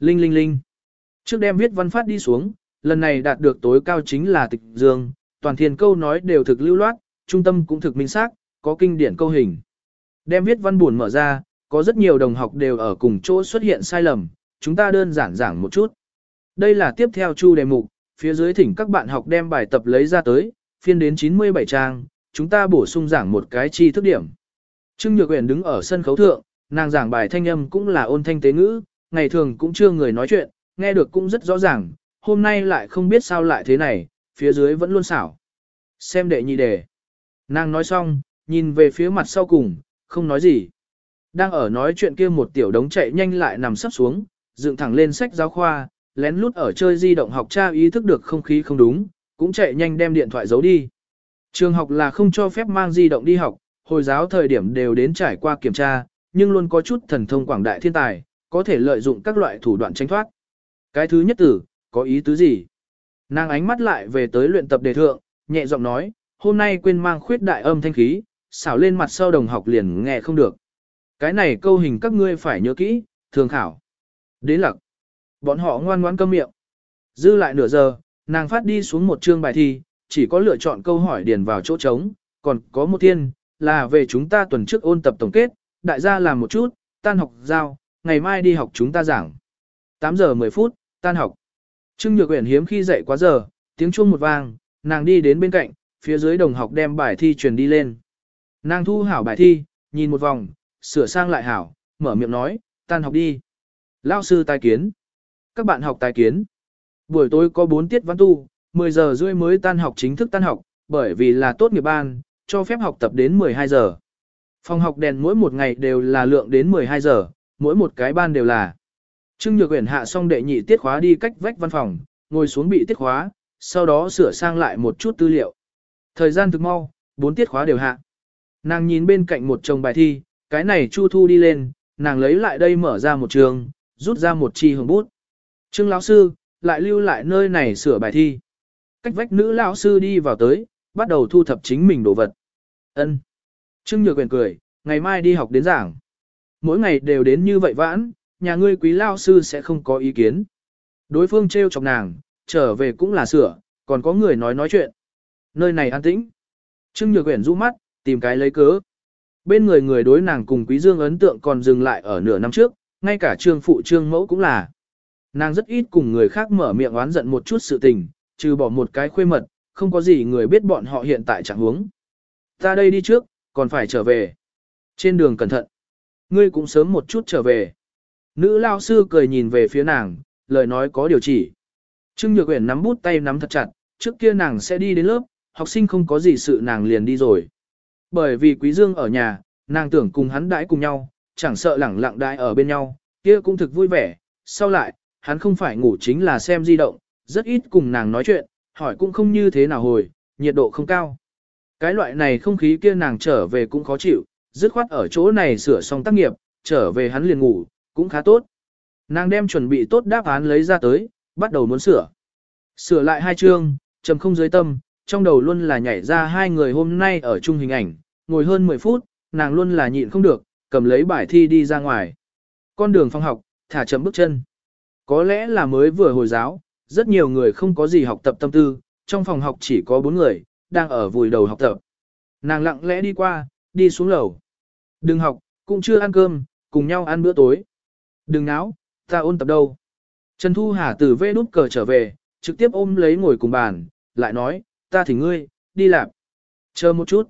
linh linh linh. Trước đem viết văn phát đi xuống, lần này đạt được tối cao chính là tịch dương, toàn thiên câu nói đều thực lưu loát, trung tâm cũng thực minh xác, có kinh điển câu hình. Đem viết văn buồn mở ra, có rất nhiều đồng học đều ở cùng chỗ xuất hiện sai lầm, chúng ta đơn giản giảng một chút. Đây là tiếp theo chu đề mục, phía dưới thỉnh các bạn học đem bài tập lấy ra tới, phiên đến 97 trang, chúng ta bổ sung giảng một cái chi thức điểm. Trương Nhược Uyển đứng ở sân khấu thượng, nàng giảng bài thanh âm cũng là ôn thanh tế ngữ, ngày thường cũng chưa người nói chuyện, nghe được cũng rất rõ ràng, hôm nay lại không biết sao lại thế này, phía dưới vẫn luôn xảo. Xem đệ nhị đề. Nàng nói xong, nhìn về phía mặt sau cùng, không nói gì. Đang ở nói chuyện kia một tiểu đống chạy nhanh lại nằm sắp xuống, dựng thẳng lên sách giáo khoa, lén lút ở chơi di động học tra ý thức được không khí không đúng, cũng chạy nhanh đem điện thoại giấu đi. Trường học là không cho phép mang di động đi học, hồi giáo thời điểm đều đến trải qua kiểm tra, nhưng luôn có chút thần thông quảng đại thiên tài, có thể lợi dụng các loại thủ đoạn tránh thoát. Cái thứ nhất tử, có ý tứ gì? Nàng ánh mắt lại về tới luyện tập đề thượng, nhẹ giọng nói, hôm nay quên mang khuyết đại âm thanh khí, xảo lên mặt sau đồng học liền nghe không được. Cái này câu hình các ngươi phải nhớ kỹ, thường khảo. Đến lặc. Bọn họ ngoan ngoãn câm miệng. Dư lại nửa giờ, nàng phát đi xuống một chương bài thi, chỉ có lựa chọn câu hỏi điền vào chỗ trống, còn có một thiên, là về chúng ta tuần trước ôn tập tổng kết, đại gia làm một chút, tan học giao, ngày mai đi học chúng ta giảng. 8 giờ 10 phút, tan học. Trương Nhược Uyển hiếm khi dậy quá giờ, tiếng chuông một vang, nàng đi đến bên cạnh, phía dưới đồng học đem bài thi truyền đi lên. Nàng thu hảo bài thi, nhìn một vòng, sửa sang lại hảo, mở miệng nói, tan học đi. Lao sư tài kiến. Các bạn học tài kiến. Buổi tối có 4 tiết văn tu, 10 giờ rưỡi mới tan học chính thức tan học, bởi vì là tốt nghiệp ban, cho phép học tập đến 12 giờ. Phòng học đèn mỗi một ngày đều là lượng đến 12 giờ, mỗi một cái ban đều là. Trương Nhược Uyển hạ xong đệ nhị tiết khóa đi cách vách văn phòng, ngồi xuống bị tiết khóa, sau đó sửa sang lại một chút tư liệu. Thời gian thực mau, bốn tiết khóa đều hạ. Nàng nhìn bên cạnh một chồng bài thi, cái này Chu Thu đi lên, nàng lấy lại đây mở ra một trường, rút ra một chi hồng bút. Trương lão sư, lại lưu lại nơi này sửa bài thi. Cách vách nữ lão sư đi vào tới, bắt đầu thu thập chính mình đồ vật. Ân. Trương Nhược Uyển cười, ngày mai đi học đến giảng. Mỗi ngày đều đến như vậy vãn, nhà ngươi quý lao sư sẽ không có ý kiến. Đối phương trêu chọc nàng, trở về cũng là sửa, còn có người nói nói chuyện. Nơi này an tĩnh. Trương Nhược Uyển rũ mắt, tìm cái lấy cớ. Bên người người đối nàng cùng Quý Dương ấn tượng còn dừng lại ở nửa năm trước, ngay cả trương phụ trương mẫu cũng là. Nàng rất ít cùng người khác mở miệng oán giận một chút sự tình, trừ bỏ một cái khuê mật, không có gì người biết bọn họ hiện tại trạng huống. Ta đây đi trước, còn phải trở về. Trên đường cẩn thận. Ngươi cũng sớm một chút trở về. Nữ lao sư cười nhìn về phía nàng, lời nói có điều chỉ. Trương Nhược Uyển nắm bút tay nắm thật chặt, trước kia nàng sẽ đi đến lớp, học sinh không có gì sự nàng liền đi rồi. Bởi vì Quý Dương ở nhà, nàng tưởng cùng hắn đãi cùng nhau, chẳng sợ lẳng lặng đãi ở bên nhau, kia cũng thực vui vẻ. Sau lại, hắn không phải ngủ chính là xem di động, rất ít cùng nàng nói chuyện, hỏi cũng không như thế nào hồi, nhiệt độ không cao. Cái loại này không khí kia nàng trở về cũng khó chịu, dứt khoát ở chỗ này sửa xong tác nghiệp, trở về hắn liền ngủ, cũng khá tốt. Nàng đem chuẩn bị tốt đáp án lấy ra tới, bắt đầu muốn sửa. Sửa lại hai chương, trầm không dưới tâm, trong đầu luôn là nhảy ra hai người hôm nay ở chung hình ảnh, ngồi hơn 10 phút, nàng luôn là nhịn không được, cầm lấy bài thi đi ra ngoài. Con đường phòng học, thả chậm bước chân. Có lẽ là mới vừa hồi giáo, rất nhiều người không có gì học tập tâm tư, trong phòng học chỉ có bốn người, đang ở vùi đầu học tập. Nàng lặng lẽ đi qua, đi xuống lầu. Đừng học, cũng chưa ăn cơm, cùng nhau ăn bữa tối. Đừng náo, ta ôn tập đâu. Trần Thu Hà từ vê đút cờ trở về, trực tiếp ôm lấy ngồi cùng bàn, lại nói, ta thỉnh ngươi, đi làm. Chờ một chút.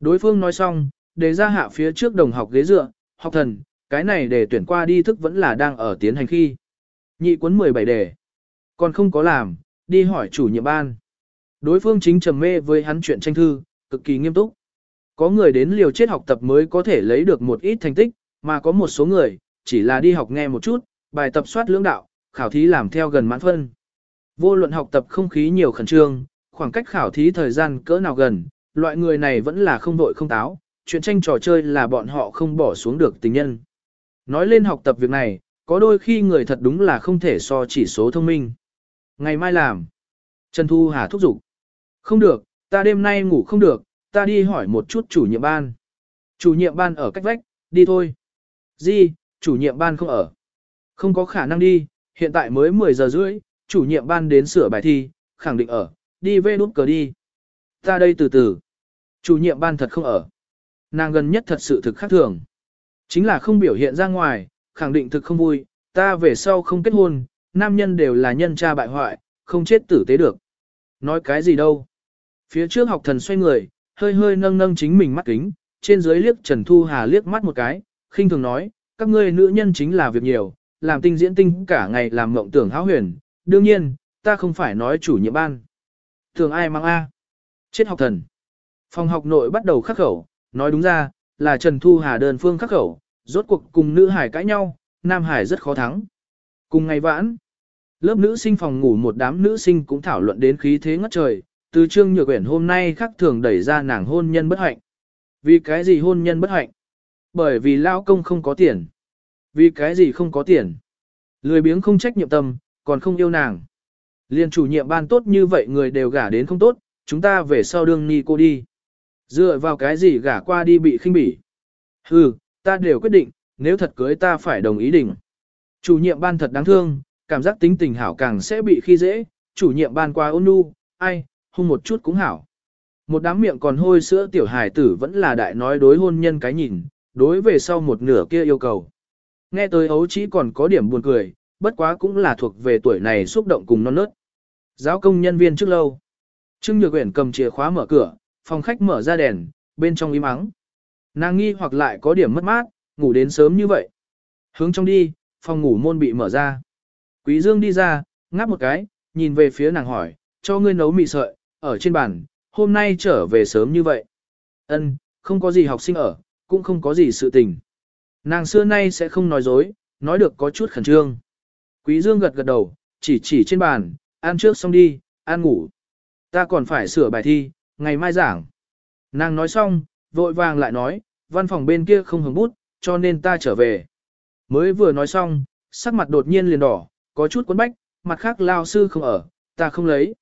Đối phương nói xong, để ra hạ phía trước đồng học ghế dựa, học thần, cái này để tuyển qua đi thức vẫn là đang ở tiến hành khi. Nhị cuốn 17 đề. Còn không có làm, đi hỏi chủ nhiệm ban. Đối phương chính trầm mê với hắn chuyện tranh thư, cực kỳ nghiêm túc. Có người đến liều chết học tập mới có thể lấy được một ít thành tích, mà có một số người, chỉ là đi học nghe một chút, bài tập soát lưỡng đạo, khảo thí làm theo gần mãn phân. Vô luận học tập không khí nhiều khẩn trương, khoảng cách khảo thí thời gian cỡ nào gần, loại người này vẫn là không vội không táo, chuyện tranh trò chơi là bọn họ không bỏ xuống được tình nhân. Nói lên học tập việc này, có đôi khi người thật đúng là không thể so chỉ số thông minh. Ngày mai làm. Trần Thu Hà thúc giục. Không được, ta đêm nay ngủ không được, ta đi hỏi một chút chủ nhiệm ban. Chủ nhiệm ban ở cách vách, đi thôi. Di, chủ nhiệm ban không ở. Không có khả năng đi, hiện tại mới 10 giờ rưỡi, chủ nhiệm ban đến sửa bài thi, khẳng định ở, đi về nút cờ đi. Ta đây từ từ. Chủ nhiệm ban thật không ở. Nàng gần nhất thật sự thực khác thường. Chính là không biểu hiện ra ngoài, khẳng định thực không vui, ta về sau không kết hôn, nam nhân đều là nhân cha bại hoại, không chết tử tế được. Nói cái gì đâu. Phía trước học thần xoay người, hơi hơi nâng nâng chính mình mắt kính, trên dưới liếc Trần Thu Hà liếc mắt một cái, khinh thường nói, các ngươi nữ nhân chính là việc nhiều, làm tinh diễn tinh cả ngày làm mộng tưởng háo huyền, đương nhiên, ta không phải nói chủ nhiệm ban. Thường ai mang A? Chết học thần. Phòng học nội bắt đầu khắc khẩu, nói đúng ra, là Trần Thu Hà đơn phương khắc khẩu, rốt cuộc cùng nữ hải cãi nhau, nam hải rất khó thắng. Cùng ngày vãn, lớp nữ sinh phòng ngủ một đám nữ sinh cũng thảo luận đến khí thế ngất trời, từ trương nhược quyển hôm nay khắc thường đẩy ra nàng hôn nhân bất hạnh. Vì cái gì hôn nhân bất hạnh? Bởi vì lao công không có tiền. Vì cái gì không có tiền? Lười biếng không trách nhiệm tâm, còn không yêu nàng. Liên chủ nhiệm ban tốt như vậy người đều gả đến không tốt, chúng ta về sau đương ni cô đi. Dựa vào cái gì gả qua đi bị khinh bỉ. Hừ, ta đều quyết định, nếu thật cưới ta phải đồng ý đỉnh. Chủ nhiệm ban thật đáng thương, cảm giác tính tình hảo càng sẽ bị khi dễ, chủ nhiệm ban qua ôn nhu, ai, hung một chút cũng hảo. Một đám miệng còn hôi sữa tiểu hải tử vẫn là đại nói đối hôn nhân cái nhìn, đối về sau một nửa kia yêu cầu. Nghe tới ấu chỉ còn có điểm buồn cười, bất quá cũng là thuộc về tuổi này xúc động cùng non nớt. Giáo công nhân viên trước lâu. Trương Nhược Uyển cầm chìa khóa mở cửa, phòng khách mở ra đèn, bên trong im ắng. Nàng nghi hoặc lại có điểm mất mát, ngủ đến sớm như vậy. Hướng trong đi, phòng ngủ môn bị mở ra. Quý Dương đi ra, ngáp một cái, nhìn về phía nàng hỏi, cho ngươi nấu mì sợi, ở trên bàn, hôm nay trở về sớm như vậy. Ân, không có gì học sinh ở, cũng không có gì sự tình. Nàng xưa nay sẽ không nói dối, nói được có chút khẩn trương. Quý Dương gật gật đầu, chỉ chỉ trên bàn, ăn trước xong đi, ăn ngủ. Ta còn phải sửa bài thi, ngày mai giảng. Nàng nói xong, vội vàng lại nói, văn phòng bên kia không hứng bút, cho nên ta trở về. Mới vừa nói xong, sắc mặt đột nhiên liền đỏ, có chút cuốn bách, mặt khác lao sư không ở, ta không lấy.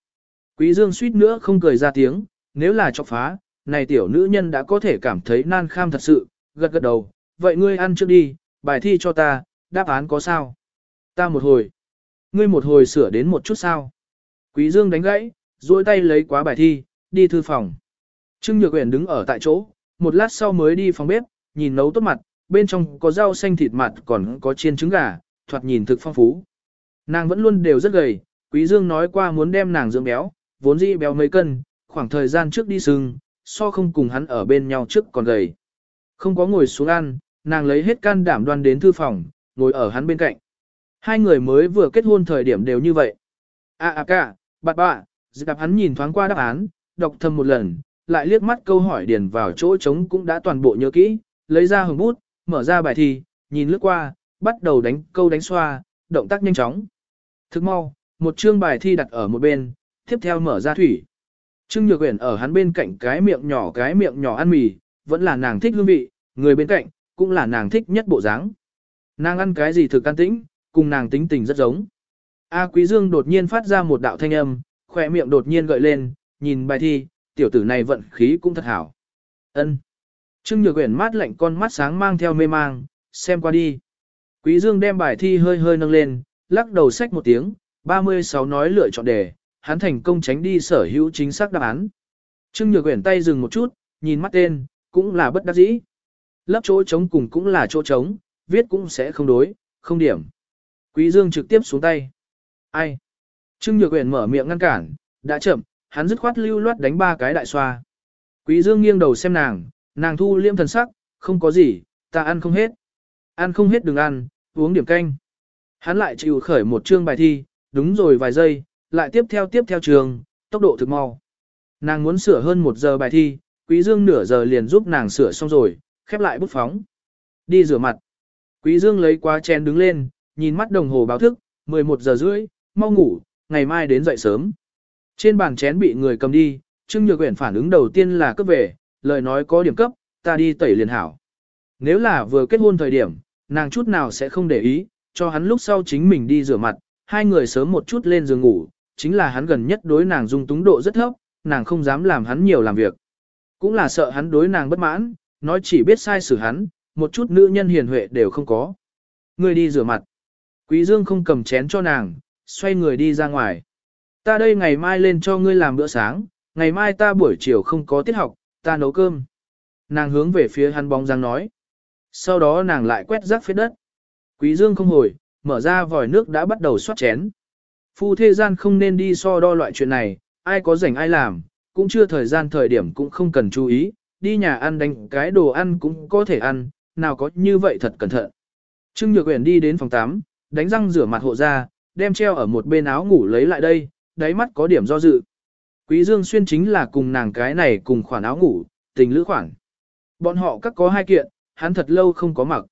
Quý Dương suýt nữa không cười ra tiếng, nếu là chọc phá, này tiểu nữ nhân đã có thể cảm thấy nan kham thật sự, gật gật đầu, vậy ngươi ăn trước đi, bài thi cho ta, đáp án có sao? Ta một hồi. Ngươi một hồi sửa đến một chút sao? Quý Dương đánh gãy, duỗi tay lấy quá bài thi, đi thư phòng. Trương Nhược Uyển đứng ở tại chỗ, một lát sau mới đi phòng bếp, nhìn nấu tốt mặt, bên trong có rau xanh thịt mặt còn có chiên trứng gà, thoạt nhìn thực phong phú. Nàng vẫn luôn đều rất gầy, Quý Dương nói qua muốn đem nàng dưỡng béo, vốn dĩ béo mấy cân, khoảng thời gian trước đi sưng, so không cùng hắn ở bên nhau trước còn gầy. Không có ngồi xuống ăn, nàng lấy hết can đảm đoan đến thư phòng, ngồi ở hắn bên cạnh. Hai người mới vừa kết hôn thời điểm đều như vậy. À à cả, bạn bạ, dịp đạp hắn nhìn thoáng qua đáp án, đọc thầm một lần, lại liếc mắt câu hỏi điền vào chỗ trống cũng đã toàn bộ nhớ kỹ, lấy ra hồng bút, mở ra bài thi, nhìn lướt qua, bắt đầu đánh câu đánh xoa, động tác nhanh chóng. Thức mau, một chương bài thi đặt ở một bên, tiếp theo mở ra thủy. Trương Nhược Uyển ở hắn bên cạnh cái miệng nhỏ cái miệng nhỏ ăn mì, vẫn là nàng thích hương vị, người bên cạnh, cũng là nàng thích nhất bộ dáng. Nàng ăn cái gì thực can tĩnh, cùng nàng tính tình rất giống. A Quý Dương đột nhiên phát ra một đạo thanh âm, khóe miệng đột nhiên gợi lên, nhìn bài thi, tiểu tử này vận khí cũng thật hảo. Ân. Trương Nhược Uyển mát lạnh con mắt sáng mang theo mê mang, xem qua đi. Quý Dương đem bài thi hơi hơi nâng lên, lắc đầu xách một tiếng, 36 nói lựa chọn đề, hắn thành công tránh đi sở hữu chính xác đáp án. Trương Nhược Uyển tay dừng một chút, nhìn mắt tên, cũng là bất đắc dĩ. Lấp chỗ trống cùng cũng là chỗ trống, viết cũng sẽ không đối, không điểm. Quý Dương trực tiếp xuống tay. Ai? Trương Nhược Uyển mở miệng ngăn cản, đã chậm, hắn dứt khoát lưu loát đánh ba cái đại xoa. Quý Dương nghiêng đầu xem nàng, nàng thu liêm thần sắc, không có gì, ta ăn không hết. Ăn không hết đừng ăn, uống điểm canh. Hắn lại chịu khởi một chương bài thi, đúng rồi vài giây, lại tiếp theo tiếp theo trường, tốc độ thực mau. Nàng muốn sửa hơn một giờ bài thi, Quý Dương nửa giờ liền giúp nàng sửa xong rồi, khép lại bút phóng. Đi rửa mặt. Quý Dương lấy quá chén đứng lên, nhìn mắt đồng hồ báo thức, 11 giờ rưỡi, mau ngủ, ngày mai đến dậy sớm. Trên bàn chén bị người cầm đi, Trương Nhược Uyển phản ứng đầu tiên là cấp về, lời nói có điểm cấp, ta đi tẩy liền hảo. Nếu là vừa kết hôn thời điểm, nàng chút nào sẽ không để ý, cho hắn lúc sau chính mình đi rửa mặt, hai người sớm một chút lên giường ngủ, chính là hắn gần nhất đối nàng dung túng độ rất thấp, nàng không dám làm hắn nhiều làm việc. Cũng là sợ hắn đối nàng bất mãn, nói chỉ biết sai xử hắn, một chút nữ nhân hiền huệ đều không có. Người đi rửa mặt. Quý Dương không cầm chén cho nàng, xoay người đi ra ngoài. Ta đây ngày mai lên cho ngươi làm bữa sáng, ngày mai ta buổi chiều không có tiết học, ta nấu cơm. Nàng hướng về phía hắn bóng dáng nói. Sau đó nàng lại quét rác phết đất. Quý Dương không hồi, mở ra vòi nước đã bắt đầu xoát chén. Phu thế gian không nên đi so đo loại chuyện này, ai có rảnh ai làm, cũng chưa thời gian thời điểm cũng không cần chú ý, đi nhà ăn đánh cái đồ ăn cũng có thể ăn, nào có như vậy thật cẩn thận. Trương Nhược Uyển đi đến phòng 8, đánh răng rửa mặt hộ ra, đem treo ở một bên áo ngủ lấy lại đây, đáy mắt có điểm do dự. Quý Dương Xuyên chính là cùng nàng cái này cùng khoản áo ngủ, tình lữ khoản. Bọn họ các có hai kiện, hắn thật lâu không có mặc.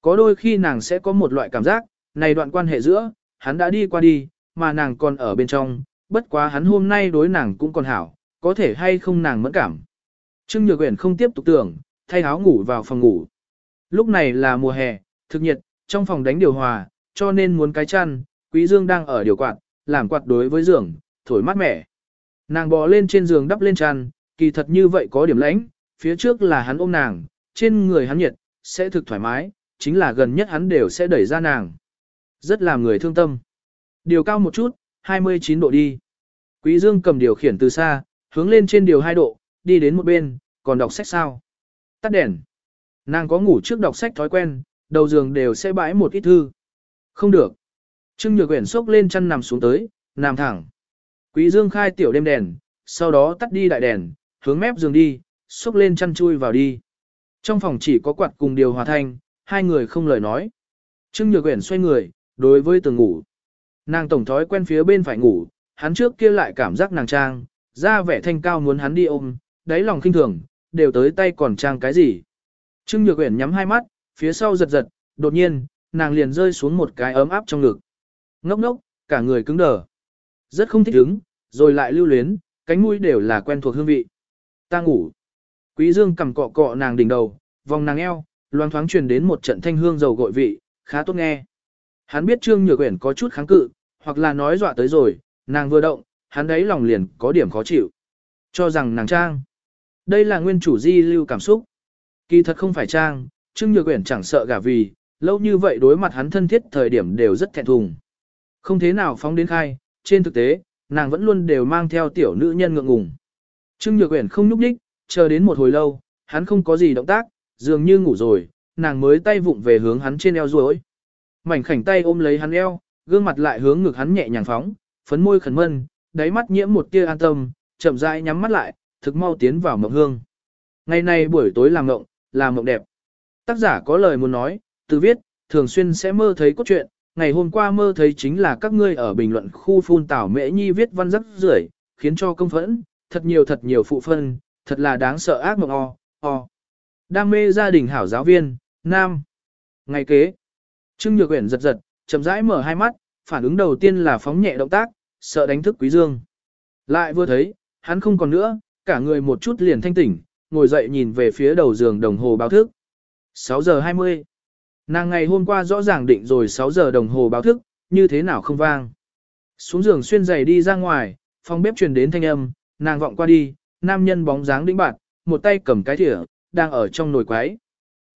Có đôi khi nàng sẽ có một loại cảm giác, này đoạn quan hệ giữa, hắn đã đi qua đi, mà nàng còn ở bên trong, bất quá hắn hôm nay đối nàng cũng còn hảo, có thể hay không nàng mẫn cảm. Trương Nhược Uyển không tiếp tục tưởng, thay áo ngủ vào phòng ngủ. Lúc này là mùa hè, thực nhiệt, trong phòng đánh điều hòa, cho nên muốn cái chăn, Quý Dương đang ở điều quạt, làm quạt đối với giường, thổi mát mẻ. Nàng bò lên trên giường đắp lên chăn, kỳ thật như vậy có điểm lãnh, phía trước là hắn ôm nàng, trên người hắn nhiệt, sẽ thực thoải mái, chính là gần nhất hắn đều sẽ đẩy ra nàng. Rất làm người thương tâm. Điều cao một chút, 29 độ đi. Quý Dương cầm điều khiển từ xa, hướng lên trên điều 2 độ, đi đến một bên, còn đọc sách sao. Tắt đèn. Nàng có ngủ trước đọc sách thói quen, đầu giường đều sẽ bãi một ít thư. Không được. Trương Nhược Uyển sốc lên chân nằm xuống tới, nằm thẳng. Quý Dương khai tiểu đêm đèn, sau đó tắt đi đại đèn, hướng mép giường đi, sốc lên chăn chui vào đi. Trong phòng chỉ có quạt cùng điều hòa thanh, hai người không lời nói. Trương Nhược Uyển xoay người, đối với tường ngủ. Nàng tổng thói quen phía bên phải ngủ, hắn trước kia lại cảm giác nàng trang, ra vẻ thanh cao muốn hắn đi ôm, đáy lòng khinh thường, đều tới tay còn trang cái gì. Trương Nhược Uyển nhắm hai mắt, phía sau giật giật, đột nhiên, nàng liền rơi xuống một cái ấm áp trong ngực. Ngốc ngốc, cả người cứng đờ. Rất không thích ứng, rồi lại lưu luyến, cánh mũi đều là quen thuộc hương vị. Ta ngủ. Quý Dương cầm cọ cọ nàng đỉnh đầu, vòng nàng eo, loan thoáng truyền đến một trận thanh hương dầu gội vị, khá tốt nghe. Hắn biết Trương Nhược Uyển có chút kháng cự, hoặc là nói dọa tới rồi, nàng vừa động, hắn đấy lòng liền có điểm khó chịu. Cho rằng nàng trang. Đây là nguyên chủ di lưu cảm xúc. Kỳ thật không phải trang, Trương Nhược Uyển chẳng sợ gả vì, lâu như vậy đối mặt hắn thân thiết thời điểm đều rất thẹn thùng. Không thế nào phóng đến khai, trên thực tế, nàng vẫn luôn đều mang theo tiểu nữ nhân ngượng ngùng. Trương Nhược Uyển không nhúc nhích, chờ đến một hồi lâu, hắn không có gì động tác, dường như ngủ rồi, nàng mới tay vụng về hướng hắn trên eo duỗi. Mảnh khảnh tay ôm lấy hắn eo, gương mặt lại hướng ngực hắn nhẹ nhàng phóng, phấn môi khẩn mân, đáy mắt nhiễm một tia an tâm, chậm rãi nhắm mắt lại, thực mau tiến vào mộng hương. Ngày nay buổi tối làm mộng, làm mộng đẹp. Tác giả có lời muốn nói, từ viết, thường xuyên sẽ mơ thấy cốt truyện, ngày hôm qua mơ thấy chính là các ngươi ở bình luận khu phun tảo mễ nhi viết văn rất rưởi, khiến cho công phẫn, thật nhiều thật nhiều phụ phân, thật là đáng sợ ác mộng o, o. Đam mê gia đình hảo giáo viên, nam. Ngày kế, Trương Nhược Uyển giật giật, chậm rãi mở hai mắt, phản ứng đầu tiên là phóng nhẹ động tác, sợ đánh thức Quý Dương. Lại vừa thấy, hắn không còn nữa, cả người một chút liền thanh tỉnh, ngồi dậy nhìn về phía đầu giường đồng hồ báo thức. 6 giờ 20. Nàng ngày hôm qua rõ ràng định rồi 6 giờ đồng hồ báo thức, như thế nào không vang. Xuống giường xuyên giày đi ra ngoài, phòng bếp truyền đến thanh âm, nàng vọng qua đi, nam nhân bóng dáng đĩnh bạt, một tay cầm cái thìa, đang ở trong nồi quái.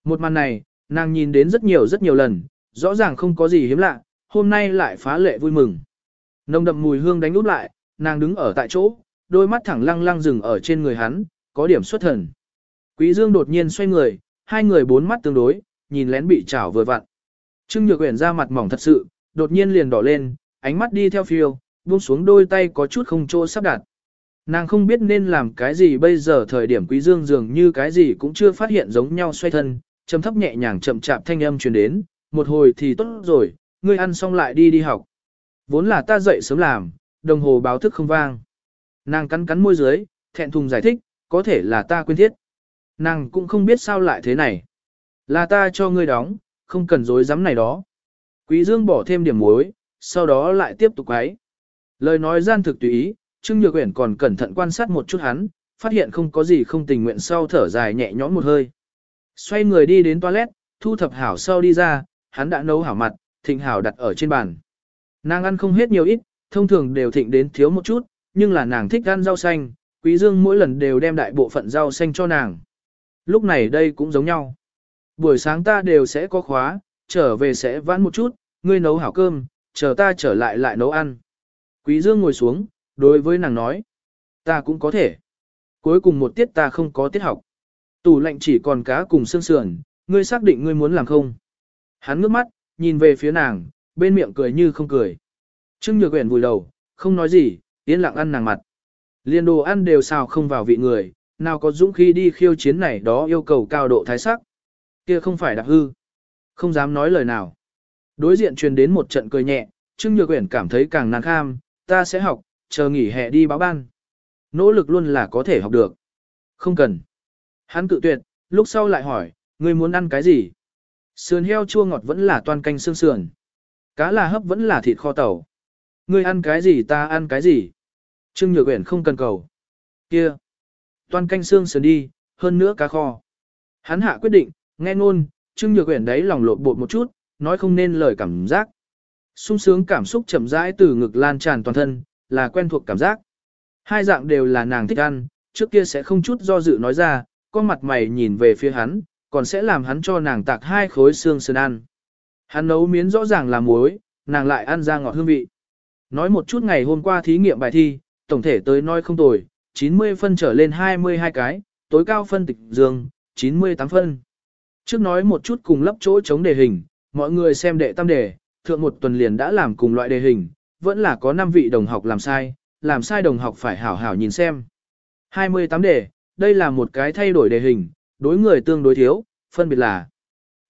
Một màn này, nàng nhìn đến rất nhiều rất nhiều lần, rõ ràng không có gì hiếm lạ, hôm nay lại phá lệ vui mừng. Nồng đậm mùi hương đánh úp lại, nàng đứng ở tại chỗ, đôi mắt thẳng lăng lăng dừng ở trên người hắn, có điểm xuất thần. Quý Dương đột nhiên xoay người, hai người bốn mắt tương đối, nhìn lén bị chảo vừa vặn. Trương Nhược Uyển ra mặt mỏng thật sự, đột nhiên liền đỏ lên, ánh mắt đi theo phiêu, buông xuống đôi tay có chút không chỗ sắp đặt. Nàng không biết nên làm cái gì bây giờ thời điểm Quý Dương dường như cái gì cũng chưa phát hiện giống nhau xoay thân, trầm thấp nhẹ nhàng chậm chạp thanh âm truyền đến, một hồi thì tốt rồi, ngươi ăn xong lại đi đi học. Vốn là ta dậy sớm làm, đồng hồ báo thức không vang. Nàng cắn cắn môi dưới, thẹn thùng giải thích, có thể là ta quên thiết. Nàng cũng không biết sao lại thế này. Là ta cho ngươi đóng, không cần dối dám này đó. Quý Dương bỏ thêm điểm muối, sau đó lại tiếp tục ấy. Lời nói gian thực tùy ý, Trương Nhược Uyển còn cẩn thận quan sát một chút hắn, phát hiện không có gì không tình nguyện sau thở dài nhẹ nhõm một hơi. Xoay người đi đến toilet, thu thập hảo sau đi ra, hắn đã nấu hảo mặt, thịnh hảo đặt ở trên bàn. Nàng ăn không hết nhiều ít, thông thường đều thịnh đến thiếu một chút, nhưng là nàng thích ăn rau xanh, Quý Dương mỗi lần đều đem đại bộ phận rau xanh cho nàng. Lúc này đây cũng giống nhau. Buổi sáng ta đều sẽ có khóa, trở về sẽ vãn một chút, ngươi nấu hảo cơm, chờ ta trở lại lại nấu ăn. Quý Dương ngồi xuống, đối với nàng nói, ta cũng có thể. Cuối cùng một tiết ta không có tiết học. Tủ lạnh chỉ còn cá cùng xương sườn, ngươi xác định ngươi muốn làm không? Hắn ngước mắt, nhìn về phía nàng, bên miệng cười như không cười. Trương Nhược Uyển vùi đầu, không nói gì, yên lặng ăn nàng mặt. Liên đồ ăn đều xào không vào vị người, nào có dũng khí đi khiêu chiến này đó yêu cầu cao độ thái sắc. Kia không phải đặc hư. Không dám nói lời nào. Đối diện truyền đến một trận cười nhẹ, Trương Nhược Uyển cảm thấy càng nàng kham, ta sẽ học, chờ nghỉ hè đi báo ban. Nỗ lực luôn là có thể học được. Không cần. Hắn cự tuyệt, lúc sau lại hỏi, ngươi muốn ăn cái gì? Sườn heo chua ngọt vẫn là toàn canh xương sườn. Cá là hấp vẫn là thịt kho tàu. Ngươi ăn cái gì ta ăn cái gì? Trương Nhược Uyển không cần cầu. Kia, toàn canh xương sườn đi, hơn nữa cá kho. Hắn hạ quyết định, nghe ngôn, Trương Nhược Uyển đấy lòng lộn bột một chút, nói không nên lời cảm giác. sung sướng cảm xúc chậm rãi từ ngực lan tràn toàn thân, là quen thuộc cảm giác. Hai dạng đều là nàng thích ăn, trước kia sẽ không chút do dự nói ra, con mặt mày nhìn về phía hắn, còn sẽ làm hắn cho nàng tạc hai khối xương sườn ăn. Hắn nấu miến rõ ràng là muối, nàng lại ăn ra ngọt hương vị. Nói một chút ngày hôm qua thí nghiệm bài thi, tổng thể tới nói không tồi, 90 phân trở lên 22 cái, tối cao phân tịch dương, 98 phân. Trước nói một chút cùng lấp chỗ chống đề hình, mọi người xem đệ tam đề, thượng một tuần liền đã làm cùng loại đề hình, vẫn là có 5 vị đồng học làm sai, làm sai đồng học phải hảo hảo nhìn xem. 28 đề, đây là một cái thay đổi đề hình, đối người tương đối thiếu, phân biệt là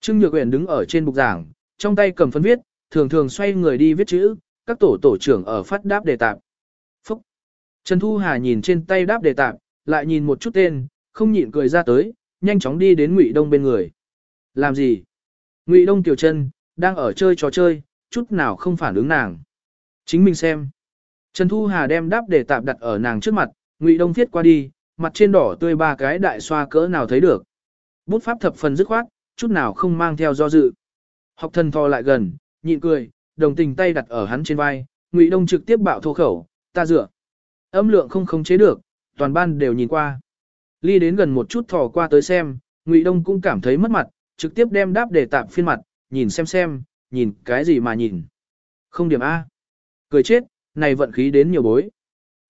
Trương Nhược Uyển đứng ở trên bục giảng, trong tay cầm phấn viết, thường thường xoay người đi viết chữ, các tổ tổ trưởng ở phát đáp đề tạp. Phúc! Trần Thu Hà nhìn trên tay đáp đề tạp, lại nhìn một chút tên, không nhịn cười ra tới, nhanh chóng đi đến Ngụy Đông bên người. Làm gì? Ngụy Đông tiểu chân, đang ở chơi trò chơi, chút nào không phản ứng nàng. Chính mình xem. Trần Thu Hà đem đáp đề tạp đặt ở nàng trước mặt, Ngụy Đông viết qua đi, mặt trên đỏ tươi ba cái đại xoa cỡ nào thấy được. Bút pháp thập phần dứt khoát, chút nào không mang theo do dự. Học thần thò lại gần, nhịn cười, đồng tình tay đặt ở hắn trên vai, Ngụy Đông trực tiếp bạo thô khẩu, ta dựa. Âm lượng không khống chế được, toàn ban đều nhìn qua. Ly đến gần một chút thò qua tới xem, Ngụy Đông cũng cảm thấy mất mặt, trực tiếp đem đáp để tạm phiên mặt, nhìn xem xem, nhìn cái gì mà nhìn. Không điểm A. Cười chết, này vận khí đến nhiều bối.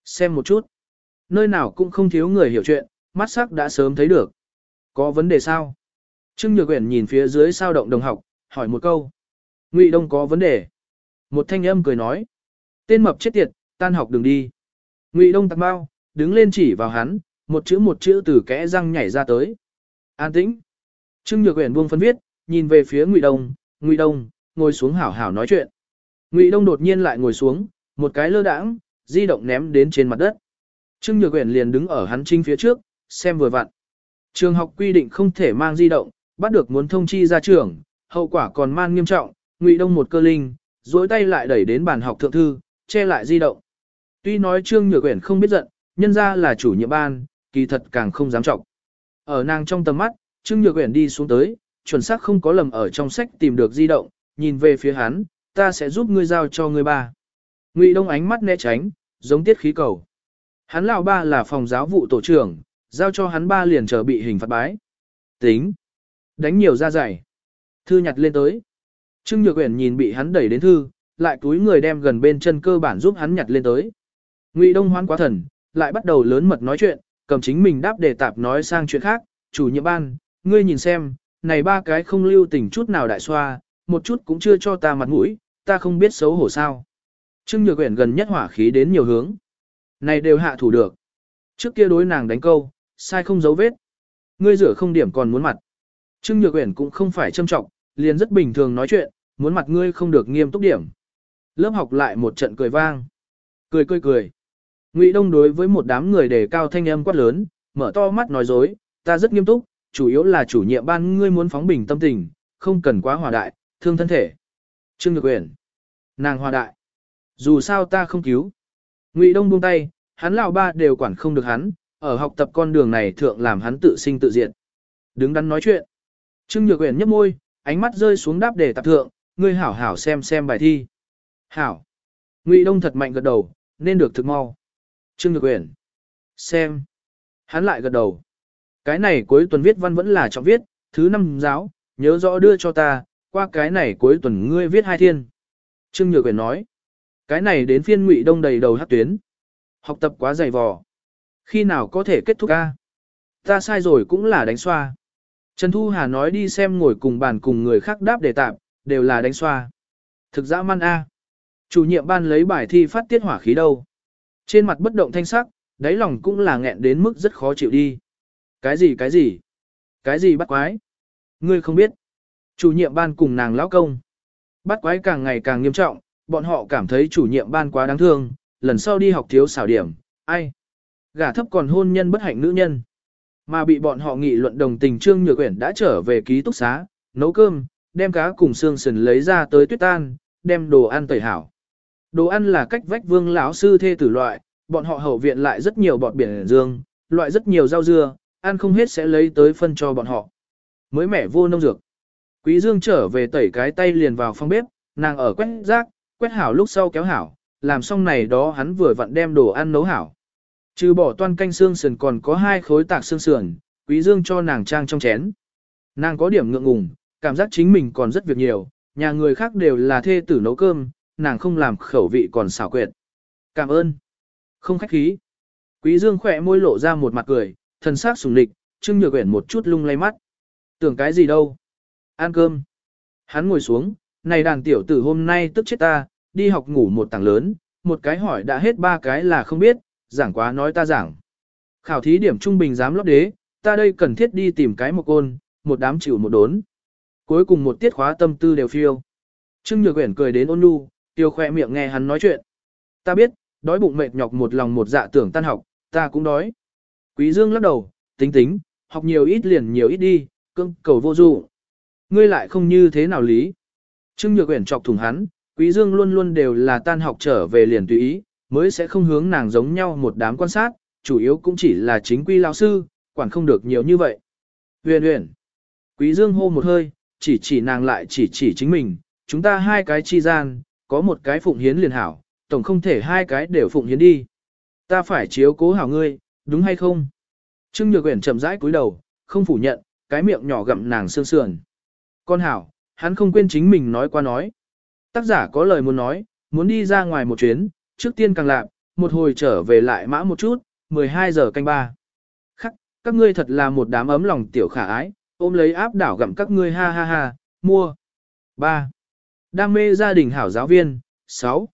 Xem một chút. Nơi nào cũng không thiếu người hiểu chuyện, mắt sắc đã sớm thấy được. Có vấn đề sao? Trương Nhược Uyển nhìn phía dưới sao động đồng học, hỏi một câu. Ngụy Đông có vấn đề. Một thanh âm cười nói. Tên mập chết tiệt, tan học đừng đi. Ngụy Đông tặc bao, đứng lên chỉ vào hắn, một chữ một chữ từ kẽ răng nhảy ra tới. An tĩnh. Trương Nhược Uyển buông phân viết, nhìn về phía Ngụy Đông, Ngụy Đông, ngồi xuống hảo hảo nói chuyện. Ngụy Đông đột nhiên lại ngồi xuống, một cái lơ đãng, di động ném đến trên mặt đất. Trương Nhược Uyển liền đứng ở hắn chính phía trước, xem vừa vặn. Trường học quy định không thể mang di động, bắt được muốn thông chi ra trường, hậu quả còn man nghiêm trọng, Ngụy Đông một cơ linh, duỗi tay lại đẩy đến bàn học thượng thư, che lại di động. Tuy nói Trương Nhược Uyển không biết giận, nhân ra là chủ nhiệm ban, kỳ thật càng không dám trọng. Ở nàng trong tầm mắt, Trương Nhược Uyển đi xuống tới, chuẩn xác không có lầm ở trong sách tìm được di động, nhìn về phía hắn, ta sẽ giúp ngươi giao cho ngươi ba. Ngụy Đông ánh mắt né tránh, giống tiết khí cầu. Hắn lão ba là phòng giáo vụ tổ trưởng, giao cho hắn ba liền chờ bị hình phạt bái. Tính. Đánh nhiều ra dày. Thư nhặt lên tới. Trương Nhược Uyển nhìn bị hắn đẩy đến thư, lại túi người đem gần bên chân cơ bản giúp hắn nhặt lên tới. Ngụy Đông hoan quá thần, lại bắt đầu lớn mật nói chuyện, cầm chính mình đáp đề tạp nói sang chuyện khác, chủ nhiệm ban, ngươi nhìn xem, này ba cái không lưu tình chút nào đại xoa, một chút cũng chưa cho ta mặt mũi, ta không biết xấu hổ sao. Trương Nhược Uyển gần nhất hỏa khí đến nhiều hướng. Này đều hạ thủ được. Trước kia đối nàng đánh câu, sai không dấu vết. Ngươi rửa không điểm còn muốn mặt. Trương Nhược Uyển cũng không phải châm trọng, liền rất bình thường nói chuyện, muốn mặt ngươi không được nghiêm túc điểm. Lớp học lại một trận cười vang. Cười cười cười. Ngụy Đông đối với một đám người đề cao thanh âm quát lớn, mở to mắt nói dối, ta rất nghiêm túc, chủ yếu là chủ nhiệm ban ngươi muốn phóng bình tâm tình, không cần quá hòa đại, thương thân thể. Trương Nhược Uyển. Nàng hòa đại. Dù sao ta không cứu. Ngụy Đông buông tay, hắn lão ba đều quản không được hắn, ở học tập con đường này thượng làm hắn tự sinh tự diệt. Đứng đắn nói chuyện. Trương Nhược Uyển nhếch môi, ánh mắt rơi xuống đáp đề tập thượng, ngươi hảo hảo xem xem bài thi. Hảo. Ngụy Đông thật mạnh gật đầu, nên được thực mau. Trương Nhược Uyển. Xem. Hắn lại gật đầu. Cái này cuối tuần viết văn vẫn là trọng viết, thứ năm giáo, nhớ rõ đưa cho ta, qua cái này cuối tuần ngươi viết hai thiên. Trương Nhược Uyển nói, cái này đến phiên ngụy đông đầy đầu hát tuyến. Học tập quá dày vò. Khi nào có thể kết thúc a Ta sai rồi cũng là đánh xoa. Trần Thu Hà nói đi xem ngồi cùng bàn cùng người khác đáp đề tạm, đều là đánh xoa. Thực dã man A. Chủ nhiệm ban lấy bài thi phát tiết hỏa khí đâu. Trên mặt bất động thanh sắc, đáy lòng cũng là nghẹn đến mức rất khó chịu đi. Cái gì cái gì? Cái gì bắt quái? Ngươi không biết. Chủ nhiệm ban cùng nàng lão công. Bắt quái càng ngày càng nghiêm trọng, bọn họ cảm thấy chủ nhiệm ban quá đáng thương, lần sau đi học thiếu xảo điểm, ai? Gả thấp còn hôn nhân bất hạnh nữ nhân. Mà bị bọn họ nghị luận đồng tình Trương Nhược Uyển đã trở về ký túc xá, nấu cơm, đem cá cùng xương sườn lấy ra tới tuyết tan, đem đồ ăn tẩy hảo. Đồ ăn là cách vách vương lão sư thê tử loại, bọn họ hậu viện lại rất nhiều bọt biển dương, loại rất nhiều rau dưa, ăn không hết sẽ lấy tới phân cho bọn họ. Mới mẻ vô nông dược. Quý Dương trở về tẩy cái tay liền vào phòng bếp, nàng ở quét rác, quét hảo lúc sau kéo hảo, làm xong này đó hắn vừa vặn đem đồ ăn nấu hảo. Trừ bỏ toan canh xương sườn còn có hai khối tạc xương sườn, Quý Dương cho nàng trang trong chén. Nàng có điểm ngượng ngùng, cảm giác chính mình còn rất việc nhiều, nhà người khác đều là thê tử nấu cơm, nàng không làm khẩu vị còn xảo quyệt. Cảm ơn. Không khách khí. Quý Dương khỏe môi lộ ra một mặt cười, thần sắc sùng lịch, Trương Nhược Uyển một chút lung lay mắt. Tưởng cái gì đâu? Ăn cơm. Hắn ngồi xuống, này đàn tiểu tử hôm nay tức chết ta, đi học ngủ một tảng lớn, một cái hỏi đã hết ba cái là không biết, giảng quá nói ta giảng. Khảo thí điểm trung bình dám lót đế, ta đây cần thiết đi tìm cái một côn, một đám chịu một đốn. Cuối cùng một tiết khóa tâm tư đều phiêu. Trương Nhược Uyển cười đến ôn nhu, tiêu khoe miệng nghe hắn nói chuyện. Ta biết, đói bụng mệt nhọc một lòng một dạ tưởng tan học, ta cũng đói. Quý Dương lắc đầu, tính tính, học nhiều ít liền nhiều ít đi, cưng cầu vô dụ. Ngươi lại không như thế nào lý. Trương Nhược Uyển chọc thủng hắn, Quý Dương luôn luôn đều là tan học trở về liền tùy ý, mới sẽ không hướng nàng giống nhau một đám quan sát, chủ yếu cũng chỉ là chính quy lão sư, quản không được nhiều như vậy. uyển uyển, Quý Dương hô một hơi, chỉ chỉ nàng lại chỉ chỉ chính mình, chúng ta hai cái chi gian, có một cái phụng hiến liền hảo, tổng không thể hai cái đều phụng hiến đi. Ta phải chiếu cố hảo ngươi, đúng hay không? Trương Nhược Uyển chậm rãi cúi đầu, không phủ nhận, cái miệng nhỏ gặm nàng sương sườn. Con hảo, hắn không quên chính mình nói qua nói. Tác giả có lời muốn nói, muốn đi ra ngoài một chuyến, trước tiên càng lạc, một hồi trở về lại mã một chút, 12 giờ canh ba. Khắc, các ngươi thật là một đám ấm lòng tiểu khả ái, ôm lấy áp đảo gặm các ngươi ha ha ha, mua. 3. Đam mê gia đình hảo giáo viên, 6.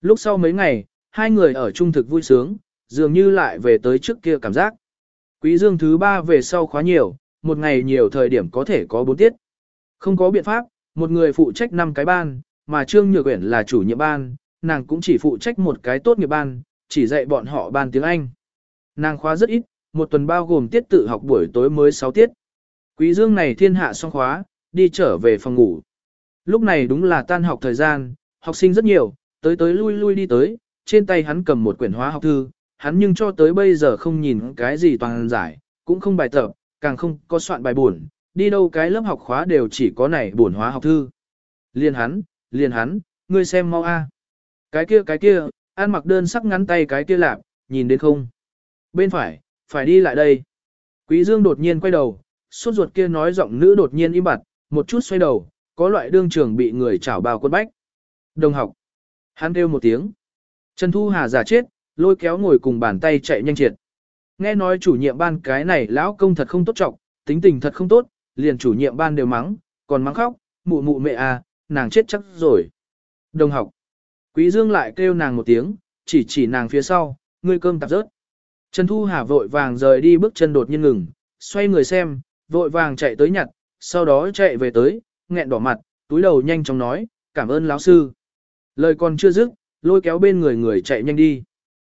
Lúc sau mấy ngày, hai người ở trung thực vui sướng, dường như lại về tới trước kia cảm giác. Quý dương thứ ba về sau khóa nhiều, một ngày nhiều thời điểm có thể có bốn tiết. Không có biện pháp, một người phụ trách năm cái ban, mà Trương Nhược Uyển là chủ nhiệm ban, nàng cũng chỉ phụ trách một cái tốt nghiệp ban, chỉ dạy bọn họ ban tiếng Anh. Nàng khóa rất ít, một tuần bao gồm tiết tự học buổi tối mới 6 tiết. Quý dương này thiên hạ xong khóa, đi trở về phòng ngủ. Lúc này đúng là tan học thời gian, học sinh rất nhiều, tới tới lui lui đi tới, trên tay hắn cầm một quyển hóa học thư, hắn nhưng cho tới bây giờ không nhìn cái gì toàn giải, cũng không bài tập, càng không có soạn bài buồn, đi đâu cái lớp học khóa đều chỉ có này buồn hóa học thư. Liên hắn, liên hắn, ngươi xem mau a. Cái kia cái kia, ăn mặc đơn sắc ngắn tay cái kia lạp, nhìn đến không? Bên phải, phải đi lại đây. Quý Dương đột nhiên quay đầu, suốt ruột kia nói giọng nữ đột nhiên im bặt, một chút xoay đầu, có loại đương trường bị người chảo bao quân bách. Đồng học. Hắn kêu một tiếng. Trần Thu Hà giả chết, lôi kéo ngồi cùng bàn tay chạy nhanh triệt. Nghe nói chủ nhiệm ban cái này lão công thật không tốt trọng, tính tình thật không tốt, liền chủ nhiệm ban đều mắng, còn mắng khóc, mụ mụ mẹ à, nàng chết chắc rồi. Đồng học. Quý Dương lại kêu nàng một tiếng, chỉ chỉ nàng phía sau, ngươi cơm tạp rớt. Trần Thu Hà vội vàng rời đi bước chân đột nhiên ngừng, xoay người xem, vội vàng chạy tới nhặt, sau đó chạy về tới, nghẹn đỏ mặt, túi đầu nhanh chóng nói, cảm ơn lão sư. Lời còn chưa dứt, lôi kéo bên người người chạy nhanh đi.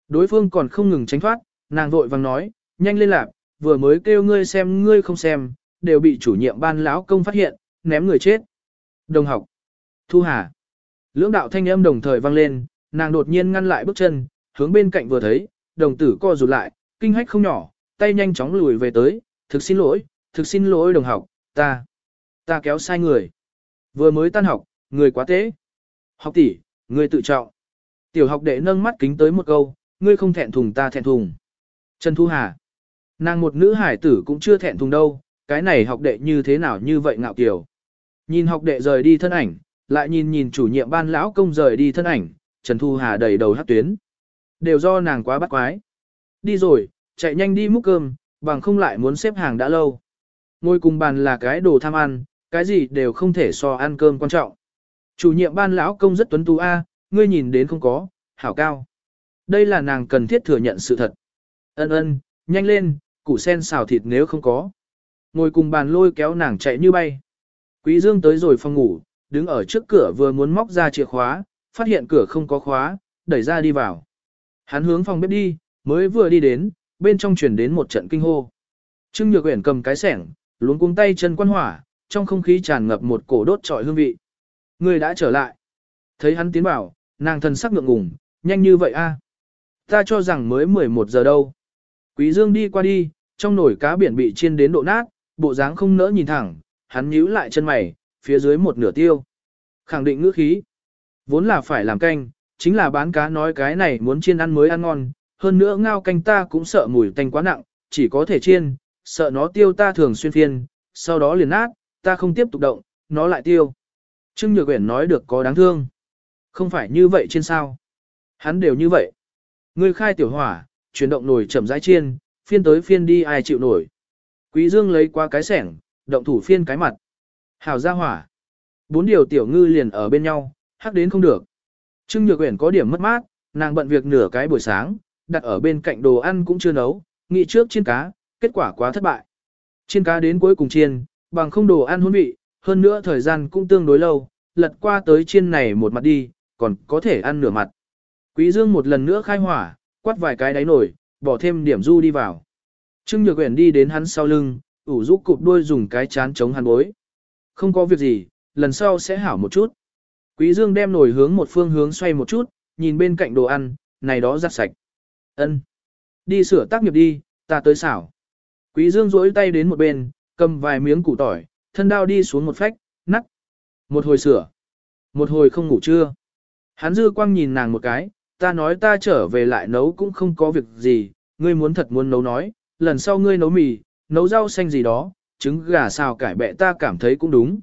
Đối phương còn không ngừng tránh thoát, nàng vội vàng nói, nhanh lên lạc, vừa mới kêu ngươi xem ngươi không xem, đều bị chủ nhiệm ban lão công phát hiện, ném người chết. Đồng học. Thu Hà. Lưỡng đạo thanh âm đồng thời vang lên, nàng đột nhiên ngăn lại bước chân, hướng bên cạnh vừa thấy, đồng tử co rụt lại, kinh hách không nhỏ, tay nhanh chóng lùi về tới, thực xin lỗi, thực xin lỗi đồng học, ta, ta kéo sai người. Vừa mới tan học, người quá tế. Học tỷ, người tự trọng. Tiểu học đệ nâng mắt kính tới một câu, ngươi không thẹn thùng ta thẹn thùng. Trần Thu Hà. Nàng một nữ hải tử cũng chưa thẹn thùng đâu, cái này học đệ như thế nào như vậy ngạo kiều. Nhìn học đệ rời đi thân ảnh, Lại nhìn nhìn chủ nhiệm ban lão công rời đi thân ảnh, Trần Thu Hà đầy đầu hát tuyến. Đều do nàng quá bắt quái. Đi rồi, chạy nhanh đi múc cơm, bằng không lại muốn xếp hàng đã lâu. Ngồi cùng bàn là cái đồ tham ăn, cái gì đều không thể so ăn cơm quan trọng. Chủ nhiệm ban lão công rất tuấn tú A, ngươi nhìn đến không có, hảo cao. Đây là nàng cần thiết thừa nhận sự thật. Ân ân, nhanh lên, củ sen xào thịt nếu không có. Ngồi cùng bàn lôi kéo nàng chạy như bay. Quý Dương tới rồi phòng ngủ, đứng ở trước cửa vừa muốn móc ra chìa khóa, phát hiện cửa không có khóa, đẩy ra đi vào. Hắn hướng phòng bếp đi, mới vừa đi đến, bên trong truyền đến một trận kinh hô. Trương Nhược Uyển cầm cái sẻng, luống cuống tay chân quan hỏa, trong không khí tràn ngập một cổ đốt trọi hương vị. Người đã trở lại. Thấy hắn tiến vào, nàng thần sắc ngượng ngùng, nhanh như vậy a? Ta cho rằng mới 11 giờ đâu. Quý Dương đi qua đi, trong nồi cá biển bị chiên đến độ nát, bộ dáng không nỡ nhìn thẳng, hắn nhíu lại chân mày, phía dưới một nửa tiêu. Khẳng định ngữ khí. Vốn là phải làm canh, chính là bán cá nói cái này muốn chiên ăn mới ăn ngon, hơn nữa ngao canh ta cũng sợ mùi tanh quá nặng, chỉ có thể chiên, sợ nó tiêu ta thường xuyên phiên, sau đó liền nát, ta không tiếp tục động, nó lại tiêu. Trương Nhược Uyển nói được có đáng thương. Không phải như vậy trên sao. Hắn đều như vậy. Ngươi khai tiểu hỏa, chuyển động nồi chậm rãi chiên, phiên tới phiên đi ai chịu nổi. Quý Dương lấy qua cái sẻng, động thủ phiên cái mặt. Hảo ra hỏa. Bốn điều tiểu ngư liền ở bên nhau, hắc đến không được. Trương Nhược Uyển có điểm mất mát, nàng bận việc nửa cái buổi sáng, đặt ở bên cạnh đồ ăn cũng chưa nấu, nghĩ trước chiên cá, kết quả quá thất bại. Chiên cá đến cuối cùng chiên, bằng không đồ ăn hôn vị, hơn nữa thời gian cũng tương đối lâu, lật qua tới chiên này một mặt đi, còn có thể ăn nửa mặt. Quý Dương một lần nữa khai hỏa, quát vài cái đáy nổi, bỏ thêm điểm du đi vào. Trương Nhược Uyển đi đến hắn sau lưng, ủ rũ cụp đuôi dùng cái chán chống hắn bối. Không có việc gì, lần sau sẽ hảo một chút. Quý Dương đem nồi hướng một phương hướng xoay một chút, nhìn bên cạnh đồ ăn, này đó giặt sạch. Ân, Đi sửa tác nghiệp đi, ta tới xảo. Quý Dương duỗi tay đến một bên, cầm vài miếng củ tỏi, thân đao đi xuống một phách, nắc. Một hồi sửa. Một hồi không ngủ trưa. Hắn dư quang nhìn nàng một cái, ta nói ta trở về lại nấu cũng không có việc gì, ngươi muốn thật muốn nấu nói, lần sau ngươi nấu mì, nấu rau xanh gì đó, trứng gà xào cải bẹ ta cảm thấy cũng đúng.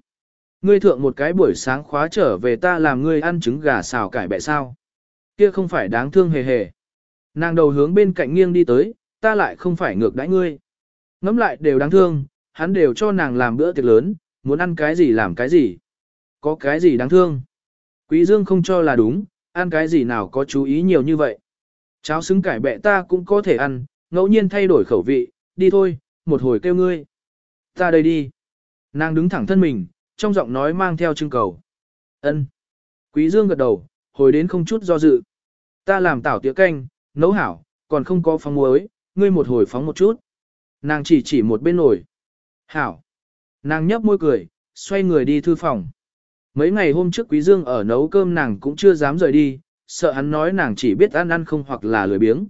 Ngươi thượng một cái buổi sáng khóa trở về ta làm ngươi ăn trứng gà xào cải bẹ sao. Kia không phải đáng thương hề hề. Nàng đầu hướng bên cạnh nghiêng đi tới, ta lại không phải ngược đãi ngươi. Ngắm lại đều đáng thương, hắn đều cho nàng làm bữa tiệc lớn, muốn ăn cái gì làm cái gì. Có cái gì đáng thương. Quý Dương không cho là đúng, ăn cái gì nào có chú ý nhiều như vậy. Cháo xứng cải bẹ ta cũng có thể ăn, ngẫu nhiên thay đổi khẩu vị, đi thôi, một hồi kêu ngươi. Ta đây đi. Nàng đứng thẳng thân mình, trong giọng nói mang theo trưng cầu. Ân. Quý Dương gật đầu, hồi đến không chút do dự. Ta làm tảo tía canh, nấu hảo, còn không có phóng muối, ngươi một hồi phóng một chút. Nàng chỉ chỉ một bên nổi. Hảo. Nàng nhấp môi cười, xoay người đi thư phòng. Mấy ngày hôm trước Quý Dương ở nấu cơm nàng cũng chưa dám rời đi, sợ hắn nói nàng chỉ biết ăn ăn không hoặc là lười biếng.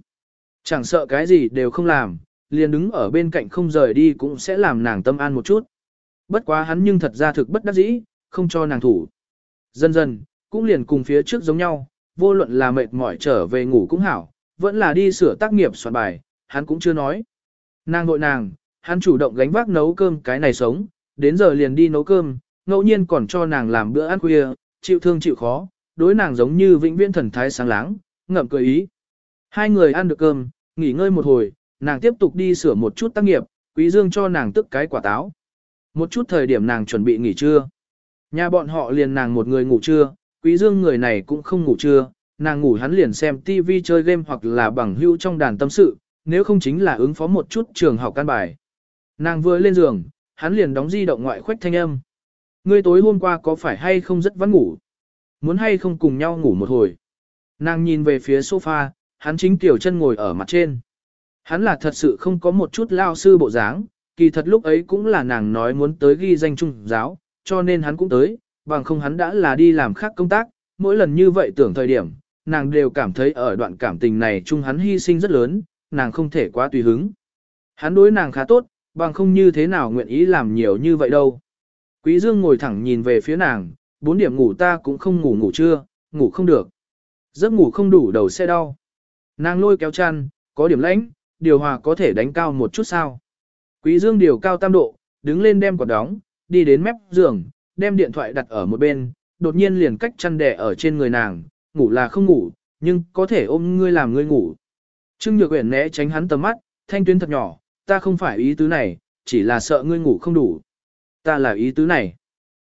Chẳng sợ cái gì đều không làm, liền đứng ở bên cạnh không rời đi cũng sẽ làm nàng tâm an một chút. Bất quá hắn nhưng thật ra thực bất đắc dĩ, không cho nàng thủ. Dần dần, cũng liền cùng phía trước giống nhau, vô luận là mệt mỏi trở về ngủ cũng hảo, vẫn là đi sửa tác nghiệp soạn bài, hắn cũng chưa nói. Nàng nội nàng, hắn chủ động gánh vác nấu cơm cái này sống, đến giờ liền đi nấu cơm, ngẫu nhiên còn cho nàng làm bữa ăn khuya, chịu thương chịu khó, đối nàng giống như vĩnh viễn thần thái sáng láng, ngậm cười ý. Hai người ăn được cơm, nghỉ ngơi một hồi, nàng tiếp tục đi sửa một chút tác nghiệp, quý dương cho nàng tức cái quả táo. Một chút thời điểm nàng chuẩn bị nghỉ trưa. Nhà bọn họ liền nàng một người ngủ trưa, quý dương người này cũng không ngủ trưa, nàng ngủ hắn liền xem TV chơi game hoặc là bằng hữu trong đàn tâm sự, nếu không chính là ứng phó một chút trường học căn bài. Nàng vừa lên giường, hắn liền đóng di động ngoại khuếch thanh âm. Ngươi tối hôm qua có phải hay không rất vắng ngủ? Muốn hay không cùng nhau ngủ một hồi? Nàng nhìn về phía sofa, hắn chính tiểu chân ngồi ở mặt trên. Hắn là thật sự không có một chút lao sư bộ dáng, kỳ thật lúc ấy cũng là nàng nói muốn tới ghi danh trung giáo, cho nên hắn cũng tới, bằng không hắn đã là đi làm khác công tác, mỗi lần như vậy tưởng thời điểm, nàng đều cảm thấy ở đoạn cảm tình này chung hắn hy sinh rất lớn, nàng không thể quá tùy hứng. Hắn đối nàng khá tốt, bằng không như thế nào nguyện ý làm nhiều như vậy đâu. Quý Dương ngồi thẳng nhìn về phía nàng, bốn điểm ngủ ta cũng không ngủ ngủ chưa, ngủ không được. Giấc ngủ không đủ đầu xe đau. Nàng lôi kéo chăn, có điểm lãnh, điều hòa có thể đánh cao một chút sao. Quý Dương điều cao tam độ, đứng lên đem quạt đóng, đi đến mép giường, đem điện thoại đặt ở một bên, đột nhiên liền cách chăn đè ở trên người nàng, ngủ là không ngủ, nhưng có thể ôm ngươi làm ngươi ngủ. Trương Nhược Uyển né tránh hắn tầm mắt, thanh tuyến thật nhỏ, ta không phải ý tứ này, chỉ là sợ ngươi ngủ không đủ. Ta là ý tứ này.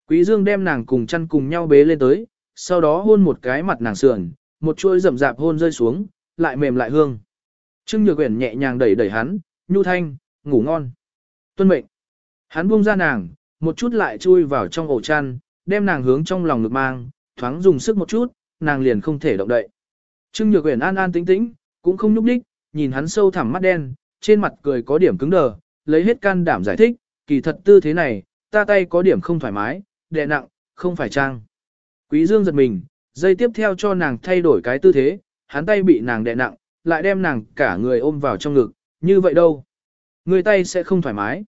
Quý Dương đem nàng cùng chăn cùng nhau bế lên tới, sau đó hôn một cái mặt nàng sườn, một chuỗi rậm rạp hôn rơi xuống, lại mềm lại hương. Trương Nhược Uyển nhẹ nhàng đẩy đẩy hắn, nhu thanh, ngủ ngon. Tuân mệnh. Hắn buông ra nàng, một chút lại chui vào trong ổ chăn, đem nàng hướng trong lòng ngực mang, thoáng dùng sức một chút, nàng liền không thể động đậy. Trương Nhược Uyển an an tĩnh tĩnh, cũng không nhúc nhích, nhìn hắn sâu thẳm mắt đen, trên mặt cười có điểm cứng đờ, lấy hết can đảm giải thích, kỳ thật tư thế này, ta tay có điểm không thoải mái, đè nặng, không phải trang. Quý Dương giật mình, dây tiếp theo cho nàng thay đổi cái tư thế, hắn tay bị nàng đè nặng, lại đem nàng cả người ôm vào trong ngực, như vậy đâu. Người tay sẽ không thoải mái.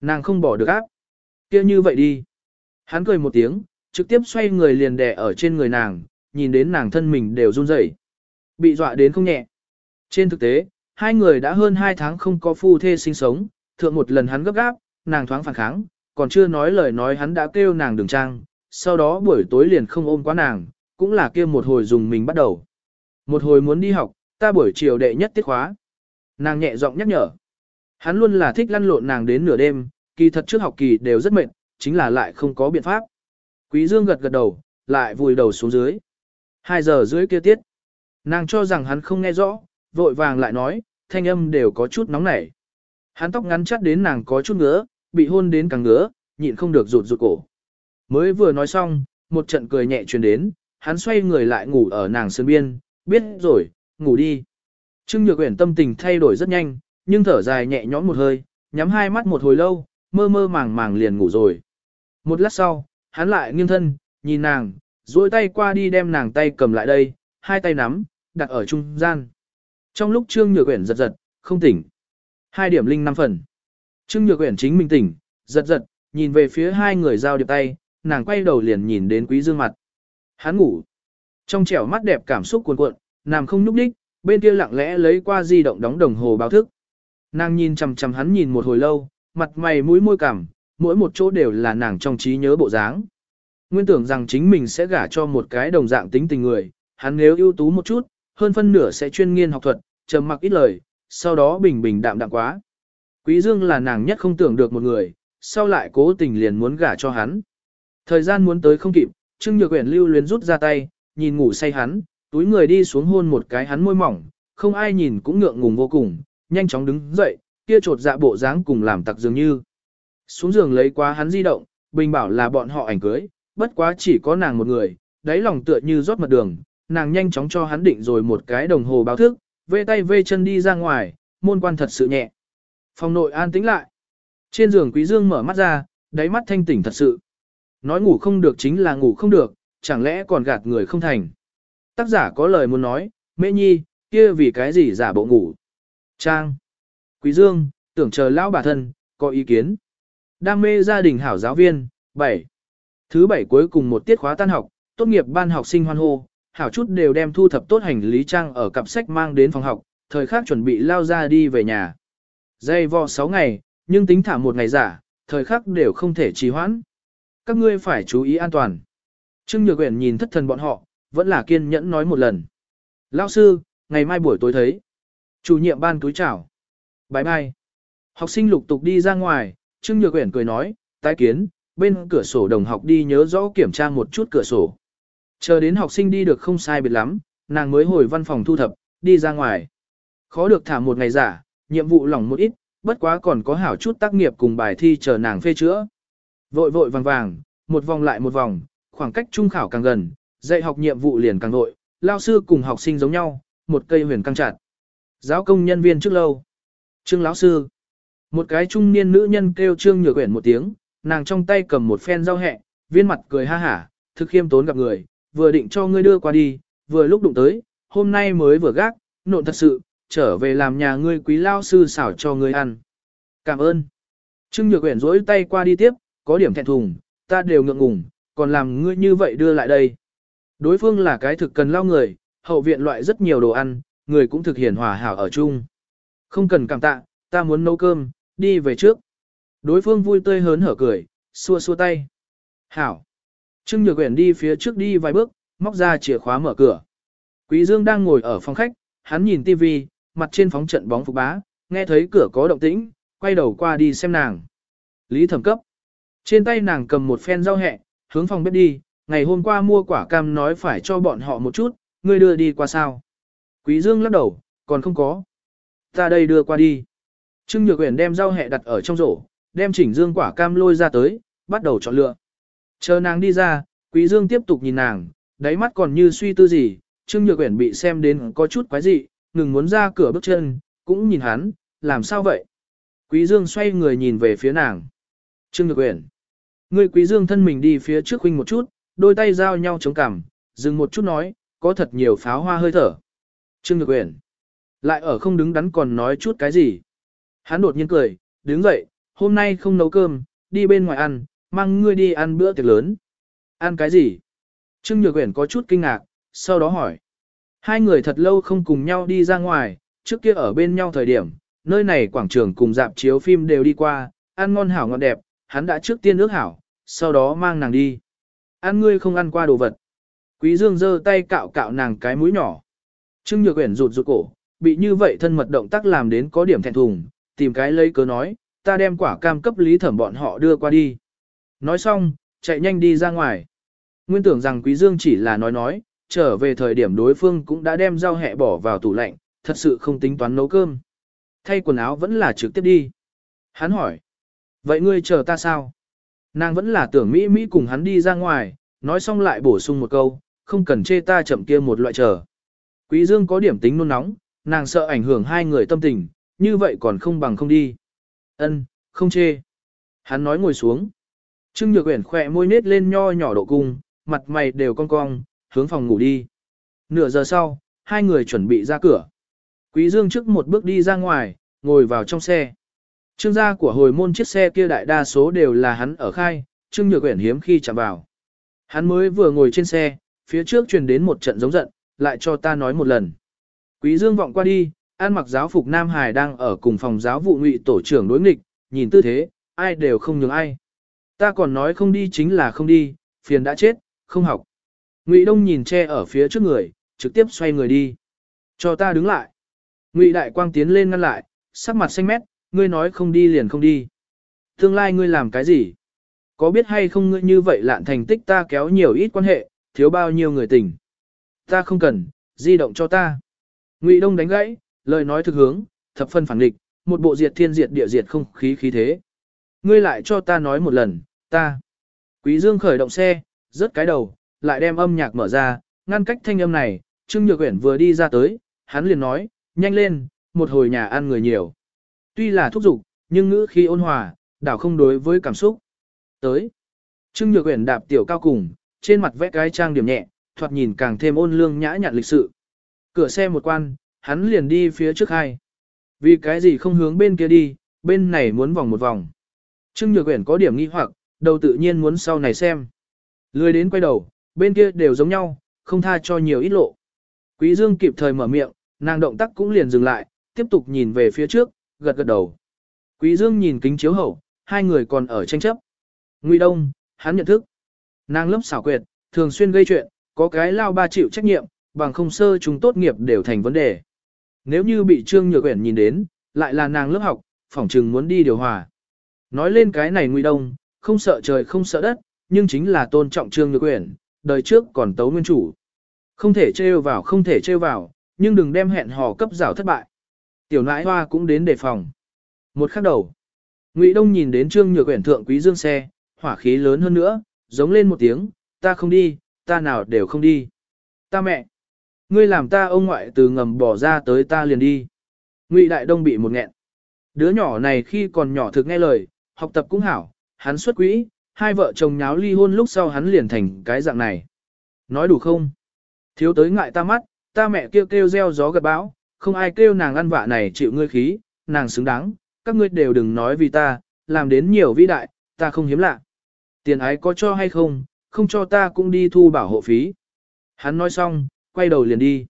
Nàng không bỏ được áp. kia như vậy đi. Hắn cười một tiếng, trực tiếp xoay người liền đè ở trên người nàng, nhìn đến nàng thân mình đều run rẩy, Bị dọa đến không nhẹ. Trên thực tế, hai người đã hơn hai tháng không có phu thê sinh sống, thượng một lần hắn gấp gáp, nàng thoáng phản kháng, còn chưa nói lời nói hắn đã kêu nàng đừng trang, sau đó buổi tối liền không ôm quá nàng, cũng là kia một hồi dùng mình bắt đầu. Một hồi muốn đi học, ta buổi chiều đệ nhất tiết khóa. Nàng nhẹ giọng nhắc nhở. Hắn luôn là thích lăn lộn nàng đến nửa đêm, kỳ thật trước học kỳ đều rất mệt, chính là lại không có biện pháp. Quý Dương gật gật đầu, lại vùi đầu xuống dưới. Hai giờ dưới kia tiết. Nàng cho rằng hắn không nghe rõ, vội vàng lại nói, thanh âm đều có chút nóng nảy. Hắn tóc ngắn chắt đến nàng có chút ngứa, bị hôn đến càng ngứa, nhịn không được rụt rụt cổ. Mới vừa nói xong, một trận cười nhẹ truyền đến, hắn xoay người lại ngủ ở nàng sườn biên, biết rồi, ngủ đi. Trương Nhược Uyển tâm tình thay đổi rất nhanh, nhưng thở dài nhẹ nhõm một hơi, nhắm hai mắt một hồi lâu, mơ mơ màng màng liền ngủ rồi. Một lát sau, hắn lại nghiêng thân, nhìn nàng, duỗi tay qua đi đem nàng tay cầm lại đây, hai tay nắm, đặt ở trung gian. Trong lúc Trương Nhược Uyển giật giật, không tỉnh. Hai điểm linh năm phần. Trương Nhược Uyển chính mình tỉnh, giật giật, nhìn về phía hai người giao điệp tay, nàng quay đầu liền nhìn đến Quý Dương mặt. Hắn ngủ. Trong trẻo mắt đẹp cảm xúc cuồn cuộn, nàng không nhúc đích, bên kia lặng lẽ lấy qua di động đóng đồng hồ báo thức. Nàng nhìn chằm chằm hắn nhìn một hồi lâu, mặt mày mũi môi cảm, mỗi một chỗ đều là nàng trong trí nhớ bộ dáng. Nguyên tưởng rằng chính mình sẽ gả cho một cái đồng dạng tính tình người, hắn nếu ưu tú một chút, hơn phân nửa sẽ chuyên nghiên học thuật, trầm mặc ít lời, sau đó bình bình đạm đạm quá. Quý Dương là nàng nhất không tưởng được một người, sau lại cố tình liền muốn gả cho hắn. Thời gian muốn tới không kịp, Trương Nhược Uyển lưu luyến rút ra tay, nhìn ngủ say hắn, túi người đi xuống hôn một cái hắn môi mỏng, không ai nhìn cũng ngượng ngùng vô cùng, nhanh chóng đứng dậy, kia trột dạ bộ dáng cùng làm tặc dường như. Xuống giường lấy quá hắn di động, bình bảo là bọn họ ảnh cưới, bất quá chỉ có nàng một người, đáy lòng tựa như rót mật đường, nàng nhanh chóng cho hắn định rồi một cái đồng hồ báo thức, vê tay vê chân đi ra ngoài, môn quan thật sự nhẹ. Phòng nội an tĩnh lại. Trên giường Quý Dương mở mắt ra, đáy mắt thanh tỉnh thật sự. Nói ngủ không được chính là ngủ không được, chẳng lẽ còn gạt người không thành. Tác giả có lời muốn nói, mê nhi, kia vì cái gì giả bộ ngủ. Trang. Quý Dương, tưởng chờ lão bà thân, có ý kiến. Đam mê gia đình hảo giáo viên, 7. Thứ bảy cuối cùng một tiết khóa tan học, tốt nghiệp ban học sinh hoan hô, hảo chút đều đem thu thập tốt hành lý trang ở cặp sách mang đến phòng học, thời khắc chuẩn bị lao ra đi về nhà. Dây vò 6 ngày, nhưng tính thả một ngày giả, thời khắc đều không thể trì hoãn. Các ngươi phải chú ý an toàn. Trương Nhược Uyển nhìn thất thần bọn họ, vẫn là kiên nhẫn nói một lần. Lão sư, ngày mai buổi tối thấy. Chủ nhiệm ban túi chào. Bye bye. Học sinh lục tục đi ra ngoài, Trương Nhược Uyển cười nói, tái kiến, bên cửa sổ đồng học đi nhớ rõ kiểm tra một chút cửa sổ. Chờ đến học sinh đi được không sai biệt lắm, nàng mới hồi văn phòng thu thập, đi ra ngoài. Khó được thả một ngày giả, nhiệm vụ lỏng một ít, bất quá còn có hảo chút tác nghiệp cùng bài thi chờ nàng phê chữa. Vội vội vàng vàng, một vòng lại một vòng, khoảng cách trung khảo càng gần, dạy học nhiệm vụ liền càng nội. lao sư cùng học sinh giống nhau, một cây huyền căng chặt. Giáo công nhân viên trước lâu. Trương lão sư. Một cái trung niên nữ nhân kêu Trương Nhược Uyển một tiếng, nàng trong tay cầm một phen rau hẹ, viên mặt cười ha hả, thực khiêm tốn gặp người, vừa định cho ngươi đưa qua đi, vừa lúc đụng tới, hôm nay mới vừa gác, nộn thật sự, trở về làm nhà ngươi quý lao sư xảo cho ngươi ăn. Cảm ơn. Trương Nhược Uyển rỗi tay qua đi tiếp, có điểm thẹn thùng, ta đều ngượng ngùng, còn làm ngươi như vậy đưa lại đây. Đối phương là cái thực cần lao người, hậu viện loại rất nhiều đồ ăn, người cũng thực hiền hòa hảo ở chung. Không cần cảm tạ, ta muốn nấu cơm, đi về trước. Đối phương vui tươi hớn hở cười, xua xua tay. Hảo. Trương Nhược Uyển đi phía trước đi vài bước, móc ra chìa khóa mở cửa. Quý Dương đang ngồi ở phòng khách, hắn nhìn tivi, mặt trên phóng trận bóng phục bá, nghe thấy cửa có động tĩnh, quay đầu qua đi xem nàng. Lý thẩm cấp. Trên tay nàng cầm một phen rau hẹ, hướng phòng bếp đi, ngày hôm qua mua quả cam nói phải cho bọn họ một chút, ngươi đưa đi qua sao. Quý Dương lắc đầu, còn không có. Ta đây đưa qua đi. Trương Nhược Uyển đem rau hẹ đặt ở trong rổ, đem chỉnh dương quả cam lôi ra tới, bắt đầu chọn lựa. Chờ nàng đi ra, Quý Dương tiếp tục nhìn nàng, đáy mắt còn như suy tư gì, Trương Nhược Uyển bị xem đến có chút quái dị, ngừng muốn ra cửa bước chân, cũng nhìn hắn, làm sao vậy? Quý Dương xoay người nhìn về phía nàng. Trương Nhược Uyển. Ngươi Quý Dương thân mình đi phía trước huynh một chút, đôi tay giao nhau chống cằm, dừng một chút nói, có thật nhiều pháo hoa hơi thở. Trương Nhược Uyển. Lại ở không đứng đắn còn nói chút cái gì. Hắn đột nhiên cười, đứng dậy, hôm nay không nấu cơm, đi bên ngoài ăn, mang ngươi đi ăn bữa tiệc lớn. Ăn cái gì? Trương Nhược Uyển có chút kinh ngạc, sau đó hỏi. Hai người thật lâu không cùng nhau đi ra ngoài, trước kia ở bên nhau thời điểm, nơi này quảng trường cùng dạp chiếu phim đều đi qua, ăn ngon hảo ngon đẹp, hắn đã trước tiên ước hảo, sau đó mang nàng đi. Ăn ngươi không ăn qua đồ vật. Quý Dương giơ tay cạo cạo nàng cái mũi nhỏ. Trương Nhược Uyển rụt rụt cổ, bị như vậy thân mật động tác làm đến có điểm thẹn thùng, tìm cái lấy cớ nói, ta đem quả cam cấp lý thẩm bọn họ đưa qua đi. Nói xong, chạy nhanh đi ra ngoài. Nguyên tưởng rằng Quý Dương chỉ là nói nói, trở về thời điểm đối phương cũng đã đem rau hẹ bỏ vào tủ lạnh, thật sự không tính toán nấu cơm. Thay quần áo vẫn là trực tiếp đi. Hắn hỏi, vậy ngươi chờ ta sao? Nàng vẫn là tưởng Mỹ Mỹ cùng hắn đi ra ngoài, nói xong lại bổ sung một câu, không cần chê ta chậm kia một loại chờ. Quý Dương có điểm tính nôn nóng, nàng sợ ảnh hưởng hai người tâm tình, như vậy còn không bằng không đi. Ân, không chê. Hắn nói ngồi xuống. Trương Nhược Uyển khẽ môi nết lên nho nhỏ độ cung, mặt mày đều cong cong, hướng phòng ngủ đi. Nửa giờ sau, hai người chuẩn bị ra cửa. Quý Dương trước một bước đi ra ngoài, ngồi vào trong xe. Trương gia của hồi môn chiếc xe kia đại đa số đều là hắn ở khai, Trương Nhược Uyển hiếm khi chạm vào. Hắn mới vừa ngồi trên xe, phía trước truyền đến một trận giống giận, lại cho ta nói một lần. Quý Dương vọng qua đi, An mặc giáo phục Nam Hải đang ở cùng phòng giáo vụ ngụy tổ trưởng đối nghịch, nhìn tư thế, ai đều không nhường ai. Ta còn nói không đi chính là không đi, phiền đã chết, không học. Ngụy Đông nhìn che ở phía trước người, trực tiếp xoay người đi. Cho ta đứng lại. Ngụy Đại Quang tiến lên ngăn lại, sắc mặt xanh mét, ngươi nói không đi liền không đi. Tương lai ngươi làm cái gì? Có biết hay không ngươi như vậy lạn thành tích ta kéo nhiều ít quan hệ, thiếu bao nhiêu người tình. Ta không cần, di động cho ta. Ngụy Đông đánh gãy, lời nói thực hướng, thập phân phản địch, một bộ diệt thiên diệt địa diệt không khí khí thế. Ngươi lại cho ta nói một lần, ta. Quý Dương khởi động xe, rớt cái đầu, lại đem âm nhạc mở ra, ngăn cách thanh âm này, Trương Nhược Uyển vừa đi ra tới, hắn liền nói, nhanh lên, một hồi nhà ăn người nhiều. Tuy là thúc giục, nhưng ngữ khi ôn hòa, đảo không đối với cảm xúc. Tới. Trương Nhược Uyển đạp tiểu cao cùng, trên mặt vẽ cái trang điểm nhẹ, thoạt nhìn càng thêm ôn lương nhã nhặn lịch sự. Cửa xe một quan, hắn liền đi phía trước hai. Vì cái gì không hướng bên kia đi, bên này muốn vòng một vòng. Trương Nhược Uyển có điểm nghi hoặc, đầu tự nhiên muốn sau này xem. Lười đến quay đầu, bên kia đều giống nhau, không tha cho nhiều ít lộ. Quý Dương kịp thời mở miệng, nàng động tác cũng liền dừng lại, tiếp tục nhìn về phía trước, gật gật đầu. Quý Dương nhìn kính chiếu hậu, hai người còn ở tranh chấp. Ngụy Đông, hắn nhận thức. Nàng lớp xảo quyệt, thường xuyên gây chuyện, có cái lao ba chịu trách nhiệm, bằng không sơ chúng tốt nghiệp đều thành vấn đề. Nếu như bị Trương Nhược Uyển nhìn đến, lại là nàng lớp học, phỏng trừng muốn đi điều hòa. Nói lên cái này Ngụy Đông, không sợ trời không sợ đất, nhưng chính là tôn trọng Trương Nhược Uyển, đời trước còn tấu nguyên chủ. Không thể trêu vào không thể trêu vào, nhưng đừng đem hẹn hò cấp rào thất bại. Tiểu nãi hoa cũng đến đề phòng. Một khắc đầu, Ngụy Đông nhìn đến Trương Nhược Uyển thượng quý dương xe, hỏa khí lớn hơn nữa, giống lên một tiếng, ta không đi, ta nào đều không đi. Ta mẹ, ngươi làm ta ông ngoại từ ngầm bỏ ra tới ta liền đi. Ngụy Đại Đông bị một nghẹn. Đứa nhỏ này khi còn nhỏ thực nghe lời, học tập cũng hảo, hắn xuất quỹ, hai vợ chồng nháo ly hôn lúc sau hắn liền thành cái dạng này. Nói đủ không? Thiếu tới ngại ta mắt, ta mẹ kêu kêu gieo gió gật bão, không ai kêu nàng ăn vạ này chịu ngươi khí, nàng xứng đáng, các ngươi đều đừng nói vì ta, làm đến nhiều vĩ đại, ta không hiếm lạ. Tiền ái có cho hay không, không cho ta cũng đi thu bảo hộ phí. Hắn nói xong, quay đầu liền đi.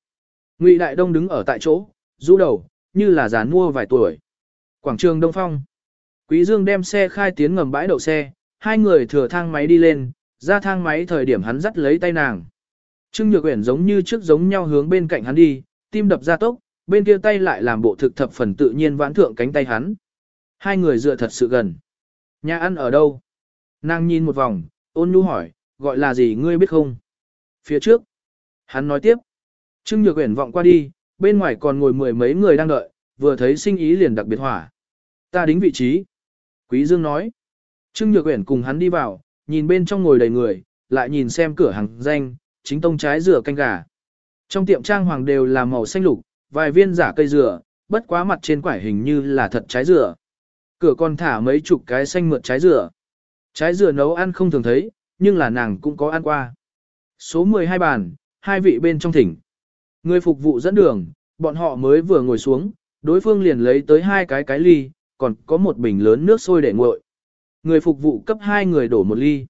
Ngụy Đại Đông đứng ở tại chỗ, rũ đầu, như là giàn mua vài tuổi. Quảng trường Đông Phong. Quý Dương đem xe khai tiến ngầm bãi đậu xe, hai người thừa thang máy đi lên, Ra thang máy thời điểm hắn dắt lấy tay nàng. Trương Nhược Uyển giống như trước giống nhau hướng bên cạnh hắn đi, tim đập ra tốc, bên kia tay lại làm bộ thực thập phần tự nhiên vãn thượng cánh tay hắn. Hai người dựa thật sự gần. Nhà ăn ở đâu? Nàng nhìn một vòng, ôn nhu hỏi, gọi là gì ngươi biết không? Phía trước. Hắn nói tiếp. Trương Nhược Uyển vọng qua đi, bên ngoài còn ngồi mười mấy người đang đợi, vừa thấy sinh ý liền đặc biệt hỏa. Ta đính vị trí. Quý Dương nói. Trương Nhược Uyển cùng hắn đi vào, nhìn bên trong ngồi đầy người, lại nhìn xem cửa hàng danh, chính tông trái rửa canh gà. Trong tiệm trang hoàng đều là màu xanh lục, vài viên giả cây dừa, bất quá mặt trên quải hình như là thật trái dừa. Cửa còn thả mấy chục cái xanh mượt trái dừa. Trái dừa nấu ăn không thường thấy, nhưng là nàng cũng có ăn qua. Số 12 bàn, hai vị bên trong thỉnh. Người phục vụ dẫn đường, bọn họ mới vừa ngồi xuống, đối phương liền lấy tới hai cái cái ly, còn có một bình lớn nước sôi để nguội. Người phục vụ cấp hai người đổ một ly.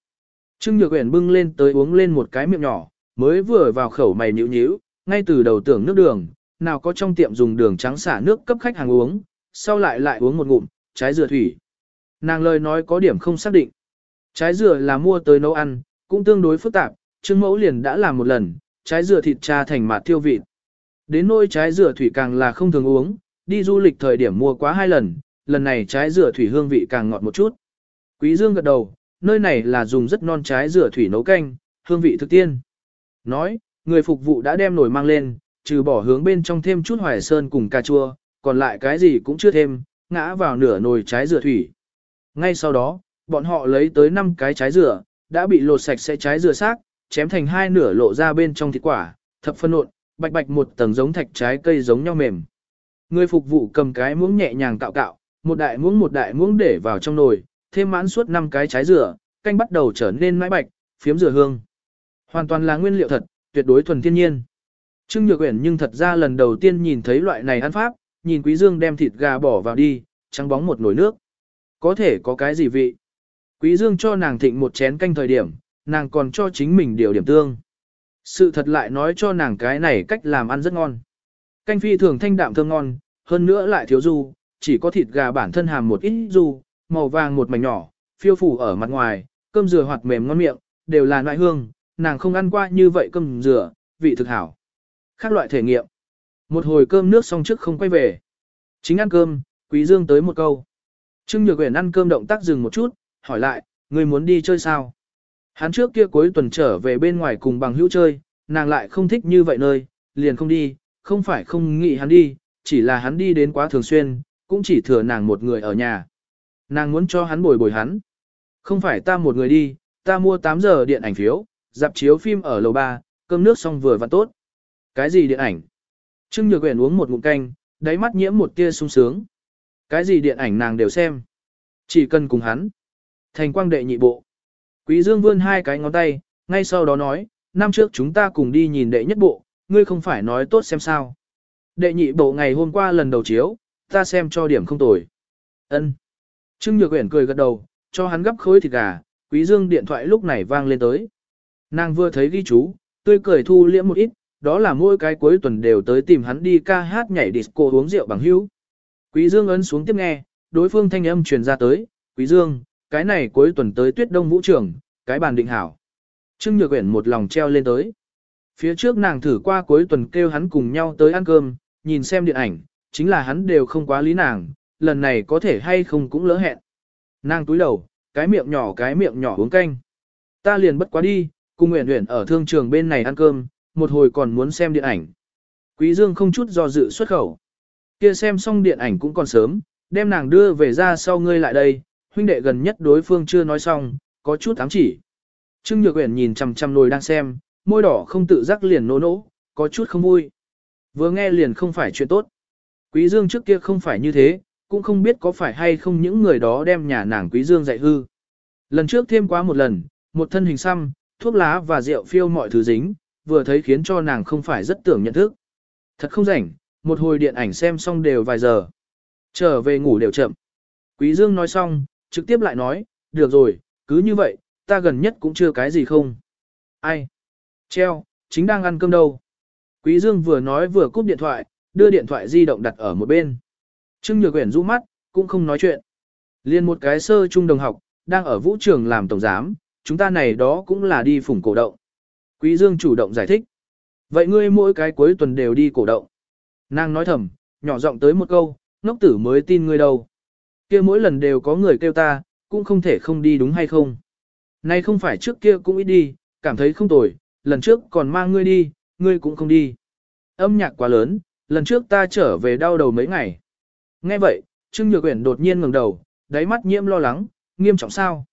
Trương Nhược Uyển bưng lên tới uống lên một cái miệng nhỏ, mới vừa vào khẩu mày nhíu nhíu, ngay từ đầu tưởng nước đường, nào có trong tiệm dùng đường trắng xả nước cấp khách hàng uống, sau lại lại uống một ngụm, trái dừa thủy. Nàng lời nói có điểm không xác định. Trái dừa là mua tới nấu ăn, cũng tương đối phức tạp, Trương Mẫu liền đã làm một lần, trái dừa thịt cha thành mạt tiêu vịt. Đến nôi trái dừa thủy càng là không thường uống, đi du lịch thời điểm mua quá hai lần, lần này trái dừa thủy hương vị càng ngọt một chút. Quý Dương gật đầu, nơi này là dùng rất non trái dừa thủy nấu canh, hương vị thực tiên. Nói, người phục vụ đã đem nồi mang lên, trừ bỏ hướng bên trong thêm chút hoài sơn cùng cà chua, còn lại cái gì cũng chưa thêm, ngã vào nửa nồi trái dừa thủy. Ngay sau đó, bọn họ lấy tới 5 cái trái dừa, đã bị lột sạch sẽ trái dừa xác, chém thành hai nửa lộ ra bên trong thịt quả, thập phân nộn, bạch bạch một tầng giống thạch trái cây giống nhau mềm. Người phục vụ cầm cái muỗng nhẹ nhàng cạo cạo, một đại muỗng một đại muỗng để vào trong nồi, thêm mãn suốt 5 cái trái dừa, canh bắt đầu trở nên mãi bạch, phiếm dừa hương. Hoàn toàn là nguyên liệu thật, tuyệt đối thuần thiên nhiên. Trương Nhược Uyển nhưng thật ra lần đầu tiên nhìn thấy loại này ăn pháp, nhìn Quý Dương đem thịt gà bỏ vào đi, trắng bóng một nồi nước. Có thể có cái gì vị? Quý Dương cho nàng thịnh một chén canh thời điểm, nàng còn cho chính mình điều điểm tương. Sự thật lại nói cho nàng cái này cách làm ăn rất ngon. Canh phi thường thanh đạm thơm ngon, hơn nữa lại thiếu du, chỉ có thịt gà bản thân hàm một ít du, màu vàng một mảnh nhỏ, phiêu phủ ở mặt ngoài, cơm dừa hoạt mềm ngon miệng, đều là loại hương, nàng không ăn qua như vậy cơm dừa, vị thực hảo. Khác loại thể nghiệm. Một hồi cơm nước xong trước không quay về. Chính ăn cơm, Quý Dương tới một câu. Trương Nhược Uyển ăn cơm động tác dừng một chút, hỏi lại, người muốn đi chơi sao? Hắn trước kia cuối tuần trở về bên ngoài cùng bằng hữu chơi, nàng lại không thích như vậy nơi, liền không đi, không phải không nghĩ hắn đi, chỉ là hắn đi đến quá thường xuyên, cũng chỉ thừa nàng một người ở nhà. Nàng muốn cho hắn bồi bồi hắn. Không phải ta một người đi, ta mua 8 giờ điện ảnh phiếu, dạp chiếu phim ở lầu 3, cơm nước xong vừa và tốt. Cái gì điện ảnh? Trương Nhược Uyển uống một ngụm canh, đáy mắt nhiễm một tia sung sướng. Cái gì điện ảnh nàng đều xem. Chỉ cần cùng hắn. Thành quang đệ nhị bộ. Quý Dương vươn hai cái ngón tay, ngay sau đó nói, năm trước chúng ta cùng đi nhìn đệ nhất bộ, ngươi không phải nói tốt xem sao. Đệ nhị bộ ngày hôm qua lần đầu chiếu, ta xem cho điểm không tồi. Ân. Trương Nhược Uyển cười gật đầu, cho hắn gấp khối thịt gà, Quý Dương điện thoại lúc này vang lên tới. Nàng vừa thấy ghi chú, tươi cười thu liễm một ít, đó là mỗi cái cuối tuần đều tới tìm hắn đi ca hát nhảy disco uống rượu bằng hữu. Quý Dương ấn xuống tiếp nghe, đối phương thanh âm truyền ra tới, Quý Dương, cái này cuối tuần tới tuyết đông vũ trường, cái bàn định hảo. Trương Nhược Uyển một lòng treo lên tới. Phía trước nàng thử qua cuối tuần kêu hắn cùng nhau tới ăn cơm, nhìn xem điện ảnh, chính là hắn đều không quá lý nàng, lần này có thể hay không cũng lỡ hẹn. Nàng túi đầu, cái miệng nhỏ cái miệng nhỏ uống canh. Ta liền bất quá đi, cùng Uyển Uyển ở thương trường bên này ăn cơm, một hồi còn muốn xem điện ảnh. Quý Dương không chút do dự xuất khẩu. Kia xem xong điện ảnh cũng còn sớm, đem nàng đưa về ra sau ngươi lại đây, huynh đệ gần nhất đối phương chưa nói xong, có chút ám chỉ. Trương Nhược Uyển nhìn chằm chằm nồi đang xem, môi đỏ không tự giác liền nổ nỗ, có chút không vui. Vừa nghe liền không phải chuyện tốt. Quý Dương trước kia không phải như thế, cũng không biết có phải hay không những người đó đem nhà nàng Quý Dương dạy hư. Lần trước thêm quá một lần, một thân hình xăm, thuốc lá và rượu phiêu mọi thứ dính, vừa thấy khiến cho nàng không phải rất tưởng nhận thức. Thật không rảnh, một hồi điện ảnh xem xong đều vài giờ. Trở về ngủ đều chậm. Quý Dương nói xong, trực tiếp lại nói, được rồi, cứ như vậy, ta gần nhất cũng chưa cái gì không. Ai? Treo, chính đang ăn cơm đâu. Quý Dương vừa nói vừa cúp điện thoại, đưa điện thoại di động đặt ở một bên. Trương Nhược Uyển rũ mắt, cũng không nói chuyện. Liên một cái sơ trung đồng học, đang ở vũ trường làm tổng giám, chúng ta này đó cũng là đi phủng cổ động. Quý Dương chủ động giải thích. Vậy ngươi mỗi cái cuối tuần đều đi cổ động. Nàng nói thầm, nhỏ giọng tới một câu, ngốc tử mới tin ngươi đâu. kia mỗi lần đều có người kêu ta, cũng không thể không đi đúng hay không. Nay không phải trước kia cũng ít đi, cảm thấy không tồi, lần trước còn mang ngươi đi, ngươi cũng không đi. Âm nhạc quá lớn, lần trước ta trở về đau đầu mấy ngày. Nghe vậy, Trương Nhược Uyển đột nhiên ngẩng đầu, đáy mắt nhiễm lo lắng, nghiêm trọng sao?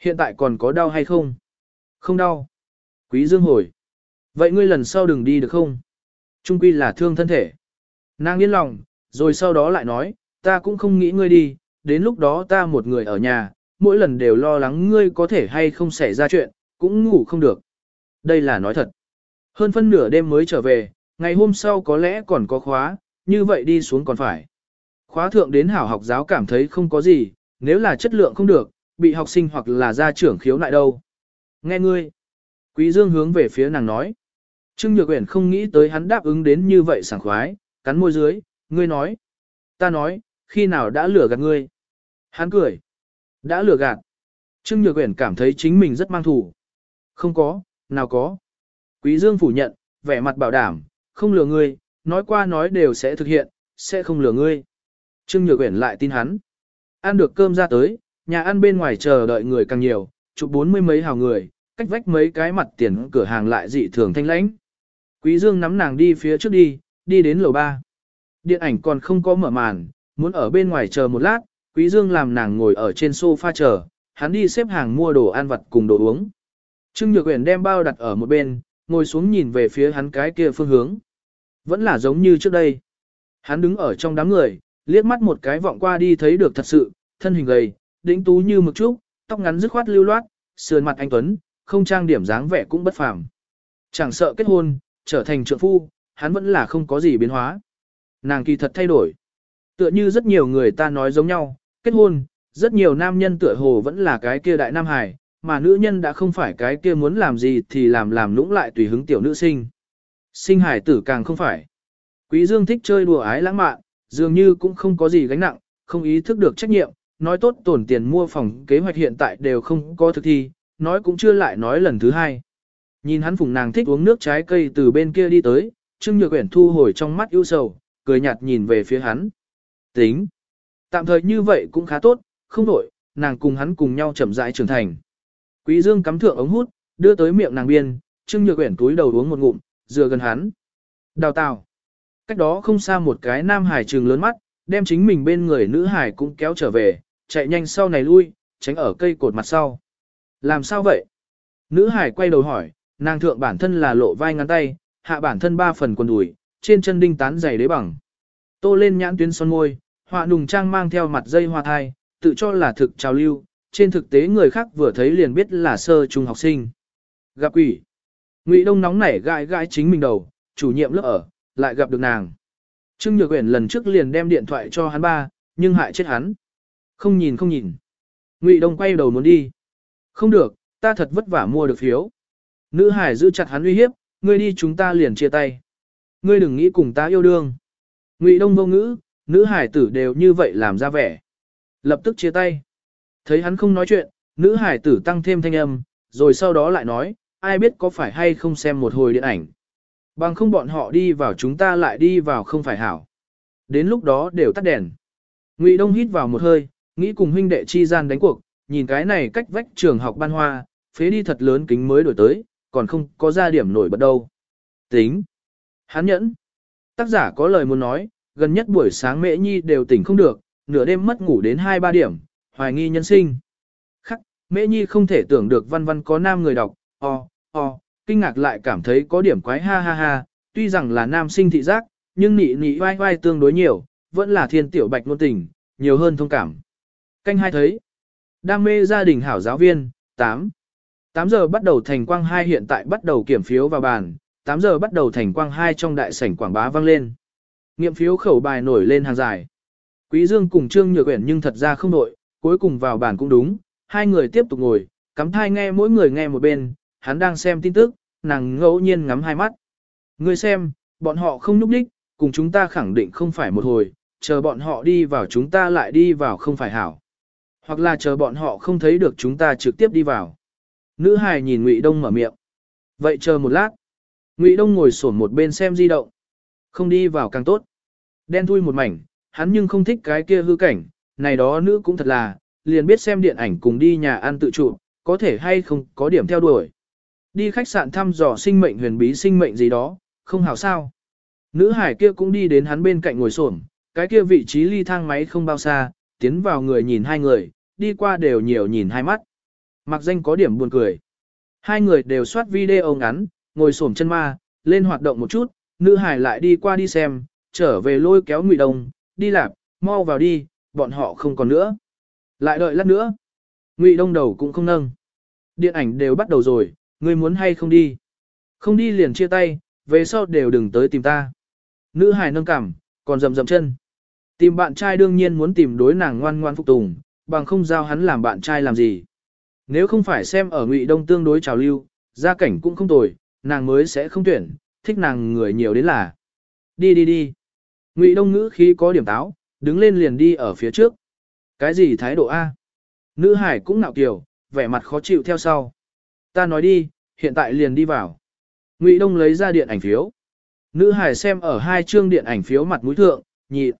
Hiện tại còn có đau hay không? Không đau. Quý Dương hồi. Vậy ngươi lần sau đừng đi được không? Trung quy là thương thân thể. Nàng yên lòng, rồi sau đó lại nói, ta cũng không nghĩ ngươi đi, đến lúc đó ta một người ở nhà, mỗi lần đều lo lắng ngươi có thể hay không xảy ra chuyện, cũng ngủ không được. Đây là nói thật. Hơn phân nửa đêm mới trở về, ngày hôm sau có lẽ còn có khóa, như vậy đi xuống còn phải. Khóa thượng đến hảo học giáo cảm thấy không có gì, nếu là chất lượng không được, bị học sinh hoặc là gia trưởng khiếu nại đâu. Nghe ngươi. Quý Dương hướng về phía nàng nói. Trương Nhược Uyển không nghĩ tới hắn đáp ứng đến như vậy sảng khoái, cắn môi dưới, ngươi nói. Ta nói, khi nào đã lừa gạt ngươi? Hắn cười. Đã lừa gạt. Trương Nhược Uyển cảm thấy chính mình rất mang thủ. Không có, nào có. Quý Dương phủ nhận, vẻ mặt bảo đảm, không lừa ngươi, nói qua nói đều sẽ thực hiện, sẽ không lừa ngươi. Trương Nhược Uyển lại tin hắn. Ăn được cơm ra tới, nhà ăn bên ngoài chờ đợi người càng nhiều, chụp bốn mươi mấy hào người, cách vách mấy cái mặt tiền cửa hàng lại dị thường thanh lãnh. Quý Dương nắm nàng đi phía trước đi, đi đến lầu ba. Điện ảnh còn không có mở màn, muốn ở bên ngoài chờ một lát, Quý Dương làm nàng ngồi ở trên sofa chờ, hắn đi xếp hàng mua đồ ăn vặt cùng đồ uống. Trương Nhược Uyển đem bao đặt ở một bên, ngồi xuống nhìn về phía hắn cái kia phương hướng. Vẫn là giống như trước đây. Hắn đứng ở trong đám người, liếc mắt một cái vọng qua đi thấy được thật sự, thân hình gầy, đĩnh tú như mực trúc, tóc ngắn dứt khoát lưu loát, sườn mặt anh tuấn, không trang điểm dáng vẻ cũng bất phàm. Chẳng sợ kết hôn, trở thành trượng phu, hắn vẫn là không có gì biến hóa. Nàng kỳ thật thay đổi. Tựa như rất nhiều người ta nói giống nhau, kết hôn, rất nhiều nam nhân tựa hồ vẫn là cái kia đại nam hải, mà nữ nhân đã không phải cái kia muốn làm gì thì làm làm lũng lại tùy hứng tiểu nữ sinh. Sinh hải tử càng không phải. Quý Dương thích chơi đùa ái lãng mạn, dường như cũng không có gì gánh nặng, không ý thức được trách nhiệm, nói tốt tổn tiền mua phòng kế hoạch hiện tại đều không có thực thi, nói cũng chưa lại nói lần thứ hai. Nhìn hắn phùng nàng thích uống nước trái cây từ bên kia đi tới, Trương Nhược Uyển thu hồi trong mắt ưu sầu, cười nhạt nhìn về phía hắn. Tính. Tạm thời như vậy cũng khá tốt, không đổi, nàng cùng hắn cùng nhau chậm rãi trưởng thành. Quý Dương cắm thượng ống hút, đưa tới miệng nàng biên, Trương Nhược Uyển túi đầu uống một ngụm, dựa gần hắn. Đào tào. Cách đó không xa một cái nam hải trường lớn mắt, đem chính mình bên người nữ hải cũng kéo trở về, chạy nhanh sau này lui, tránh ở cây cột mặt sau. Làm sao vậy? Nữ hải quay đầu hỏi, nàng thượng bản thân là lộ vai ngắn tay, hạ bản thân ba phần quần đùi, trên chân đinh tán dày đế bằng. Tô lên nhãn tuyến son môi, họa nùng trang mang theo mặt dây hoa thai, tự cho là thực trào lưu, trên thực tế người khác vừa thấy liền biết là sơ trung học sinh. Gặp quỷ. Ngụy Đông nóng nảy gãi gãi chính mình đầu, chủ nhiệm lớp ở, lại gặp được nàng. Trương Nhược Uyển lần trước liền đem điện thoại cho hắn ba, nhưng hại chết hắn. Không nhìn không nhìn. Ngụy Đông quay đầu muốn đi. Không được, ta thật vất vả mua được phiếu. Nữ hải giữ chặt hắn uy hiếp, ngươi đi chúng ta liền chia tay. Ngươi đừng nghĩ cùng ta yêu đương. Ngụy Đông vô ngữ, nữ hải tử đều như vậy làm ra vẻ. Lập tức chia tay. Thấy hắn không nói chuyện, nữ hải tử tăng thêm thanh âm, rồi sau đó lại nói, ai biết có phải hay không xem một hồi điện ảnh. Bằng không bọn họ đi vào chúng ta lại đi vào không phải hảo. Đến lúc đó đều tắt đèn. Ngụy Đông hít vào một hơi, nghĩ cùng huynh đệ chi gian đánh cuộc, nhìn cái này cách vách trường học ban hoa, phế đi thật lớn kính mới đổi tới, còn không có ra điểm nổi bật đâu. Tính. Hắn nhẫn. Tác giả có lời muốn nói, gần nhất buổi sáng Mễ nhi đều tỉnh không được, nửa đêm mất ngủ đến 2-3 điểm, hoài nghi nhân sinh. Khắc, Mễ nhi không thể tưởng được văn văn có nam người đọc, o, o, kinh ngạc lại cảm thấy có điểm quái ha ha ha, tuy rằng là nam sinh thị giác, nhưng nị nị vai vai tương đối nhiều, vẫn là thiên tiểu bạch nôn tình, nhiều hơn thông cảm. Canh hai thấy, đam mê gia đình hảo giáo viên, 8. 8 giờ bắt đầu thành quang 2 hiện tại bắt đầu kiểm phiếu vào bàn, 8 giờ bắt đầu thành quang 2 trong đại sảnh quảng bá vang lên. Nghiệm phiếu khẩu bài nổi lên hàng dài. Quý Dương cùng Trương Nhược Uyển nhưng thật ra không đội cuối cùng vào bàn cũng đúng, hai người tiếp tục ngồi, cắm thai nghe mỗi người nghe một bên, hắn đang xem tin tức, nàng ngẫu nhiên ngắm hai mắt. Ngươi xem, bọn họ không núp đích, cùng chúng ta khẳng định không phải một hồi, chờ bọn họ đi vào chúng ta lại đi vào không phải hảo. Hoặc là chờ bọn họ không thấy được chúng ta trực tiếp đi vào. Nữ hài nhìn Ngụy Đông mở miệng. Vậy chờ một lát. Ngụy Đông ngồi sổn một bên xem di động. Không đi vào càng tốt. Đen thui một mảnh, hắn nhưng không thích cái kia hư cảnh, này đó nữ cũng thật là, liền biết xem điện ảnh cùng đi nhà ăn tự trụ, có thể hay không có điểm theo đuổi. Đi khách sạn thăm dò sinh mệnh huyền bí sinh mệnh gì đó, không hảo sao. Nữ hải kia cũng đi đến hắn bên cạnh ngồi xổm, cái kia vị trí ly thang máy không bao xa, tiến vào người nhìn hai người, đi qua đều nhiều nhìn hai mắt. Mặc danh có điểm buồn cười. Hai người đều soát video ngắn, ngồi xổm chân ma, lên hoạt động một chút, nữ hải lại đi qua đi xem, trở về lôi kéo ngụy đông, đi lạp, mau vào đi, bọn họ không còn nữa. Lại đợi lát nữa. Ngụy đông đầu cũng không nâng. Điện ảnh đều bắt đầu rồi, ngươi muốn hay không đi. Không đi liền chia tay, về sau đều đừng tới tìm ta. Nữ hải nâng cằm, còn rầm rầm chân. Tìm bạn trai đương nhiên muốn tìm đối nàng ngoan ngoan phục tùng, bằng không giao hắn làm bạn trai làm gì. Nếu không phải xem ở Ngụy Đông tương đối trào lưu, gia cảnh cũng không tồi, nàng mới sẽ không tuyển, thích nàng người nhiều đến là. Đi đi đi. Ngụy Đông ngữ khí có điểm táo, đứng lên liền đi ở phía trước. Cái gì thái độ A? Nữ hải cũng ngạo kiều, vẻ mặt khó chịu theo sau. Ta nói đi, hiện tại liền đi vào. Ngụy Đông lấy ra điện ảnh phiếu. Nữ hải xem ở hai chương điện ảnh phiếu mặt mũi thượng, nhịn.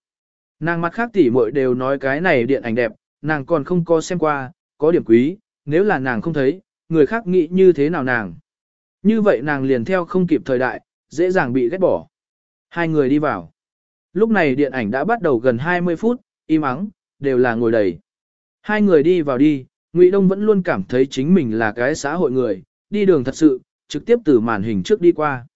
Nàng mặt khác tỉ muội đều nói cái này điện ảnh đẹp, nàng còn không có xem qua, có điểm quý, nếu là nàng không thấy, người khác nghĩ như thế nào nàng. Như vậy nàng liền theo không kịp thời đại, dễ dàng bị ghét bỏ. Hai người đi vào. Lúc này điện ảnh đã bắt đầu gần 20 phút, im ắng, đều là ngồi đầy. Hai người đi vào đi, Ngụy Đông vẫn luôn cảm thấy chính mình là cái xã hội người, đi đường thật sự, trực tiếp từ màn hình trước đi qua.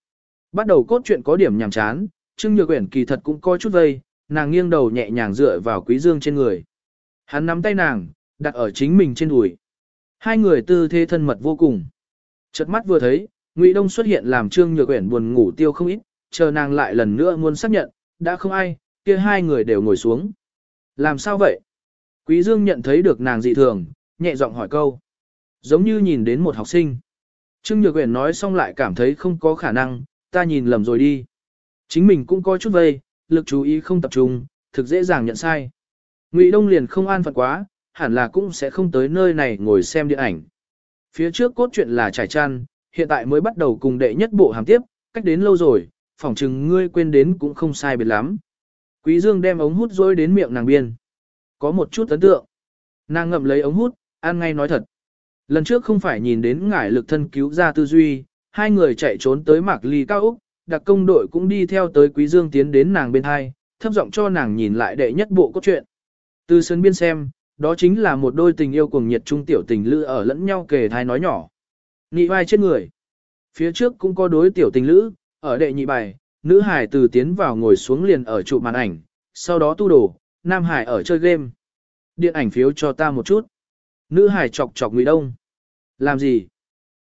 Bắt đầu cốt truyện có điểm nhàm chán, Trương Nhược Uyển kỳ thật cũng coi chút vây, nàng nghiêng đầu nhẹ nhàng dựa vào Quý Dương trên người. Hắn nắm tay nàng, đặt ở chính mình trên đùi. Hai người tư thế thân mật vô cùng. Chợt mắt vừa thấy, Ngụy Đông xuất hiện làm Trương Nhược Uyển buồn ngủ tiêu không ít, chờ nàng lại lần nữa muốn xác nhận, đã không ai, kia hai người đều ngồi xuống. Làm sao vậy? Quý Dương nhận thấy được nàng dị thường, nhẹ giọng hỏi câu. Giống như nhìn đến một học sinh. Trương Nhược Uyển nói xong lại cảm thấy không có khả năng, ta nhìn lầm rồi đi. Chính mình cũng có chút vây, lực chú ý không tập trung, thực dễ dàng nhận sai. Ngụy Đông liền không an phận quá, hẳn là cũng sẽ không tới nơi này ngồi xem điện ảnh. Phía trước cốt truyện là trải chăn, hiện tại mới bắt đầu cùng đệ nhất bộ hàm tiếp, cách đến lâu rồi, phỏng chừng ngươi quên đến cũng không sai biệt lắm. Quý Dương đem ống hút rối đến miệng nàng biên. Có một chút ấn tượng. Nàng ngậm lấy ống hút, ăn ngay nói thật. Lần trước không phải nhìn đến ngải lực thân cứu ra tư duy, hai người chạy trốn tới mạc ly cao Úc, đặc công đội cũng đi theo tới Quý Dương tiến đến nàng bên hai, thấp giọng cho nàng nhìn lại đệ nhất bộ cốt truyện. Từ sơn biên xem, đó chính là một đôi tình yêu cuồng nhiệt trung tiểu tình lữ ở lẫn nhau kề thai nói nhỏ. Nhị vai chết người. Phía trước cũng có đối tiểu tình lữ, ở đệ nhị bài, nữ hải từ tiến vào ngồi xuống liền ở trụ màn ảnh, sau đó tu đổ nam hải ở chơi game. Điện ảnh phiếu cho ta một chút. Nữ hải chọc chọc Ngụy Đông. Làm gì?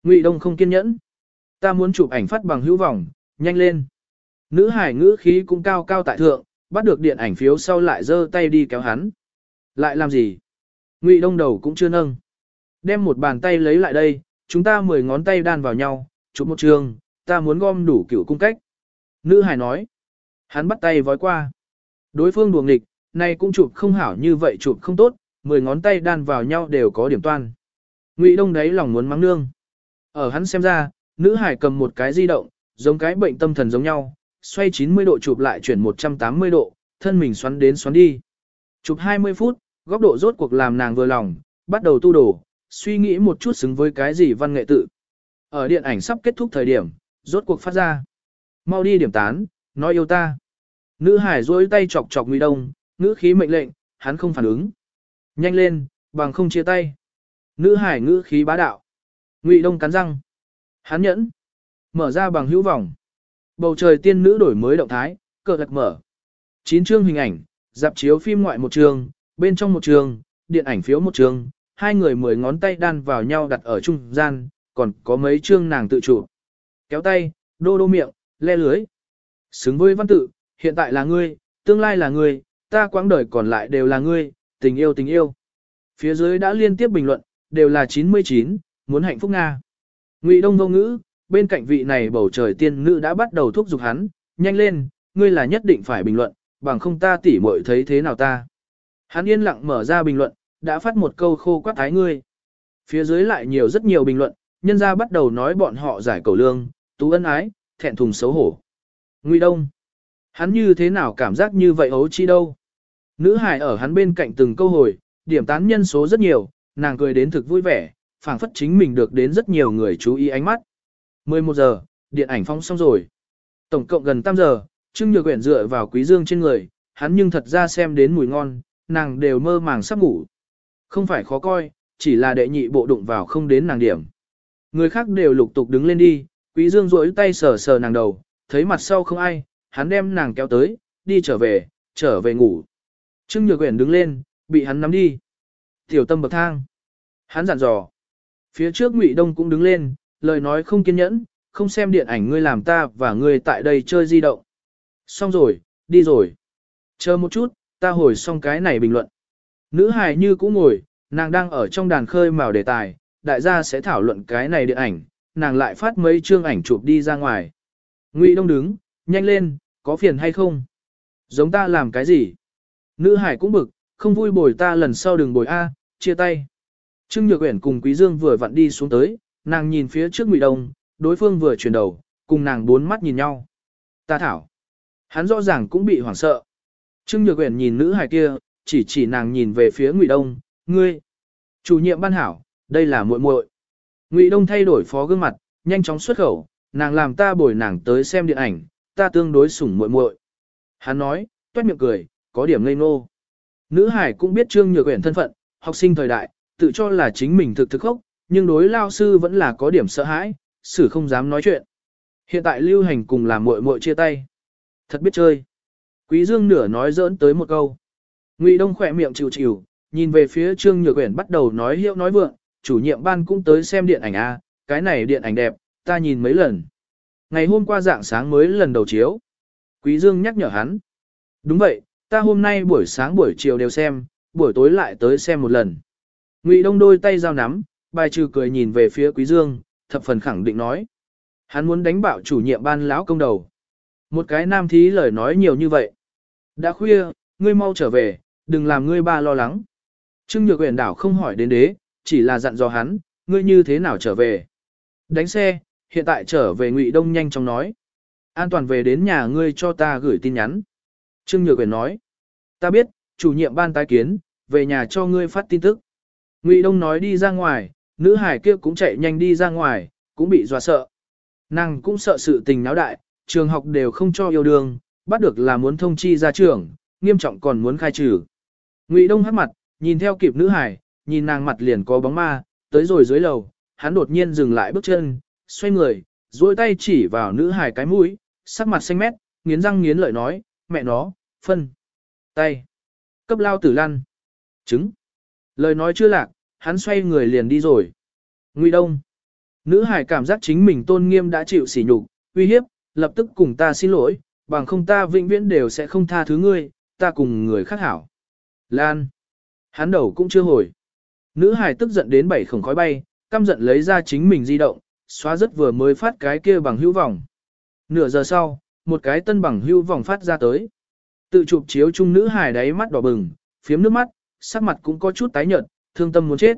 Ngụy Đông không kiên nhẫn. Ta muốn chụp ảnh phát bằng hữu vọng, nhanh lên. Nữ hải ngữ khí cũng cao cao tại thượng, bắt được điện ảnh phiếu sau lại giơ tay đi kéo hắn. Lại làm gì? Ngụy Đông đầu cũng chưa nâng. Đem một bàn tay lấy lại đây, chúng ta mười ngón tay đan vào nhau, chụp một trường, ta muốn gom đủ cựu cung cách. Nữ hải nói. Hắn bắt tay vói qua. Đối phương đuồng nghịch, này cũng chụp không hảo như vậy chụp không tốt, mười ngón tay đan vào nhau đều có điểm toan. Ngụy Đông đấy lòng muốn mắng nương. Ở hắn xem ra, nữ hải cầm một cái di động, giống cái bệnh tâm thần giống nhau, xoay 90 độ chụp lại chuyển 180 độ, thân mình xoắn đến xoắn đi. Chụp 20 phút, góc độ rốt cuộc làm nàng vừa lòng, bắt đầu tu đổ, suy nghĩ một chút xứng với cái gì văn nghệ tự. Ở điện ảnh sắp kết thúc thời điểm, rốt cuộc phát ra. Mau đi điểm tán, nói yêu ta. Nữ hải duỗi tay chọc chọc Ngụy Đông, ngữ khí mệnh lệnh, hắn không phản ứng. Nhanh lên, bằng không chia tay. Nữ hải ngữ khí bá đạo. Ngụy Đông cắn răng. Hắn nhẫn. Mở ra bằng hữu vọng. Bầu trời tiên nữ đổi mới động thái, cờ lạc mở. Chín chương hình ảnh, dạp chiếu phim ngoại một trường, bên trong một trường, điện ảnh phiếu một trường, hai người mười ngón tay đan vào nhau đặt ở trung gian, còn có mấy chương nàng tự chủ. Kéo tay, đô đô miệng, le lưới. Xứng với văn tự, hiện tại là ngươi, tương lai là ngươi, ta quãng đời còn lại đều là ngươi, tình yêu tình yêu. Phía dưới đã liên tiếp bình luận, đều là 99, muốn hạnh phúc Nga. Ngụy Đông vô ngữ, bên cạnh vị này bầu trời tiên nữ đã bắt đầu thúc giục hắn, nhanh lên, ngươi là nhất định phải bình luận, bằng không ta tỉ muội thấy thế nào ta. Hắn yên lặng mở ra bình luận, đã phát một câu khô quát thái ngươi. Phía dưới lại nhiều rất nhiều bình luận, nhân ra bắt đầu nói bọn họ giải cầu lương, tú ân ái, thẹn thùng xấu hổ. nguy Đông. Hắn như thế nào cảm giác như vậy ấu chi đâu. Nữ hải ở hắn bên cạnh từng câu hồi, điểm tán nhân số rất nhiều, nàng cười đến thực vui vẻ, phảng phất chính mình được đến rất nhiều người chú ý ánh mắt. 11 giờ, điện ảnh phong xong rồi. Tổng cộng gần 8 giờ, Trương Nhược Uyển dựa vào Quý Dương trên người, hắn nhưng thật ra xem đến mùi ngon, nàng đều mơ màng sắp ngủ. Không phải khó coi, chỉ là đệ nhị bộ đụng vào không đến nàng điểm. Người khác đều lục tục đứng lên đi, Quý Dương duỗi tay sờ sờ nàng đầu, thấy mặt sau không ai, hắn đem nàng kéo tới, đi trở về, trở về ngủ. Trương Nhược Uyển đứng lên, bị hắn nắm đi. Tiểu tâm bậc thang. Hắn dặn dò. Phía trước Ngụy Đông cũng đứng lên, lời nói không kiên nhẫn, không xem điện ảnh ngươi làm ta và ngươi tại đây chơi di động. Xong rồi, đi rồi. Chờ một chút, ta hồi xong cái này bình luận. Nữ hài như cũng ngồi, nàng đang ở trong đàn khơi mào đề tài, đại gia sẽ thảo luận cái này điện ảnh, nàng lại phát mấy chương ảnh chụp đi ra ngoài. Ngụy Đông đứng, nhanh lên, có phiền hay không? Giống ta làm cái gì? Nữ hải cũng bực, không vui bồi ta lần sau đừng bồi A, chia tay. Trương Nhược Uyển cùng Quý Dương vừa vặn đi xuống tới, nàng nhìn phía trước Ngụy Đông, đối phương vừa chuyển đầu, cùng nàng bốn mắt nhìn nhau. Ta thảo. Hắn rõ ràng cũng bị hoảng sợ. Trương Nhược Uyển nhìn nữ hài kia, chỉ chỉ nàng nhìn về phía Ngụy Đông, ngươi. Chủ nhiệm ban hảo, đây là muội muội. Ngụy Đông thay đổi phó gương mặt, nhanh chóng xuất khẩu, nàng làm ta bồi nàng tới xem điện ảnh, ta tương đối sủng muội muội. Hắn nói, toét miệng cười, có điểm ngây ngô. Nữ hải cũng biết Trương Nhược Uyển thân phận, học sinh thời đại, tự cho là chính mình thực thực khốc, nhưng đối lao sư vẫn là có điểm sợ hãi, xử không dám nói chuyện. Hiện tại lưu hành cùng làm muội muội chia tay. Thật biết chơi. Quý Dương nửa nói giỡn tới một câu. Ngụy Đông khỏe miệng chịu chịu, nhìn về phía Trương Nhược Uyển bắt đầu nói hiệu nói vượng, chủ nhiệm ban cũng tới xem điện ảnh a, cái này điện ảnh đẹp, ta nhìn mấy lần. Ngày hôm qua dạng sáng mới lần đầu chiếu. Quý Dương nhắc nhở hắn. Đúng vậy, ta hôm nay buổi sáng buổi chiều đều xem, buổi tối lại tới xem một lần. Ngụy Đông đôi tay giao nắm, bài trừ cười nhìn về phía Quý Dương, thập phần khẳng định nói. Hắn muốn đánh bạo chủ nhiệm ban lão công đầu. Một cái nam thí lời nói nhiều như vậy. Đã khuya, ngươi mau trở về, đừng làm ngươi ba lo lắng. Trương Nhược Uyển đảo không hỏi đến đế, chỉ là dặn dò hắn, ngươi như thế nào trở về. Đánh xe, hiện tại trở về Ngụy Đông nhanh chóng nói. An toàn về đến nhà ngươi cho ta gửi tin nhắn. Trương Nhược Uyển nói. Ta biết, chủ nhiệm ban tái kiến, về nhà cho ngươi phát tin tức. Ngụy Đông nói đi ra ngoài, nữ hải kia cũng chạy nhanh đi ra ngoài, cũng bị dọa sợ. Nàng cũng sợ sự tình náo đại, trường học đều không cho yêu đương, bắt được là muốn thông chi ra trường, nghiêm trọng còn muốn khai trừ. Ngụy Đông hắt mặt, nhìn theo kịp nữ hải, nhìn nàng mặt liền có bóng ma, tới rồi dưới lầu, hắn đột nhiên dừng lại bước chân, xoay người, duỗi tay chỉ vào nữ hải cái mũi, sắc mặt xanh mét, nghiến răng nghiến lợi nói, mẹ nó, phân, tay, cấp lao tử lăn, trứng. Lời nói chưa lạc, hắn xoay người liền đi rồi. Ngụy Đông. Nữ hải cảm giác chính mình tôn nghiêm đã chịu sỉ nhục, uy hiếp, lập tức cùng ta xin lỗi, bằng không ta vĩnh viễn đều sẽ không tha thứ ngươi, ta cùng người khác hảo. Lan. Hắn đầu cũng chưa hồi. Nữ hải tức giận đến bảy khổng khói bay, căm giận lấy ra chính mình di động, xóa rất vừa mới phát cái kia bằng hữu vọng. Nửa giờ sau, một cái tân bằng hữu vọng phát ra tới. Tự chụp chiếu chung nữ hải đáy mắt đỏ bừng, phiếm nước mắt, sắc mặt cũng có chút tái nhợt, thương tâm muốn chết.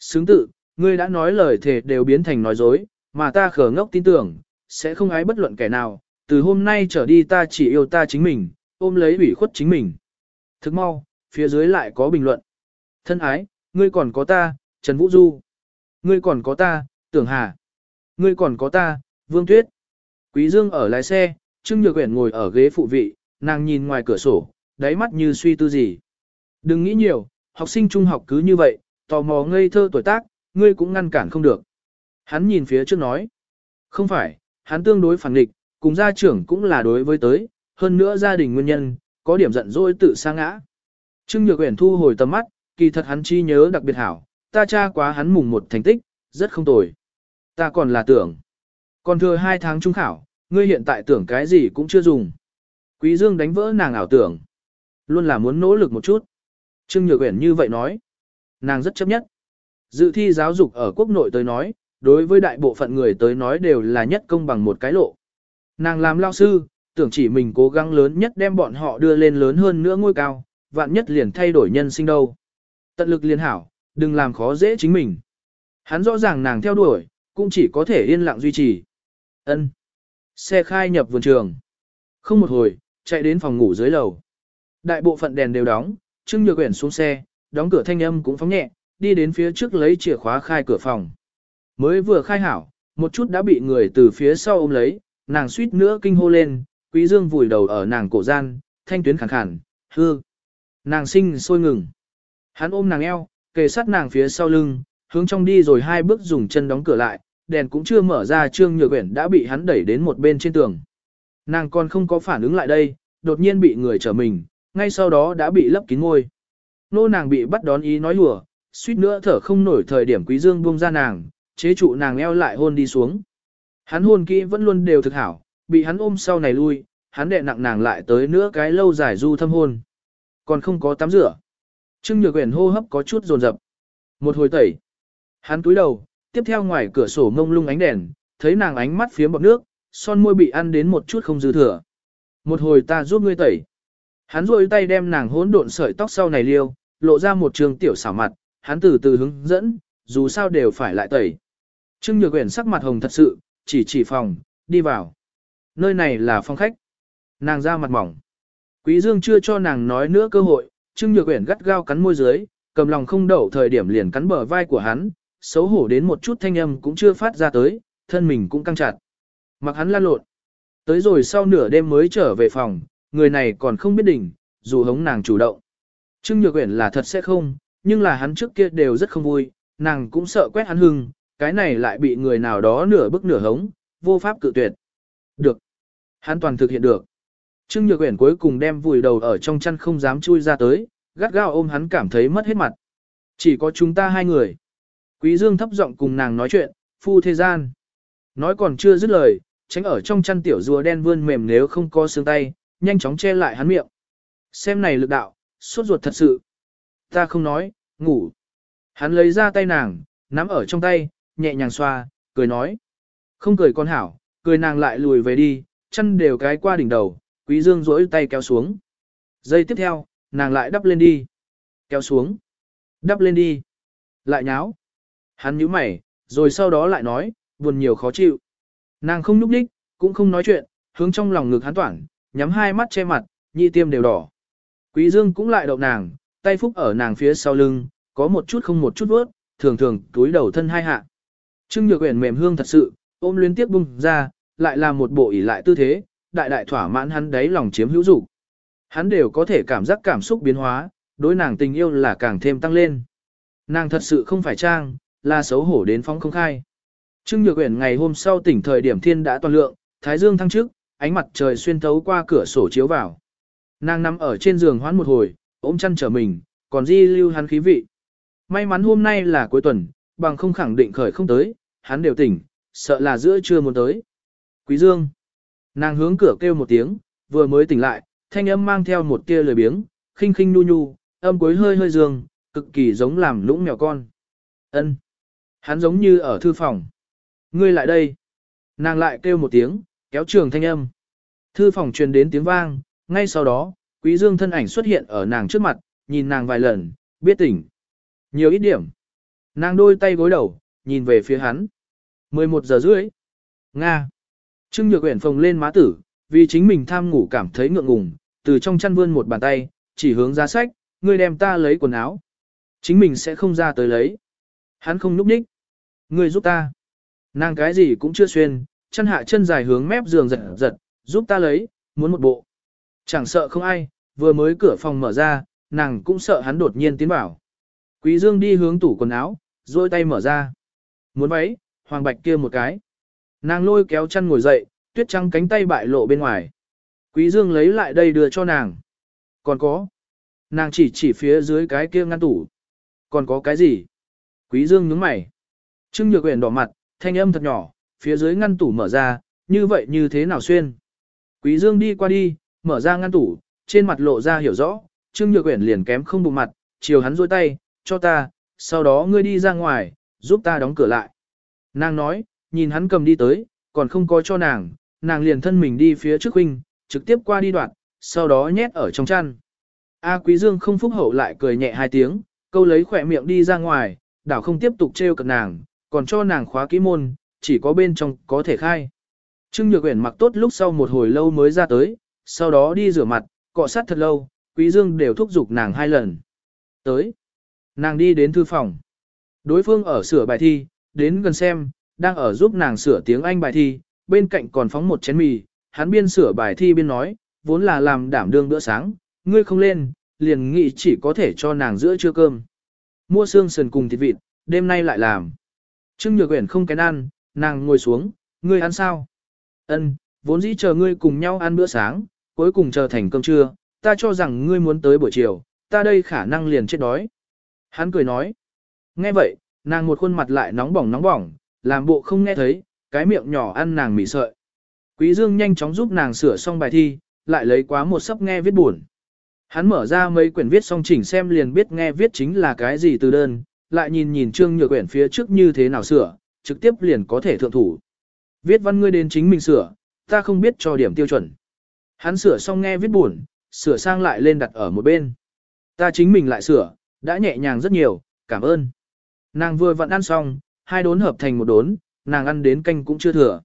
Xứng tự, ngươi đã nói lời thề đều biến thành nói dối, mà ta khờ ngốc tin tưởng, sẽ không ái bất luận kẻ nào, từ hôm nay trở đi ta chỉ yêu ta chính mình, ôm lấy ủy khuất chính mình. Thức mau, phía dưới lại có bình luận. Thân ái, ngươi còn có ta, Trần Vũ Du. Ngươi còn có ta, Tưởng Hà. Ngươi còn có ta, Vương Tuyết. Quý Dương ở lái xe, Trương Nhược Uyển ngồi ở ghế phụ vị, nàng nhìn ngoài cửa sổ, đáy mắt như suy tư gì. Đừng nghĩ nhiều, học sinh trung học cứ như vậy, tò mò ngây thơ tuổi tác, ngươi cũng ngăn cản không được. Hắn nhìn phía trước nói. Không phải, hắn tương đối phản nghịch, cùng gia trưởng cũng là đối với tới, hơn nữa gia đình nguyên nhân, có điểm giận dỗi tự sa ngã. Trương Nhược Uyển thu hồi tầm mắt, kỳ thật hắn chi nhớ đặc biệt hảo, ta tra quá hắn mùng một thành tích, rất không tồi. Ta còn là tưởng. Còn thừa hai tháng trung khảo, ngươi hiện tại tưởng cái gì cũng chưa dùng. Quý Dương đánh vỡ nàng ảo tưởng. Luôn là muốn nỗ lực một chút. Trương Nhược Uyển như vậy nói. Nàng rất chấp nhất. Dự thi giáo dục ở quốc nội tới nói, đối với đại bộ phận người tới nói đều là nhất công bằng một cái lộ. Nàng làm lao sư, tưởng chỉ mình cố gắng lớn nhất đem bọn họ đưa lên lớn hơn nữa ngôi cao, vạn nhất liền thay đổi nhân sinh đâu. Tận lực liên hảo, đừng làm khó dễ chính mình. Hắn rõ ràng nàng theo đuổi, cũng chỉ có thể yên lặng duy trì. Ân. Xe khai nhập vườn trường. Không một hồi, chạy đến phòng ngủ dưới lầu. Đại bộ phận đèn đều đóng, Trương Nhược Uyển xuống xe, đóng cửa thanh âm cũng phóng nhẹ, đi đến phía trước lấy chìa khóa khai cửa phòng. Mới vừa khai hảo, một chút đã bị người từ phía sau ôm lấy, nàng suýt nữa kinh hô lên, Quý Dương vùi đầu ở nàng cổ gian, thanh tuyến khàn khàn, hư. Nàng sinh sôi ngừng. Hắn ôm nàng eo, kề sát nàng phía sau lưng, hướng trong đi rồi hai bước dùng chân đóng cửa lại, đèn cũng chưa mở ra Trương Nhược quyển đã bị hắn đẩy đến một bên trên tường. Nàng còn không có phản ứng lại đây, đột nhiên bị người trở mình, ngay sau đó đã bị lấp kín ngôi. Nô nàng bị bắt đón ý nói lùa, suýt nữa thở không nổi thời điểm quý dương buông ra nàng, chế trụ nàng eo lại hôn đi xuống. Hắn hôn kỹ vẫn luôn đều thực hảo, bị hắn ôm sau này lui, hắn đệ nặng nàng lại tới nữa cái lâu dài du thâm hôn. Còn không có tắm rửa. Trương Nhược Uyển hô hấp có chút dồn dập. Một hồi tẩy. Hắn túi đầu, tiếp theo ngoài cửa sổ ngông lung ánh đèn, thấy nàng ánh mắt phía bọt nước, son môi bị ăn đến một chút không dư thừa. Một hồi ta giúp ngươi tẩy. Hắn rôi tay đem nàng hỗn độn sợi tóc sau này liêu, lộ ra một trường tiểu xảo mặt, hắn từ từ hướng dẫn, dù sao đều phải lại tẩy. Trương Nhược Uyển sắc mặt hồng thật sự, chỉ chỉ phòng, đi vào. Nơi này là phòng khách. Nàng ra mặt mỏng. Quý Dương chưa cho nàng nói nữa cơ hội, Trương Nhược Uyển gắt gao cắn môi dưới, cầm lòng không đậu thời điểm liền cắn bờ vai của hắn, xấu hổ đến một chút thanh âm cũng chưa phát ra tới, thân mình cũng căng chặt. Mặc hắn lan lộn. Tới rồi sau nửa đêm mới trở về phòng, người này còn không biết đỉnh, dù hống nàng chủ động. Trương Nhược Uyển là thật sẽ không, nhưng là hắn trước kia đều rất không vui, nàng cũng sợ quét hắn hưng, cái này lại bị người nào đó nửa bức nửa hống, vô pháp cự tuyệt. Được. Hắn toàn thực hiện được. Trương Nhược Uyển cuối cùng đem vùi đầu ở trong chăn không dám chui ra tới, gắt gao ôm hắn cảm thấy mất hết mặt. Chỉ có chúng ta hai người. Quý Dương thấp giọng cùng nàng nói chuyện, phu thế gian. Nói còn chưa dứt lời, tránh ở trong chăn tiểu rùa đen vươn mềm nếu không có xương tay, nhanh chóng che lại hắn miệng. Xem này lực đạo, suốt ruột thật sự. Ta không nói, ngủ. Hắn lấy ra tay nàng, nắm ở trong tay, nhẹ nhàng xoa, cười nói. Không cười con hảo, cười nàng lại lùi về đi, chân đều cái qua đỉnh đầu, quý dương rỗi tay kéo xuống. Giây tiếp theo, nàng lại đắp lên đi. Kéo xuống. Đắp lên đi. Lại nháo. Hắn nhíu mày, rồi sau đó lại nói, buồn nhiều khó chịu. Nàng không núp đích, cũng không nói chuyện, hướng trong lòng ngực hắn toản, nhắm hai mắt che mặt, nhị tiêm đều đỏ. Quý Dương cũng lại đậu nàng, tay phúc ở nàng phía sau lưng, có một chút không một chút vớt, thường thường túi đầu thân hai hạ. Trương Nhược Uyển mềm hương thật sự, ôm liên tiếp bung ra, lại là một bộ ỉ lại tư thế, đại đại thỏa mãn hắn đấy lòng chiếm hữu dục. Hắn đều có thể cảm giác cảm xúc biến hóa, đối nàng tình yêu là càng thêm tăng lên. Nàng thật sự không phải trang, là xấu hổ đến phóng không khai. Trương Nhược Uyển ngày hôm sau tỉnh thời điểm thiên đã toàn lượng, thái dương thăng trước, ánh mặt trời xuyên thấu qua cửa sổ chiếu vào. Nàng nằm ở trên giường hoán một hồi, ôm chăn trở mình, còn di lưu hắn khí vị. May mắn hôm nay là cuối tuần, bằng không khẳng định khởi không tới, hắn đều tỉnh, sợ là giữa trưa muốn tới. Quý Dương. Nàng hướng cửa kêu một tiếng, vừa mới tỉnh lại, thanh âm mang theo một tia lời biếng, khinh khinh nu nu, âm cuối hơi hơi dương, cực kỳ giống làm lũng mèo con. Ân. Hắn giống như ở thư phòng. Ngươi lại đây. Nàng lại kêu một tiếng, kéo trường thanh âm. Thư phòng truyền đến tiếng vang, ngay sau đó, quý dương thân ảnh xuất hiện ở nàng trước mặt, nhìn nàng vài lần, biết tỉnh. Nhiều ít điểm. Nàng đôi tay gối đầu, nhìn về phía hắn. 11 giờ rưỡi. Nga. trương Nhược Uyển phồng lên má tử, vì chính mình tham ngủ cảm thấy ngượng ngùng, từ trong chăn vươn một bàn tay, chỉ hướng ra sách, ngươi đem ta lấy quần áo. Chính mình sẽ không ra tới lấy. Hắn không núp đích. Ngươi giúp ta. Nàng cái gì cũng chưa xuyên, chân hạ chân dài hướng mép giường giật giật, giúp ta lấy, muốn một bộ. Chẳng sợ không ai, vừa mới cửa phòng mở ra, nàng cũng sợ hắn đột nhiên tiến vào. Quý Dương đi hướng tủ quần áo, duỗi tay mở ra. Muốn váy, hoàng bạch kia một cái. Nàng lôi kéo chân ngồi dậy, tuyết trắng cánh tay bại lộ bên ngoài. Quý Dương lấy lại đây đưa cho nàng. Còn có. Nàng chỉ chỉ phía dưới cái kia ngăn tủ. Còn có cái gì? Quý Dương nhướng mày. Trưng Nhược Uyển đỏ mặt, thanh âm thật nhỏ, phía dưới ngăn tủ mở ra, như vậy như thế nào xuyên? Quý Dương đi qua đi, mở ra ngăn tủ, trên mặt lộ ra hiểu rõ, Trương Nhược Uyển liền kém không bụng mặt, chiều hắn duỗi tay, cho ta, sau đó ngươi đi ra ngoài, giúp ta đóng cửa lại. Nàng nói, nhìn hắn cầm đi tới, còn không có cho nàng, nàng liền thân mình đi phía trước huynh, trực tiếp qua đi đoạn, sau đó nhét ở trong chăn. A Quý Dương không phúc hậu lại cười nhẹ hai tiếng, câu lấy khỏe miệng đi ra ngoài, đảo không tiếp tục treo cật nàng, còn cho nàng khóa kỹ môn, chỉ có bên trong có thể khai. Trương Nhược Uyển mặc tốt lúc sau một hồi lâu mới ra tới, sau đó đi rửa mặt, cọ sát thật lâu, Quý Dương đều thúc giục nàng hai lần. Tới, nàng đi đến thư phòng. Đối phương ở sửa bài thi, đến gần xem, đang ở giúp nàng sửa tiếng Anh bài thi, bên cạnh còn phóng một chén mì, hắn biên sửa bài thi biên nói, vốn là làm đảm đương bữa sáng, ngươi không lên, liền nghĩ chỉ có thể cho nàng giữa trưa cơm. Mua xương sườn cùng thịt vịt, đêm nay lại làm. Trương Nhược Uyển không kén ăn, nàng ngồi xuống, ngươi ăn sao? Ân, vốn dĩ chờ ngươi cùng nhau ăn bữa sáng, cuối cùng chờ thành cơm trưa, ta cho rằng ngươi muốn tới buổi chiều, ta đây khả năng liền chết đói. Hắn cười nói. Nghe vậy, nàng một khuôn mặt lại nóng bỏng nóng bỏng, làm bộ không nghe thấy, cái miệng nhỏ ăn nàng mỉ sợi. Quý Dương nhanh chóng giúp nàng sửa xong bài thi, lại lấy quá một sấp nghe viết buồn. Hắn mở ra mấy quyển viết xong chỉnh xem liền biết nghe viết chính là cái gì từ đơn, lại nhìn nhìn trương nhược quyển phía trước như thế nào sửa, trực tiếp liền có thể thượng thủ. Viết văn ngươi đến chính mình sửa, ta không biết cho điểm tiêu chuẩn. Hắn sửa xong nghe viết buồn, sửa sang lại lên đặt ở một bên. Ta chính mình lại sửa, đã nhẹ nhàng rất nhiều, cảm ơn. Nàng vừa vặn ăn xong, hai đốn hợp thành một đốn, nàng ăn đến canh cũng chưa thừa.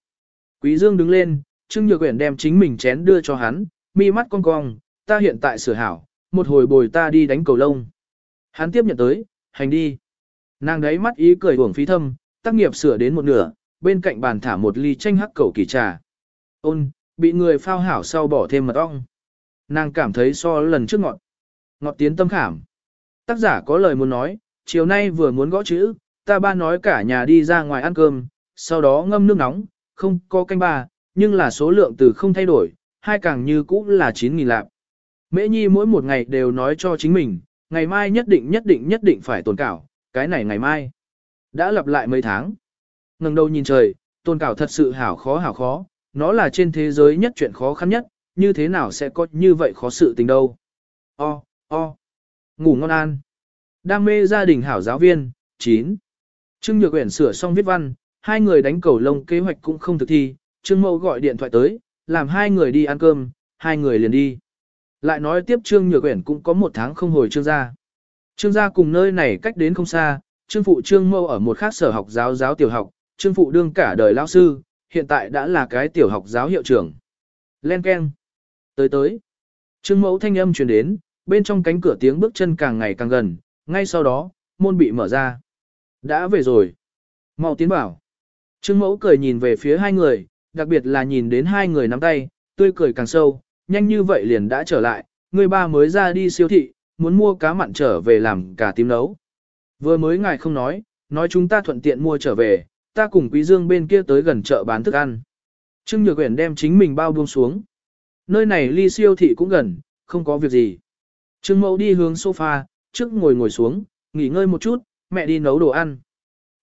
Quý Dương đứng lên, Trương Nhược Uyển đem chính mình chén đưa cho hắn, mi mắt cong cong, ta hiện tại sửa hảo, một hồi bồi ta đi đánh cầu lông. Hắn tiếp nhận tới, hành đi. Nàng đấy mắt ý cười uổng phí thâm, tác nghiệp sửa đến một nửa, bên cạnh bàn thả một ly chanh hắc cầu kỳ trà. Ôn, bị người phao hảo sau bỏ thêm mật ong. Nàng cảm thấy so lần trước ngọt. Ngọt tiến tâm khảm. Tác giả có lời muốn nói, chiều nay vừa muốn gõ chữ, ta ba nói cả nhà đi ra ngoài ăn cơm, sau đó ngâm nước nóng, không có canh ba, nhưng là số lượng từ không thay đổi, hai càng như cũ là 9.000 lạp. Mễ Nhi mỗi một ngày đều nói cho chính mình, ngày mai nhất định nhất định nhất định phải tồn cảo, cái này ngày mai. Đã lặp lại mấy tháng. ngẩng đầu nhìn trời, tồn cảo thật sự hảo khó hảo khó, nó là trên thế giới nhất chuyện khó khăn nhất, như thế nào sẽ có như vậy khó sự tình đâu. O, o, ngủ ngon an. Đam mê gia đình hảo giáo viên, 9. Trương Nhược Uyển sửa xong viết văn, hai người đánh cầu lông kế hoạch cũng không thực thi, Trương Mậu gọi điện thoại tới, làm hai người đi ăn cơm, hai người liền đi. Lại nói tiếp Trương Nhược Uyển cũng có một tháng không hồi Trương gia. Trương gia cùng nơi này cách đến không xa, Trương phụ Trương Mậu ở một khác sở học giáo giáo tiểu học, Trương phụ đương cả đời lão sư, hiện tại đã là cái tiểu học giáo hiệu trưởng. Len keng. Tới tới. Trương Mậu thanh âm truyền đến, bên trong cánh cửa tiếng bước chân càng ngày càng gần, ngay sau đó, môn bị mở ra. Đã về rồi. Mau tiến bảo. Trương Mẫu cười nhìn về phía hai người, đặc biệt là nhìn đến hai người nắm tay, tươi cười càng sâu, nhanh như vậy liền đã trở lại, người ba mới ra đi siêu thị, muốn mua cá mặn trở về làm cả tím nấu. Vừa mới ngài không nói, nói chúng ta thuận tiện mua trở về, ta cùng Quý Dương bên kia tới gần chợ bán thức ăn. Trương Nhược Uyển đem chính mình bao buông xuống. Nơi này ly siêu thị cũng gần, không có việc gì. Trương Mẫu đi hướng sofa, trước ngồi ngồi xuống, nghỉ ngơi một chút, mẹ đi nấu đồ ăn.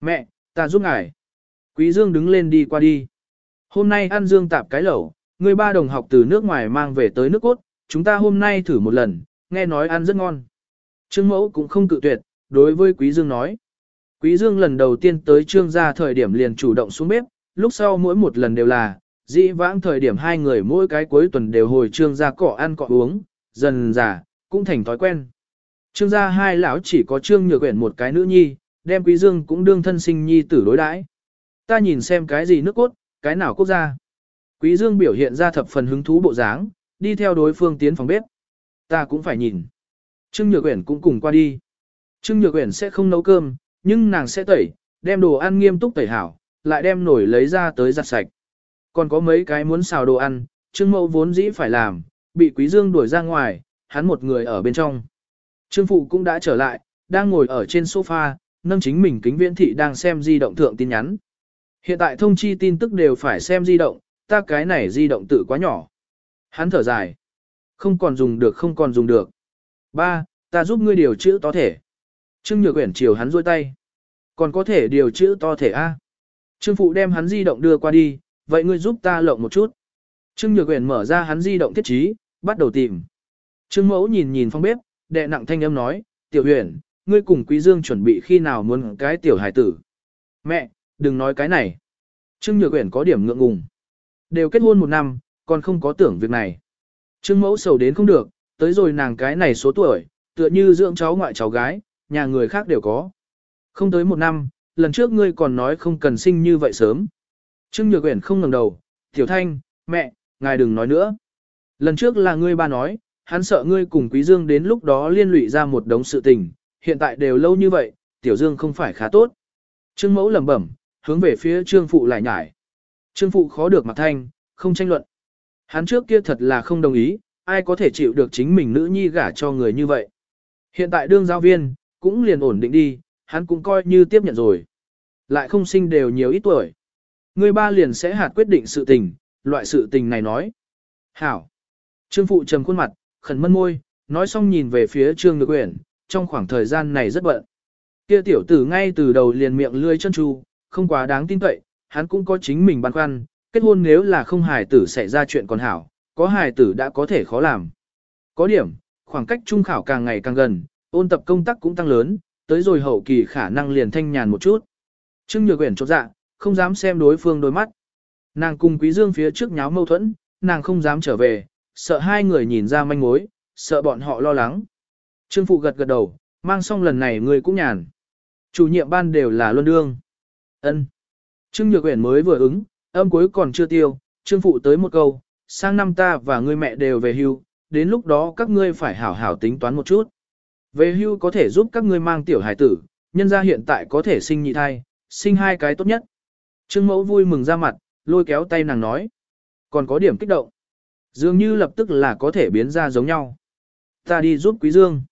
Mẹ, ta giúp ngài. Quý Dương đứng lên đi qua đi. Hôm nay ăn dương tạp cái lẩu, người ba đồng học từ nước ngoài mang về tới nước cốt, chúng ta hôm nay thử một lần, nghe nói ăn rất ngon. Trương mẫu cũng không cự tuyệt, đối với Quý Dương nói. Quý Dương lần đầu tiên tới trương gia thời điểm liền chủ động xuống bếp, lúc sau mỗi một lần đều là, dĩ vãng thời điểm hai người mỗi cái cuối tuần đều hồi trương gia cỏ ăn cỏ uống, dần dà, cũng thành thói quen. Trương gia hai lão chỉ có trương nhược uyển một cái nữ nhi, đem quý dương cũng đương thân sinh nhi tử đối đãi. Ta nhìn xem cái gì nước cốt, cái nào quốc gia. Quý dương biểu hiện ra thập phần hứng thú bộ dáng, đi theo đối phương tiến phòng bếp. Ta cũng phải nhìn. Trương nhược uyển cũng cùng qua đi. Trương nhược uyển sẽ không nấu cơm, nhưng nàng sẽ tẩy, đem đồ ăn nghiêm túc tẩy hảo, lại đem nổi lấy ra tới giặt sạch. Còn có mấy cái muốn xào đồ ăn, Trương Mẫu vốn dĩ phải làm, bị Quý Dương đuổi ra ngoài, hắn một người ở bên trong. Trương Phụ cũng đã trở lại, đang ngồi ở trên sofa, nâng chính mình kính viễn thị đang xem di động thượng tin nhắn. Hiện tại thông chi tin tức đều phải xem di động, ta cái này di động tự quá nhỏ. Hắn thở dài. Không còn dùng được không còn dùng được. Ba, ta giúp ngươi điều chữ to thể. Trương Nhược Uyển chiều hắn rôi tay. Còn có thể điều chữ to thể A. Trương Phụ đem hắn di động đưa qua đi, vậy ngươi giúp ta lộng một chút. Trương Nhược Uyển mở ra hắn di động thiết trí, bắt đầu tìm. Trương Mẫu nhìn nhìn phong bếp, đệ nặng thanh âm nói, tiểu huyền, ngươi cùng Quý Dương chuẩn bị khi nào muốn cái tiểu hải tử. Mẹ, đừng nói cái này. Trương Nhược Uyển có điểm ngượng ngùng. Đều kết hôn một năm, còn không có tưởng việc này. Trương Mẫu sầu đến không được, tới rồi nàng cái này số tuổi, tựa như dưỡng cháu ngoại cháu gái, nhà người khác đều có. Không tới một năm, lần trước ngươi còn nói không cần sinh như vậy sớm. Trương Nhược Uyển không ngẩng đầu, "Tiểu Thanh, mẹ, ngài đừng nói nữa. Lần trước là ngươi ba nói, hắn sợ ngươi cùng Quý Dương đến lúc đó liên lụy ra một đống sự tình, hiện tại đều lâu như vậy, Tiểu Dương không phải khá tốt." Trương Mẫu lẩm bẩm, hướng về phía Trương phụ lại nhải. Trương phụ khó được mặt thanh, không tranh luận. Hắn trước kia thật là không đồng ý, ai có thể chịu được chính mình nữ nhi gả cho người như vậy. Hiện tại đương giáo viên, cũng liền ổn định đi, hắn cũng coi như tiếp nhận rồi. Lại không sinh đều nhiều ít tuổi. Người ba liền sẽ hạt quyết định sự tình, loại sự tình này nói. Hảo. Trương Phụ trầm khuôn mặt, khẩn mân môi, nói xong nhìn về phía Trương Nhược Uyển, trong khoảng thời gian này rất bận. Kia tiểu tử ngay từ đầu liền miệng lươi chân tru, không quá đáng tin cậy, hắn cũng có chính mình băn khoăn, kết hôn nếu là không hài tử xảy ra chuyện còn hảo, có hài tử đã có thể khó làm. Có điểm, khoảng cách trung khảo càng ngày càng gần, ôn tập công tác cũng tăng lớn, tới rồi hậu kỳ khả năng liền thanh nhàn một chút. Trương Nhược Uyển chột dạ, không dám xem đối phương đôi mắt. Nàng cùng Quý Dương phía trước nháo mâu thuẫn, nàng không dám trở về, sợ hai người nhìn ra manh mối, sợ bọn họ lo lắng. Trương Phụ gật gật đầu, mang xong lần này người cũng nhàn. Chủ nhiệm ban đều là luân đương. Ân. Trương Nhược Uyển mới vừa ứng, âm cuối còn chưa tiêu, Trương Phụ tới một câu, sang năm ta và ngươi mẹ đều về hưu, đến lúc đó các ngươi phải hảo hảo tính toán một chút. Về hưu có thể giúp các ngươi mang tiểu hải tử, nhân gia hiện tại có thể sinh nhị thai, sinh hai cái tốt nhất. Trương mẫu vui mừng ra mặt, lôi kéo tay nàng nói. Còn có điểm kích động. Dường như lập tức là có thể biến ra giống nhau. Ta đi giúp Quý Dương.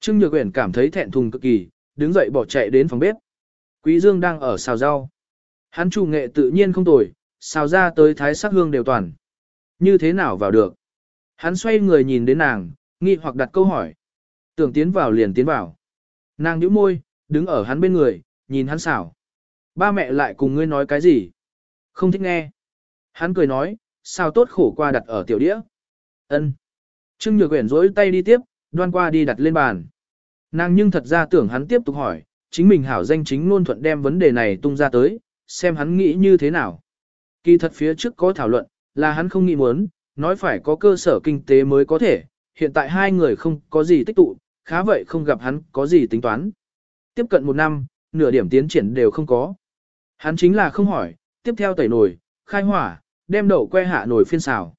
Trương Nhược Uyển cảm thấy thẹn thùng cực kỳ, đứng dậy bỏ chạy đến phòng bếp. Quý Dương đang ở xào rau. Hắn chủ nghệ tự nhiên không tồi, xào ra tới thái sắc hương đều toàn. Như thế nào vào được? Hắn xoay người nhìn đến nàng, nghi hoặc đặt câu hỏi. Tưởng tiến vào liền tiến vào. Nàng nhíu môi, đứng ở hắn bên người, nhìn hắn xảo. Ba mẹ lại cùng ngươi nói cái gì? Không thích nghe. Hắn cười nói, sao tốt khổ qua đặt ở tiểu đĩa. Ân. Trương Nhược Uyển rỗi tay đi tiếp, đoan qua đi đặt lên bàn. Nàng nhưng thật ra tưởng hắn tiếp tục hỏi, chính mình hảo danh chính luôn thuận đem vấn đề này tung ra tới, xem hắn nghĩ như thế nào. Kỳ thật phía trước có thảo luận, là hắn không nghĩ muốn, nói phải có cơ sở kinh tế mới có thể, hiện tại hai người không có gì tích tụ, khá vậy không gặp hắn có gì tính toán. Tiếp cận một năm, nửa điểm tiến triển đều không có. Hắn chính là không hỏi, tiếp theo tẩy nổi, khai hỏa, đem đậu que hạ nồi phiên xào.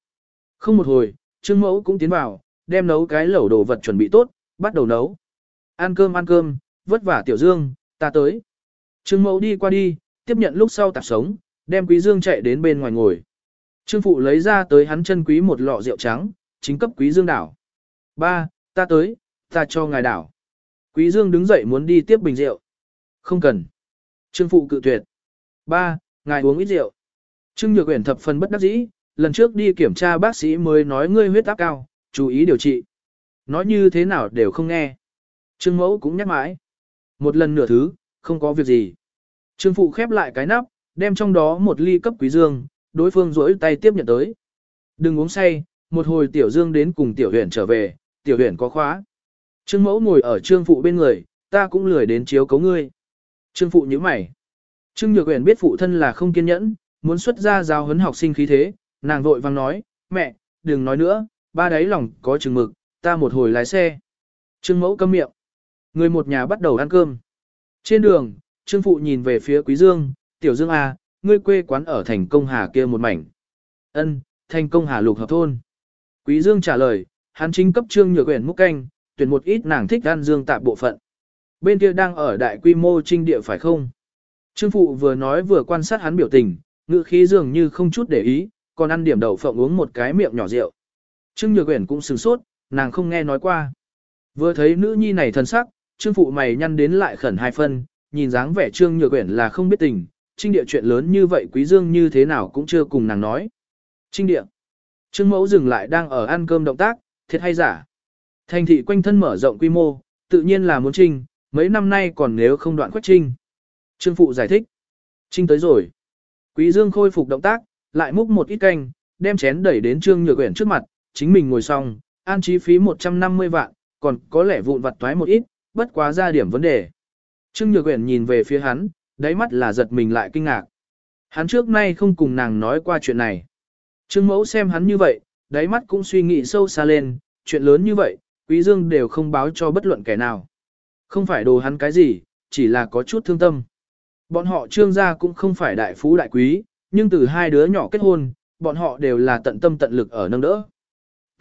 Không một hồi, Trương Mẫu cũng tiến vào, đem nấu cái lẩu đồ vật chuẩn bị tốt, bắt đầu nấu. Ăn cơm ăn cơm, vất vả Tiểu Dương, ta tới. Trương Mẫu đi qua đi, tiếp nhận lúc sau tạp sống, đem Quý Dương chạy đến bên ngoài ngồi. Trương Phụ lấy ra tới hắn chân quý một lọ rượu trắng, chính cấp Quý Dương đảo. Ba, ta tới, ta cho ngài đảo. Quý Dương đứng dậy muốn đi tiếp bình rượu. Không cần. Trương Phụ cự tuyệt. Ba, ngài uống ít rượu. Trương Nhược Uyển thập phần bất đắc dĩ, lần trước đi kiểm tra bác sĩ mới nói ngươi huyết áp cao, chú ý điều trị. Nói như thế nào đều không nghe. Trương Mẫu cũng nhắc mãi. Một lần nửa thứ, không có việc gì. Trương Phụ khép lại cái nắp, đem trong đó một ly cấp Quý Dương, đối phương rỗi tay tiếp nhận tới. Đừng uống say, một hồi Tiểu Dương đến cùng Tiểu Huyền trở về, Tiểu Huyền có khóa. Trương Mẫu ngồi ở Trương Phụ bên người, ta cũng lười đến chiếu cấu ngươi. Trương Phụ nhíu mày. Trương Nhược Uyển biết phụ thân là không kiên nhẫn, muốn xuất ra giáo huấn học sinh khí thế, nàng vội vang nói, mẹ, đừng nói nữa, ba đáy lòng có chừng mực, ta một hồi lái xe. Trương Mẫu câm miệng. Người một nhà bắt đầu ăn cơm. Trên đường, Trương Phụ nhìn về phía Quý Dương, Tiểu Dương A, à, ngươi quê quán ở thành công hà kia một mảnh. Ân, thành công hà lục hợp thôn. Quý Dương trả lời, hắn chính cấp Trương Nhược Uyển múc canh, tuyển một ít nàng thích ăn dương tạp bộ phận. Bên kia đang ở đại quy mô trinh địa phải không? Trương Phụ vừa nói vừa quan sát hắn biểu tình, ngữ khí dường như không chút để ý, còn ăn điểm đậu phộng uống một cái miệng nhỏ rượu. Trương Nhược Uyển cũng sửng sốt, nàng không nghe nói qua. Vừa thấy nữ nhi này thân sắc, Trương Phụ mày nhăn đến lại khẩn hai phân, nhìn dáng vẻ Trương Nhược Uyển là không biết tình, trinh địa chuyện lớn như vậy Quý Dương như thế nào cũng chưa cùng nàng nói. Trinh địa. Trương Mẫu dừng lại đang ở ăn cơm động tác, thiệt hay giả. Thành thị quanh thân mở rộng quy mô, tự nhiên là muốn trinh, mấy năm nay còn nếu không đoạn quách trinh. Trương Phụ giải thích. Trinh tới rồi. Quý Dương khôi phục động tác, lại múc một ít canh, đem chén đẩy đến Trương Nhược Uyển trước mặt, chính mình ngồi xong, an trí phí 150 vạn, còn có lẽ vụn vặt toái một ít, bất quá ra điểm vấn đề. Trương Nhược Uyển nhìn về phía hắn, đáy mắt là giật mình lại kinh ngạc. Hắn trước nay không cùng nàng nói qua chuyện này. Trương Mẫu xem hắn như vậy, đáy mắt cũng suy nghĩ sâu xa lên, chuyện lớn như vậy, Quý Dương đều không báo cho bất luận kẻ nào. Không phải đồ hắn cái gì, chỉ là có chút thương tâm. Bọn họ trương gia cũng không phải đại phú đại quý, nhưng từ hai đứa nhỏ kết hôn, bọn họ đều là tận tâm tận lực ở nâng đỡ.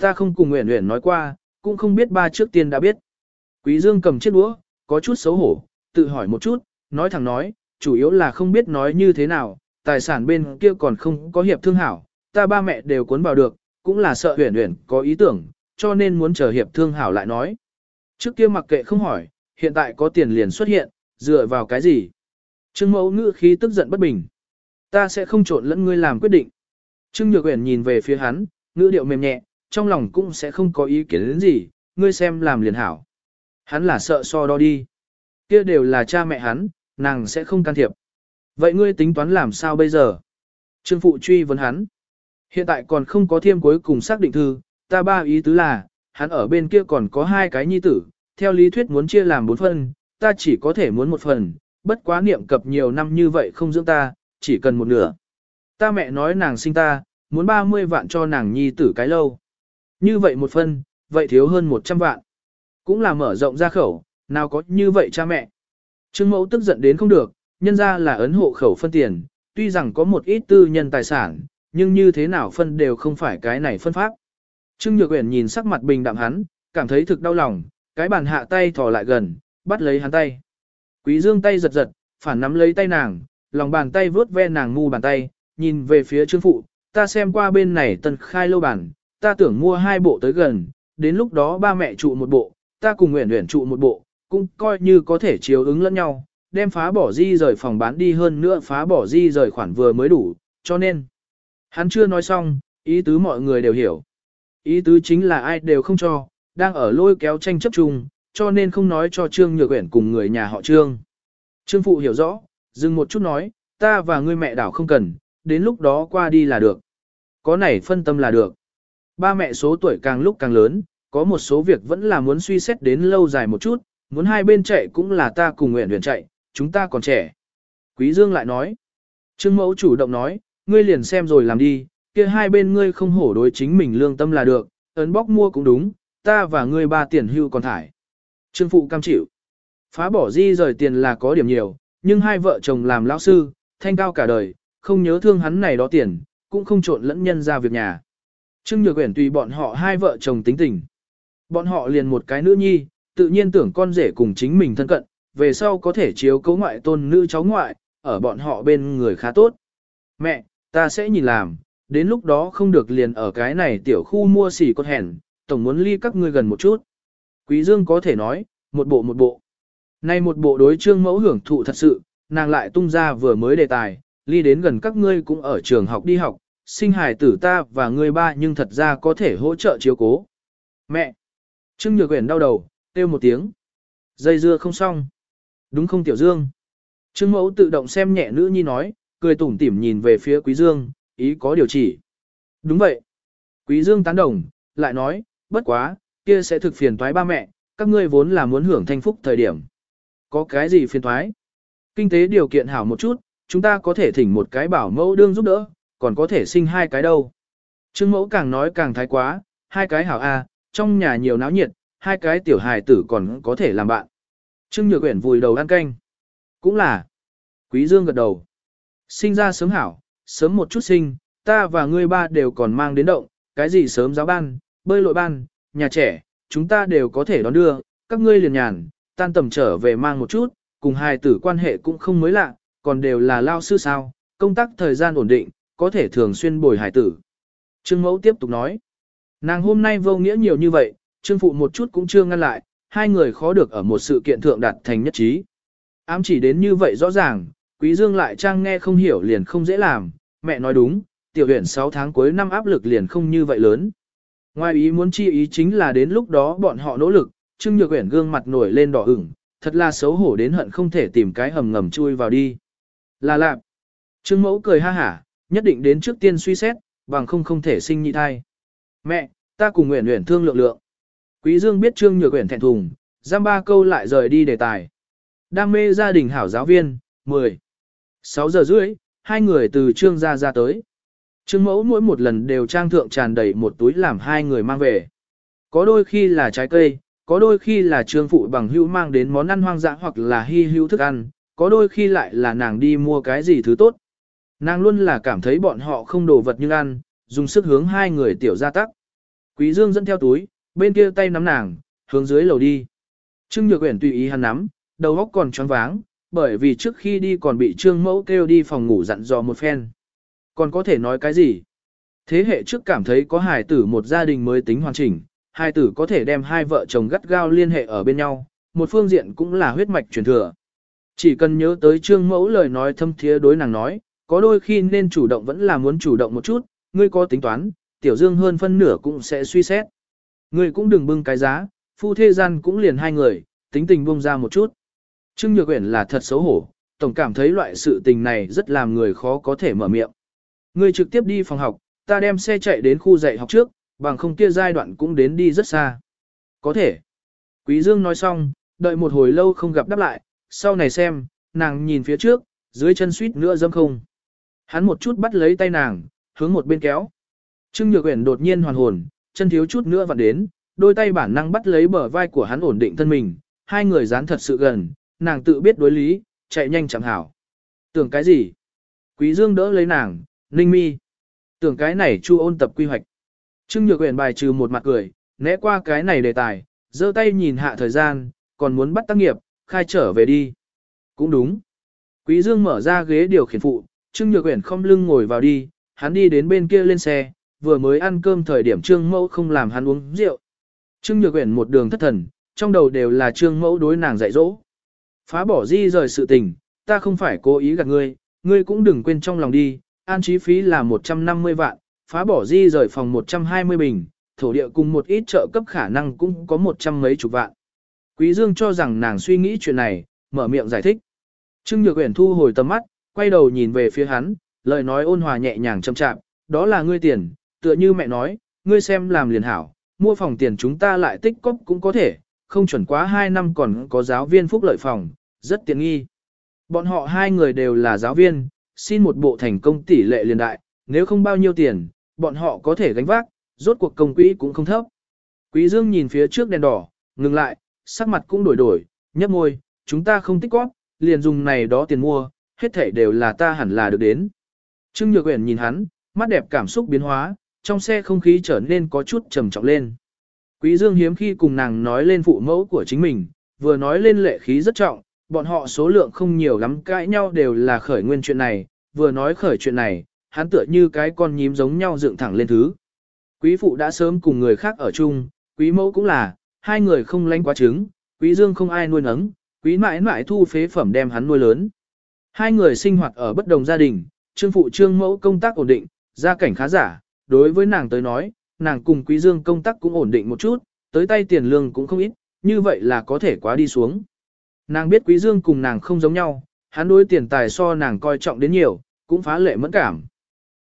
Ta không cùng Nguyễn Nguyễn nói qua, cũng không biết ba trước tiên đã biết. Quý Dương cầm chiếc đũa, có chút xấu hổ, tự hỏi một chút, nói thẳng nói, chủ yếu là không biết nói như thế nào, tài sản bên kia còn không có hiệp thương hảo, ta ba mẹ đều cuốn vào được, cũng là sợ uyển uyển có ý tưởng, cho nên muốn chờ hiệp thương hảo lại nói. Trước kia mặc kệ không hỏi, hiện tại có tiền liền xuất hiện, dựa vào cái gì? Trương mẫu ngữ khí tức giận bất bình. Ta sẽ không trộn lẫn ngươi làm quyết định. Trương Nhược Uyển nhìn về phía hắn, ngữ điệu mềm nhẹ, trong lòng cũng sẽ không có ý kiến đến gì, ngươi xem làm liền hảo. Hắn là sợ so đo đi. Kia đều là cha mẹ hắn, nàng sẽ không can thiệp. Vậy ngươi tính toán làm sao bây giờ? Trương Phụ truy vấn hắn. Hiện tại còn không có thiêm cuối cùng xác định thư, ta ba ý tứ là, hắn ở bên kia còn có hai cái nhi tử, theo lý thuyết muốn chia làm bốn phần, ta chỉ có thể muốn một phần, bất quá niệm cập nhiều năm như vậy không dưỡng ta, chỉ cần một nửa. Ta mẹ nói nàng sinh ta, muốn 30 vạn cho nàng nhi tử cái lâu. Như vậy một phân, vậy thiếu hơn 100 vạn. Cũng là mở rộng ra khẩu, nào có như vậy cha mẹ. Trương mẫu tức giận đến không được, nhân ra là ấn hộ khẩu phân tiền, tuy rằng có một ít tư nhân tài sản, nhưng như thế nào phân đều không phải cái này phân pháp. Trương Nhược Uyển nhìn sắc mặt bình đạm hắn, cảm thấy thực đau lòng, cái bàn hạ tay thò lại gần, bắt lấy hắn tay. Quý Dương tay giật giật, phản nắm lấy tay nàng, lòng bàn tay vướt ve nàng ngu bàn tay, nhìn về phía Trương Phụ, ta xem qua bên này tân khai lâu bản, ta tưởng mua hai bộ tới gần, đến lúc đó ba mẹ trụ một bộ, ta cùng Nguyễn Uyển trụ một bộ, cũng coi như có thể chiếu ứng lẫn nhau, đem phá bỏ di rời phòng bán đi hơn nữa phá bỏ di rời khoản vừa mới đủ, cho nên. Hắn chưa nói xong, ý tứ mọi người đều hiểu. Ý tứ chính là ai đều không cho, đang ở lôi kéo tranh chấp chung, cho nên không nói cho Trương Nhược Uyển cùng người nhà họ Trương. Trương Phụ hiểu rõ, dừng một chút nói, ta và ngươi mẹ đảo không cần, đến lúc đó qua đi là được. Có này phân tâm là được. Ba mẹ số tuổi càng lúc càng lớn, có một số việc vẫn là muốn suy xét đến lâu dài một chút, muốn hai bên chạy cũng là ta cùng nguyện huyền chạy, chúng ta còn trẻ. Quý Dương lại nói, Trương Mẫu chủ động nói, ngươi liền xem rồi làm đi, kia hai bên ngươi không hổ đối chính mình lương tâm là được, ấn bóc mua cũng đúng, ta và ngươi ba tiền hưu còn thải. Trương Phụ cam chịu. Phá bỏ di rời tiền là có điểm nhiều, nhưng hai vợ chồng làm lão sư, thanh cao cả đời, không nhớ thương hắn này đó tiền, cũng không trộn lẫn nhân ra việc nhà. Trương Nhược Uyển tùy bọn họ hai vợ chồng tính tình. Bọn họ liền một cái nữ nhi, tự nhiên tưởng con rể cùng chính mình thân cận, về sau có thể chiếu cấu ngoại tôn nữ cháu ngoại, ở bọn họ bên người khá tốt. Mẹ, ta sẽ nhìn làm, đến lúc đó không được liền ở cái này tiểu khu mua xỉ con hẻn, tổng muốn ly các ngươi gần một chút. Quý Dương có thể nói, một bộ một bộ. Nay một bộ đối trương mẫu hưởng thụ thật sự, nàng lại tung ra vừa mới đề tài, ly đến gần các ngươi cũng ở trường học đi học, sinh hài tử ta và ngươi ba nhưng thật ra có thể hỗ trợ chiếu cố. Mẹ! Trương Nhược Uyển đau đầu, kêu một tiếng. Dây dưa không xong. Đúng không Tiểu Dương? Trương Mẫu tự động xem nhẹ nữ nhi nói, cười tủm tỉm nhìn về phía Quý Dương, ý có điều chỉ. Đúng vậy. Quý Dương tán đồng, lại nói, bất quá, kia sẽ thực phiền toái ba mẹ, các ngươi vốn là muốn hưởng thanh phúc thời điểm. Có cái gì phiền toái? Kinh tế điều kiện hảo một chút, chúng ta có thể thỉnh một cái bảo mẫu đương giúp đỡ, còn có thể sinh hai cái đâu. Trương mẫu càng nói càng thái quá, hai cái hảo a, trong nhà nhiều náo nhiệt, hai cái tiểu hài tử còn có thể làm bạn. Trương Nhược Uyển vùi đầu ăn canh. Cũng là. Quý Dương gật đầu. Sinh ra sớm hảo, sớm một chút sinh, ta và ngươi ba đều còn mang đến động, cái gì sớm giáo ban, bơi lội ban, nhà trẻ, chúng ta đều có thể đón đưa, các ngươi liền nhàn, tan tầm trở về mang một chút, cùng hai tử quan hệ cũng không mới lạ, còn đều là lao sư sao, công tác thời gian ổn định, có thể thường xuyên bồi Hải tử. Trương Mẫu tiếp tục nói, nàng hôm nay vô nghĩa nhiều như vậy, Trương Phụ một chút cũng chưa ngăn lại, hai người khó được ở một sự kiện thượng đạt thành nhất trí. Ám chỉ đến như vậy rõ ràng, Quý Dương lại trang nghe không hiểu liền không dễ làm, mẹ nói đúng, tiểu huyện 6 tháng cuối năm áp lực liền không như vậy lớn. Ngoài ý muốn chi ý chính là đến lúc đó bọn họ nỗ lực, Trương Nhược Uyển gương mặt nổi lên đỏ ửng, thật là xấu hổ đến hận không thể tìm cái hầm ngầm chui vào đi. Là lạ. Trương Mẫu cười ha hả, nhất định đến trước tiên suy xét, bằng không không thể sinh nhị thai. Mẹ, ta cùng Uyển Uyển thương lượng lượng. Quý Dương biết Trương Nhược Uyển thẹn thùng, giam ba câu lại rời đi đề tài. Đam mê gia đình hảo giáo viên, 10. 6 giờ rưỡi, hai người từ Trương gia ra tới. Trương mẫu mỗi một lần đều trang thượng tràn đầy một túi làm hai người mang về. Có đôi khi là trái cây, có đôi khi là trương phụ bằng hữu mang đến món ăn hoang dã hoặc là hy hữu thức ăn, có đôi khi lại là nàng đi mua cái gì thứ tốt. Nàng luôn là cảm thấy bọn họ không đồ vật nhưng ăn, dùng sức hướng hai người tiểu ra tắc. Quý Dương dẫn theo túi, bên kia tay nắm nàng, hướng dưới lầu đi. Trương Nhược Uyển tùy ý hắn nắm, đầu óc còn choáng váng, bởi vì trước khi đi còn bị Trương Mẫu kêu đi phòng ngủ dặn dò một phen. Còn có thể nói cái gì? Thế hệ trước cảm thấy có hài tử một gia đình mới tính hoàn chỉnh, hài tử có thể đem hai vợ chồng gắt gao liên hệ ở bên nhau, một phương diện cũng là huyết mạch truyền thừa. Chỉ cần nhớ tới Trương Mẫu lời nói thâm thiế đối nàng nói, có đôi khi nên chủ động vẫn là muốn chủ động một chút, ngươi có tính toán, tiểu dương hơn phân nửa cũng sẽ suy xét. Ngươi cũng đừng bưng cái giá, phu thế gian cũng liền hai người, tính tình buông ra một chút. Trương Nhược Uyển là thật xấu hổ, tổng cảm thấy loại sự tình này rất làm người khó có thể mở miệng. Ngươi trực tiếp đi phòng học, ta đem xe chạy đến khu dạy học trước, bằng không kia giai đoạn cũng đến đi rất xa. Có thể. Quý Dương nói xong, đợi một hồi lâu không gặp đáp lại, sau này xem, nàng nhìn phía trước, dưới chân suýt nữa dâm không. Hắn một chút bắt lấy tay nàng, hướng một bên kéo. Trương Nhược Uyển đột nhiên hoàn hồn, chân thiếu chút nữa vặn đến, đôi tay bản năng bắt lấy bờ vai của hắn ổn định thân mình, hai người dán thật sự gần, nàng tự biết đối lý, chạy nhanh chẳng hảo. Tưởng cái gì? Quý Dương đỡ lấy nàng, ninh mi. Tưởng cái này chu ôn tập quy hoạch. Trương Nhược Uyển bài trừ một mặt cười, né qua cái này đề tài, giơ tay nhìn hạ thời gian, còn muốn bắt tác nghiệp, khai trở về đi. Cũng đúng. Quý Dương mở ra ghế điều khiển phụ, Trương Nhược Uyển không lưng ngồi vào đi, hắn đi đến bên kia lên xe, vừa mới ăn cơm thời điểm Trương Mẫu không làm hắn uống rượu. Trương Nhược Uyển một đường thất thần, trong đầu đều là Trương Mẫu đối nàng dạy dỗ. Phá bỏ di rời sự tình, ta không phải cố ý gạt ngươi, ngươi cũng đừng quên trong lòng đi, an trí phí là 150 vạn, phá bỏ di rời phòng 120 bình, thổ địa cùng một ít trợ cấp khả năng cũng có một trăm mấy chục vạn. Quý Dương cho rằng nàng suy nghĩ chuyện này, mở miệng giải thích. Trương Nhược Uyển thu hồi tầm mắt, quay đầu nhìn về phía hắn, lời nói ôn hòa nhẹ nhàng chậm chạm, đó là ngươi tiền, tựa như mẹ nói, ngươi xem làm liền hảo, mua phòng tiền chúng ta lại tích cóp cũng có thể, không chuẩn quá 2 năm còn có giáo viên phúc lợi phòng, rất tiện nghi. Bọn họ hai người đều là giáo viên, xin một bộ thành công tỷ lệ liền đại, nếu không bao nhiêu tiền, bọn họ có thể gánh vác, rốt cuộc công quỹ cũng không thấp. Quý Dương nhìn phía trước đèn đỏ, ngừng lại, sắc mặt cũng đổi đổi, nhấp môi, chúng ta không tích góp, liền dùng này đó tiền mua, hết thảy đều là ta hẳn là được đến. Trương Nhược Uyển nhìn hắn, mắt đẹp cảm xúc biến hóa, trong xe không khí trở nên có chút trầm trọng lên. Quý Dương hiếm khi cùng nàng nói lên phụ mẫu của chính mình, vừa nói lên lệ khí rất trọng, bọn họ số lượng không nhiều lắm cãi nhau đều là khởi nguyên chuyện này, vừa nói khởi chuyện này, hắn tựa như cái con nhím giống nhau dựng thẳng lên thứ. Quý phụ đã sớm cùng người khác ở chung, quý mẫu cũng là, hai người không lánh quá trứng, quý dương không ai nuôi nấng, quý mãi mãi thu phế phẩm đem hắn nuôi lớn. Hai người sinh hoạt ở bất đồng gia đình, trương phụ trương mẫu công tác ổn định, gia cảnh khá giả, đối với nàng tới nói, nàng cùng quý dương công tác cũng ổn định một chút, tới tay tiền lương cũng không ít, như vậy là có thể quá đi xuống. Nàng biết quý dương cùng nàng không giống nhau, hắn đối tiền tài so nàng coi trọng đến nhiều, cũng phá lệ mẫn cảm.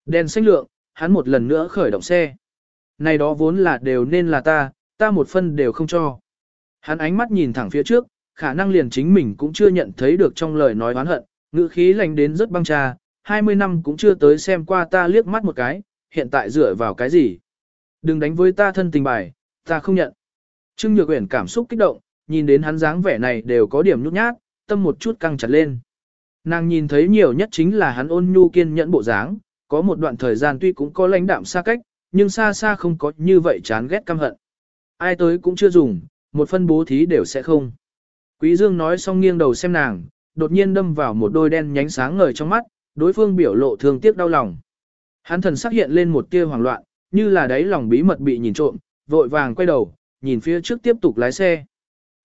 Đèn xanh lượng, hắn một lần nữa khởi động xe. Này đó vốn là đều nên là ta, ta một phân đều không cho. Hắn ánh mắt nhìn thẳng phía trước, khả năng liền chính mình cũng chưa nhận thấy được trong lời nói oán hận, ngữ khí lành đến rất băng trà, 20 năm cũng chưa tới xem qua ta liếc mắt một cái, hiện tại dựa vào cái gì. Đừng đánh với ta thân tình bài, ta không nhận. Trương Nhược Uyển cảm xúc kích động, nhìn đến hắn dáng vẻ này đều có điểm nhút nhát, tâm một chút căng chặt lên. Nàng nhìn thấy nhiều nhất chính là hắn ôn nhu kiên nhẫn bộ dáng, có một đoạn thời gian tuy cũng có lãnh đạm xa cách, nhưng xa xa không có như vậy chán ghét căm hận. Ai tới cũng chưa dùng, một phân bố thí đều sẽ không. Quý Dương nói xong nghiêng đầu xem nàng, đột nhiên đâm vào một đôi đen nhánh sáng ngời trong mắt, đối phương biểu lộ thương tiếc đau lòng. Hắn thần sắc hiện lên một tia hoảng loạn, như là đáy lòng bí mật bị nhìn trộm, vội vàng quay đầu, nhìn phía trước tiếp tục lái xe.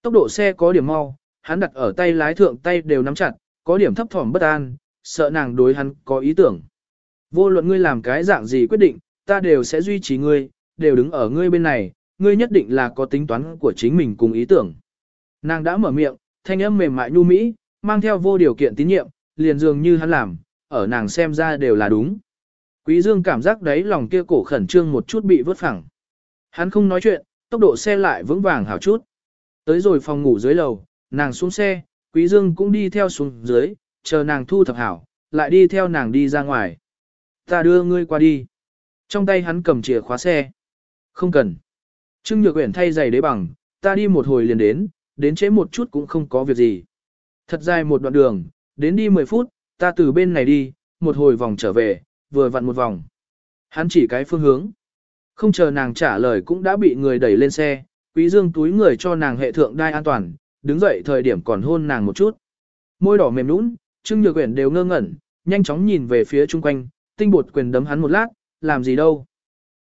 Tốc độ xe có điểm mau, hắn đặt ở tay lái thượng tay đều nắm chặt, có điểm thấp thỏm bất an, sợ nàng đối hắn có ý tưởng. Vô luận ngươi làm cái dạng gì quyết định, ta đều sẽ duy trì ngươi, đều đứng ở ngươi bên này, ngươi nhất định là có tính toán của chính mình cùng ý tưởng. Nàng đã mở miệng, thanh âm mềm mại nhu mỹ, mang theo vô điều kiện tín nhiệm, liền dường như hắn làm, ở nàng xem ra đều là đúng. Quý Dương cảm giác đấy lòng kia cổ khẩn trương một chút bị vớt phẳng. Hắn không nói chuyện, tốc độ xe lại vững vàng hảo chút. Tới rồi phòng ngủ dưới lầu, nàng xuống xe, Quý Dương cũng đi theo xuống dưới, chờ nàng thu thập hảo, lại đi theo nàng đi ra ngoài. Ta đưa ngươi qua đi. Trong tay hắn cầm chìa khóa xe. Không cần. Trương Nhược Uyển thay giày đế bằng, ta đi một hồi liền đến, đến chế một chút cũng không có việc gì. Thật dài một đoạn đường, đến đi 10 phút, ta từ bên này đi, một hồi vòng trở về, vừa vặn một vòng. Hắn chỉ cái phương hướng. Không chờ nàng trả lời cũng đã bị người đẩy lên xe, quý dương túi người cho nàng hệ thượng đai an toàn, đứng dậy thời điểm còn hôn nàng một chút. Môi đỏ mềm nũng, Trương Nhược Uyển đều ngơ ngẩn, nhanh chóng nhìn về phía chung quanh, tinh bột quyền đấm hắn một lát, làm gì đâu.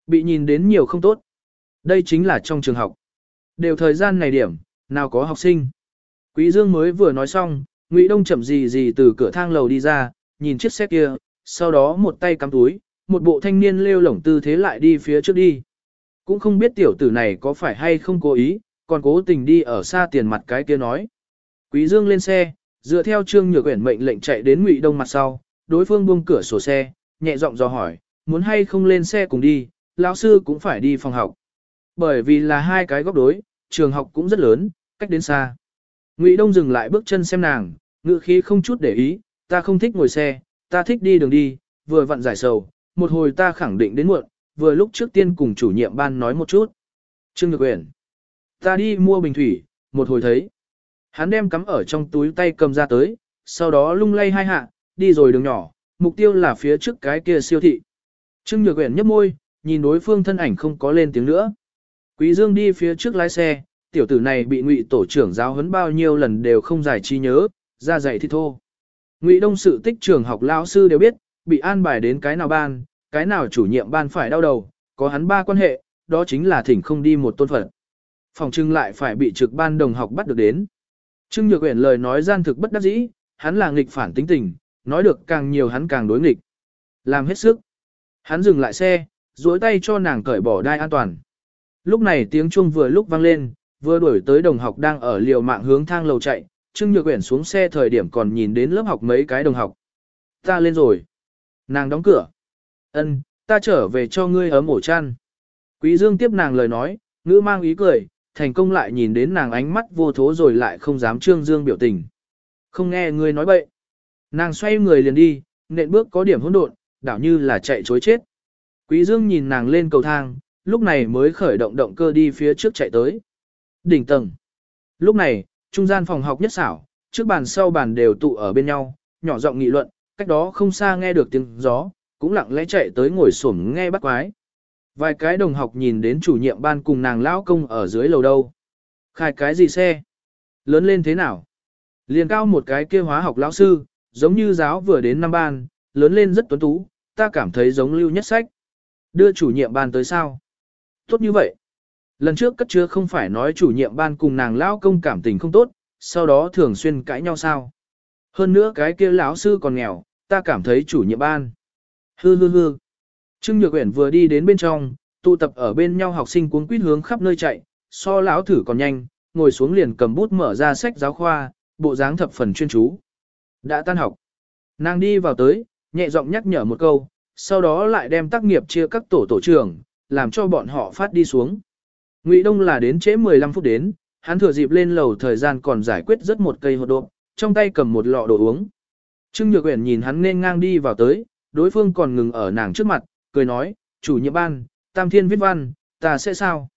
Bị nhìn đến nhiều không tốt. Đây chính là trong trường học. Đều thời gian này điểm, nào có học sinh. Quý Dương mới vừa nói xong, Ngụy Đông chậm gì gì từ cửa thang lầu đi ra, nhìn chiếc xe kia, sau đó một tay cắm túi, một bộ thanh niên lêu lổng tư thế lại đi phía trước đi. Cũng không biết tiểu tử này có phải hay không cố ý, còn cố tình đi ở xa tiền mặt cái kia nói. Quý Dương lên xe, dựa theo Trương Nhược Uyển mệnh lệnh chạy đến Ngụy Đông mặt sau, đối phương buông cửa sổ xe, nhẹ giọng dò hỏi, muốn hay không lên xe cùng đi, lão sư cũng phải đi phòng học. Bởi vì là hai cái góc đối, trường học cũng rất lớn, cách đến xa. Ngụy Đông dừng lại bước chân xem nàng, ngữ khí không chút để ý, ta không thích ngồi xe, ta thích đi đường đi, vừa vặn giải sầu, một hồi ta khẳng định đến muộn, vừa lúc trước tiên cùng chủ nhiệm ban nói một chút. Trương Nhược Uyển, ta đi mua bình thủy, một hồi thấy. Hắn đem cắm ở trong túi tay cầm ra tới, sau đó lung lay hai hạ, đi rồi đường nhỏ, mục tiêu là phía trước cái kia siêu thị. Trương Nhược Uyển nhấp môi, nhìn đối phương thân ảnh không có lên tiếng nữa. Quý Dương đi phía trước lái xe, tiểu tử này bị Ngụy tổ trưởng giáo huấn bao nhiêu lần đều không giải trí nhớ, ra dạy thì thô. Ngụy Đông sự tích trường học lão sư đều biết, bị an bài đến cái nào ban, cái nào chủ nhiệm ban phải đau đầu, có hắn ba quan hệ, đó chính là thỉnh không đi một tôn phận. Phòng trưng lại phải bị trực ban đồng học bắt được đến. Trương Nhược Uyển lời nói gian thực bất đắc dĩ, hắn là nghịch phản tính tình, nói được càng nhiều hắn càng đối nghịch. Làm hết sức. Hắn dừng lại xe, duỗi tay cho nàng cởi bỏ đai an toàn. Lúc này tiếng chuông vừa lúc vang lên, vừa đuổi tới đồng học đang ở liều mạng hướng thang lầu chạy, Trương Nhược Uyển xuống xe thời điểm còn nhìn đến lớp học mấy cái đồng học. Ta lên rồi. Nàng đóng cửa. Ân, ta trở về cho ngươi ấm ổ chăn. Quý Dương tiếp nàng lời nói, ngữ mang ý cười, thành công lại nhìn đến nàng ánh mắt vô thố rồi lại không dám Trương Dương biểu tình. Không nghe ngươi nói bậy. Nàng xoay người liền đi, nện bước có điểm hỗn độn, đảo như là chạy chối chết. Quý Dương nhìn nàng lên cầu thang, lúc này mới khởi động động cơ đi phía trước chạy tới. Đỉnh tầng. Lúc này, trung gian phòng học nhất xảo, trước bàn sau bàn đều tụ ở bên nhau, nhỏ giọng nghị luận, cách đó không xa nghe được tiếng gió, cũng lặng lẽ chạy tới ngồi xổm nghe bắt quái. Vài cái đồng học nhìn đến chủ nhiệm ban cùng nàng lão công ở dưới lầu đâu. Khai cái gì xe? Lớn lên thế nào? Liền cao một cái kia hóa học lão sư, giống như giáo vừa đến năm ban, lớn lên rất tuấn tú, ta cảm thấy giống lưu nhất sách. Đưa chủ nhiệm ban tới sao? Tốt như vậy. Lần trước cất chứa không phải nói chủ nhiệm ban cùng nàng lão công cảm tình không tốt, sau đó thường xuyên cãi nhau sao. Hơn nữa cái kia lão sư còn nghèo, ta cảm thấy chủ nhiệm ban. Hư hư hư. Trương Nhược Uyển vừa đi đến bên trong, tụ tập ở bên nhau học sinh cuống quýt hướng khắp nơi chạy, so lão thử còn nhanh, ngồi xuống liền cầm bút mở ra sách giáo khoa, bộ dáng thập phần chuyên chú. Đã tan học. Nàng đi vào tới, nhẹ giọng nhắc nhở một câu, sau đó lại đem tác nghiệp chia các tổ tổ trưởng, làm cho bọn họ phát đi xuống. Ngụy Đông là đến trễ 15 phút đến, hắn thừa dịp lên lầu thời gian còn giải quyết rất một cây hột độ, trong tay cầm một lọ đồ uống. Trương Nhược Uyển nhìn hắn nên ngang đi vào tới, đối phương còn ngừng ở nàng trước mặt, cười nói, chủ nhiệm ban, tam thiên viết văn, ta sẽ sao?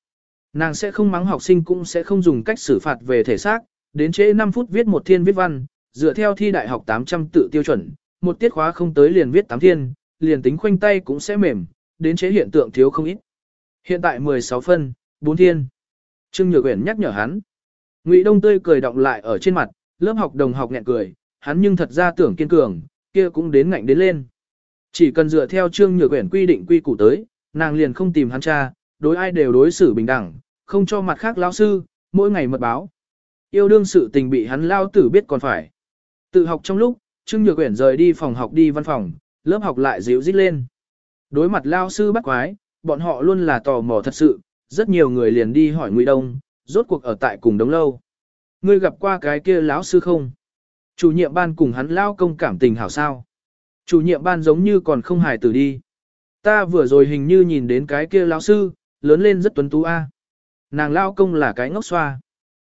Nàng sẽ không mắng học sinh cũng sẽ không dùng cách xử phạt về thể xác, đến trễ 5 phút viết một thiên viết văn, dựa theo thi đại học 800 tự tiêu chuẩn, một tiết khóa không tới liền viết 8 thiên, liền tính khoanh tay cũng sẽ mềm, đến chế hiện tượng thiếu không ít. Hiện tại 16 phân, 4 thiên. Trương Nhược Uyển nhắc nhở hắn. Ngụy Đông tươi cười động lại ở trên mặt, lớp học đồng học nhẹ cười, hắn nhưng thật ra tưởng kiên cường, kia cũng đến ngạnh đến lên. Chỉ cần dựa theo Trương Nhược quyển quy định quy củ tới, nàng liền không tìm hắn cha, đối ai đều đối xử bình đẳng, không cho mặt khác lão sư, mỗi ngày mật báo. Yêu đương sự tình bị hắn lao tử biết còn phải. Tự học trong lúc, Trương Nhược quyển rời đi phòng học đi văn phòng, lớp học lại dịu dít lên. Đối mặt lao sư bắt quái, bọn họ luôn là tò mò thật sự, rất nhiều người liền đi hỏi Ngụy Đông, rốt cuộc ở tại cùng đống lâu. Ngươi gặp qua cái kia lão sư không? Chủ nhiệm ban cùng hắn lao công cảm tình hảo sao? Chủ nhiệm ban giống như còn không hài tử đi. Ta vừa rồi hình như nhìn đến cái kia lão sư, lớn lên rất tuấn tú a. Nàng lao công là cái ngốc xoa.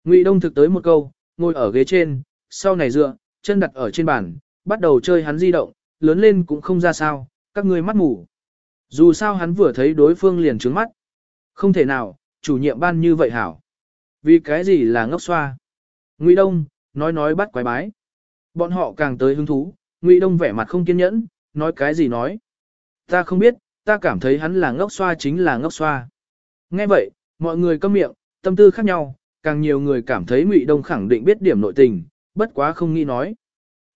Ngụy Đông thực tới một câu, ngồi ở ghế trên, sau này dựa, chân đặt ở trên bàn, bắt đầu chơi hắn di động, lớn lên cũng không ra sao, các ngươi mắt ngủ. Dù sao hắn vừa thấy đối phương liền trướng mắt. Không thể nào, chủ nhiệm ban như vậy hảo. Vì cái gì là ngốc xoa? Ngụy Đông, nói nói bắt quái bái. Bọn họ càng tới hứng thú, Ngụy Đông vẻ mặt không kiên nhẫn, nói cái gì nói. Ta không biết, ta cảm thấy hắn là ngốc xoa chính là ngốc xoa. Nghe vậy, mọi người câm miệng, tâm tư khác nhau, càng nhiều người cảm thấy Ngụy Đông khẳng định biết điểm nội tình, bất quá không nghĩ nói.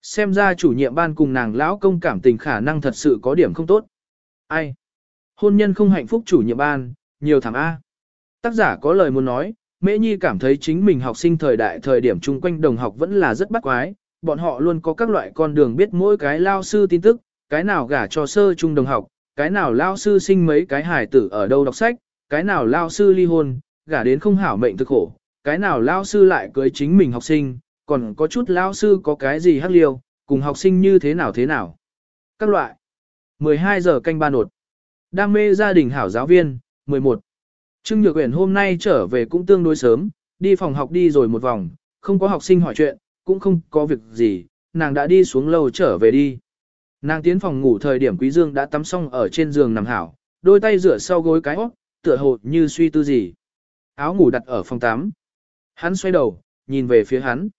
Xem ra chủ nhiệm ban cùng nàng lão công cảm tình khả năng thật sự có điểm không tốt. Ai? Hôn nhân không hạnh phúc chủ nhiệm ban, nhiều thằng A. Tác giả có lời muốn nói, Mễ Nhi cảm thấy chính mình học sinh thời đại thời điểm chung quanh đồng học vẫn là rất bắt quái, bọn họ luôn có các loại con đường biết mỗi cái lao sư tin tức, cái nào gả cho sơ trung đồng học, cái nào lao sư sinh mấy cái hài tử ở đâu đọc sách, cái nào lao sư ly hôn, gả đến không hảo mệnh thực khổ, cái nào lao sư lại cưới chính mình học sinh, còn có chút lao sư có cái gì hắc liêu, cùng học sinh như thế nào thế nào. Các loại. 12 giờ canh ba nột. Đam mê gia đình hảo giáo viên, 11. Trương Nhược Uyển hôm nay trở về cũng tương đối sớm, đi phòng học đi rồi một vòng, không có học sinh hỏi chuyện, cũng không có việc gì, nàng đã đi xuống lầu trở về đi. Nàng tiến phòng ngủ thời điểm Quý Dương đã tắm xong ở trên giường nằm hảo, đôi tay rửa sau gối cái óc, tựa hồ như suy tư gì. Áo ngủ đặt ở phòng tắm. Hắn xoay đầu, nhìn về phía hắn.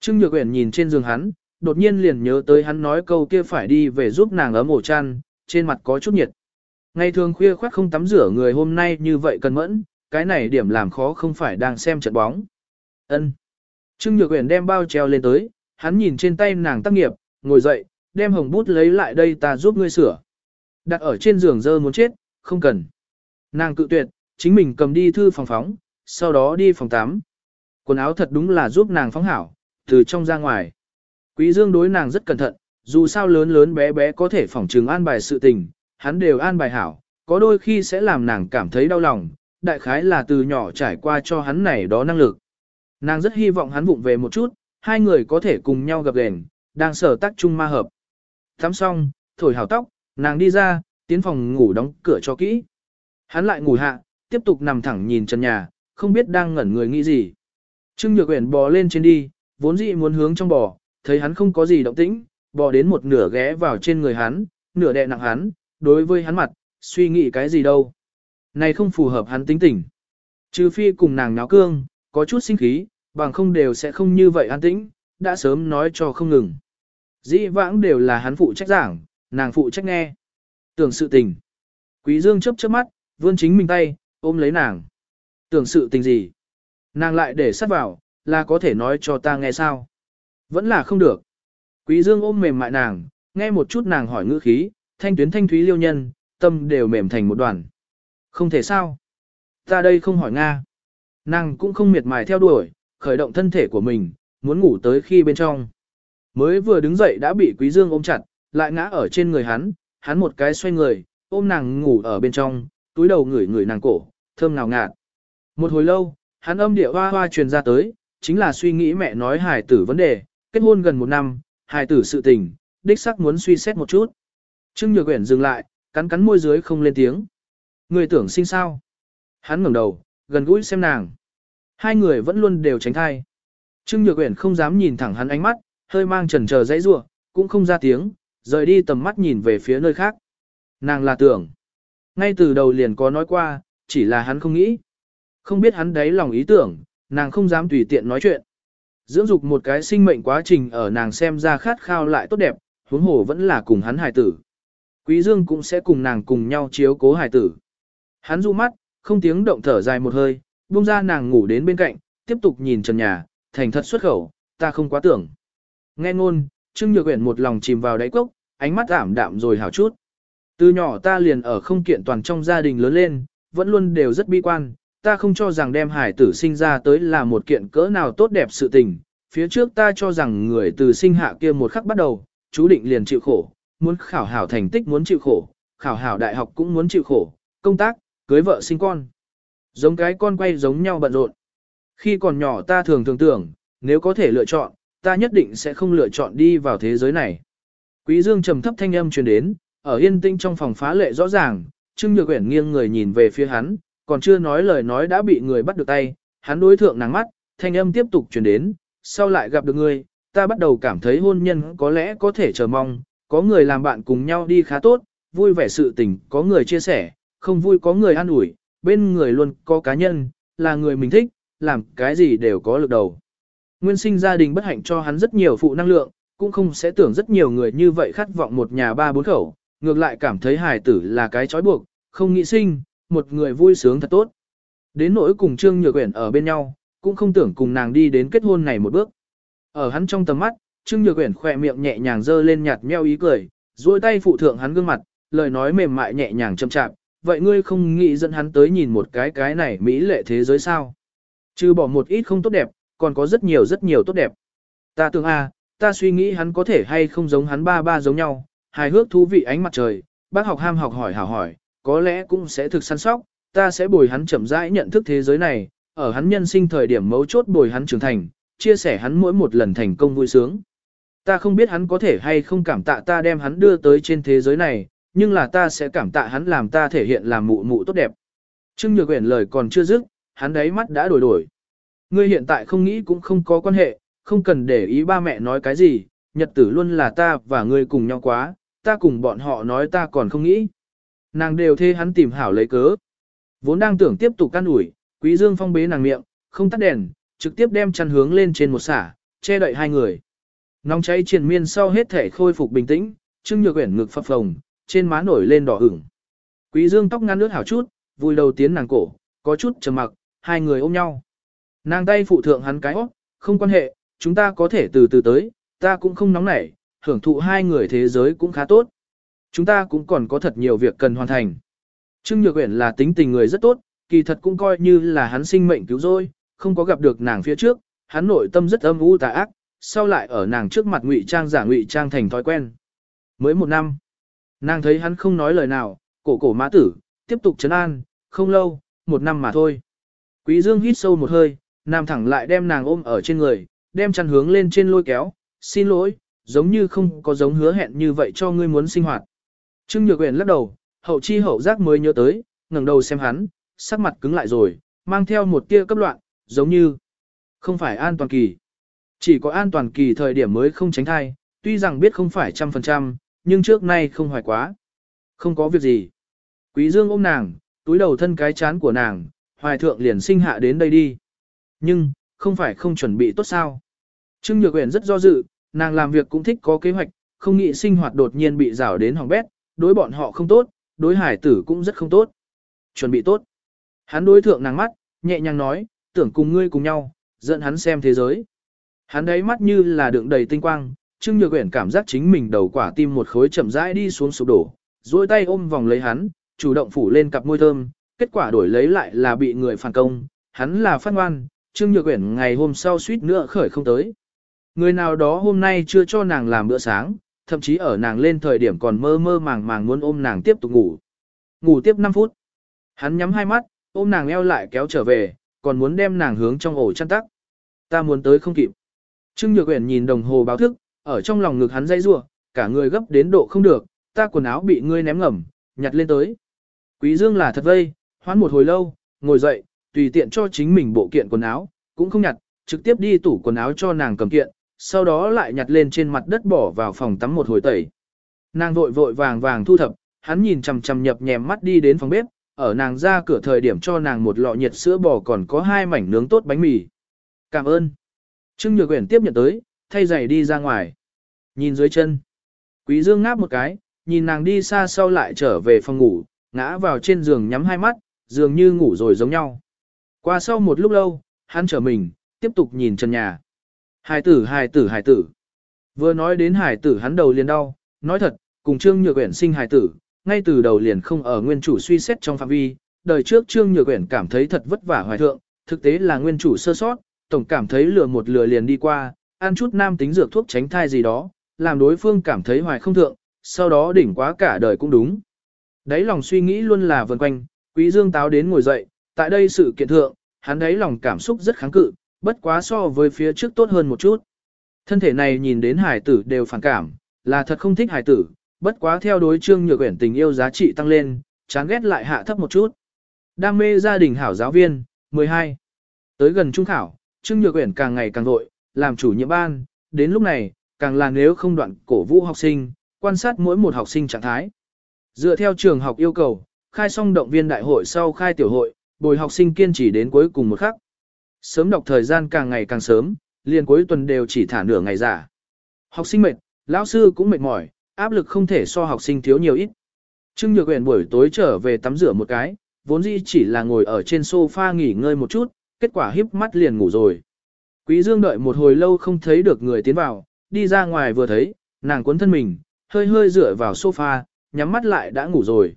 Trương Nhược Uyển nhìn trên giường hắn, đột nhiên liền nhớ tới hắn nói câu kia phải đi về giúp nàng ấm ổ chăn, trên mặt có chút nhiệt. Ngày thường khuya khoác không tắm rửa người hôm nay như vậy cần mẫn, cái này điểm làm khó không phải đang xem trận bóng. Ân. Trương Nhược Uyển đem bao treo lên tới, hắn nhìn trên tay nàng tác nghiệp, ngồi dậy, đem hồng bút lấy lại đây ta giúp ngươi sửa. Đặt ở trên giường dơ muốn chết, không cần. Nàng cự tuyệt, chính mình cầm đi thư phòng phóng, sau đó đi phòng tắm. Quần áo thật đúng là giúp nàng phóng hảo, từ trong ra ngoài. Quý Dương đối nàng rất cẩn thận, dù sao lớn lớn bé bé có thể phỏng trừng an bài sự tình, hắn đều an bài hảo, có đôi khi sẽ làm nàng cảm thấy đau lòng, đại khái là từ nhỏ trải qua cho hắn này đó năng lực. Nàng rất hy vọng hắn vụng về một chút, hai người có thể cùng nhau gặp gền, đang sở tác chung ma hợp. Tắm xong, thổi hào tóc, nàng đi ra, tiến phòng ngủ đóng cửa cho kỹ. Hắn lại ngủ hạ, tiếp tục nằm thẳng nhìn trần nhà, không biết đang ngẩn người nghĩ gì. Trương Nhược Uyển bò lên trên đi, vốn dĩ muốn hướng trong bò, thấy hắn không có gì động tĩnh, bò đến một nửa ghé vào trên người hắn, nửa đè nặng hắn, đối với hắn mặt, suy nghĩ cái gì đâu. Này không phù hợp hắn tính tình. Trừ phi cùng nàng náo cương, có chút sinh khí, bằng không đều sẽ không như vậy an tĩnh, đã sớm nói cho không ngừng. Dĩ vãng đều là hắn phụ trách giảng, nàng phụ trách nghe. Tưởng sự tình. Quý Dương chớp chớp mắt, vươn chính mình tay, ôm lấy nàng. Tưởng sự tình gì? Nàng lại để sát vào, là có thể nói cho ta nghe sao? Vẫn là không được. Quý Dương ôm mềm mại nàng, nghe một chút nàng hỏi ngữ khí, thanh tuyến thanh thúy liêu nhân, tâm đều mềm thành một đoàn. Không thể sao? Ta đây không hỏi Nga. Nàng cũng không miệt mài theo đuổi, khởi động thân thể của mình, muốn ngủ tới khi bên trong. Mới vừa đứng dậy đã bị Quý Dương ôm chặt, lại ngã ở trên người hắn, hắn một cái xoay người, ôm nàng ngủ ở bên trong, túi đầu ngửi ngửi nàng cổ, thơm ngào ngạt. Một hồi lâu, hắn âm địa hoa hoa truyền ra tới, chính là suy nghĩ mẹ nói hài tử vấn đề, kết hôn gần một năm, hài tử sự tình, đích sắc muốn suy xét một chút. Trương Nhược Uyển dừng lại, cắn cắn môi dưới không lên tiếng. Người tưởng sinh sao? Hắn ngẩng đầu, gần gũi xem nàng. Hai người vẫn luôn đều tránh thai. Trương Nhược Uyển không dám nhìn thẳng hắn ánh mắt, hơi mang chần chờ dãy rủa, cũng không ra tiếng, rời đi tầm mắt nhìn về phía nơi khác. Nàng là tưởng. Ngay từ đầu liền có nói qua, chỉ là hắn không nghĩ. Không biết hắn đấy lòng ý tưởng, nàng không dám tùy tiện nói chuyện. Dưỡng dục một cái sinh mệnh quá trình ở nàng xem ra khát khao lại tốt đẹp, huống hồ vẫn là cùng hắn hài tử. Quý Dương cũng sẽ cùng nàng cùng nhau chiếu cố hài tử. Hắn du mắt, không tiếng động thở dài một hơi, buông ra nàng ngủ đến bên cạnh, tiếp tục nhìn trần nhà, thành thật xuất khẩu, ta không quá tưởng. Nghe ngôn, Trương Nhược Uyển một lòng chìm vào đáy cốc, ánh mắt ảm đạm rồi hảo chút. Từ nhỏ ta liền ở không kiện toàn trong gia đình lớn lên, vẫn luôn đều rất bi quan, ta không cho rằng đem hải tử sinh ra tới là một kiện cỡ nào tốt đẹp sự tình. Phía trước ta cho rằng người từ sinh hạ kia một khắc bắt đầu, chú định liền chịu khổ, muốn khảo hảo thành tích muốn chịu khổ, khảo hảo đại học cũng muốn chịu khổ, công tác, cưới vợ sinh con. Giống cái con quay giống nhau bận rộn. Khi còn nhỏ ta thường thường tưởng, nếu có thể lựa chọn, ta nhất định sẽ không lựa chọn đi vào thế giới này. Quý Dương trầm thấp thanh âm truyền đến, ở yên tĩnh trong phòng phá lệ rõ ràng, Trương Nhược Uyển nghiêng người nhìn về phía hắn, còn chưa nói lời nói đã bị người bắt được tay, hắn đối thượng nắng mắt, thanh âm tiếp tục truyền đến, sau lại gặp được ngươi, ta bắt đầu cảm thấy hôn nhân có lẽ có thể chờ mong, có người làm bạn cùng nhau đi khá tốt, vui vẻ sự tình, có người chia sẻ, không vui có người an ủi, bên người luôn có cá nhân, là người mình thích, làm cái gì đều có lực đầu. Nguyên sinh gia đình bất hạnh cho hắn rất nhiều phụ năng lượng, cũng không sẽ tưởng rất nhiều người như vậy khát vọng một nhà ba bốn khẩu, ngược lại cảm thấy hài tử là cái trói buộc, không nghĩ sinh, một người vui sướng thật tốt. Đến nỗi cùng Trương Nhược Uyển ở bên nhau, cũng không tưởng cùng nàng đi đến kết hôn này một bước. Ở hắn trong tầm mắt, Trương Nhược Uyển khỏe miệng nhẹ nhàng dơ lên nhạt meo ý cười, duỗi tay phụ thượng hắn gương mặt, lời nói mềm mại nhẹ nhàng chậm chạp, vậy ngươi không nghĩ dẫn hắn tới nhìn một cái cái này mỹ lệ thế giới sao? Trừ bỏ một ít không tốt đẹp, còn có rất nhiều rất nhiều tốt đẹp. Ta tưởng a, ta suy nghĩ hắn có thể hay không giống hắn ba ba giống nhau, hài hước thú vị ánh mặt trời, bác học ham học hỏi hảo hỏi, có lẽ cũng sẽ thực săn sóc, ta sẽ bồi hắn chậm rãi nhận thức thế giới này, ở hắn nhân sinh thời điểm mấu chốt bồi hắn trưởng thành, chia sẻ hắn mỗi một lần thành công vui sướng. Ta không biết hắn có thể hay không cảm tạ ta đem hắn đưa tới trên thế giới này, nhưng là ta sẽ cảm tạ hắn làm ta thể hiện làm mụ mụ tốt đẹp. Trương Nhược Uyển lời còn chưa dứt, hắn đáy mắt đã đổi đổi. Ngươi hiện tại không nghĩ cũng không có quan hệ, không cần để ý ba mẹ nói cái gì, nhật tử luôn là ta và ngươi cùng nhau quá, ta cùng bọn họ nói ta còn không nghĩ. Nàng đều thê hắn tìm hảo lấy cớ. Vốn đang tưởng tiếp tục can ủi, Quý Dương phong bế nàng miệng, không tắt đèn, trực tiếp đem chăn hướng lên trên một xả, che đậy hai người. Nóng cháy triền miên sau hết thể khôi phục bình tĩnh, Trương Nhược Uyển ngực phập phồng, trên má nổi lên đỏ ửng. Quý Dương tóc ngắn nước hảo chút, vui đầu tiến nàng cổ, có chút trầm mặc, hai người ôm nhau. Nàng tay phụ thượng hắn cái óc, không quan hệ, chúng ta có thể từ từ tới, ta cũng không nóng nảy, hưởng thụ hai người thế giới cũng khá tốt. Chúng ta cũng còn có thật nhiều việc cần hoàn thành. Trương Nhược Uyển là tính tình người rất tốt, kỳ thật cũng coi như là hắn sinh mệnh cứu rồi, không có gặp được nàng phía trước, hắn nội tâm rất âm u tà ác, sau lại ở nàng trước mặt ngụy trang giả ngụy trang thành thói quen. Mới một năm, nàng thấy hắn không nói lời nào, cổ cổ mã tử, tiếp tục chấn an, không lâu, một năm mà thôi. Quý Dương hít sâu một hơi, nam thẳng lại đem nàng ôm ở trên người, đem chăn hướng lên trên lôi kéo, xin lỗi, giống như không có giống hứa hẹn như vậy cho ngươi muốn sinh hoạt. Trương Nhược Uyển lắc đầu, hậu chi hậu giác mới nhớ tới, ngẩng đầu xem hắn, sắc mặt cứng lại rồi, mang theo một tia cấp loạn, giống như không phải an toàn kỳ. Chỉ có an toàn kỳ thời điểm mới không tránh thai, tuy rằng biết không phải trăm phần trăm, nhưng trước nay không hoài quá. Không có việc gì. Quý Dương ôm nàng, túi đầu thân cái chán của nàng, hoài thượng liền sinh hạ đến đây đi. Nhưng, không phải không chuẩn bị tốt sao. Trương Nhược Uyển rất do dự, nàng làm việc cũng thích có kế hoạch, không nghĩ sinh hoạt đột nhiên bị rào đến hỏng bét, đối bọn họ không tốt, đối hải tử cũng rất không tốt. Chuẩn bị tốt. Hắn đối thượng nàng mắt, nhẹ nhàng nói, tưởng cùng ngươi cùng nhau, dẫn hắn xem thế giới. Hắn đấy mắt như là đựng đầy tinh quang, Trương Nhược Uyển cảm giác chính mình đầu quả tim một khối chậm rãi đi xuống sụp đổ, duỗi tay ôm vòng lấy hắn, chủ động phủ lên cặp môi thơm, kết quả đổi lấy lại là bị người phản công, hắn là phát ngoan, Trương Nhược Uyển ngày hôm sau suýt nữa khởi không tới. Người nào đó hôm nay chưa cho nàng làm bữa sáng, thậm chí ở nàng lên thời điểm còn mơ mơ màng màng muốn ôm nàng tiếp tục ngủ. Ngủ tiếp 5 phút. Hắn nhắm hai mắt, ôm nàng eo lại kéo trở về, còn muốn đem nàng hướng trong ổ chăn tắc. Ta muốn tới không kịp. Trương Nhược Uyển nhìn đồng hồ báo thức, ở trong lòng ngực hắn dây rủa, cả người gấp đến độ không được, ta quần áo bị ngươi ném ngầm, nhặt lên tới. Quý Dương là thật vây, hoán một hồi lâu, ngồi dậy, tùy tiện cho chính mình bộ kiện quần áo, cũng không nhặt, trực tiếp đi tủ quần áo cho nàng cầm kiện, sau đó lại nhặt lên trên mặt đất bỏ vào phòng tắm một hồi tẩy. Nàng vội vội vàng vàng thu thập, hắn nhìn chằm chằm nhập nhèm mắt đi đến phòng bếp, ở nàng ra cửa thời điểm cho nàng một lọ nhiệt sữa bò còn có hai mảnh nướng tốt bánh mì. Cảm ơn. Trương Nhược Uyển tiếp nhận tới, thay giày đi ra ngoài. Nhìn dưới chân. Quý Dương ngáp một cái, nhìn nàng đi xa sau lại trở về phòng ngủ, ngã vào trên giường nhắm hai mắt, dường như ngủ rồi giống nhau. Qua sau một lúc lâu, hắn trở mình, tiếp tục nhìn trần nhà. Hải tử hải tử hải tử. Vừa nói đến hải tử hắn đầu liền đau, nói thật, cùng Trương Nhược Uyển sinh hải tử, ngay từ đầu liền không ở nguyên chủ suy xét trong phạm vi, đời trước Trương Nhược Uyển cảm thấy thật vất vả hoài thượng, thực tế là nguyên chủ sơ sót, tổng cảm thấy lừa một lừa liền đi qua, ăn chút nam tính dược thuốc tránh thai gì đó, làm đối phương cảm thấy hoài không thượng, sau đó đỉnh quá cả đời cũng đúng. Đấy lòng suy nghĩ luôn là vần quanh, Quý Dương táo đến ngồi dậy, tại đây sự kiện thượng, hắn đấy lòng cảm xúc rất kháng cự, bất quá so với phía trước tốt hơn một chút. Thân thể này nhìn đến hải tử đều phản cảm, là thật không thích hải tử, bất quá theo đối trương nhược quyển tình yêu giá trị tăng lên, chán ghét lại hạ thấp một chút. Đam mê gia đình hảo giáo viên, 12. Tới gần trung khảo, trương nhược quyển càng ngày càng vội, làm chủ nhiệm ban, đến lúc này, càng là nếu không đoạn cổ vũ học sinh, quan sát mỗi một học sinh trạng thái. Dựa theo trường học yêu cầu, khai xong động viên đại hội sau khai tiểu hội, bồi học sinh kiên trì đến cuối cùng một khắc. Sớm đọc thời gian càng ngày càng sớm, liền cuối tuần đều chỉ thả nửa ngày giả. Học sinh mệt, lão sư cũng mệt mỏi, áp lực không thể so học sinh thiếu nhiều ít. Trương Nhược Uyển buổi tối trở về tắm rửa một cái, vốn dĩ chỉ là ngồi ở trên sofa nghỉ ngơi một chút, kết quả híp mắt liền ngủ rồi. Quý Dương đợi một hồi lâu không thấy được người tiến vào, đi ra ngoài vừa thấy, nàng cuốn thân mình, hơi hơi dựa vào sofa, nhắm mắt lại đã ngủ rồi.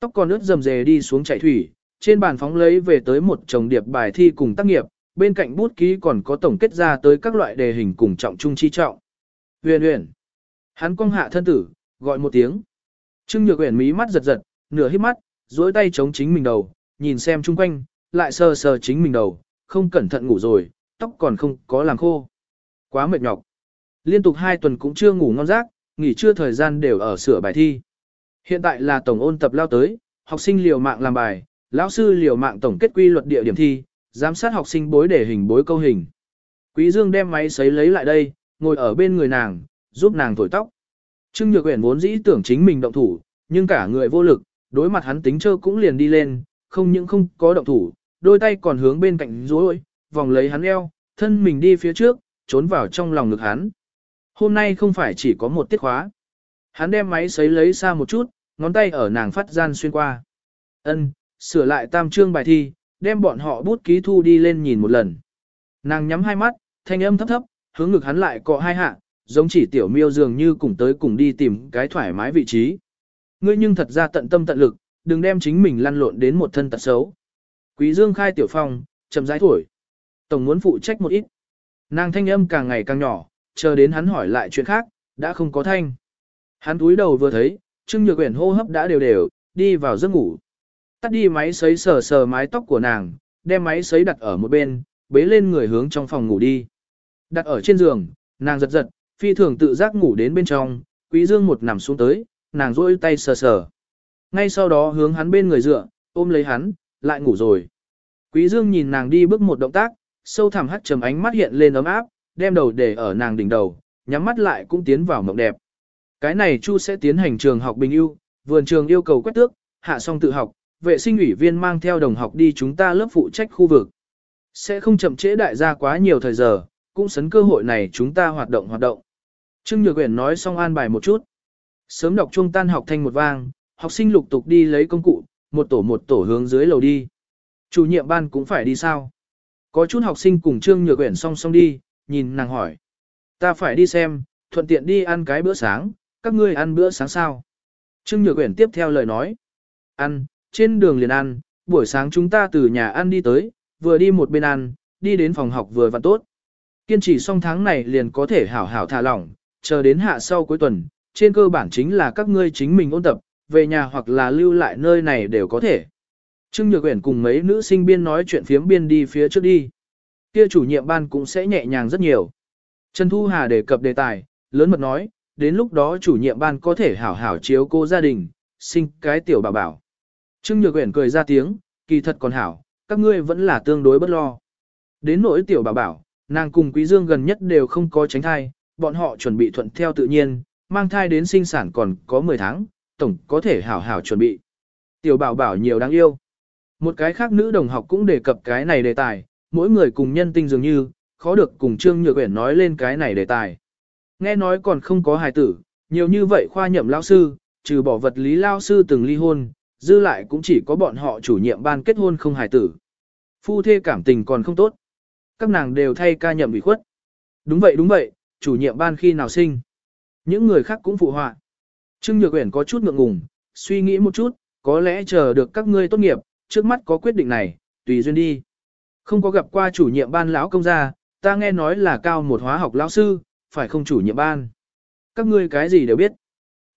Tóc còn ướt rầm rề đi xuống chảy thủy, trên bàn phóng lấy về tới một chồng điệp bài thi cùng tác nghiệp, bên cạnh bút ký còn có tổng kết ra tới các loại đề hình cùng trọng trung chi trọng. Huyền huyền. Hắn cong hạ thân tử, gọi một tiếng. Trương Nhược Uyển mí mắt giật giật, nửa hít mắt, duỗi tay chống chính mình đầu, nhìn xem chung quanh, lại sờ sờ chính mình đầu, không cẩn thận ngủ rồi, tóc còn không có làm khô. Quá mệt nhọc. Liên tục hai tuần cũng chưa ngủ ngon giấc, nghỉ trưa thời gian đều ở sửa bài thi. Hiện tại là tổng ôn tập lao tới, học sinh liều mạng làm bài, lão sư liều mạng tổng kết quy luật địa điểm thi, giám sát học sinh bối để hình bối câu hình. Quý Dương đem máy sấy lấy lại đây, ngồi ở bên người nàng, giúp nàng thổi tóc. Trương Nhược Uyển vốn dĩ tưởng chính mình động thủ, nhưng cả người vô lực, đối mặt hắn tính trơ cũng liền đi lên, không những không có động thủ, đôi tay còn hướng bên cạnh rối, vòng lấy hắn eo, thân mình đi phía trước, trốn vào trong lòng ngực hắn. Hôm nay không phải chỉ có một tiết khóa. Hắn đem máy sấy lấy xa một chút, ngón tay ở nàng phát gian xuyên qua. Ân, sửa lại tam chương bài thi, đem bọn họ bút ký thu đi lên nhìn một lần. Nàng nhắm hai mắt, thanh âm thấp thấp, hướng ngực hắn lại cọ hai hạ, giống chỉ tiểu miêu dường như cùng tới cùng đi tìm cái thoải mái vị trí. Ngươi nhưng thật ra tận tâm tận lực, đừng đem chính mình lăn lộn đến một thân tật xấu. Quý Dương khai tiểu phong, chậm rãi thổi. Tổng muốn phụ trách một ít. Nàng thanh âm càng ngày càng nhỏ, chờ đến hắn hỏi lại chuyện khác, đã không có thanh. Hắn túi đầu vừa thấy, Trương Nhược Uyển hô hấp đã đều đều, đi vào giấc ngủ. Tắt đi máy sấy sờ sờ mái tóc của nàng, đem máy sấy đặt ở một bên, bế lên người hướng trong phòng ngủ đi. Đặt ở trên giường, nàng giật giật, phi thường tự giác ngủ đến bên trong, Quý Dương một nằm xuống tới, nàng rôi tay sờ sờ. Ngay sau đó hướng hắn bên người dựa, ôm lấy hắn, lại ngủ rồi. Quý Dương nhìn nàng đi bước một động tác, sâu thẳm hắt trầm ánh mắt hiện lên ấm áp, đem đầu để ở nàng đỉnh đầu, nhắm mắt lại cũng tiến vào mộng đẹp. Cái này Chu sẽ tiến hành trường học bình ưu, vườn trường yêu cầu quét tước, hạ xong tự học, vệ sinh ủy viên mang theo đồng học đi chúng ta lớp phụ trách khu vực. Sẽ không chậm trễ đại gia quá nhiều thời giờ, cũng sấn cơ hội này chúng ta hoạt động hoạt động. Trương Nhược Uyển nói xong an bài một chút. Sớm đọc trung tan học thanh một vang, học sinh lục tục đi lấy công cụ, một tổ một tổ hướng dưới lầu đi. Chủ nhiệm ban cũng phải đi sao? Có chút học sinh cùng Trương Nhược Uyển song song đi, nhìn nàng hỏi. Ta phải đi xem, thuận tiện đi ăn cái bữa sáng, các ngươi ăn bữa sáng sao? Trương Nhược Uyển tiếp theo lời nói. Ăn, trên đường liền ăn, buổi sáng chúng ta từ nhà ăn đi tới, vừa đi một bên ăn, đi đến phòng học vừa vặn tốt. Kiên trì xong tháng này liền có thể hảo hảo thả lỏng, chờ đến hạ sau cuối tuần, trên cơ bản chính là các ngươi chính mình ôn tập, về nhà hoặc là lưu lại nơi này đều có thể. Trương Nhược Uyển cùng mấy nữ sinh biên nói chuyện phiếm biên đi phía trước đi. Kia chủ nhiệm ban cũng sẽ nhẹ nhàng rất nhiều. Trần Thu Hà đề cập đề tài, lớn mật nói, đến lúc đó chủ nhiệm ban có thể hảo hảo chiếu cô gia đình, sinh cái tiểu bảo bảo. Trương Nhược Uyển cười ra tiếng, kỳ thật còn hảo, các ngươi vẫn là tương đối bất lo. Đến nỗi tiểu bảo bảo, nàng cùng Quý Dương gần nhất đều không có tránh thai, bọn họ chuẩn bị thuận theo tự nhiên, mang thai đến sinh sản còn có 10 tháng, tổng có thể hảo hảo chuẩn bị. Tiểu bảo bảo nhiều đáng yêu. Một cái khác nữ đồng học cũng đề cập cái này đề tài, mỗi người cùng nhân tinh dường như, khó được cùng Trương Nhược Uyển nói lên cái này đề tài. Nghe nói còn không có hài tử, nhiều như vậy khoa nhậm lao sư, trừ bỏ vật lý lao sư từng ly hôn, dư lại cũng chỉ có bọn họ chủ nhiệm ban kết hôn không hài tử. Phu thê cảm tình còn không tốt. Các nàng đều thay ca nhậm bị khuất. Đúng vậy đúng vậy, chủ nhiệm ban khi nào sinh. Những người khác cũng phụ họa. Trương Nhược Uyển có chút ngượng ngùng, suy nghĩ một chút, có lẽ chờ được các ngươi tốt nghiệp, trước mắt có quyết định này, tùy duyên đi. Không có gặp qua chủ nhiệm ban lão công gia, ta nghe nói là cao một hóa học lão sư, phải không chủ nhiệm ban. Các ngươi cái gì đều biết.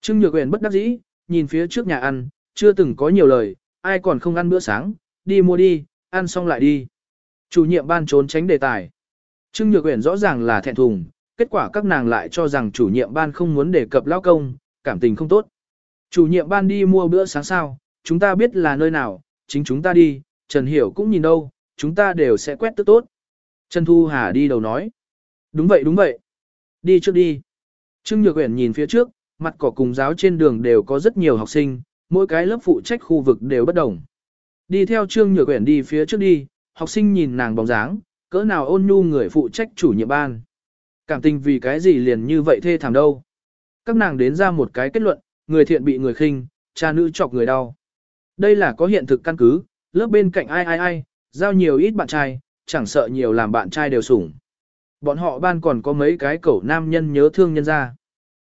Trương Nhược Uyển bất đắc dĩ, nhìn phía trước nhà ăn, chưa từng có nhiều lời, ai còn không ăn bữa sáng, đi mua đi, ăn xong lại đi. Chủ nhiệm ban trốn tránh đề tài. Trương Nhược Uyển rõ ràng là thẹn thùng, kết quả các nàng lại cho rằng chủ nhiệm ban không muốn đề cập lão công, cảm tình không tốt. Chủ nhiệm ban đi mua bữa sáng sao, chúng ta biết là nơi nào, chính chúng ta đi, Trần Hiểu cũng nhìn đâu, chúng ta đều sẽ quét tức tốt. Trần Thu Hà đi đầu nói. Đúng vậy đúng vậy. Đi trước đi. Trương Nhược Uyển nhìn phía trước, mặt cỏ cùng giáo trên đường đều có rất nhiều học sinh, mỗi cái lớp phụ trách khu vực đều bất đồng. Đi theo Trương Nhược Uyển đi phía trước đi, học sinh nhìn nàng bóng dáng, cỡ nào ôn nhu người phụ trách chủ nhiệm ban. Cảm tình vì cái gì liền như vậy thê thảm đâu. Các nàng đến ra một cái kết luận, người thiện bị người khinh, cha nữ chọc người đau. Đây là có hiện thực căn cứ, lớp bên cạnh ai ai ai, giao nhiều ít bạn trai, chẳng sợ nhiều làm bạn trai đều sủng. Bọn họ ban còn có mấy cái cẩu nam nhân nhớ thương nhân ra.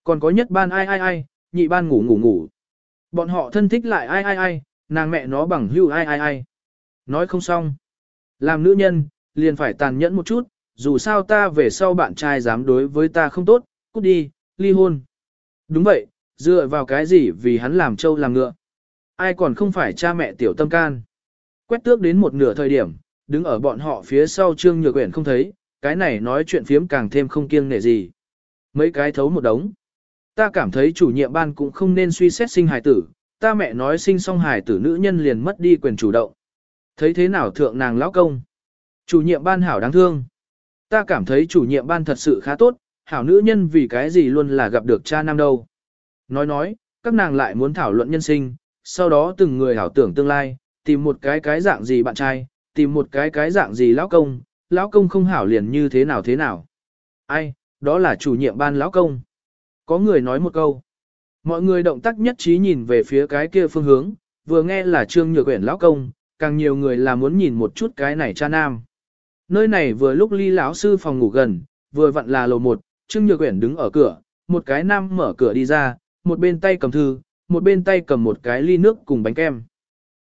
Còn có nhất ban ai ai ai, nhị ban ngủ ngủ ngủ. Bọn họ thân thích lại ai ai ai, nàng mẹ nó bằng hưu ai ai ai. Nói không xong. Làm nữ nhân, liền phải tàn nhẫn một chút, dù sao ta về sau bạn trai dám đối với ta không tốt, cút đi, ly hôn. Đúng vậy, dựa vào cái gì vì hắn làm trâu làm ngựa. Ai còn không phải cha mẹ tiểu tâm can. Quét tước đến một nửa thời điểm, đứng ở bọn họ phía sau trương nhược quyển không thấy, cái này nói chuyện phiếm càng thêm không kiêng nể gì. Mấy cái thấu một đống. Ta cảm thấy chủ nhiệm ban cũng không nên suy xét sinh hài tử, ta mẹ nói sinh xong hài tử nữ nhân liền mất đi quyền chủ động. Thấy thế nào thượng nàng lão công? Chủ nhiệm ban hảo đáng thương. Ta cảm thấy chủ nhiệm ban thật sự khá tốt, hảo nữ nhân vì cái gì luôn là gặp được cha nam đâu. Nói nói, các nàng lại muốn thảo luận nhân sinh, sau đó từng người hảo tưởng tương lai, tìm một cái cái dạng gì bạn trai, tìm một cái cái dạng gì lão công, lão công không hảo liền như thế nào thế nào. Ai, đó là chủ nhiệm ban lão công. Có người nói một câu. Mọi người động tác nhất trí nhìn về phía cái kia phương hướng, vừa nghe là trương nhược quyển lão công, càng nhiều người là muốn nhìn một chút cái này cha nam. Nơi này vừa lúc ly lão sư phòng ngủ gần, vừa vặn là lầu một, trương nhược quyển đứng ở cửa, một cái nam mở cửa đi ra, một bên tay cầm thư, một bên tay cầm một cái ly nước cùng bánh kem.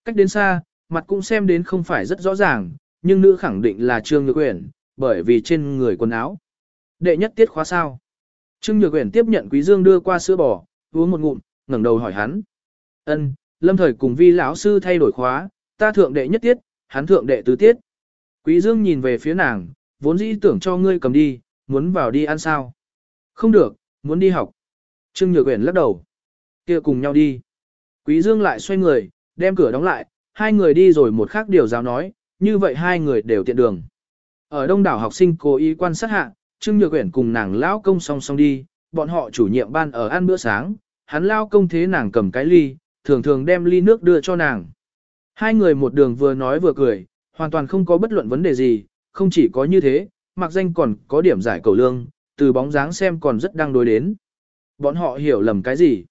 Cách đến xa, mặt cũng xem đến không phải rất rõ ràng, nhưng nữ khẳng định là Trương Nhược Uyển, bởi vì trên người quần áo. Đệ nhất tiết khóa sao? Trương Nhược Uyển tiếp nhận Quý Dương đưa qua sữa bò, uống một ngụm, ngẩng đầu hỏi hắn. "Ân, Lâm Thời cùng Vi lão sư thay đổi khóa, ta thượng đệ nhất tiết, hắn thượng đệ tứ tiết." Quý Dương nhìn về phía nàng, vốn dĩ tưởng cho ngươi cầm đi, muốn vào đi ăn sao? Không được, muốn đi học. Trương Nhược Uyển lắc đầu. Kia cùng nhau đi. Quý Dương lại xoay người, đem cửa đóng lại, hai người đi rồi một khác điều giáo nói, như vậy hai người đều tiện đường. Ở đông đảo học sinh cố ý quan sát hạ, Trương Nhược Uyển cùng nàng lão công song song đi, bọn họ chủ nhiệm ban ở ăn bữa sáng, hắn lão công thế nàng cầm cái ly, thường thường đem ly nước đưa cho nàng. Hai người một đường vừa nói vừa cười, hoàn toàn không có bất luận vấn đề gì, không chỉ có như thế, mặc danh còn có điểm giải cầu lương, từ bóng dáng xem còn rất đang đối đến. Bọn họ hiểu lầm cái gì?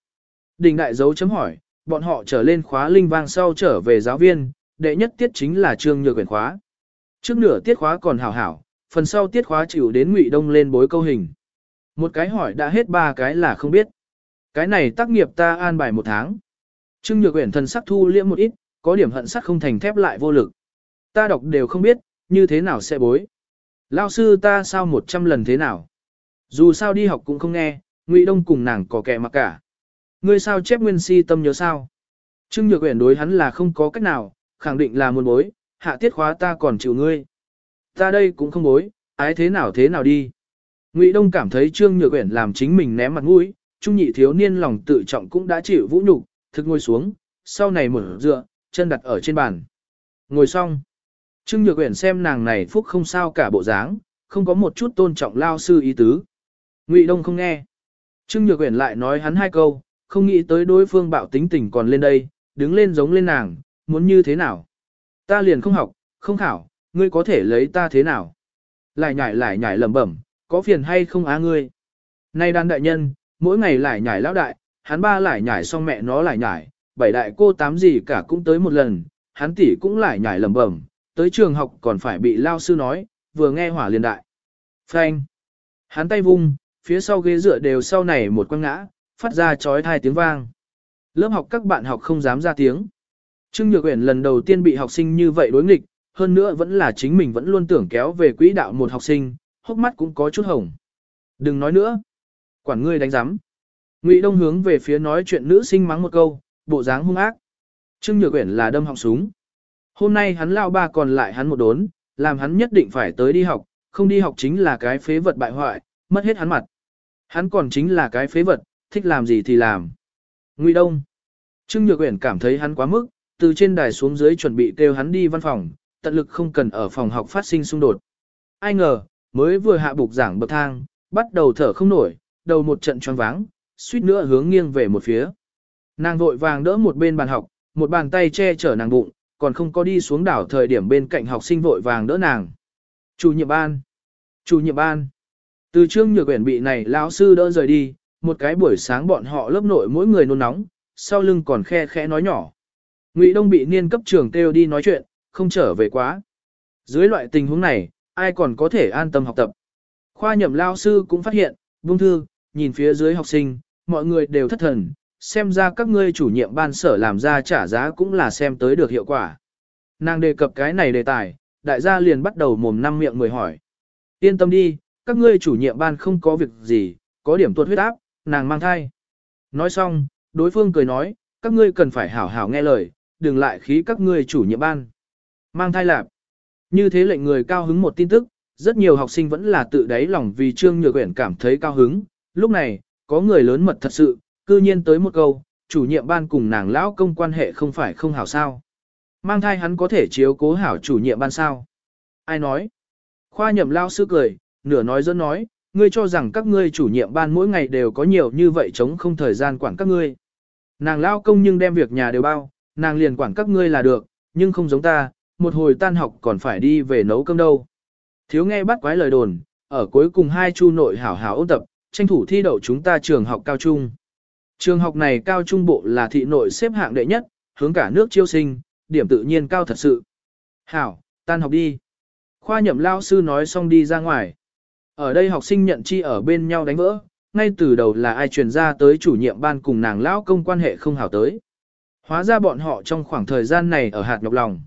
Đình đại dấu chấm hỏi, bọn họ trở lên khóa linh vang sau trở về giáo viên, đệ nhất tiết chính là trương nhược quyển khóa. Trước nửa tiết khóa còn hảo hảo, phần sau tiết khóa chịu đến ngụy đông lên bối câu hình. Một cái hỏi đã hết ba cái là không biết. Cái này tác nghiệp ta an bài một tháng. Trương nhược quyển thần sắc thu liễm một ít, có điểm hận sắc không thành thép lại vô lực. Ta đọc đều không biết, như thế nào sẽ bối. Lao sư ta sao một trăm lần thế nào. Dù sao đi học cũng không nghe, ngụy đông cùng nàng có kẻ mặc cả. Ngươi sao chép nguyên si tâm nhớ sao? Trương Nhược Uyển đối hắn là không có cách nào, khẳng định là muốn bối, hạ tiết khóa ta còn chịu ngươi. Ta đây cũng không bối, ái thế nào thế nào đi. Ngụy Đông cảm thấy Trương Nhược Uyển làm chính mình ném mặt mũi, trung nhị thiếu niên lòng tự trọng cũng đã chịu vũ nhục, thực ngồi xuống, sau này mở dựa, chân đặt ở trên bàn. Ngồi xong. Trương Nhược Uyển xem nàng này phúc không sao cả bộ dáng, không có một chút tôn trọng lao sư ý tứ. Ngụy Đông không nghe. Trương Nhược Uyển lại nói hắn hai câu, không nghĩ tới đối phương bạo tính tình còn lên đây, đứng lên giống lên nàng, muốn như thế nào. Ta liền không học, không khảo, ngươi có thể lấy ta thế nào. Lại nhảy lại nhảy lẩm bẩm, có phiền hay không á ngươi. Nay đàn đại nhân, mỗi ngày lại nhảy lão đại, hắn ba lại nhảy xong mẹ nó lại nhảy, bảy đại cô tám gì cả cũng tới một lần, hắn tỷ cũng lại nhảy lẩm bẩm, tới trường học còn phải bị lao sư nói, vừa nghe hỏa liền đại. Phanh. Hắn tay vung, phía sau ghế dựa đều sau này một quăng ngã, phát ra chói tai tiếng vang. Lớp học các bạn học không dám ra tiếng. Trương Nhược Uyển lần đầu tiên bị học sinh như vậy đối nghịch, hơn nữa vẫn là chính mình vẫn luôn tưởng kéo về quỹ đạo một học sinh, hốc mắt cũng có chút hồng. Đừng nói nữa. Quản ngươi đánh giám. Ngụy Đông hướng về phía nói chuyện nữ sinh mắng một câu, bộ dáng hung ác. Trương Nhược Uyển là đâm họng súng. Hôm nay hắn lao ba còn lại hắn một đốn, làm hắn nhất định phải tới đi học, không đi học chính là cái phế vật bại hoại, mất hết hắn mặt. Hắn còn chính là cái phế vật, thích làm gì thì làm. Ngụy Đông. Trương Nhược Uyển cảm thấy hắn quá mức, từ trên đài xuống dưới chuẩn bị kêu hắn đi văn phòng, tận lực không cần ở phòng học phát sinh xung đột. Ai ngờ, mới vừa hạ bục giảng bậc thang, bắt đầu thở không nổi, đầu một trận choáng váng, suýt nữa hướng nghiêng về một phía. Nàng vội vàng đỡ một bên bàn học, một bàn tay che chở nàng bụng, còn không có đi xuống đảo thời điểm bên cạnh học sinh vội vàng đỡ nàng. Chủ nhiệm ban. Chủ nhiệm ban. Từ trương nhược quyển bị này lão sư đỡ rời đi, một cái buổi sáng bọn họ lớp nội mỗi người nôn nóng, sau lưng còn khe khẽ nói nhỏ. Ngụy Đông bị niên cấp trường kêu đi nói chuyện, không trở về quá. Dưới loại tình huống này, ai còn có thể an tâm học tập. Khoa nhậm lao sư cũng phát hiện, vung thư, nhìn phía dưới học sinh, mọi người đều thất thần, xem ra các ngươi chủ nhiệm ban sở làm ra trả giá cũng là xem tới được hiệu quả. Nàng đề cập cái này đề tài, đại gia liền bắt đầu mồm năm miệng mười hỏi. Yên tâm đi, các ngươi chủ nhiệm ban không có việc gì, có điểm tuột huyết áp, nàng mang thai. Nói xong, đối phương cười nói, các ngươi cần phải hảo hảo nghe lời, đừng lại khí các ngươi chủ nhiệm ban. Mang thai lạp. Như thế lệnh người cao hứng một tin tức, rất nhiều học sinh vẫn là tự đáy lòng vì Trương Nhược Uyển cảm thấy cao hứng. Lúc này, có người lớn mật thật sự, cư nhiên tới một câu, chủ nhiệm ban cùng nàng lão công quan hệ không phải không hảo sao. Mang thai hắn có thể chiếu cố hảo chủ nhiệm ban sao. Ai nói? Khoa nhậm lao sư cười, nửa nói dẫn nói, ngươi cho rằng các ngươi chủ nhiệm ban mỗi ngày đều có nhiều như vậy chống không thời gian quản các ngươi. Nàng lao công nhưng đem việc nhà đều bao, nàng liền quản các ngươi là được, nhưng không giống ta, một hồi tan học còn phải đi về nấu cơm đâu. Thiếu nghe bắt quái lời đồn, ở cuối cùng hai chu nội hảo hảo ôn tập, tranh thủ thi đậu chúng ta trường học cao trung. Trường học này cao trung bộ là thị nội xếp hạng đệ nhất, hướng cả nước chiêu sinh, điểm tự nhiên cao thật sự. Hảo, tan học đi. Khoa nhậm lao sư nói xong đi ra ngoài. Ở đây học sinh nhận chi ở bên nhau đánh vỡ, ngay từ đầu là ai truyền ra tới chủ nhiệm ban cùng nàng lão công quan hệ không hảo tới. Hóa ra bọn họ trong khoảng thời gian này ở hạt nhọc lòng.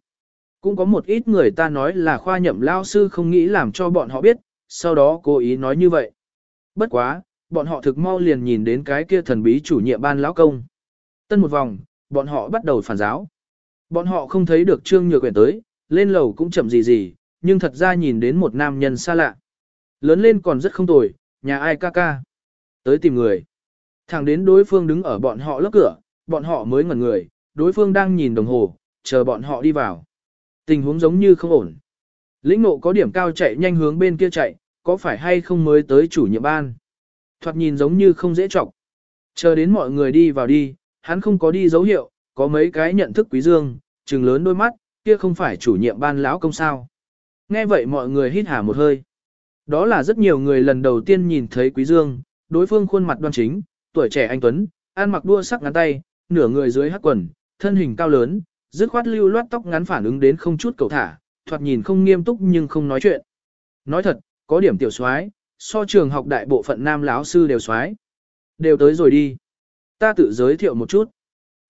Cũng có một ít người ta nói là khoa nhậm lao sư không nghĩ làm cho bọn họ biết, sau đó cố ý nói như vậy. Bất quá, bọn họ thực mau liền nhìn đến cái kia thần bí chủ nhiệm ban lão công. Tân một vòng, bọn họ bắt đầu phản giáo. Bọn họ không thấy được Trương Nhược Quyển tới, lên lầu cũng chậm gì gì, nhưng thật ra nhìn đến một nam nhân xa lạ. Lớn lên còn rất không tồi, nhà ai ca ca. Tới tìm người. Thẳng đến đối phương đứng ở bọn họ lớp cửa, bọn họ mới ngẩn người, đối phương đang nhìn đồng hồ, chờ bọn họ đi vào. Tình huống giống như không ổn. Lĩnh nộ có điểm cao chạy nhanh hướng bên kia chạy, có phải hay không mới tới chủ nhiệm ban. Thoạt nhìn giống như không dễ trọng. Chờ đến mọi người đi vào đi, hắn không có đi dấu hiệu, có mấy cái nhận thức quý dương, trừng lớn đôi mắt, kia không phải chủ nhiệm ban lão công sao. Nghe vậy mọi người hít hà một hơi. Đó là rất nhiều người lần đầu tiên nhìn thấy quý dương, đối phương khuôn mặt đoan chính, tuổi trẻ anh Tuấn, ăn mặc đua sắc ngắn tay, nửa người dưới hắc quần, thân hình cao lớn, dứt khoát lưu loát tóc ngắn phản ứng đến không chút cầu thả, thoạt nhìn không nghiêm túc nhưng không nói chuyện. Nói thật, có điểm tiểu soái, so trường học đại bộ phận nam lão sư đều soái. Đều tới rồi đi. Ta tự giới thiệu một chút.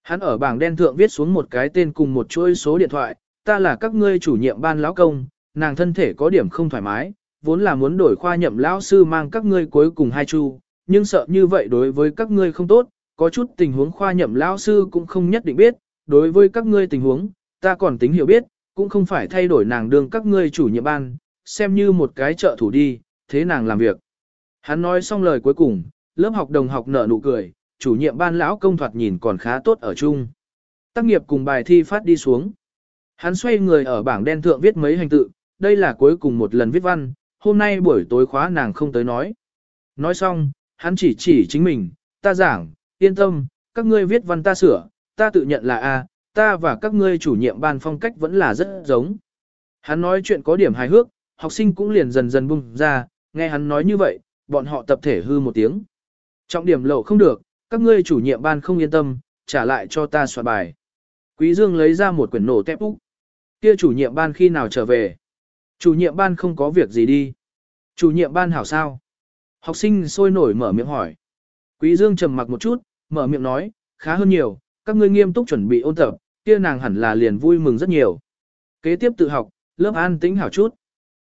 Hắn ở bảng đen thượng viết xuống một cái tên cùng một chuỗi số điện thoại, ta là các ngươi chủ nhiệm ban lão công, nàng thân thể có điểm không thoải mái, vốn là muốn đổi khoa nhậm lão sư mang các ngươi cuối cùng hai chu, nhưng sợ như vậy đối với các ngươi không tốt, có chút tình huống khoa nhậm lão sư cũng không nhất định biết, đối với các ngươi tình huống, ta còn tính hiểu biết, cũng không phải thay đổi nàng đường các ngươi chủ nhiệm ban, xem như một cái trợ thủ đi, thế nàng làm việc. Hắn nói xong lời cuối cùng, lớp học đồng học nở nụ cười, chủ nhiệm ban lão công thoạt nhìn còn khá tốt ở chung. Tác nghiệp cùng bài thi phát đi xuống. Hắn xoay người ở bảng đen thượng viết mấy hành tự, đây là cuối cùng một lần viết văn, hôm nay buổi tối khóa nàng không tới nói. Nói xong, hắn chỉ chỉ chính mình, ta giảng, yên tâm, các ngươi viết văn ta sửa, ta tự nhận là A, ta và các ngươi chủ nhiệm ban phong cách vẫn là rất giống. Hắn nói chuyện có điểm hài hước, học sinh cũng liền dần dần bung ra, nghe hắn nói như vậy, bọn họ tập thể hư một tiếng. Trọng điểm lậu không được, các ngươi chủ nhiệm ban không yên tâm, trả lại cho ta soạn bài. Quý Dương lấy ra một quyển nổ tép úc. Kia chủ nhiệm ban khi nào trở về? Chủ nhiệm ban không có việc gì đi. Chủ nhiệm ban hảo sao? Học sinh sôi nổi mở miệng hỏi. Quý Dương trầm mặc một chút, mở miệng nói, khá hơn nhiều, các ngươi nghiêm túc chuẩn bị ôn tập, kia nàng hẳn là liền vui mừng rất nhiều. Kế tiếp tự học, lớp an tĩnh hảo chút.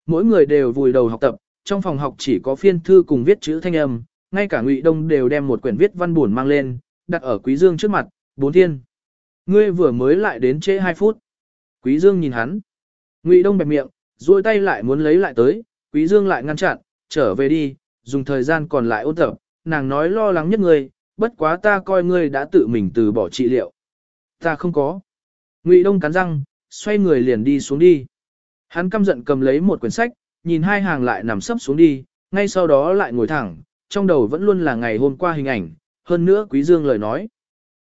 Mỗi người đều vùi đầu học tập, trong phòng học chỉ có phiên thư cùng viết chữ thanh âm, ngay cả Ngụy Đông đều đem một quyển viết văn buồn mang lên, đặt ở Quý Dương trước mặt, bốn thiên. Ngươi vừa mới lại đến trễ 2 phút. Quý Dương nhìn hắn. Ngụy Đông bẹp miệng, duỗi tay lại muốn lấy lại tới, Quý Dương lại ngăn chặn, trở về đi, dùng thời gian còn lại ôn tập, nàng nói lo lắng nhất ngươi, bất quá ta coi ngươi đã tự mình từ bỏ trị liệu. Ta không có. Ngụy Đông cắn răng, xoay người liền đi xuống đi. Hắn căm giận cầm lấy một quyển sách, nhìn hai hàng lại nằm sấp xuống đi, ngay sau đó lại ngồi thẳng, trong đầu vẫn luôn là ngày hôm qua hình ảnh, hơn nữa Quý Dương lời nói.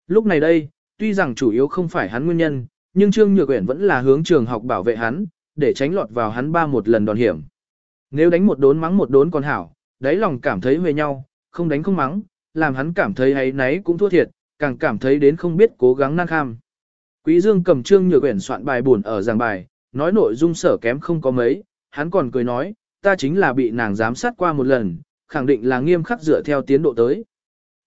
Lúc này đây, tuy rằng chủ yếu không phải hắn nguyên nhân, nhưng Trương Nhược Uyển vẫn là hướng trường học bảo vệ hắn, để tránh lọt vào hắn ba một lần đòn hiểm. Nếu đánh một đốn mắng một đốn còn hảo, đáy lòng cảm thấy về nhau, không đánh không mắng, làm hắn cảm thấy hay náy cũng thua thiệt, càng cảm thấy đến không biết cố gắng năng kham. Quý Dương cầm trương nhược quyển soạn bài buồn ở giảng bài, nói nội dung sở kém không có mấy, hắn còn cười nói, ta chính là bị nàng giám sát qua một lần, khẳng định là nghiêm khắc dựa theo tiến độ tới.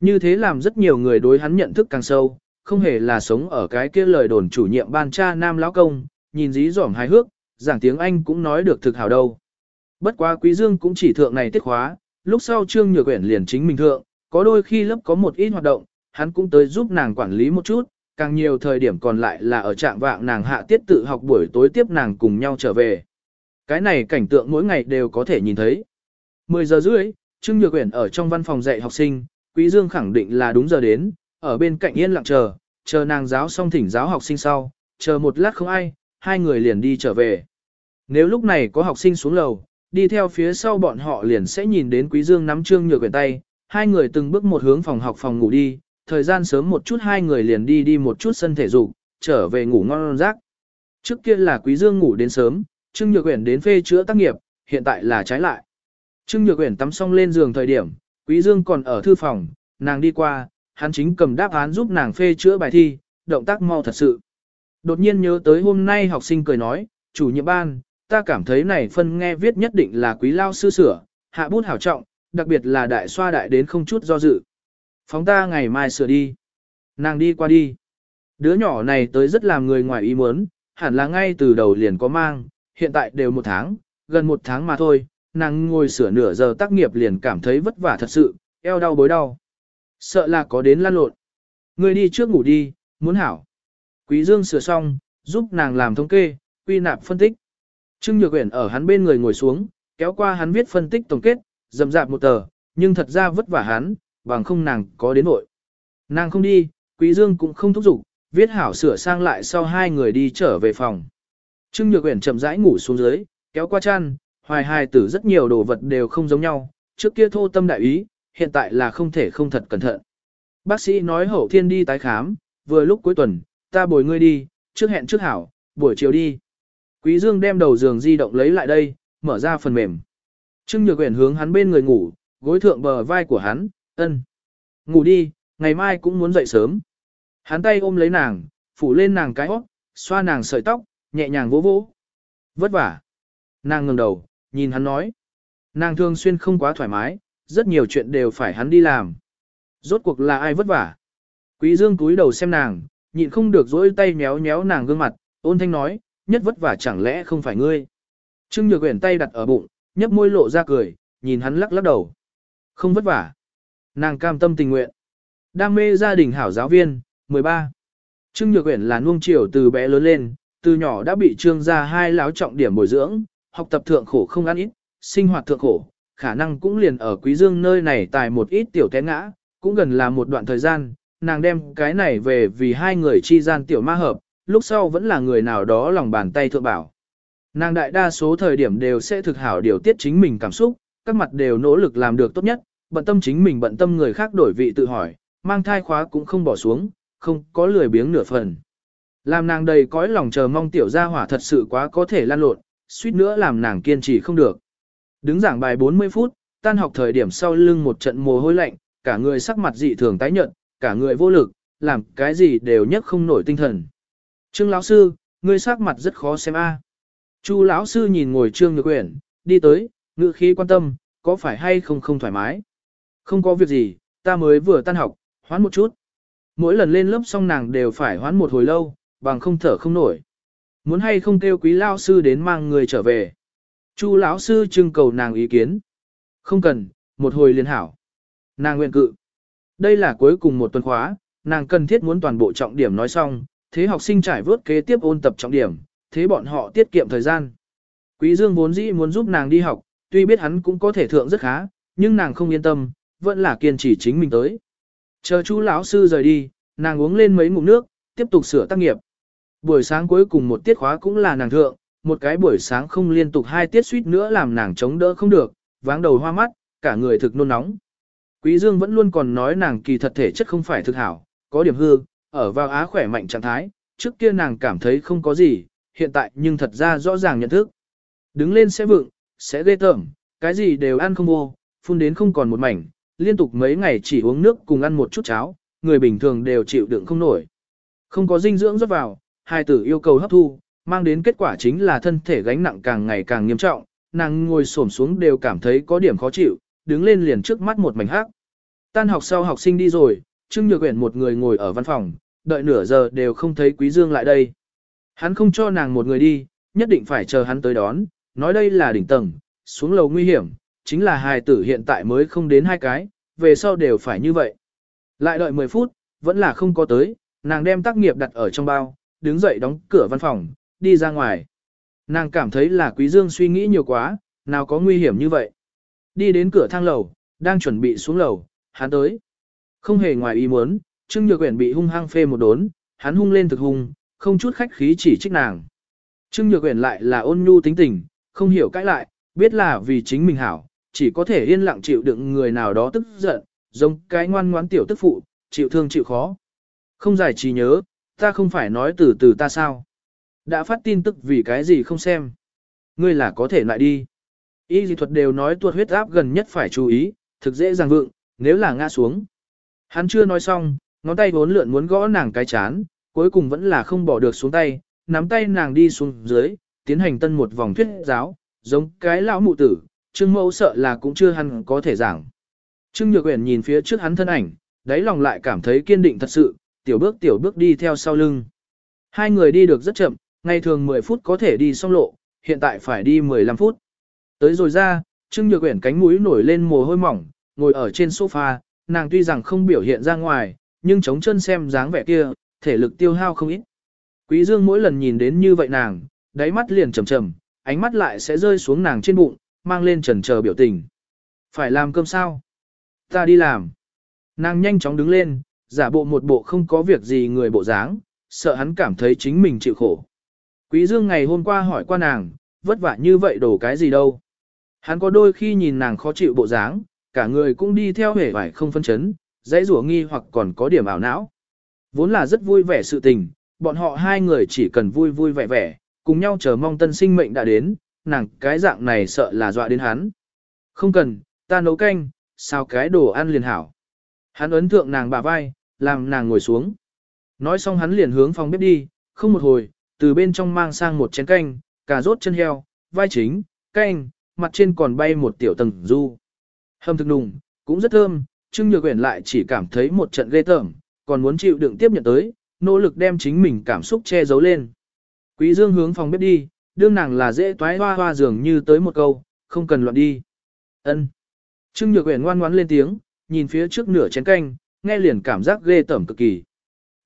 Như thế làm rất nhiều người đối hắn nhận thức càng sâu, không hề là sống ở cái kia lời đồn chủ nhiệm ban cha nam lão công, nhìn dí dỏm hài hước, giảng tiếng Anh cũng nói được thực hảo đâu. Bất quá Quý Dương cũng chỉ thượng này tiết khóa, lúc sau Trương Nhược Uyển liền chính mình thượng, có đôi khi lớp có một ít hoạt động, hắn cũng tới giúp nàng quản lý một chút, càng nhiều thời điểm còn lại là ở trạng vạng nàng hạ tiết tự học buổi tối tiếp nàng cùng nhau trở về. Cái này cảnh tượng mỗi ngày đều có thể nhìn thấy. 10 giờ rưỡi, Trương Nhược Uyển ở trong văn phòng dạy học sinh, Quý Dương khẳng định là đúng giờ đến, ở bên cạnh yên lặng chờ, chờ nàng giáo xong thỉnh giáo học sinh sau, chờ một lát không ai, hai người liền đi trở về. Nếu lúc này có học sinh xuống lầu, đi theo phía sau bọn họ liền sẽ nhìn đến Quý Dương nắm Trương Nhược Quyển tay, hai người từng bước một hướng phòng học phòng ngủ đi, thời gian sớm một chút hai người liền đi đi một chút sân thể dục, trở về ngủ ngon giấc. Trước kia là Quý Dương ngủ đến sớm, Trương Nhược Quyển đến phê chữa tác nghiệp, hiện tại là trái lại. Trương Nhược Quyển tắm xong lên giường thời điểm, Quý Dương còn ở thư phòng, nàng đi qua, hắn chính cầm đáp án giúp nàng phê chữa bài thi, động tác mau thật sự. Đột nhiên nhớ tới hôm nay học sinh cười nói, chủ nhiệm ban, ta cảm thấy này phân nghe viết nhất định là quý lao sư sửa, hạ bút hảo trọng, đặc biệt là đại xoa đại đến không chút do dự. Phóng ta ngày mai sửa đi. Nàng đi qua đi. Đứa nhỏ này tới rất làm người ngoài ý muốn, hẳn là ngay từ đầu liền có mang, hiện tại đều một tháng, gần một tháng mà thôi, nàng ngồi sửa nửa giờ tác nghiệp liền cảm thấy vất vả thật sự, eo đau bối đau. Sợ là có đến lan lộn. Người đi trước ngủ đi, muốn hảo. Quý Dương sửa xong, giúp nàng làm thống kê, quy nạp phân tích. Trương Nhược Uyển ở hắn bên người ngồi xuống, kéo qua hắn viết phân tích tổng kết, dầm dạp một tờ, nhưng thật ra vất vả hắn, bằng không nàng có đến nội. Nàng không đi, Quý Dương cũng không thúc giục, viết hảo sửa sang lại sau hai người đi trở về phòng. Trương Nhược Uyển chậm rãi ngủ xuống dưới, kéo qua chăn, hoài hài tử rất nhiều đồ vật đều không giống nhau, trước kia thô tâm đại ý, hiện tại là không thể không thật cẩn thận. Bác sĩ nói hậu thiên đi tái khám, vừa lúc cuối tuần, ta bồi ngươi đi, trước hẹn trước hảo, buổi chiều đi. Quý Dương đem đầu giường di động lấy lại đây, mở ra phần mềm. Trương Nhược Uyển hướng hắn bên người ngủ, gối thượng bờ vai của hắn, ân. Ngủ đi, ngày mai cũng muốn dậy sớm. Hắn tay ôm lấy nàng, phủ lên nàng cái óc, xoa nàng sợi tóc, nhẹ nhàng vỗ vỗ. Vất vả. Nàng ngẩng đầu, nhìn hắn nói. Nàng thường xuyên không quá thoải mái, rất nhiều chuyện đều phải hắn đi làm. Rốt cuộc là ai vất vả? Quý Dương cúi đầu xem nàng, nhịn không được dỗi tay méo méo nàng gương mặt, ôn thanh nói, nhất vất vả chẳng lẽ không phải ngươi. Trương Nhược Uyển tay đặt ở bụng, nhấp môi lộ ra cười, nhìn hắn lắc lắc đầu. Không vất vả. Nàng cam tâm tình nguyện. Đam mê gia đình hảo giáo viên, 13. Trương Nhược Uyển là nuông chiều từ bé lớn lên, từ nhỏ đã bị trương gia hai láo trọng điểm bồi dưỡng, học tập thượng khổ không ăn ít, sinh hoạt thượng khổ, khả năng cũng liền ở Quý Dương nơi này tài một ít tiểu té ngã, cũng gần là một đoạn thời gian, nàng đem cái này về vì hai người chi gian tiểu ma hợp, lúc sau vẫn là người nào đó lòng bàn tay thượng bảo. Nàng đại đa số thời điểm đều sẽ thực hảo điều tiết chính mình cảm xúc, các mặt đều nỗ lực làm được tốt nhất, bận tâm chính mình bận tâm người khác đổi vị tự hỏi, mang thai khóa cũng không bỏ xuống, không có lười biếng nửa phần. Làm nàng đầy cõi lòng chờ mong tiểu gia hỏa thật sự quá có thể lan lộn, suýt nữa làm nàng kiên trì không được. Đứng giảng bài 40 phút, tan học thời điểm sau lưng một trận mồ hôi lạnh, cả người sắc mặt dị thường tái nhợt, cả người vô lực, làm cái gì đều nhất không nổi tinh thần. Trương lão sư, ngươi sắc mặt rất khó xem a. À. Chu lão sư nhìn ngồi Trương Nhược Uyển, đi tới, ngữ khí quan tâm, có phải hay không không thoải mái? Không có việc gì, ta mới vừa tan học, hoán một chút. Mỗi lần lên lớp xong nàng đều phải hoán một hồi lâu, bằng không thở không nổi. Muốn hay không kêu quý lão sư đến mang người trở về. Chu lão sư trưng cầu nàng ý kiến. Không cần, một hồi liền hảo. Nàng nguyện cự. Đây là cuối cùng một tuần khóa, nàng cần thiết muốn toàn bộ trọng điểm nói xong, thế học sinh trải vớt kế tiếp ôn tập trọng điểm, thế bọn họ tiết kiệm thời gian. Quý Dương vốn dĩ muốn giúp nàng đi học, tuy biết hắn cũng có thể thượng rất khá, nhưng nàng không yên tâm, vẫn là kiên trì chính mình tới. Chờ chú lão sư rời đi, nàng uống lên mấy ngụm nước, tiếp tục sửa tác nghiệp. Buổi sáng cuối cùng một tiết khóa cũng là nàng thượng, một cái buổi sáng không liên tục hai tiết suýt nữa làm nàng chống đỡ không được, váng đầu hoa mắt, cả người thực nôn nóng. Quý Dương vẫn luôn còn nói nàng kỳ thật thể chất không phải thực hảo, có điểm hư, ở vào á khỏe mạnh trạng thái, trước kia nàng cảm thấy không có gì, hiện tại nhưng thật ra rõ ràng nhận thức. Đứng lên sẽ vượng, sẽ ghê tởm, cái gì đều ăn không vô, phun đến không còn một mảnh, liên tục mấy ngày chỉ uống nước cùng ăn một chút cháo, người bình thường đều chịu đựng không nổi. Không có dinh dưỡng rót vào, hai tử yêu cầu hấp thu, mang đến kết quả chính là thân thể gánh nặng càng ngày càng nghiêm trọng, nàng ngồi xổm xuống đều cảm thấy có điểm khó chịu, đứng lên liền trước mắt một mảnh hắc. Tan học sau học sinh đi rồi, Trương Nhược Uyển một người ngồi ở văn phòng, đợi nửa giờ đều không thấy Quý Dương lại đây. Hắn không cho nàng một người đi, nhất định phải chờ hắn tới đón, nói đây là đỉnh tầng, xuống lầu nguy hiểm, chính là hài tử hiện tại mới không đến hai cái, về sau đều phải như vậy. Lại đợi 10 phút, vẫn là không có tới, nàng đem tác nghiệp đặt ở trong bao, đứng dậy đóng cửa văn phòng, đi ra ngoài. Nàng cảm thấy là Quý Dương suy nghĩ nhiều quá, nào có nguy hiểm như vậy. Đi đến cửa thang lầu, đang chuẩn bị xuống lầu, hắn tới. Không hề ngoài ý muốn, Trương Nhược Uyển bị hung hăng phê một đốn, hắn hung lên thực hung, không chút khách khí chỉ trích nàng. Trương Nhược Uyển lại là ôn nhu tính tình, không hiểu cãi lại, biết là vì chính mình hảo, chỉ có thể yên lặng chịu đựng người nào đó tức giận, giống cái ngoan ngoãn tiểu tức phụ, chịu thương chịu khó. Không giải trí nhớ, ta không phải nói từ từ ta sao. Đã phát tin tức vì cái gì không xem. Ngươi là có thể lại đi. Y dị thuật đều nói tuột huyết áp gần nhất phải chú ý, thực dễ dàng vượng, nếu là ngã xuống. Hắn chưa nói xong, ngón tay vốn lượn muốn gõ nàng cái chán, cuối cùng vẫn là không bỏ được xuống tay, nắm tay nàng đi xuống dưới, tiến hành tân một vòng thuyết giáo, giống cái lão mụ tử, Trương Mẫu sợ là cũng chưa hắn có thể giảng. Trương Nhược Uyển nhìn phía trước hắn thân ảnh, đáy lòng lại cảm thấy kiên định thật sự, tiểu bước tiểu bước đi theo sau lưng. Hai người đi được rất chậm, ngày thường 10 phút có thể đi xong lộ, hiện tại phải đi 15 phút. Tới rồi ra, Trương Nhược Uyển cánh mũi nổi lên mồ hôi mỏng, ngồi ở trên sofa, nàng tuy rằng không biểu hiện ra ngoài, nhưng chống chân xem dáng vẻ kia, thể lực tiêu hao không ít. Quý Dương mỗi lần nhìn đến như vậy nàng, đáy mắt liền trầm trầm, ánh mắt lại sẽ rơi xuống nàng trên bụng, mang lên trần chờ biểu tình. Phải làm cơm sao? Ta đi làm. Nàng nhanh chóng đứng lên, giả bộ một bộ không có việc gì người bộ dáng, sợ hắn cảm thấy chính mình chịu khổ. Quý Dương ngày hôm qua hỏi qua nàng, vất vả như vậy đổ cái gì đâu. Hắn có đôi khi nhìn nàng khó chịu bộ dáng, cả người cũng đi theo hề vải không phân chấn, dãy rủa nghi hoặc còn có điểm ảo não. Vốn là rất vui vẻ sự tình, bọn họ hai người chỉ cần vui vui vẻ vẻ, cùng nhau chờ mong tân sinh mệnh đã đến, nàng cái dạng này sợ là dọa đến hắn. Không cần, ta nấu canh, sao cái đồ ăn liền hảo. Hắn ấn thượng nàng bả vai, làm nàng ngồi xuống. Nói xong hắn liền hướng phòng bếp đi, không một hồi, từ bên trong mang sang một chén canh, cà rốt chân heo, vai chính, canh, mặt trên còn bay một tiểu tầng du. Hầm thực nùng, cũng rất thơm, Trương Nhược Uyển lại chỉ cảm thấy một trận ghê tởm, còn muốn chịu đựng tiếp nhận tới, nỗ lực đem chính mình cảm xúc che giấu lên. Quý Dương hướng phòng bếp đi, đương nàng là dễ toái hoa hoa dường như tới một câu, không cần loạn đi. Ân. Trương Nhược Uyển ngoan ngoãn lên tiếng, nhìn phía trước nửa chén canh, nghe liền cảm giác ghê tởm cực kỳ.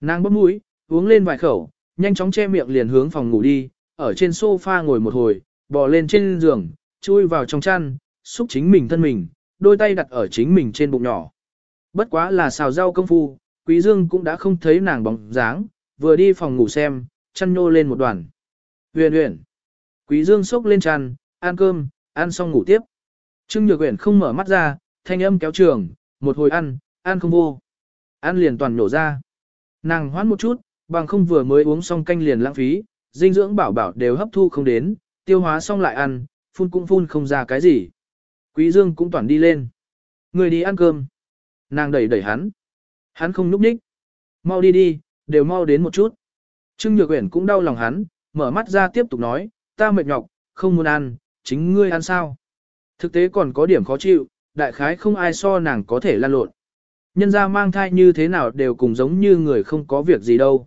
Nàng bấm mũi, uống lên vài khẩu, nhanh chóng che miệng liền hướng phòng ngủ đi, ở trên sofa ngồi một hồi, bò lên trên giường, chui vào trong chăn, xúc chính mình thân mình, đôi tay đặt ở chính mình trên bụng nhỏ. Bất quá là xào rau công phu, Quý Dương cũng đã không thấy nàng bóng dáng, vừa đi phòng ngủ xem, chăn nô lên một đoàn. Huyền huyền. Quý Dương sốc lên chăn, ăn cơm, ăn xong ngủ tiếp. Trương Nhược Uyển không mở mắt ra, thanh âm kéo trường, một hồi ăn, ăn không vô. Ăn liền toàn nổ ra. Nàng hoán một chút, bằng không vừa mới uống xong canh liền lãng phí, dinh dưỡng bảo bảo đều hấp thu không đến, tiêu hóa xong lại ăn, phun cũng phun không ra cái gì. Quý Dương cũng toàn đi lên. Người đi ăn cơm. Nàng đẩy đẩy hắn. Hắn không núp đích. Mau đi đi, đều mau đến một chút. Trương Nhược Uyển cũng đau lòng hắn, mở mắt ra tiếp tục nói, ta mệt nhọc, không muốn ăn, chính ngươi ăn sao. Thực tế còn có điểm khó chịu, đại khái không ai so nàng có thể lan lộn. Nhân ra mang thai như thế nào đều cùng giống như người không có việc gì đâu.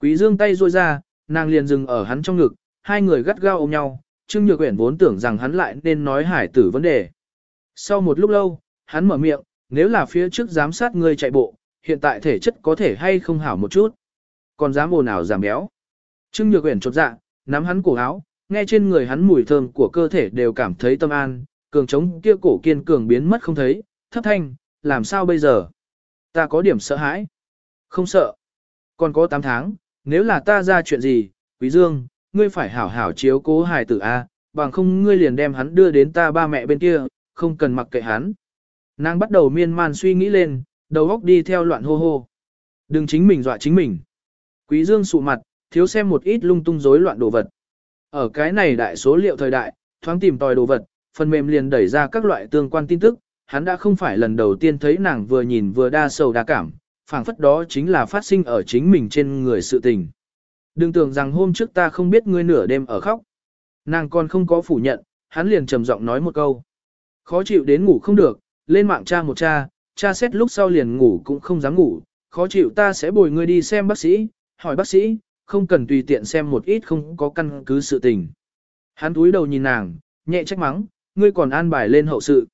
Quý dương tay ruôi ra, nàng liền dừng ở hắn trong ngực, hai người gắt gao ôm nhau, Trương Nhược Uyển vốn tưởng rằng hắn lại nên nói hải tử vấn đề. Sau một lúc lâu, hắn mở miệng, nếu là phía trước giám sát ngươi chạy bộ, hiện tại thể chất có thể hay không hảo một chút. Còn dám ồn ào giảm béo. Trương Nhược Uyển chột dạ, nắm hắn cổ áo, nghe trên người hắn mùi thơm của cơ thể đều cảm thấy tâm an, cường trống kia cổ kiên cường biến mất không thấy, thấp thanh, làm sao bây giờ? Ta có điểm sợ hãi. Không sợ. Còn có 8 tháng, nếu là ta ra chuyện gì, Quý Dương, ngươi phải hảo hảo chiếu cố hài tử A, bằng không ngươi liền đem hắn đưa đến ta ba mẹ bên kia, không cần mặc kệ hắn. Nàng bắt đầu miên man suy nghĩ lên, đầu óc đi theo loạn hô hô. Đừng chính mình dọa chính mình. Quý Dương sụ mặt, thiếu xem một ít lung tung rối loạn đồ vật. Ở cái này đại số liệu thời đại, thoáng tìm tòi đồ vật, phần mềm liền đẩy ra các loại tương quan tin tức, hắn đã không phải lần đầu tiên thấy nàng vừa nhìn vừa đa sầu đa cảm, phảng phất đó chính là phát sinh ở chính mình trên người sự tình. Đừng tưởng rằng hôm trước ta không biết ngươi nửa đêm ở khóc. Nàng còn không có phủ nhận, hắn liền trầm giọng nói một câu. Khó chịu đến ngủ không được, lên mạng tra một cha, cha xét lúc sau liền ngủ cũng không dám ngủ, khó chịu ta sẽ bồi ngươi đi xem bác sĩ, hỏi bác sĩ, không cần tùy tiện xem một ít không có căn cứ sự tình. Hắn túi đầu nhìn nàng, nhẹ trách mắng, ngươi còn an bài lên hậu sự.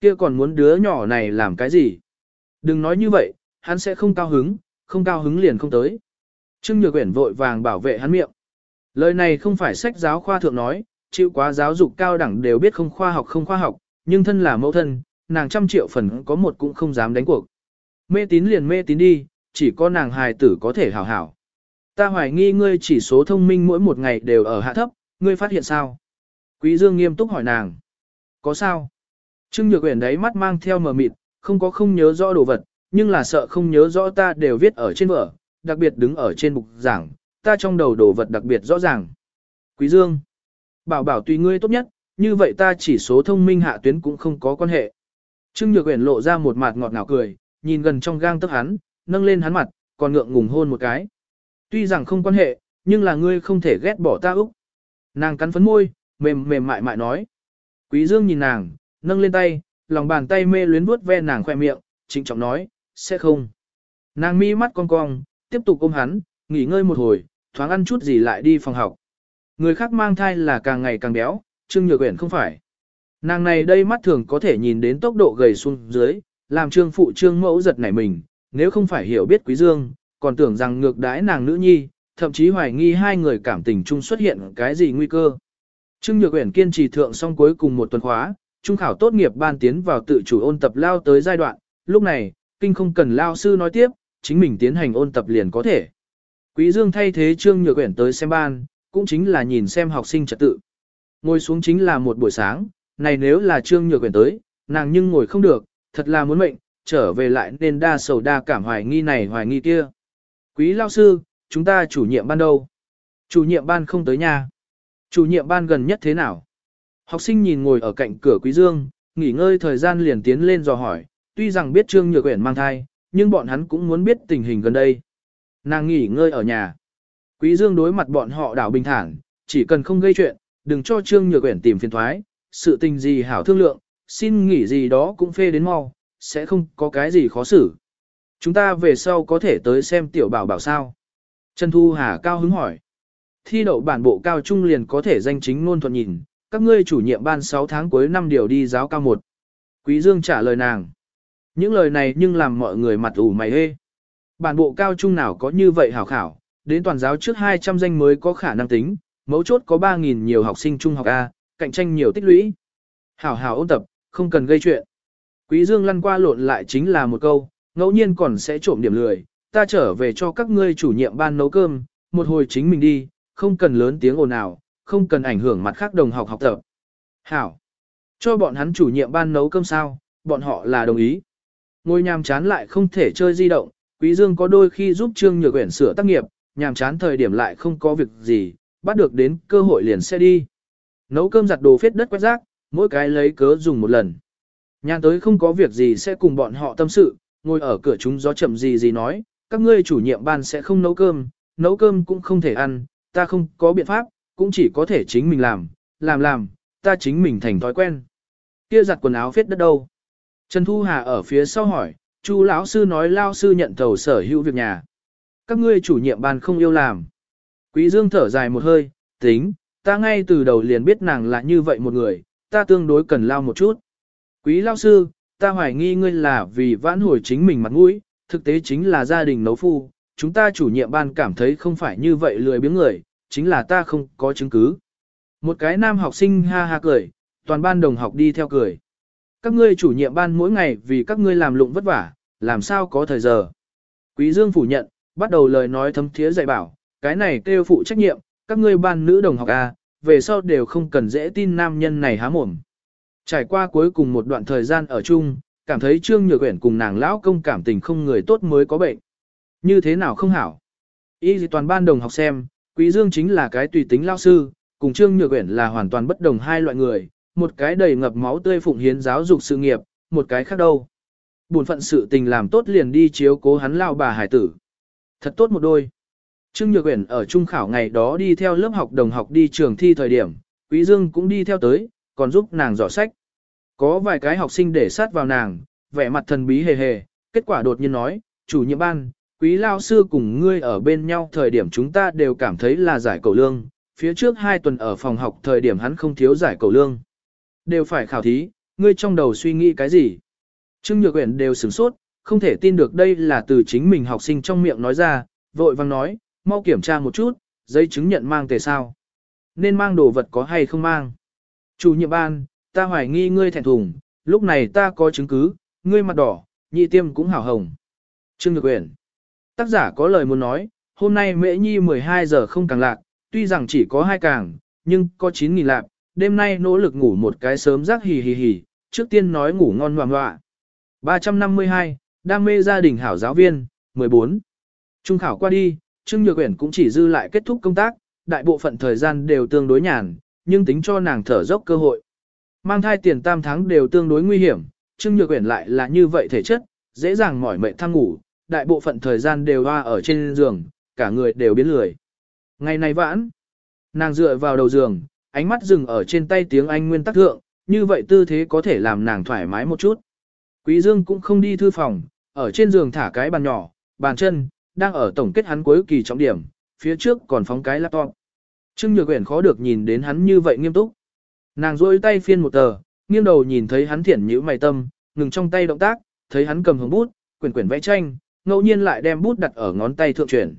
Kia còn muốn đứa nhỏ này làm cái gì? Đừng nói như vậy, hắn sẽ không cao hứng, không cao hứng liền không tới. Trương Nhược Uyển vội vàng bảo vệ hắn miệng. Lời này không phải sách giáo khoa thượng nói, chịu quá giáo dục cao đẳng đều biết không khoa học không khoa học, nhưng thân là mẫu thân, nàng trăm triệu phần có một cũng không dám đánh cuộc. Mê tín liền mê tín đi, chỉ có nàng hài tử có thể hảo hảo. Ta hoài nghi ngươi chỉ số thông minh mỗi một ngày đều ở hạ thấp, ngươi phát hiện sao? Quý Dương nghiêm túc hỏi nàng. Có sao? Trương Nhược Uyển đấy mắt mang theo mờ mịt, không có không nhớ rõ đồ vật, nhưng là sợ không nhớ rõ ta đều viết ở trên vở, đặc biệt đứng ở trên bục giảng, ta trong đầu đồ vật đặc biệt rõ ràng. Quý Dương, bảo bảo tùy ngươi tốt nhất, như vậy ta chỉ số thông minh hạ tuyến cũng không có quan hệ. Trương Nhược Uyển lộ ra một mặt ngọt ngào cười, nhìn gần trong gang tấc hắn, nâng lên hắn mặt, còn ngượng ngùng hôn một cái. Tuy rằng không quan hệ, nhưng là ngươi không thể ghét bỏ ta Úc. Nàng cắn phấn môi, mềm mềm mại mại nói. Quý Dương nhìn nàng, nâng lên tay, lòng bàn tay mê luyến vuốt ve nàng khoe miệng, trịnh trọng nói, sẽ không. Nàng mi mắt cong cong, tiếp tục ôm hắn, nghỉ ngơi một hồi, thoáng ăn chút gì lại đi phòng học. Người khác mang thai là càng ngày càng béo, Trương Nhược Uyển không phải. Nàng này đây mắt thường có thể nhìn đến tốc độ gầy xuống dưới, làm Trương phụ Trương mẫu giật nảy mình, nếu không phải hiểu biết Quý Dương, còn tưởng rằng ngược đãi nàng nữ nhi, thậm chí hoài nghi hai người cảm tình chung xuất hiện cái gì nguy cơ. Trương Nhược Uyển kiên trì thượng xong cuối cùng một tuần khóa, trung khảo tốt nghiệp ban tiến vào tự chủ ôn tập lao tới giai đoạn, lúc này, kinh không cần lao sư nói tiếp, chính mình tiến hành ôn tập liền có thể. Quý Dương thay thế Trương Nhược Uyển tới xem ban, cũng chính là nhìn xem học sinh trật tự. Ngồi xuống chính là một buổi sáng, này nếu là Trương Nhược Uyển tới, nàng nhưng ngồi không được, thật là muốn mệnh, trở về lại nên đa sầu đa cảm hoài nghi này hoài nghi kia. Quý lão sư, chúng ta chủ nhiệm ban đâu? Chủ nhiệm ban không tới nhà. Chủ nhiệm ban gần nhất thế nào? Học sinh nhìn ngồi ở cạnh cửa Quý Dương, nghỉ ngơi thời gian liền tiến lên dò hỏi, tuy rằng biết Trương Nhược Uyển mang thai, nhưng bọn hắn cũng muốn biết tình hình gần đây. Nàng nghỉ ngơi ở nhà. Quý Dương đối mặt bọn họ đảo bình thản, chỉ cần không gây chuyện, đừng cho Trương Nhược Uyển tìm phiền toái, sự tình gì hảo thương lượng, xin nghỉ gì đó cũng phê đến mau, sẽ không có cái gì khó xử. Chúng ta về sau có thể tới xem tiểu bảo bảo sao. Trần Thu Hà cao hứng hỏi. Thi đậu bản bộ cao trung liền có thể danh chính ngôn thuận nhìn, các ngươi chủ nhiệm ban 6 tháng cuối năm điều đi giáo cao một. Quý Dương trả lời nàng. Những lời này nhưng làm mọi người mặt ủ mày hê. Bản bộ cao trung nào có như vậy hảo khảo, đến toàn giáo trước 200 danh mới có khả năng tính, mấu chốt có 3.000 nhiều học sinh trung học A, cạnh tranh nhiều tích lũy. Hảo hảo ôn tập, không cần gây chuyện. Quý Dương lăn qua lộn lại chính là một câu, ngẫu nhiên còn sẽ trộm điểm lười, ta trở về cho các ngươi chủ nhiệm ban nấu cơm, một hồi chính mình đi, không cần lớn tiếng ồn ào, không cần ảnh hưởng mặt khác đồng học học tập. Hảo. Cho bọn hắn chủ nhiệm ban nấu cơm sao, bọn họ là đồng ý. Ngồi nhàm chán lại không thể chơi di động, Quý Dương có đôi khi giúp Trương Nhược Uyển sửa tác nghiệp, nhàm chán thời điểm lại không có việc gì, bắt được đến cơ hội liền sẽ đi. Nấu cơm giặt đồ phết đất quét rác, mỗi cái lấy cớ dùng một lần. Nhàn tới không có việc gì sẽ cùng bọn họ tâm sự, ngồi ở cửa chúng gió chậm gì gì nói, các ngươi chủ nhiệm ban sẽ không nấu cơm, nấu cơm cũng không thể ăn, ta không có biện pháp, cũng chỉ có thể chính mình làm, làm làm, ta chính mình thành thói quen. Kia giặt quần áo phết đất đâu? Trần Thu Hà ở phía sau hỏi, Chu lão sư nói lao sư nhận thầu sở hữu việc nhà. Các ngươi chủ nhiệm ban không yêu làm. Quý Dương thở dài một hơi, tính, ta ngay từ đầu liền biết nàng là như vậy một người, ta tương đối cần lao một chút. Quý lao sư, ta hoài nghi ngươi là vì vãn hồi chính mình mặt mũi, thực tế chính là gia đình nấu phu, chúng ta chủ nhiệm ban cảm thấy không phải như vậy lười biếng người, chính là ta không có chứng cứ. Một cái nam học sinh ha ha cười, toàn ban đồng học đi theo cười. Các ngươi chủ nhiệm ban mỗi ngày vì các ngươi làm lụng vất vả, làm sao có thời giờ. Quý Dương phủ nhận, bắt đầu lời nói thấm thiế dạy bảo, cái này kêu phụ trách nhiệm, các ngươi ban nữ đồng học A, về sau đều không cần dễ tin nam nhân này há mồm. Trải qua cuối cùng một đoạn thời gian ở chung, cảm thấy Trương Nhược Uyển cùng nàng lão công cảm tình không người tốt mới có bệnh. Như thế nào không hảo? Y gì toàn ban đồng học xem, Quý Dương chính là cái tùy tính lão sư, cùng Trương Nhược Uyển là hoàn toàn bất đồng hai loại người, một cái đầy ngập máu tươi phụng hiến giáo dục sự nghiệp, một cái khác đâu. Buồn phận sự tình làm tốt liền đi chiếu cố hắn lao bà hải tử. Thật tốt một đôi. Trương Nhược Uyển ở trung khảo ngày đó đi theo lớp học đồng học đi trường thi thời điểm, Quý Dương cũng đi theo tới, còn giúp nàng dò sách. Có vài cái học sinh để sát vào nàng, vẻ mặt thần bí hề hề, kết quả đột nhiên nói, chủ nhiệm ban, quý lao sư cùng ngươi ở bên nhau thời điểm chúng ta đều cảm thấy là giải cầu lương, phía trước hai tuần ở phòng học thời điểm hắn không thiếu giải cầu lương. Đều phải khảo thí, ngươi trong đầu suy nghĩ cái gì? Trương Nhược Uyển đều sửng sốt, không thể tin được đây là từ chính mình học sinh trong miệng nói ra, vội vàng nói, mau kiểm tra một chút, giấy chứng nhận mang tề sao. Nên mang đồ vật có hay không mang. Chủ nhiệm ban, ta hoài nghi ngươi thẹn thùng, lúc này ta có chứng cứ, ngươi mặt đỏ, nhị tiêm cũng hảo hồng. Trương Nhược Uyển. Tác giả có lời muốn nói, hôm nay mễ nhi 12 giờ không càng lạc, tuy rằng chỉ có hai càng, nhưng có 9.000 lạc, đêm nay nỗ lực ngủ một cái sớm rác hì hì hì, trước tiên nói ngủ ngon hoàng ngoạ. 352, đam mê gia đình hảo giáo viên, 14. Trung khảo qua đi, Trương Nhược Uyển cũng chỉ dư lại kết thúc công tác, đại bộ phận thời gian đều tương đối nhàn, nhưng tính cho nàng thở dốc cơ hội. Mang thai tiền tam tháng đều tương đối nguy hiểm, Trương Nhược Uyển lại là như vậy thể chất, dễ dàng mỏi mệt thăng ngủ, đại bộ phận thời gian đều hoa ở trên giường, cả người đều biến lười. Ngày này vãn, nàng dựa vào đầu giường, ánh mắt dừng ở trên tay tiếng Anh nguyên tắc thượng, như vậy tư thế có thể làm nàng thoải mái một chút. Quý Dương cũng không đi thư phòng, ở trên giường thả cái bàn nhỏ, bàn chân, đang ở tổng kết hắn cuối kỳ trọng điểm, phía trước còn phóng cái laptop. Trương Nhược Uyển khó được nhìn đến hắn như vậy nghiêm túc. Nàng duỗi tay phiên một tờ, nghiêng đầu nhìn thấy hắn thiển nhíu mày tâm, ngừng trong tay động tác, thấy hắn cầm hướng bút, quyển quyển vẽ tranh, ngẫu nhiên lại đem bút đặt ở ngón tay thượng chuyển.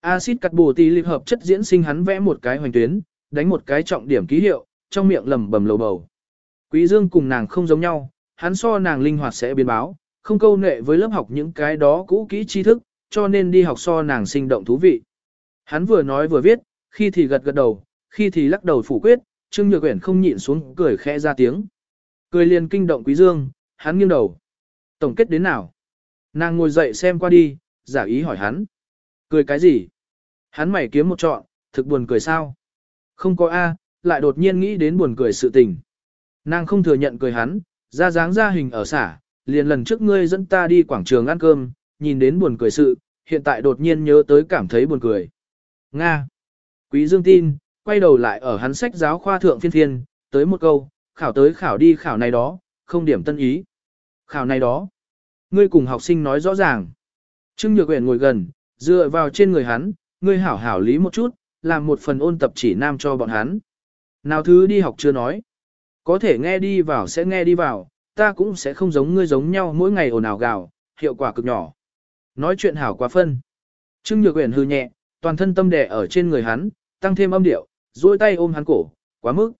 Acid cắt bù tì liệp hợp chất diễn sinh hắn vẽ một cái hoành tuyến, đánh một cái trọng điểm ký hiệu, trong miệng lầm bầm lầu bầu. Quý Dương cùng nàng không giống nhau, hắn so nàng linh hoạt sẽ biến báo, không câu nệ với lớp học những cái đó cũ kỹ tri thức, cho nên đi học so nàng sinh động thú vị. Hắn vừa nói vừa viết, khi thì gật gật đầu, khi thì lắc đầu phủ quyết, Trương Nhược Uyển không nhịn xuống cười khẽ ra tiếng. Cười liền kinh động Quý Dương, hắn nghiêng đầu. Tổng kết đến nào? Nàng ngồi dậy xem qua đi, giả ý hỏi hắn. Cười cái gì? Hắn mày kiếm một trọn, thực buồn cười sao? Không có A, lại đột nhiên nghĩ đến buồn cười sự tình. Nàng không thừa nhận cười hắn, ra dáng ra hình ở xả, liền lần trước ngươi dẫn ta đi quảng trường ăn cơm, nhìn đến buồn cười sự, hiện tại đột nhiên nhớ tới cảm thấy buồn cười. Nga. Quý Dương tin, quay đầu lại ở hắn sách giáo khoa thượng phiên thiên tới một câu, khảo tới khảo đi khảo này đó, không điểm tân ý. Khảo này đó. Ngươi cùng học sinh nói rõ ràng. Trương Nhược Uyển ngồi gần, dựa vào trên người hắn, ngươi hảo hảo lý một chút, làm một phần ôn tập chỉ nam cho bọn hắn. Nào thứ đi học chưa nói. Có thể nghe đi vào sẽ nghe đi vào, ta cũng sẽ không giống ngươi giống nhau mỗi ngày ồn ào gào, hiệu quả cực nhỏ. Nói chuyện hảo quá phân. Trương Nhược Uyển hư nhẹ, toàn thân tâm đè ở trên người hắn, tăng thêm âm điệu, duỗi tay ôm hắn cổ, quá mức.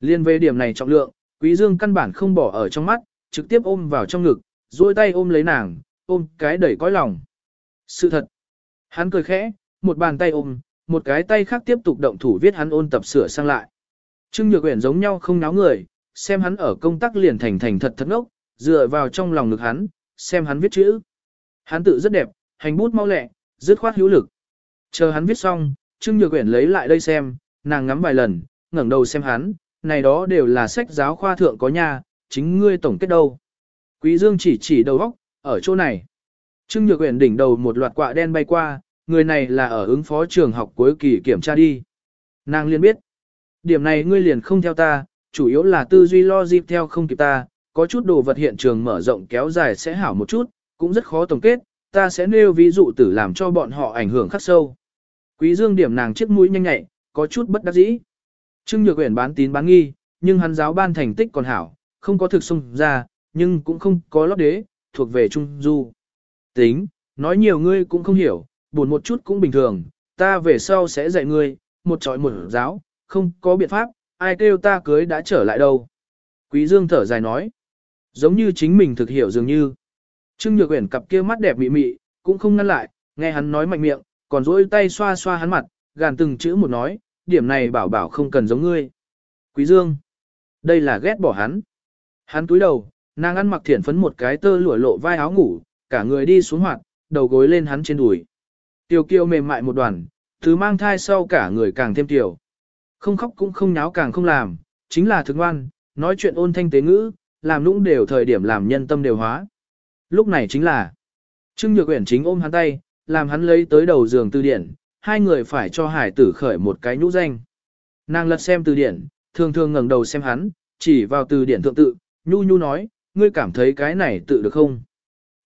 Liên về điểm này trọng lượng, Quý Dương căn bản không bỏ ở trong mắt, trực tiếp ôm vào trong ngực, duỗi tay ôm lấy nàng, ôm cái đẩy cõi lòng. Sự thật. Hắn cười khẽ, một bàn tay ôm, một cái tay khác tiếp tục động thủ viết hắn ôn tập sửa sang lại. Trương Nhược Uyển giống nhau không náo người, xem hắn ở công tác liền thành thành thật thật ngốc, dựa vào trong lòng ngực hắn, xem hắn viết chữ. Hắn tự rất đẹp, hành bút mau lẹ, dứt khoát hữu lực. Chờ hắn viết xong, Trương Nhược Uyển lấy lại đây xem, nàng ngắm vài lần, ngẩng đầu xem hắn, này đó đều là sách giáo khoa thượng có nha, chính ngươi tổng kết đâu. Quý Dương chỉ chỉ đầu góc, ở chỗ này. Trương Nhược Uyển đỉnh đầu một loạt quạ đen bay qua, người này là ở ứng phó trường học cuối kỳ kiểm tra đi. Nàng liền biết. Điểm này ngươi liền không theo ta, chủ yếu là tư duy lo dịp theo không kịp ta, có chút đồ vật hiện trường mở rộng kéo dài sẽ hảo một chút, cũng rất khó tổng kết, ta sẽ nêu ví dụ tử làm cho bọn họ ảnh hưởng khắc sâu. Quý Dương điểm nàng chiếc mũi nhanh nhẹ, có chút bất đắc dĩ. Trương Nhược Uyển bán tín bán nghi, nhưng hắn giáo ban thành tích còn hảo, không có thực xung ra, nhưng cũng không có lót đế, thuộc về trung du. Tính, nói nhiều ngươi cũng không hiểu, buồn một chút cũng bình thường, ta về sau sẽ dạy ngươi, một trọi một giáo, không có biện pháp, ai kêu ta cưới đã trở lại đâu. Quý Dương thở dài nói, giống như chính mình thực hiểu dường như. Trương Nhược Uyển cặp kia mắt đẹp mị mị, cũng không ngăn lại, nghe hắn nói mạnh miệng, còn duỗi tay xoa xoa hắn mặt, gàn từng chữ một nói, điểm này bảo bảo không cần giống ngươi. Quý Dương, đây là ghét bỏ hắn. Hắn túi đầu, nàng ăn mặc thiển phấn một cái tơ lụa lộ vai áo ngủ, cả người đi xuống hoạt, đầu gối lên hắn trên đùi. Tiểu kiều mềm mại một đoàn, thứ mang thai sau cả người càng thêm tiểu. Không khóc cũng không nháo càng không làm, chính là thức ngoan, nói chuyện ôn thanh tế ngữ, làm nũng đều thời điểm làm nhân tâm đều hóa. Lúc này chính là, Trương Nhược Uyển chính ôm hắn tay, làm hắn lấy tới đầu giường từ điển, hai người phải cho hải tử khởi một cái nhũ danh. Nàng lật xem từ điển, thường thường ngẩng đầu xem hắn, chỉ vào từ điển thượng tự, nhu nhu nói, ngươi cảm thấy cái này tự được không?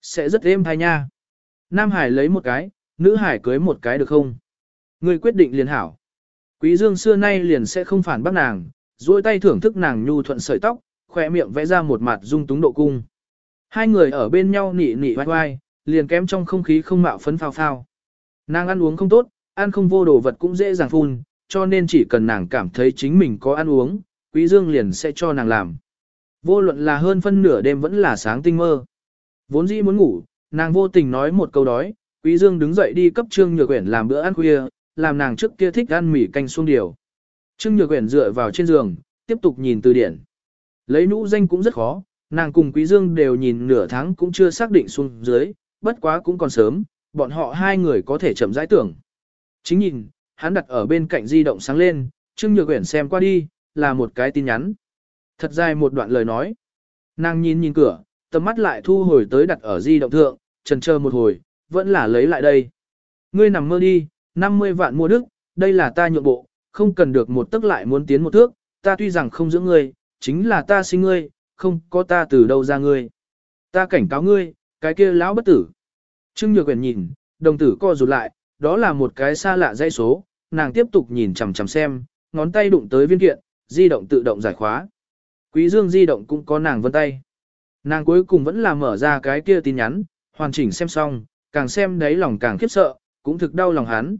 Sẽ rất êm thai nha. Nam Hải lấy một cái, nữ Hải cưới một cái được không? Ngươi quyết định liền hảo. Quý Dương xưa nay liền sẽ không phản bác nàng, duỗi tay thưởng thức nàng nhu thuận sợi tóc, khỏe miệng vẽ ra một mặt dung túng độ cung. Hai người ở bên nhau nị nị vai vai, liền kém trong không khí không mạo phấn phao phao. Nàng ăn uống không tốt, ăn không vô đồ vật cũng dễ dàng phun, cho nên chỉ cần nàng cảm thấy chính mình có ăn uống, Quý Dương liền sẽ cho nàng làm. Vô luận là hơn phân nửa đêm vẫn là sáng tinh mơ. Vốn dĩ muốn ngủ, nàng vô tình nói một câu đói, Quý Dương đứng dậy đi cấp Trương Nhược Uyển làm bữa ăn khuya, làm nàng trước kia thích ăn mì canh xuông điều. Trương Nhược Uyển dựa vào trên giường, tiếp tục nhìn từ điển. Lấy nũ danh cũng rất khó, nàng cùng Quý Dương đều nhìn nửa tháng cũng chưa xác định xuống dưới, bất quá cũng còn sớm, bọn họ hai người có thể chậm rãi tưởng. Chính nhìn, hắn đặt ở bên cạnh di động sáng lên, Trương Nhược Uyển xem qua đi, là một cái tin nhắn. Thật dài một đoạn lời nói. Nàng nhìn nhìn cửa, tầm mắt lại thu hồi tới đặt ở di động thượng, trần chờ một hồi, vẫn là lấy lại đây. Ngươi nằm mơ đi, 50 vạn mua đức, đây là ta nhượng bộ, không cần được một tức lại muốn tiến một thước, ta tuy rằng không giữ ngươi, chính là ta sinh ngươi, không có ta từ đâu ra ngươi. Ta cảnh cáo ngươi, cái kia lão bất tử. Trương Nhược Uyển nhìn, đồng tử co rụt lại, đó là một cái xa lạ dây số, nàng tiếp tục nhìn chằm chằm xem, ngón tay đụng tới viên kiện, di động tự động giải khóa. Quý Dương di động cũng có nàng vân tay. Nàng cuối cùng vẫn là mở ra cái kia tin nhắn, hoàn chỉnh xem xong, càng xem đấy lòng càng khiếp sợ, cũng thực đau lòng hắn.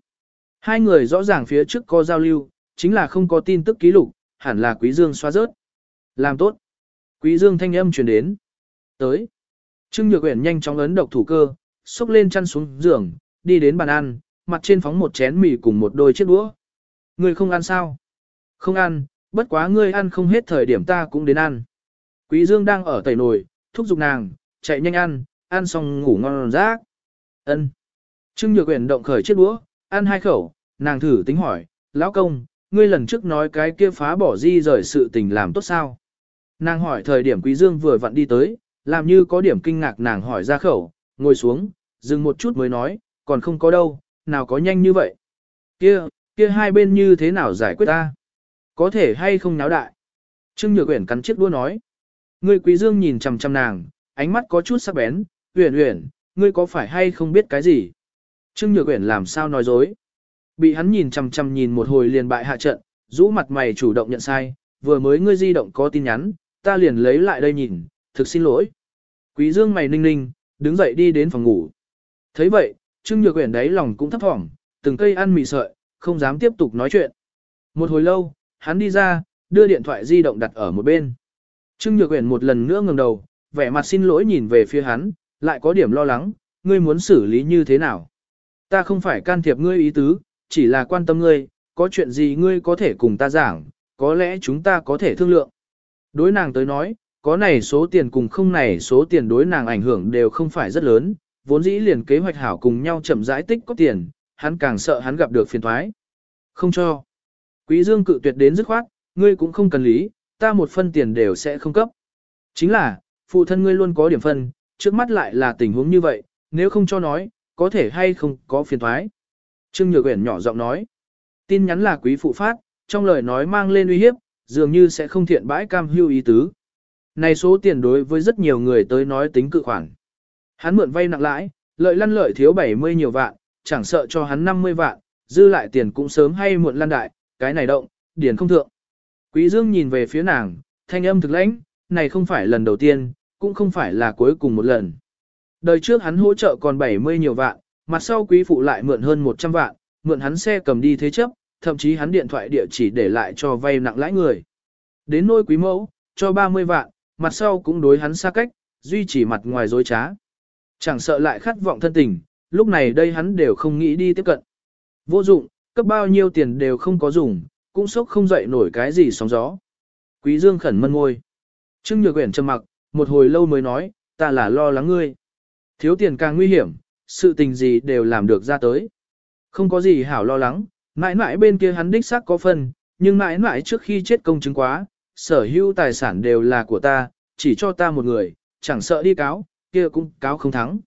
Hai người rõ ràng phía trước có giao lưu, chính là không có tin tức ký lục, hẳn là Quý Dương xóa rớt. Làm tốt. Quý Dương thanh âm truyền đến. Tới. Trương Nhược Uyển nhanh chóng ấn độc thủ cơ, xốc lên chăn xuống giường, đi đến bàn ăn, mặt trên phóng một chén mì cùng một đôi chiếc đũa. Ngươi không ăn sao? Không ăn, bất quá ngươi ăn không hết thời điểm ta cũng đến ăn. Quý Dương đang ở tẩy nồi, thúc giục nàng, chạy nhanh ăn, ăn xong ngủ ngon rác. Ân. Trương Nhược Uyển động khởi chiếc đũa, ăn hai khẩu, nàng thử tính hỏi, lão công, ngươi lần trước nói cái kia phá bỏ di rời sự tình làm tốt sao? Nàng hỏi thời điểm Quý Dương vừa vặn đi tới, làm như có điểm kinh ngạc nàng hỏi ra khẩu, ngồi xuống, dừng một chút mới nói, còn không có đâu, nào có nhanh như vậy. Kia, kia hai bên như thế nào giải quyết ta? Có thể hay không náo đại? Trương Nhược Uyển cắn chiếc đũa nói. Ngươi Quý Dương nhìn chằm chằm nàng, ánh mắt có chút sắc bén, "Uyển Uyển, ngươi có phải hay không biết cái gì?" Trương Nhược Uyển làm sao nói dối? Bị hắn nhìn chằm chằm nhìn một hồi liền bại hạ trận, rũ mặt mày chủ động nhận sai, vừa mới ngươi di động có tin nhắn, ta liền lấy lại đây nhìn, thực xin lỗi. Quý Dương mày ninh ninh, đứng dậy đi đến phòng ngủ. thấy vậy, Trương Nhược Uyển đấy lòng cũng thấp thỏm, từng cây ăn mì sợi, không dám tiếp tục nói chuyện. Một hồi lâu, hắn đi ra, đưa điện thoại di động đặt ở một bên. Trương Nhược Uyển một lần nữa ngẩng đầu, vẻ mặt xin lỗi nhìn về phía hắn, lại có điểm lo lắng, ngươi muốn xử lý như thế nào? Ta không phải can thiệp ngươi ý tứ, chỉ là quan tâm ngươi, có chuyện gì ngươi có thể cùng ta giảng, có lẽ chúng ta có thể thương lượng. Đối nàng tới nói, có này số tiền cùng không này số tiền đối nàng ảnh hưởng đều không phải rất lớn, vốn dĩ liền kế hoạch hảo cùng nhau chậm rãi tích có tiền, hắn càng sợ hắn gặp được phiền thoái. Không cho. Quý Dương cự tuyệt đến dứt khoát, ngươi cũng không cần lý, ta một phân tiền đều sẽ không cấp. Chính là, phụ thân ngươi luôn có điểm phân, trước mắt lại là tình huống như vậy, nếu không cho nói, có thể hay không có phiền thoái. Trương Nhược Uyển nhỏ giọng nói. Tin nhắn là quý phụ phát, trong lời nói mang lên uy hiếp, dường như sẽ không thiện bãi cam hưu ý tứ. Này số tiền đối với rất nhiều người tới nói tính cự khoản. Hắn mượn vay nặng lãi, lợi lăn lợi thiếu 70 nhiều vạn, chẳng sợ cho hắn 50 vạn, dư lại tiền cũng sớm hay muộn lăn đại, cái này động, điển không thượng. Quý Dương nhìn về phía nàng, thanh âm thực lãnh, này không phải lần đầu tiên, cũng không phải là cuối cùng một lần. Đời trước hắn hỗ trợ còn 70 nhiều vạn, mặt sau quý phụ lại mượn hơn 100 vạn, mượn hắn xe cầm đi thế chấp, thậm chí hắn điện thoại địa chỉ để lại cho vay nặng lãi người. Đến nôi quý mẫu, cho 30 vạn, mặt sau cũng đối hắn xa cách, duy trì mặt ngoài dối trá. Chẳng sợ lại khát vọng thân tình, lúc này đây hắn đều không nghĩ đi tiếp cận. Vô dụng, cấp bao nhiêu tiền đều không có dùng, cũng sốc không dậy nổi cái gì sóng gió. Quý Dương khẩn mân ngôi. Trương Nhược Uyển trầm mặc, một hồi lâu mới nói, ta là lo lắng ngươi. Thiếu tiền càng nguy hiểm, sự tình gì đều làm được ra tới. Không có gì hảo lo lắng, mãi mãi bên kia hắn đích xác có phần, nhưng mãi mãi trước khi chết công chứng quá, sở hữu tài sản đều là của ta, chỉ cho ta một người, chẳng sợ đi cáo, kia cũng cáo không thắng.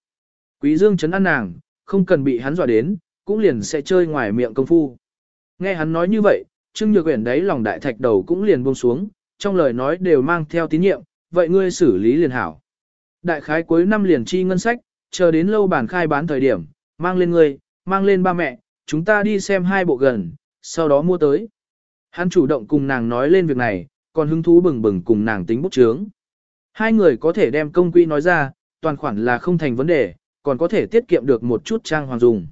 Quý Dương chấn an nàng, không cần bị hắn dọa đến, cũng liền sẽ chơi ngoài miệng công phu. Nghe hắn nói như vậy, Trương Nhược Uyển đấy lòng đại thạch đầu cũng liền buông xuống, trong lời nói đều mang theo tín nhiệm, vậy ngươi xử lý liền hảo. Đại khái cuối năm liền chi ngân sách, chờ đến lâu bản khai bán thời điểm, mang lên ngươi, mang lên ba mẹ, chúng ta đi xem hai bộ gần, sau đó mua tới. Hắn chủ động cùng nàng nói lên việc này, còn hứng thú bừng bừng cùng nàng tính bút chướng. Hai người có thể đem công quỹ nói ra, toàn khoản là không thành vấn đề, còn có thể tiết kiệm được một chút trang hoàng dùng.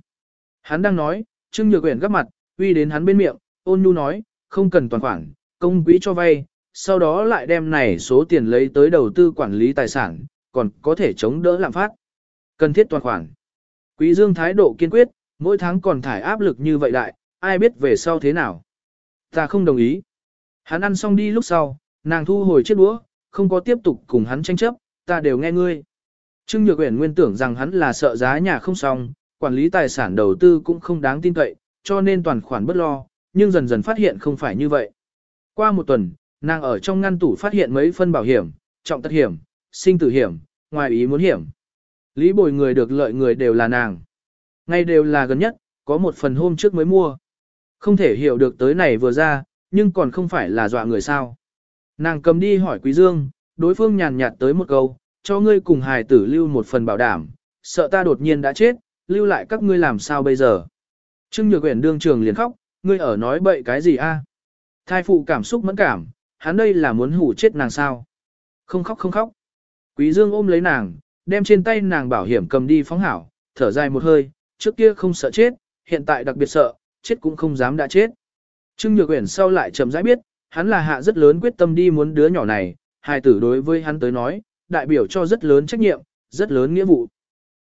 Hắn đang nói, Trương Nhược Uyển gấp mặt, uy đến hắn bên miệng, ôn nhu nói, không cần toàn khoản, công quỹ cho vay, sau đó lại đem này số tiền lấy tới đầu tư quản lý tài sản, còn có thể chống đỡ lạm phát. Cần thiết toàn khoản. Quý Dương thái độ kiên quyết, mỗi tháng còn thải áp lực như vậy đại, ai biết về sau thế nào. Ta không đồng ý. Hắn ăn xong đi lúc sau, nàng thu hồi chiếc đũa, không có tiếp tục cùng hắn tranh chấp, ta đều nghe ngươi. Trương Nhược Uyển nguyên tưởng rằng hắn là sợ giá nhà không xong, quản lý tài sản đầu tư cũng không đáng tin cậy, cho nên toàn khoản bất lo, nhưng dần dần phát hiện không phải như vậy. Qua một tuần, nàng ở trong ngăn tủ phát hiện mấy phân bảo hiểm, trọng tật hiểm, sinh tử hiểm, ngoài ý muốn hiểm. Lý bồi người được lợi người đều là nàng. Ngay đều là gần nhất, có một phần hôm trước mới mua. Không thể hiểu được tới này vừa ra, nhưng còn không phải là dọa người sao. Nàng cầm đi hỏi Quý Dương, đối phương nhàn nhạt tới một câu, cho ngươi cùng hài tử lưu một phần bảo đảm, sợ ta đột nhiên đã chết, lưu lại các ngươi làm sao bây giờ. Trương Nhược Uyển đương trường liền khóc, ngươi ở nói bậy cái gì a? Thai phụ cảm xúc mẫn cảm, hắn đây là muốn hủ chết nàng sao? Không khóc không khóc. Quý Dương ôm lấy nàng, đem trên tay nàng bảo hiểm cầm đi phóng hảo, thở dài một hơi, trước kia không sợ chết, hiện tại đặc biệt sợ, chết cũng không dám đã chết. Trương Nhược Uyển sau lại chậm rãi biết, hắn là hạ rất lớn quyết tâm đi muốn đứa nhỏ này, hài tử đối với hắn tới nói, đại biểu cho rất lớn trách nhiệm, rất lớn nghĩa vụ.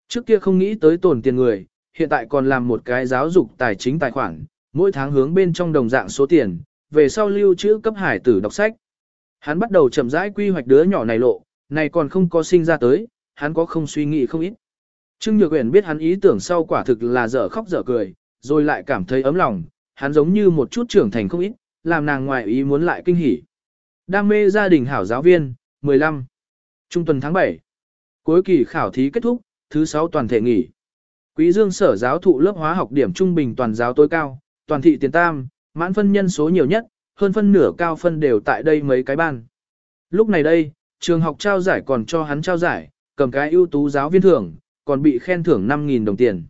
Trước kia không nghĩ tới tổn tiền người, hiện tại còn làm một cái giáo dục tài chính tài khoản, mỗi tháng hướng bên trong đồng dạng số tiền, về sau lưu trữ cấp hải tử đọc sách. Hắn bắt đầu chậm rãi quy hoạch đứa nhỏ này lộ, này còn không có sinh ra tới, hắn có không suy nghĩ không ít. Trương Nhược Uyển biết hắn ý tưởng sau quả thực là dở khóc dở cười, rồi lại cảm thấy ấm lòng, hắn giống như một chút trưởng thành không ít, làm nàng ngoài ý muốn lại kinh hỉ. Đam mê gia đình hảo giáo viên, 15. Trung tuần tháng 7. Cuối kỳ khảo thí kết thúc, thứ 6 toàn thể nghỉ. Quý Dương sở giáo thụ lớp hóa học điểm trung bình toàn giáo tối cao, toàn thị tiền tam, mãn phân nhân số nhiều nhất, hơn phân nửa cao phân đều tại đây mấy cái ban. Lúc này đây, trường học trao giải còn cho hắn trao giải, cầm cái ưu tú giáo viên thưởng, còn bị khen thưởng 5.000 đồng tiền.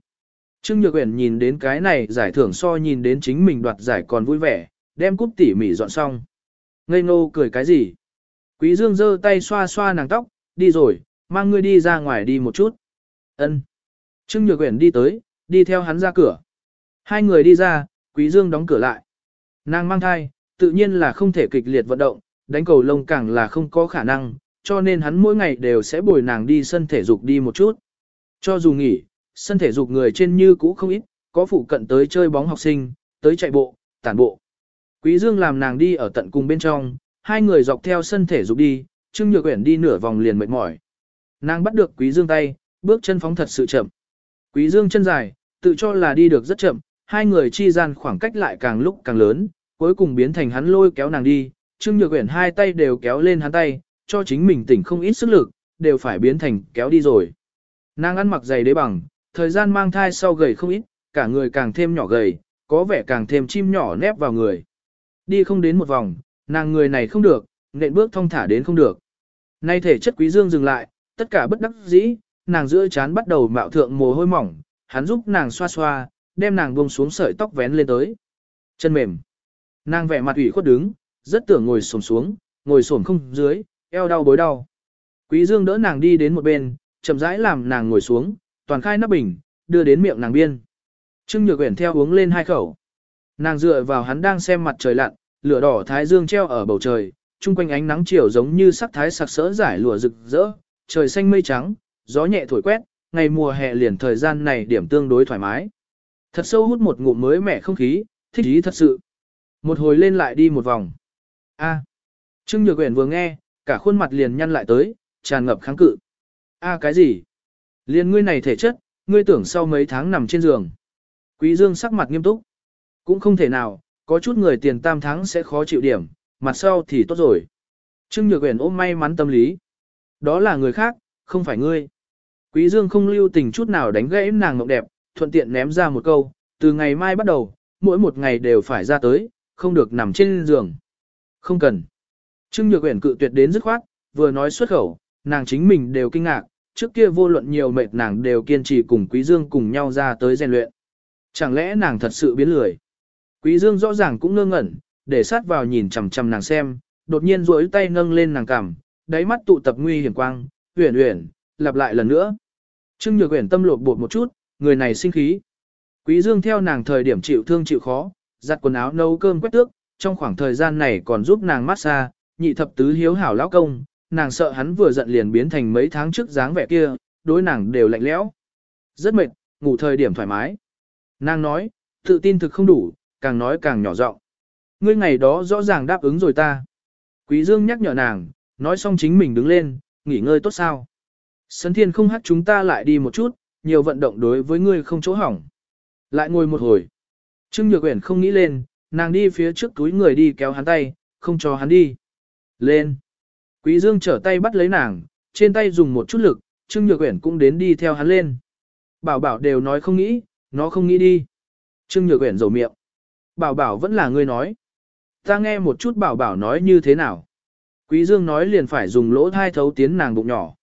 Trương Nhược Uyển nhìn đến cái này giải thưởng so nhìn đến chính mình đoạt giải còn vui vẻ, đem cúp tỉ mỉ dọn xong. Ngây ngô cười cái gì? Quý Dương giơ tay xoa xoa nàng tóc, đi rồi, mang ngươi đi ra ngoài đi một chút. Ân. Trương Nhược Uyển đi tới, đi theo hắn ra cửa. Hai người đi ra, Quý Dương đóng cửa lại. Nàng mang thai, tự nhiên là không thể kịch liệt vận động, đánh cầu lông càng là không có khả năng, cho nên hắn mỗi ngày đều sẽ bồi nàng đi sân thể dục đi một chút. Cho dù nghỉ, sân thể dục người trên như cũ không ít, có phụ cận tới chơi bóng học sinh, tới chạy bộ, tản bộ. Quý Dương làm nàng đi ở tận cùng bên trong, hai người dọc theo sân thể dục đi, Trương Nhược Uyển đi nửa vòng liền mệt mỏi. Nàng bắt được Quý Dương tay, bước chân phóng thật sự chậm. Quý Dương chân dài, tự cho là đi được rất chậm, hai người chi gian khoảng cách lại càng lúc càng lớn, cuối cùng biến thành hắn lôi kéo nàng đi, Trương Nhược Uyển hai tay đều kéo lên hắn tay, cho chính mình tỉnh không ít sức lực, đều phải biến thành kéo đi rồi. Nàng ăn mặc giày đế bằng, thời gian mang thai sau gầy không ít, cả người càng thêm nhỏ gầy, có vẻ càng thêm chim nhỏ nép vào người. Đi không đến một vòng, nàng người này không được, nện bước thong thả đến không được. Nay thể chất quý dương dừng lại, tất cả bất đắc dĩ, nàng giữa chán bắt đầu mạo thượng mồ hôi mỏng, hắn giúp nàng xoa xoa, đem nàng buông xuống sợi tóc vén lên tới. Chân mềm. Nàng vẻ mặt ủy khuất đứng, rất tưởng ngồi xổm xuống, ngồi xổm không dưới, eo đau bối đau. Quý Dương đỡ nàng đi đến một bên, chậm rãi làm nàng ngồi xuống, toàn khai nắp bình, đưa đến miệng nàng biên. Trương Nhược Uyển theo uống lên hai khẩu. Nàng dựa vào hắn đang xem mặt trời lặn, lửa đỏ thái dương treo ở bầu trời, chung quanh ánh nắng chiều giống như sắc thái sặc sỡ giải lụa rực rỡ, trời xanh mây trắng, gió nhẹ thổi quét, ngày mùa hè liền thời gian này điểm tương đối thoải mái. Thật sâu hút một ngụm mới mẻ không khí, thích ý thật sự. Một hồi lên lại đi một vòng. A. Trương Nhược Uyển vừa nghe, cả khuôn mặt liền nhăn lại tới, tràn ngập kháng cự. A cái gì? Liên ngươi này thể chất, ngươi tưởng sau mấy tháng nằm trên giường. Quý Dương sắc mặt nghiêm túc. Cũng không thể nào, có chút người tiền tam tháng sẽ khó chịu điểm, mặt sau thì tốt rồi. Trương Nhược Uyển ôm may mắn tâm lý. Đó là người khác, không phải ngươi. Quý Dương không lưu tình chút nào đánh gãy nàng ngọc đẹp, thuận tiện ném ra một câu, từ ngày mai bắt đầu, mỗi một ngày đều phải ra tới, không được nằm trên giường. Không cần. Trương Nhược Uyển cự tuyệt đến dứt khoát, vừa nói xuất khẩu, nàng chính mình đều kinh ngạc, trước kia vô luận nhiều mệt nàng đều kiên trì cùng Quý Dương cùng nhau ra tới rèn luyện. Chẳng lẽ nàng thật sự biến lười? Quý Dương rõ ràng cũng ngơ ngẩn, để sát vào nhìn chằm chằm nàng xem, đột nhiên duỗi tay nâng lên nàng cằm, đáy mắt tụ tập nguy hiểm quang, "Uyển Uyển, lặp lại lần nữa." Trương Nhược Uyển tâm lột bột một chút, người này sinh khí. Quý Dương theo nàng thời điểm chịu thương chịu khó, giặt quần áo nấu cơm quét tước, trong khoảng thời gian này còn giúp nàng massage, nhị thập tứ hiếu hảo lão công, nàng sợ hắn vừa giận liền biến thành mấy tháng trước dáng vẻ kia, đối nàng đều lạnh lẽo. Rất mệt, ngủ thời điểm thoải mái. Nàng nói, tự tin thực không đủ, càng nói càng nhỏ giọng. Ngươi ngày đó rõ ràng đáp ứng rồi ta. Quý Dương nhắc nhở nàng, nói xong chính mình đứng lên, nghỉ ngơi tốt sao. Sấn thiên không hát chúng ta lại đi một chút, nhiều vận động đối với ngươi không chỗ hỏng. Lại ngồi một hồi. Trương Nhược Uyển không nghĩ lên, nàng đi phía trước túi người đi kéo hắn tay, không cho hắn đi. Lên. Quý Dương trở tay bắt lấy nàng, trên tay dùng một chút lực, Trương Nhược Uyển cũng đến đi theo hắn lên. Bảo bảo đều nói không nghĩ, nó không nghĩ đi. Trương Nhược Uyển rầu miệng. Bảo bảo vẫn là ngươi nói. Ta nghe một chút bảo bảo nói như thế nào. Quý Dương nói liền phải dùng lỗ thai thấu tiến nàng bụng nhỏ.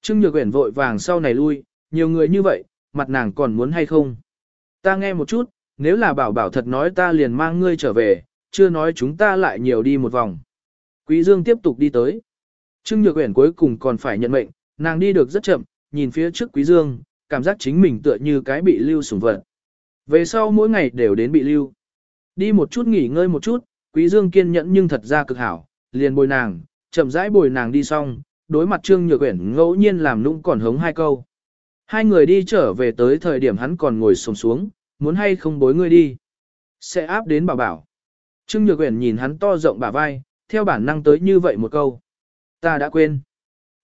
Trương Nhược Uyển vội vàng sau này lui, nhiều người như vậy, mặt nàng còn muốn hay không. Ta nghe một chút, nếu là bảo bảo thật nói ta liền mang ngươi trở về, chưa nói chúng ta lại nhiều đi một vòng. Quý Dương tiếp tục đi tới. Trương Nhược Uyển cuối cùng còn phải nhận mệnh, nàng đi được rất chậm, nhìn phía trước Quý Dương, cảm giác chính mình tựa như cái bị lưu sủng vật. Về sau mỗi ngày đều đến bị lưu. Đi một chút nghỉ ngơi một chút, Quý Dương kiên nhẫn nhưng thật ra cực hảo, liền bồi nàng, chậm rãi bồi nàng đi xong, đối mặt Trương Nhược Uyển ngẫu nhiên làm nũng còn hống hai câu. Hai người đi trở về tới thời điểm hắn còn ngồi sồm xuống, muốn hay không bối ngươi đi. Sẽ áp đến bảo bảo. Trương Nhược Uyển nhìn hắn to rộng bả vai, theo bản năng tới như vậy một câu. Ta đã quên.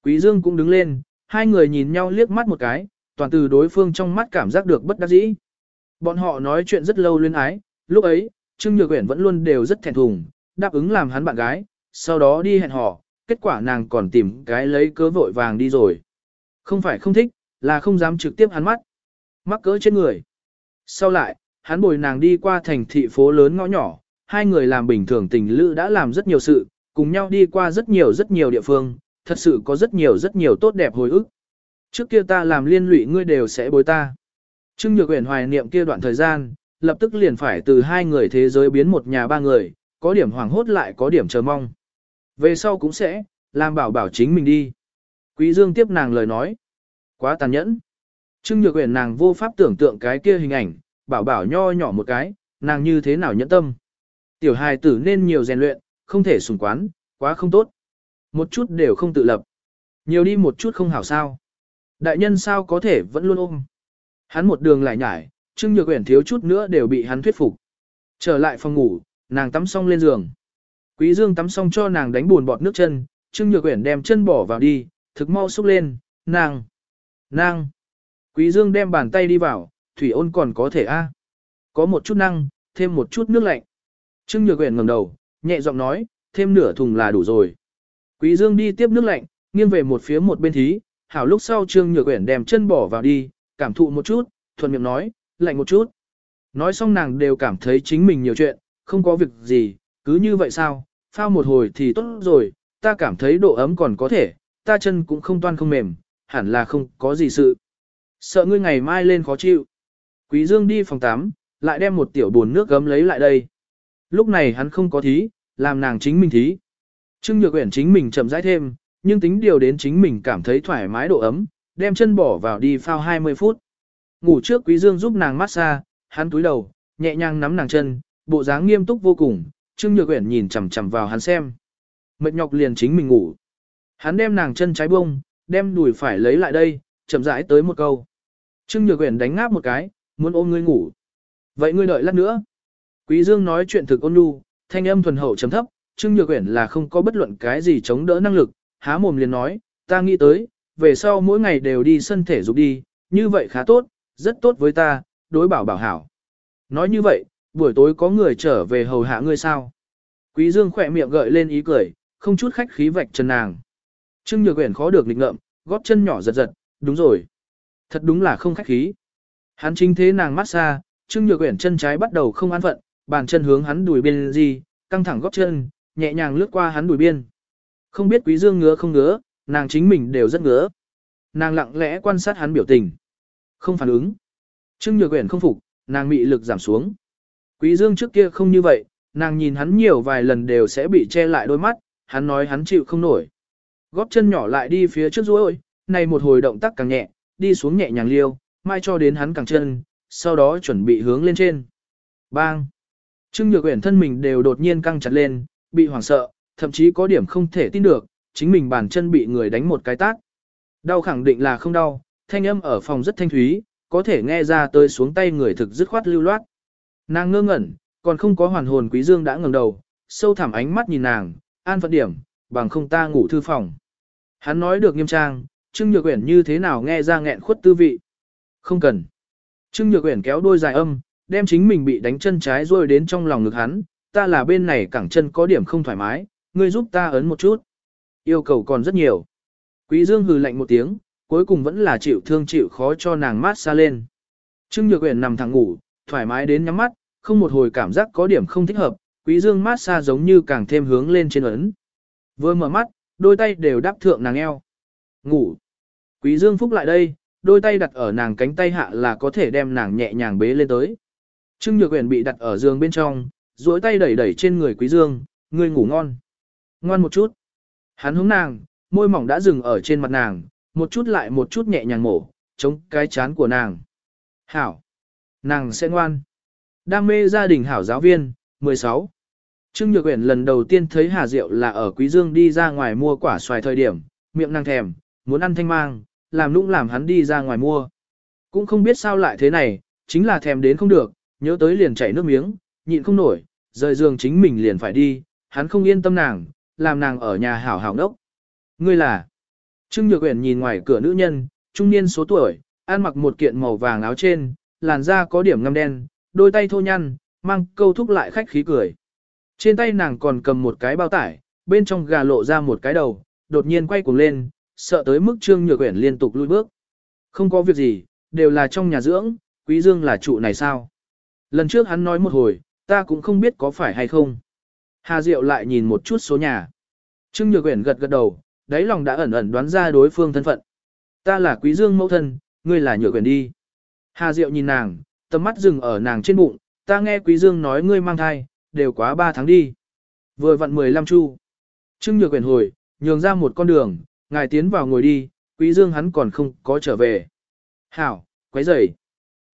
Quý Dương cũng đứng lên, hai người nhìn nhau liếc mắt một cái, toàn từ đối phương trong mắt cảm giác được bất đắc dĩ. Bọn họ nói chuyện rất lâu luyến ái, lúc ấy, Trương Nhược Uyển vẫn luôn đều rất thẹn thùng, đáp ứng làm hắn bạn gái, sau đó đi hẹn hò, kết quả nàng còn tìm cái lấy cớ vội vàng đi rồi. Không phải không thích, là không dám trực tiếp hắn mắt. Mắc cỡ trên người. Sau lại, hắn bồi nàng đi qua thành thị phố lớn ngõ nhỏ, hai người làm bình thường tình lữ đã làm rất nhiều sự, cùng nhau đi qua rất nhiều rất nhiều địa phương, thật sự có rất nhiều rất nhiều tốt đẹp hồi ức. Trước kia ta làm liên lụy ngươi đều sẽ bối ta. Trương Nhược Uyển hoài niệm kia đoạn thời gian, lập tức liền phải từ hai người thế giới biến một nhà ba người, có điểm hoảng hốt lại có điểm chờ mong. Về sau cũng sẽ, làm bảo bảo chính mình đi. Quý Dương tiếp nàng lời nói. Quá tàn nhẫn. Trương Nhược Uyển nàng vô pháp tưởng tượng cái kia hình ảnh, bảo bảo nho nhỏ một cái, nàng như thế nào nhẫn tâm. Tiểu hài tử nên nhiều rèn luyện, không thể sùng quán, quá không tốt. Một chút đều không tự lập. Nhiều đi một chút không hảo sao. Đại nhân sao có thể vẫn luôn ôm. Hắn một đường lại nhải, Trương Nhược Uyển thiếu chút nữa đều bị hắn thuyết phục. Trở lại phòng ngủ, nàng tắm xong lên giường. Quý Dương tắm xong cho nàng đánh buồn bọt nước chân, Trương Nhược Uyển đem chân bỏ vào đi, thực mau xúc lên, nàng, năng, Quý Dương đem bàn tay đi vào, thủy ôn còn có thể a, Có một chút năng, thêm một chút nước lạnh. Trương Nhược Uyển ngẩng đầu, nhẹ giọng nói, thêm nửa thùng là đủ rồi. Quý Dương đi tiếp nước lạnh, nghiêng về một phía một bên thí, hảo lúc sau Trương Nhược Uyển đem chân bỏ vào đi, cảm thụ một chút, thuận miệng nói, lạnh một chút. Nói xong nàng đều cảm thấy chính mình nhiều chuyện, không có việc gì, cứ như vậy sao, phao một hồi thì tốt rồi, ta cảm thấy độ ấm còn có thể, ta chân cũng không toan không mềm, hẳn là không có gì sự. Sợ ngươi ngày mai lên khó chịu. Quý Dương đi phòng tắm, lại đem một tiểu bồn nước gấm lấy lại đây. Lúc này hắn không có thí, làm nàng chính mình thí. Trương Nhược Uyển chính mình chậm rãi thêm, nhưng tính điều đến chính mình cảm thấy thoải mái độ ấm, đem chân bỏ vào đi phao 20 phút. Ngủ trước Quý Dương giúp nàng massage, hắn túi đầu, nhẹ nhàng nắm nàng chân, bộ dáng nghiêm túc vô cùng, Trương Nhược Uyển nhìn chằm chằm vào hắn xem. Mệt nhọc liền chính mình ngủ. Hắn đem nàng chân trái bông, đem đùi phải lấy lại đây, chậm rãi tới một câu. Trương Nhược Uyển đánh ngáp một cái, muốn ôm ngươi ngủ. Vậy ngươi đợi lát nữa. Quý Dương nói chuyện thực ôn nhu, thanh âm thuần hậu chấm thấp, Trương Nhược Uyển là không có bất luận cái gì chống đỡ năng lực, há mồm liền nói, ta nghĩ tới, về sau mỗi ngày đều đi sân thể dục đi, như vậy khá tốt, rất tốt với ta, đối bảo bảo hảo. Nói như vậy, buổi tối có người trở về hầu hạ ngươi sao? Quý Dương khỏe miệng gợi lên ý cười, không chút khách khí vạch trần nàng. Trương Nhược Uyển khó được lịch ngợm, gót chân nhỏ giật giật, đúng rồi. Thật đúng là không khách khí. Hắn chính thế nàng mát xa, Trương Nhược Uyển chân trái bắt đầu không an phận, bàn chân hướng hắn đùi biên gì, căng thẳng gót chân, nhẹ nhàng lướt qua hắn đùi biên. Không biết Quý Dương ngứa không ngứa, nàng chính mình đều rất ngứa. Nàng lặng lẽ quan sát hắn biểu tình. Không phản ứng. Trương Nhược Uyển không phục, nàng mị lực giảm xuống. Quý Dương trước kia không như vậy, nàng nhìn hắn nhiều vài lần đều sẽ bị che lại đôi mắt, hắn nói hắn chịu không nổi. Góp chân nhỏ lại đi phía trước duỗi, này một hồi động tác càng nhẹ, đi xuống nhẹ nhàng liêu, mai cho đến hắn càng chân, sau đó chuẩn bị hướng lên trên. Bang! Trương Nhược Uyển thân mình đều đột nhiên căng chặt lên, bị hoảng sợ, thậm chí có điểm không thể tin được, chính mình bàn chân bị người đánh một cái tát. Đau khẳng định là không đau, thanh âm ở phòng rất thanh thúy, có thể nghe ra tới xuống tay người thực dứt khoát lưu loát. Nàng ngơ ngẩn, còn không có hoàn hồn Quý Dương đã ngẩng đầu, sâu thẳm ánh mắt nhìn nàng, an phận điểm, bằng không ta ngủ thư phòng. Hắn nói được nghiêm trang, Trương Nhược Uyển như thế nào nghe ra nghẹn khuất tư vị. Không cần. Trương Nhược Uyển kéo đôi dài âm, đem chính mình bị đánh chân trái rồi đến trong lòng ngực hắn, ta là bên này cẳng chân có điểm không thoải mái, ngươi giúp ta ấn một chút. Yêu cầu còn rất nhiều. Quý Dương hừ lạnh một tiếng, cuối cùng vẫn là chịu thương chịu khó cho nàng mát xa lên. Trương Nhược Uyển nằm thẳng ngủ, thoải mái đến nhắm mắt, không một hồi cảm giác có điểm không thích hợp, Quý Dương mát xa giống như càng thêm hướng lên trên ấn. Vừa mở mắt, đôi tay đều đáp thượng nàng eo. Ngủ. Quý Dương phúc lại đây, đôi tay đặt ở nàng cánh tay hạ là có thể đem nàng nhẹ nhàng bế lên tới. Trương Nhược Uyển bị đặt ở giường bên trong, duỗi tay đẩy đẩy trên người Quý Dương, ngươi ngủ ngon. Ngoan một chút. Hắn hướng nàng, môi mỏng đã dừng ở trên mặt nàng, một chút lại một chút nhẹ nhàng mổ, chống cái chán của nàng. Hảo. Nàng sẽ ngoan. Đam mê gia đình hảo giáo viên, 16. Trương Nhược Uyển lần đầu tiên thấy Hà Diệu là ở Quý Dương đi ra ngoài mua quả xoài thời điểm, miệng nàng thèm, muốn ăn thanh mang, làm nũng làm hắn đi ra ngoài mua. Cũng không biết sao lại thế này, chính là thèm đến không được, nhớ tới liền chảy nước miếng, nhịn không nổi, rời giường chính mình liền phải đi, hắn không yên tâm nàng, làm nàng ở nhà hảo hảo đốc. Ngươi là? Trương Nhược Uyển nhìn ngoài cửa nữ nhân, trung niên số tuổi, ăn mặc một kiện màu vàng áo trên, làn da có điểm ngăm đen, đôi tay thô nhăn, mang câu thúc lại khách khí cười. Trên tay nàng còn cầm một cái bao tải, bên trong gà lộ ra một cái đầu, đột nhiên quay cuồng lên, sợ tới mức Trương Nhược Uyển liên tục lùi bước. Không có việc gì, đều là trong nhà dưỡng, Quý Dương là trụ này sao? Lần trước hắn nói một hồi, ta cũng không biết có phải hay không. Hà Diệu lại nhìn một chút số nhà. Trương Nhược Uyển gật gật đầu, đáy lòng đã ẩn ẩn đoán ra đối phương thân phận. Ta là Quý Dương mẫu thân, ngươi là Nhược Uyển đi. Hà Diệu nhìn nàng, tầm mắt dừng ở nàng trên bụng, ta nghe Quý Dương nói ngươi mang thai, đều quá 3 tháng đi. Vừa vặn 15 chu. Trương Nhược Uyển hồi, nhường ra một con đường, ngài tiến vào ngồi đi, Quý Dương hắn còn không có trở về. Hảo, quấy rầy.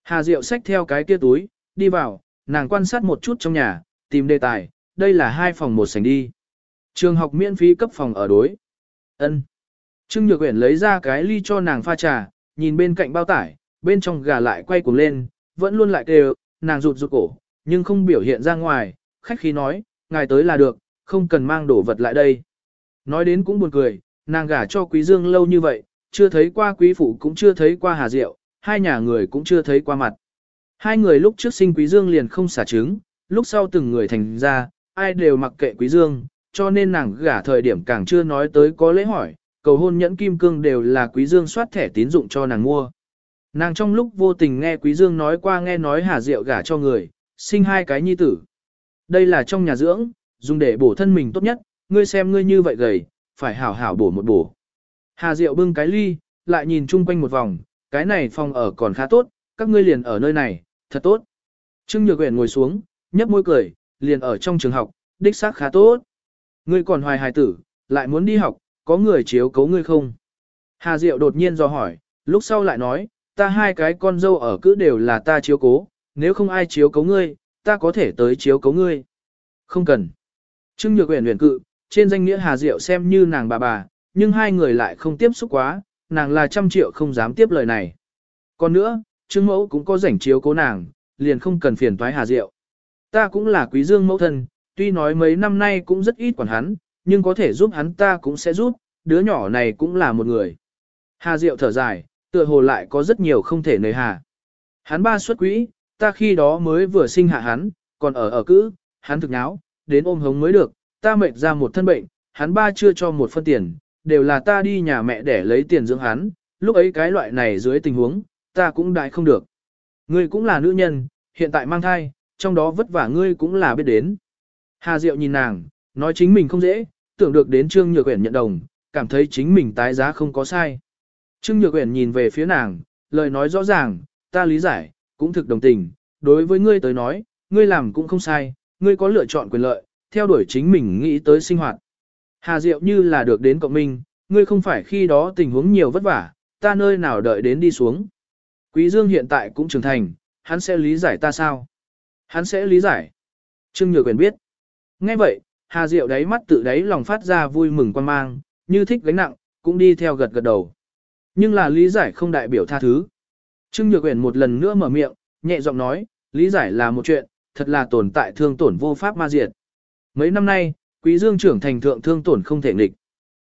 Hà Diệu xách theo cái kia túi, đi vào, nàng quan sát một chút trong nhà, tìm đề tài, đây là hai phòng một sảnh đi. Trường học miễn phí cấp phòng ở đối. Ân. Trương Nhược Uyển lấy ra cái ly cho nàng pha trà, nhìn bên cạnh bao tải, bên trong gà lại quay cuồng lên, vẫn luôn lại kêu, nàng rụt rụt cổ, nhưng không biểu hiện ra ngoài, khách khí nói, ngài tới là được, không cần mang đồ vật lại đây. Nói đến cũng buồn cười, nàng gả cho quý dương lâu như vậy, chưa thấy qua quý phụ cũng chưa thấy qua hà diệu, hai nhà người cũng chưa thấy qua mặt. Hai người lúc trước sinh quý dương liền không xả trứng, lúc sau từng người thành ra, ai đều mặc kệ quý dương, cho nên nàng gả thời điểm càng chưa nói tới có lễ hỏi, cầu hôn nhẫn kim cương đều là quý dương soát thẻ tín dụng cho nàng mua. Nàng trong lúc vô tình nghe quý dương nói qua nghe nói hà diệu gả cho người, sinh hai cái nhi tử. Đây là trong nhà dưỡng, dùng để bổ thân mình tốt nhất, ngươi xem ngươi như vậy gầy, phải hảo hảo bổ một bổ. Hà Diệu bưng cái ly, lại nhìn chung quanh một vòng, cái này phòng ở còn khá tốt, các ngươi liền ở nơi này, thật tốt. Trương Nhược Uyển ngồi xuống, nhấp môi cười, liền ở trong trường học, đích xác khá tốt. Ngươi còn hoài hài tử, lại muốn đi học, có người chiếu cấu ngươi không? Hà Diệu đột nhiên do hỏi, lúc sau lại nói, ta hai cái con dâu ở cứ đều là ta chiếu cố, nếu không ai chiếu cấu ngươi, ta có thể tới chiếu cấu ngươi. Không cần. Trương Nhược Uyển uyển cự, trên danh nghĩa Hà Diệu xem như nàng bà bà, nhưng hai người lại không tiếp xúc quá, nàng là trăm triệu không dám tiếp lời này. Còn nữa, Trương Mẫu cũng có rảnh chiếu cố nàng, liền không cần phiền toái Hà Diệu. Ta cũng là quý dương mẫu thân, tuy nói mấy năm nay cũng rất ít quản hắn, nhưng có thể giúp hắn ta cũng sẽ giúp, đứa nhỏ này cũng là một người. Hà Diệu thở dài, tựa hồ lại có rất nhiều không thể nề hà. Hắn ba xuất quỹ, ta khi đó mới vừa sinh hạ hắn, còn ở ở cữ, hắn thực náo, đến ôm hống mới được, ta mệt ra một thân bệnh, hắn ba chưa cho một phân tiền, đều là ta đi nhà mẹ để lấy tiền dưỡng hắn, lúc ấy cái loại này dưới tình huống, ta cũng đại không được. Ngươi cũng là nữ nhân, hiện tại mang thai, trong đó vất vả ngươi cũng là biết đến. Hà Diệu nhìn nàng, nói chính mình không dễ, tưởng được đến Trương Nhược Uyển nhận đồng, cảm thấy chính mình tái giá không có sai. Trương Nhược Uyển nhìn về phía nàng, lời nói rõ ràng, ta lý giải, cũng thực đồng tình, đối với ngươi tới nói, ngươi làm cũng không sai, ngươi có lựa chọn quyền lợi, theo đuổi chính mình nghĩ tới sinh hoạt. Hà Diệu như là được đến cộng minh, ngươi không phải khi đó tình huống nhiều vất vả, ta nơi nào đợi đến đi xuống. Quý Dương hiện tại cũng trưởng thành, hắn sẽ lý giải ta sao? Hắn sẽ lý giải. Trương Nhược Quyền biết. Nghe vậy, Hà Diệu đáy mắt tự đáy lòng phát ra vui mừng quan mang, như thích gánh nặng, cũng đi theo gật gật đầu. Nhưng là lý giải không đại biểu tha thứ. Trương Nhược Uyển một lần nữa mở miệng, nhẹ giọng nói, lý giải là một chuyện, thật là tồn tại thương tổn vô pháp ma diệt. Mấy năm nay, Quý Dương trưởng thành thượng thương tổn không thể nghịch.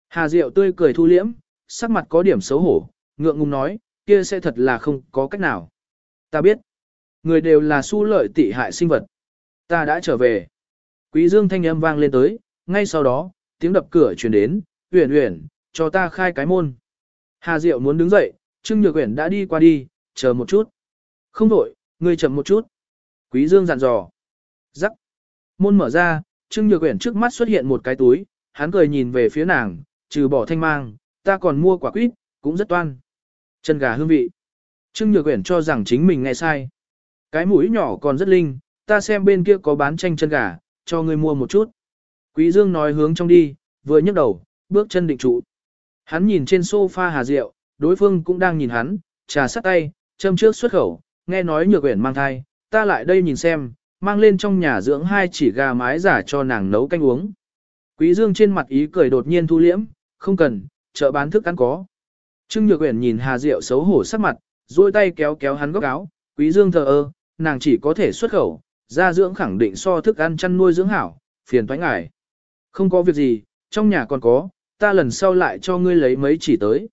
Hà Diệu tươi cười thu liễm, sắc mặt có điểm xấu hổ, ngượng ngùng nói, kia sẽ thật là không có cách nào. Ta biết, người đều là su lợi tị hại sinh vật. Ta đã trở về. Quý Dương thanh âm vang lên tới, ngay sau đó, tiếng đập cửa truyền đến, "Uyển Uyển, cho ta khai cái môn." Hà Diệu muốn đứng dậy, Trương Nhược Uyển đã đi qua đi, chờ một chút. "Không đổi, ngươi chậm một chút." Quý Dương dặn dò. Rắc. Môn mở ra, Trương Nhược Uyển trước mắt xuất hiện một cái túi, hắn cười nhìn về phía nàng, trừ bỏ thanh mang, ta còn mua quả quýt, cũng rất toan. Chân gà hương vị. Trương Nhược Uyển cho rằng chính mình nghe sai. Cái mũi nhỏ còn rất linh, ta xem bên kia có bán chanh chân gà, cho ngươi mua một chút. Quý Dương nói hướng trong đi, vừa nhấc đầu, bước chân định trụ. Hắn nhìn trên sofa Hà Diệu, đối phương cũng đang nhìn hắn, trà sắt tay, châm trước xuất khẩu, nghe nói Nhược Uyển mang thai, ta lại đây nhìn xem, mang lên trong nhà dưỡng hai chỉ gà mái giả cho nàng nấu canh uống. Quý Dương trên mặt ý cười đột nhiên thu liễm, không cần, chợ bán thức ăn có. Trương Nhược Uyển nhìn Hà Diệu xấu hổ sắc mặt, duỗi tay kéo kéo hắn góc áo, Quý Dương thờ ơ, nàng chỉ có thể xuất khẩu, gia dưỡng khẳng định so thức ăn chăn nuôi dưỡng hảo, phiền toái ngài. Không có việc gì, trong nhà còn có, ta lần sau lại cho ngươi lấy mấy chỉ tới.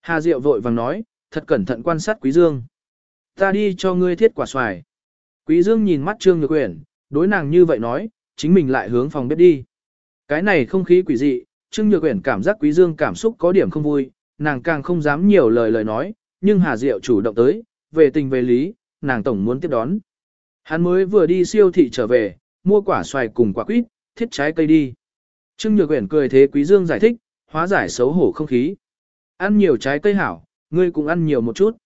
Hà Diệu vội vàng nói, thật cẩn thận quan sát Quý Dương. Ta đi cho ngươi thiết quả xoài. Quý Dương nhìn mắt Trương Nhược Uyển, đối nàng như vậy nói, chính mình lại hướng phòng bếp đi. Cái này không khí quỷ dị, Trương Nhược Uyển cảm giác Quý Dương cảm xúc có điểm không vui, nàng càng không dám nhiều lời lời nói, nhưng Hà Diệu chủ động tới, về tình về lý, nàng tổng muốn tiếp đón. Hắn mới vừa đi siêu thị trở về, mua quả xoài cùng quả quýt, thiết trái cây đi. Trương Nhược Uyển cười thế Quý Dương giải thích, hóa giải xấu hổ không khí. Ăn nhiều trái cây hảo, ngươi cũng ăn nhiều một chút.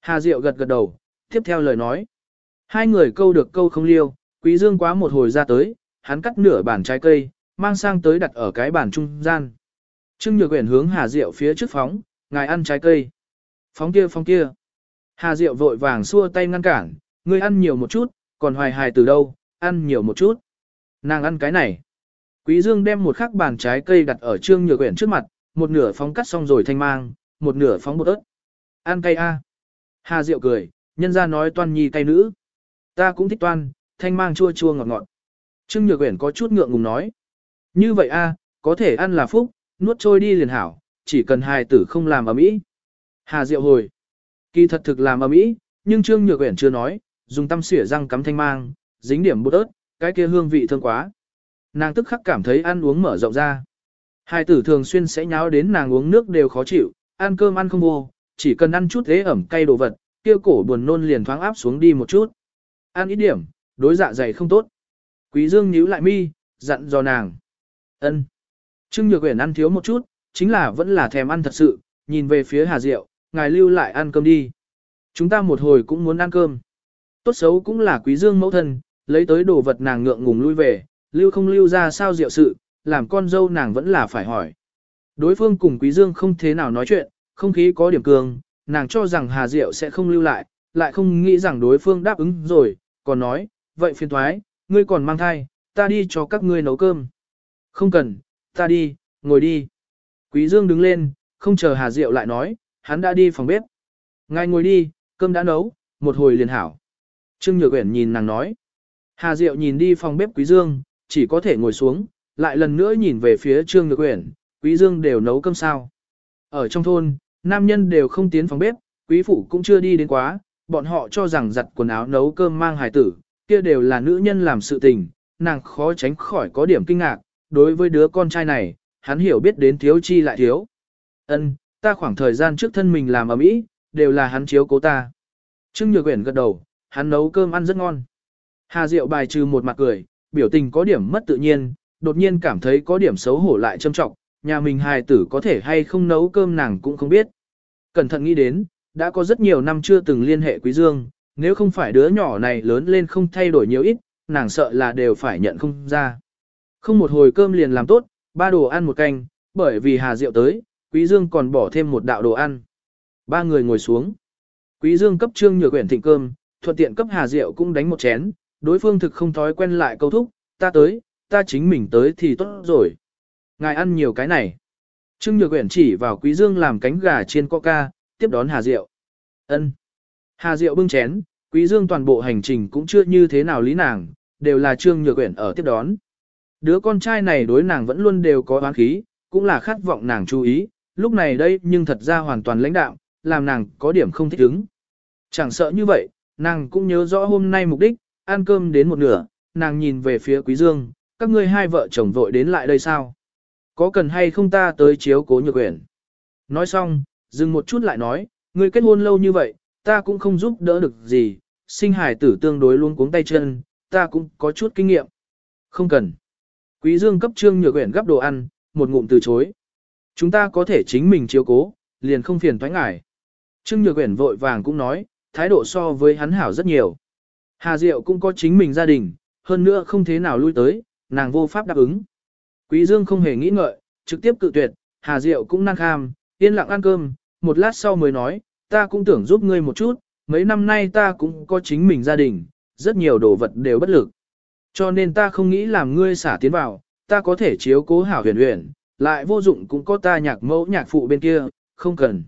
Hà Diệu gật gật đầu, tiếp theo lời nói. Hai người câu được câu không liêu, Quý Dương quá một hồi ra tới, hắn cắt nửa bản trái cây, mang sang tới đặt ở cái bàn trung gian. Trương Nhược Uyển hướng Hà Diệu phía trước phóng, ngài ăn trái cây. Phóng kia phóng kia. Hà Diệu vội vàng xua tay ngăn cản, ngươi ăn nhiều một chút, còn hoài hài từ đâu, ăn nhiều một chút. Nàng ăn cái này. Quý Dương đem một khắc bàn trái cây đặt ở Trương Nhược Uyển trước mặt, một nửa phóng cắt xong rồi thanh mang, một nửa phóng bột ớt. Ăn cay a. Hà Diệu cười, nhân ra nói toan nhi cay nữ. Ta cũng thích toan, thanh mang chua chua ngọt ngọt. Trương Nhược Uyển có chút ngượng ngùng nói. Như vậy a, có thể ăn là phúc, nuốt trôi đi liền hảo, chỉ cần hài tử không làm ở mỹ. Hà Diệu hồi. Kỳ thật thực làm ở mỹ, nhưng Trương Nhược Uyển chưa nói, dùng tăm xỉa răng cắm thanh mang, dính điểm bột ớt, cái kia hương vị thơm quá. Nàng tức khắc cảm thấy ăn uống mở rộng ra. Hai tử thường xuyên sẽ nháo đến nàng uống nước đều khó chịu, ăn cơm ăn không vô, chỉ cần ăn chút thế ẩm cay đồ vật, kia cổ buồn nôn liền thoáng áp xuống đi một chút. Ăn ít điểm, đối dạ dày không tốt. Quý Dương nhíu lại mi, dặn dò nàng. Ân. Trương Nhược Uyển ăn thiếu một chút, chính là vẫn là thèm ăn thật sự, nhìn về phía Hà Diệu, ngài lưu lại ăn cơm đi. Chúng ta một hồi cũng muốn ăn cơm. Tốt xấu cũng là Quý Dương mẫu thân, lấy tới đồ vật nàng ngượng ngùng lui về, lưu không lưu ra sao diệu sự, làm con dâu nàng vẫn là phải hỏi. Đối phương cùng Quý Dương không thế nào nói chuyện, không khí có điểm cường, nàng cho rằng Hà Diệu sẽ không lưu lại, lại không nghĩ rằng đối phương đáp ứng rồi, còn nói, vậy phiền thoái, ngươi còn mang thai, ta đi cho các ngươi nấu cơm. Không cần, ta đi, ngồi đi. Quý Dương đứng lên, không chờ Hà Diệu lại nói, hắn đã đi phòng bếp. Ngài ngồi đi, cơm đã nấu, một hồi liền hảo. Trương Nhược Uyển nhìn nàng nói. Hà Diệu nhìn đi phòng bếp Quý Dương, chỉ có thể ngồi xuống, lại lần nữa nhìn về phía Trương Nhược Uyển, Quý Dương đều nấu cơm sao. Ở trong thôn, nam nhân đều không tiến phòng bếp, quý phụ cũng chưa đi đến quá, bọn họ cho rằng giặt quần áo nấu cơm mang hài tử, kia đều là nữ nhân làm sự tình, nàng khó tránh khỏi có điểm kinh ngạc, đối với đứa con trai này, hắn hiểu biết đến thiếu chi lại thiếu. Ân, ta khoảng thời gian trước thân mình làm ở mỹ, đều là hắn chiếu cố ta. Trương Nhược Uyển gật đầu, hắn nấu cơm ăn rất ngon. Hà Diệu bài trừ một mặt cười, biểu tình có điểm mất tự nhiên, đột nhiên cảm thấy có điểm xấu hổ lại châm trọng, nhà mình hài tử có thể hay không nấu cơm nàng cũng không biết. Cẩn thận nghĩ đến, đã có rất nhiều năm chưa từng liên hệ Quý Dương, nếu không phải đứa nhỏ này lớn lên không thay đổi nhiều ít, nàng sợ là đều phải nhận không ra. Không một hồi cơm liền làm tốt, ba đồ ăn một canh, bởi vì Hà Diệu tới, Quý Dương còn bỏ thêm một đạo đồ ăn. Ba người ngồi xuống. Quý Dương cấp Trương Nhược Uyển thịnh cơm, thuận tiện cấp Hà Diệu cũng đánh một chén, đối phương thực không thói quen lại câu thúc, ta tới, ta chính mình tới thì tốt rồi. Ngài ăn nhiều cái này. Trương Nhược Uyển chỉ vào Quý Dương làm cánh gà chiên coca, tiếp đón Hà Diệu. Ân. Hà Diệu bưng chén, Quý Dương toàn bộ hành trình cũng chưa như thế nào lý nàng, đều là Trương Nhược Uyển ở tiếp đón. Đứa con trai này đối nàng vẫn luôn đều có oán khí, cũng là khát vọng nàng chú ý, lúc này đây nhưng thật ra hoàn toàn lãnh đạo, làm nàng có điểm không thích ứng. Chẳng sợ như vậy, nàng cũng nhớ rõ hôm nay mục đích, ăn cơm đến một nửa, nàng nhìn về phía Quý Dương, các ngươi hai vợ chồng vội đến lại đây sao? Có cần hay không ta tới chiếu cố nhược quyển? Nói xong, dừng một chút lại nói, ngươi kết hôn lâu như vậy, ta cũng không giúp đỡ được gì, sinh hải tử tương đối luôn cuống tay chân, ta cũng có chút kinh nghiệm. Không cần. Quý Dương cấp trương nhược quyển gấp đồ ăn, một ngụm từ chối. Chúng ta có thể chính mình chiếu cố, liền không phiền thoái ngại. Trương nhược quyển vội vàng cũng nói, thái độ so với hắn hảo rất nhiều. Hà Diệu cũng có chính mình gia đình, hơn nữa không thế nào lui tới, nàng vô pháp đáp ứng. Quý Dương không hề nghĩ ngợi, trực tiếp cự tuyệt, Hà Diệu cũng năng kham, yên lặng ăn cơm, một lát sau mới nói, ta cũng tưởng giúp ngươi một chút, mấy năm nay ta cũng có chính mình gia đình, rất nhiều đồ vật đều bất lực. Cho nên ta không nghĩ làm ngươi xả tiến vào, ta có thể chiếu cố hảo huyền huyền, lại vô dụng cũng có ta nhạc mẫu nhạc phụ bên kia, không cần.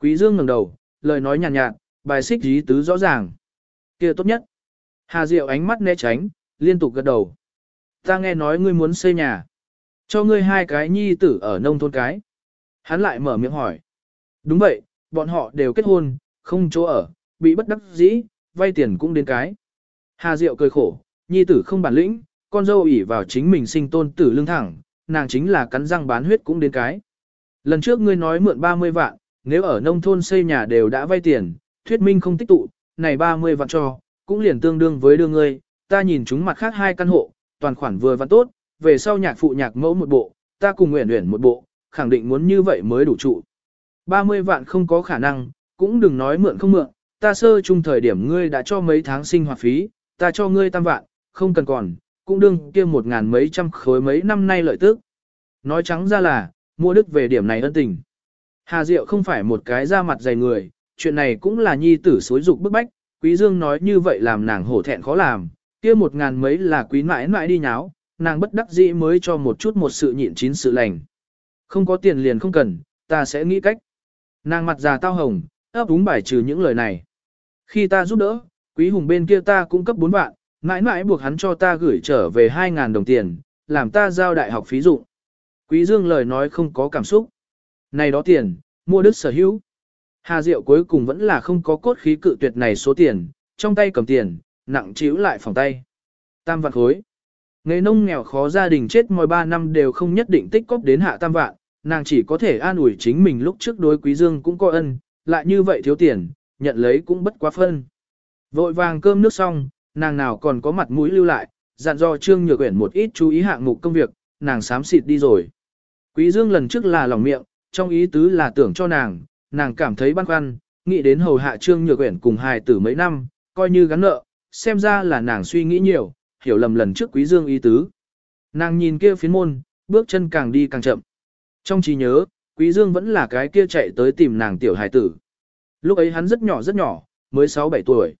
Quý Dương ngẩng đầu, lời nói nhàn nhạt, nhạt, bài xích ý tứ rõ ràng. Kia tốt nhất. Hà Diệu ánh mắt né tránh, liên tục gật đầu. Ta nghe nói ngươi muốn xây nhà. Cho ngươi hai cái nhi tử ở nông thôn cái. Hắn lại mở miệng hỏi. Đúng vậy, bọn họ đều kết hôn, không chỗ ở, bị bất đắc dĩ, vay tiền cũng đến cái. Hà Diệu cười khổ, nhi tử không bản lĩnh, con dâu ỉ vào chính mình sinh tôn tử lương thẳng, nàng chính là cắn răng bán huyết cũng đến cái. Lần trước ngươi nói mượn 30 vạn, nếu ở nông thôn xây nhà đều đã vay tiền, thuyết minh không tích tụ, này 30 vạn cho, cũng liền tương đương với đưa ngươi, ta nhìn chúng mặt khác hai căn hộ, toàn khoản vừa vặn tốt, về sau nhạc phụ nhạc mẫu một bộ, ta cùng nguyện nguyện một bộ, khẳng định muốn như vậy mới đủ trụ. 30 vạn không có khả năng, cũng đừng nói mượn không mượn, ta sơ chung thời điểm ngươi đã cho mấy tháng sinh hoạt phí, ta cho ngươi tam vạn, không cần còn, cũng đừng kia một ngàn mấy trăm khối mấy năm nay lợi tức. Nói trắng ra là, mua đức về điểm này ân tình. Hà Diệu không phải một cái da mặt dày người, chuyện này cũng là nhi tử xối dục bức bách, Quý Dương nói như vậy làm nàng hổ thẹn khó làm, kia một ngàn mấy là quý mãi mãi đi nháo, nàng bất đắc dĩ mới cho một chút một sự nhịn chín sự lành. Không có tiền liền không cần, ta sẽ nghĩ cách. Nàng mặt già tao hồng, ấp úng bài trừ những lời này. Khi ta giúp đỡ, quý hùng bên kia ta cung cấp 4 vạn, mãi mãi buộc hắn cho ta gửi trở về 2.000 đồng tiền, làm ta giao đại học phí dụng. Quý Dương lời nói không có cảm xúc. Này đó tiền, mua đức sở hữu. Hà Diệu cuối cùng vẫn là không có cốt khí cự tuyệt này số tiền, trong tay cầm tiền, nặng chiếu lại phòng tay. Tam vạn khối. Nghề nông nghèo khó gia đình chết mỗi 3 năm đều không nhất định tích cóp đến hạ tam vạn, nàng chỉ có thể an ủi chính mình lúc trước đối quý dương cũng có ân, lại như vậy thiếu tiền, nhận lấy cũng bất quá phân. Vội vàng cơm nước xong, nàng nào còn có mặt mũi lưu lại, dặn dò Trương Nhược Uyển một ít chú ý hạng mục công việc, nàng sám xịt đi rồi. Quý Dương lần trước là lòng miệng, trong ý tứ là tưởng cho nàng, nàng cảm thấy băn khoăn, nghĩ đến hầu hạ Trương Nhược Uyển cùng hài tử mấy năm, coi như gắn nợ, xem ra là nàng suy nghĩ nhiều, hiểu lầm lần trước Quý Dương ý tứ. Nàng nhìn kia phiến môn, bước chân càng đi càng chậm. Trong trí nhớ, Quý Dương vẫn là cái kia chạy tới tìm nàng tiểu hài tử. Lúc ấy hắn rất nhỏ rất nhỏ, mới 6-7 tuổi.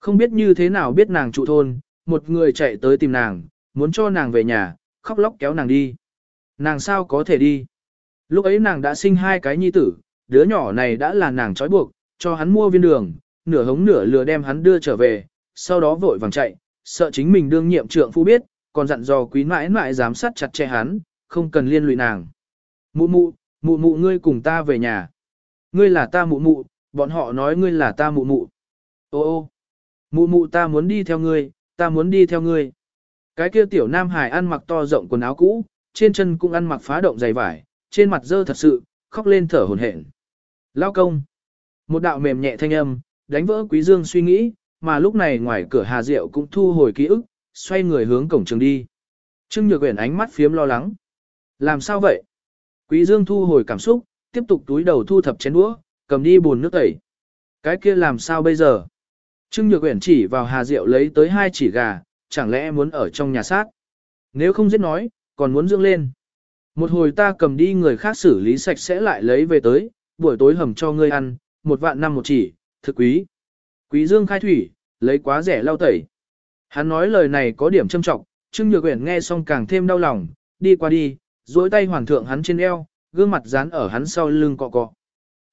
Không biết như thế nào biết nàng trụ thôn, một người chạy tới tìm nàng, muốn cho nàng về nhà, khóc lóc kéo nàng đi. Nàng sao có thể đi? Lúc ấy nàng đã sinh hai cái nhi tử, đứa nhỏ này đã là nàng trói buộc, cho hắn mua viên đường, nửa hống nửa lừa đem hắn đưa trở về, sau đó vội vàng chạy, sợ chính mình đương nhiệm trượng phu biết, còn dặn dò quý mãi mãi giám sát chặt chẽ hắn, không cần liên lụy nàng. Mụ mụ, mụ mụ ngươi cùng ta về nhà. Ngươi là ta mụ mụ, bọn họ nói ngươi là ta mụ mụ. Ô ô, mụ mụ ta muốn đi theo ngươi, ta muốn đi theo ngươi. Cái kia tiểu nam hải ăn mặc to rộng quần áo cũ, trên chân cũng ăn mặc phá động dày vải, trên mặt dơ thật sự, khóc lên thở hổn hển. Lao công. Một đạo mềm nhẹ thanh âm, đánh vỡ Quý Dương suy nghĩ, mà lúc này ngoài cửa Hà Diệu cũng thu hồi ký ức, xoay người hướng cổng trường đi. Trương Nhược Uyển ánh mắt phiếm lo lắng. Làm sao vậy? Quý Dương thu hồi cảm xúc, tiếp tục túi đầu thu thập chén đũa, cầm đi bồn nước tẩy. Cái kia làm sao bây giờ? Trương Nhược Uyển chỉ vào Hà Diệu lấy tới hai chỉ gà, chẳng lẽ muốn ở trong nhà sát? Nếu không giết nói, còn muốn dưỡng lên. Một hồi ta cầm đi người khác xử lý sạch sẽ lại lấy về tới, buổi tối hầm cho ngươi ăn, một vạn năm một chỉ, thực quý. Quý Dương khai thủy, lấy quá rẻ lau tẩy. Hắn nói lời này có điểm châm trọng, Trương Nhược Uyển nghe xong càng thêm đau lòng, đi qua đi, duỗi tay hoàn thượng hắn trên eo, gương mặt dán ở hắn sau lưng cọ cọ.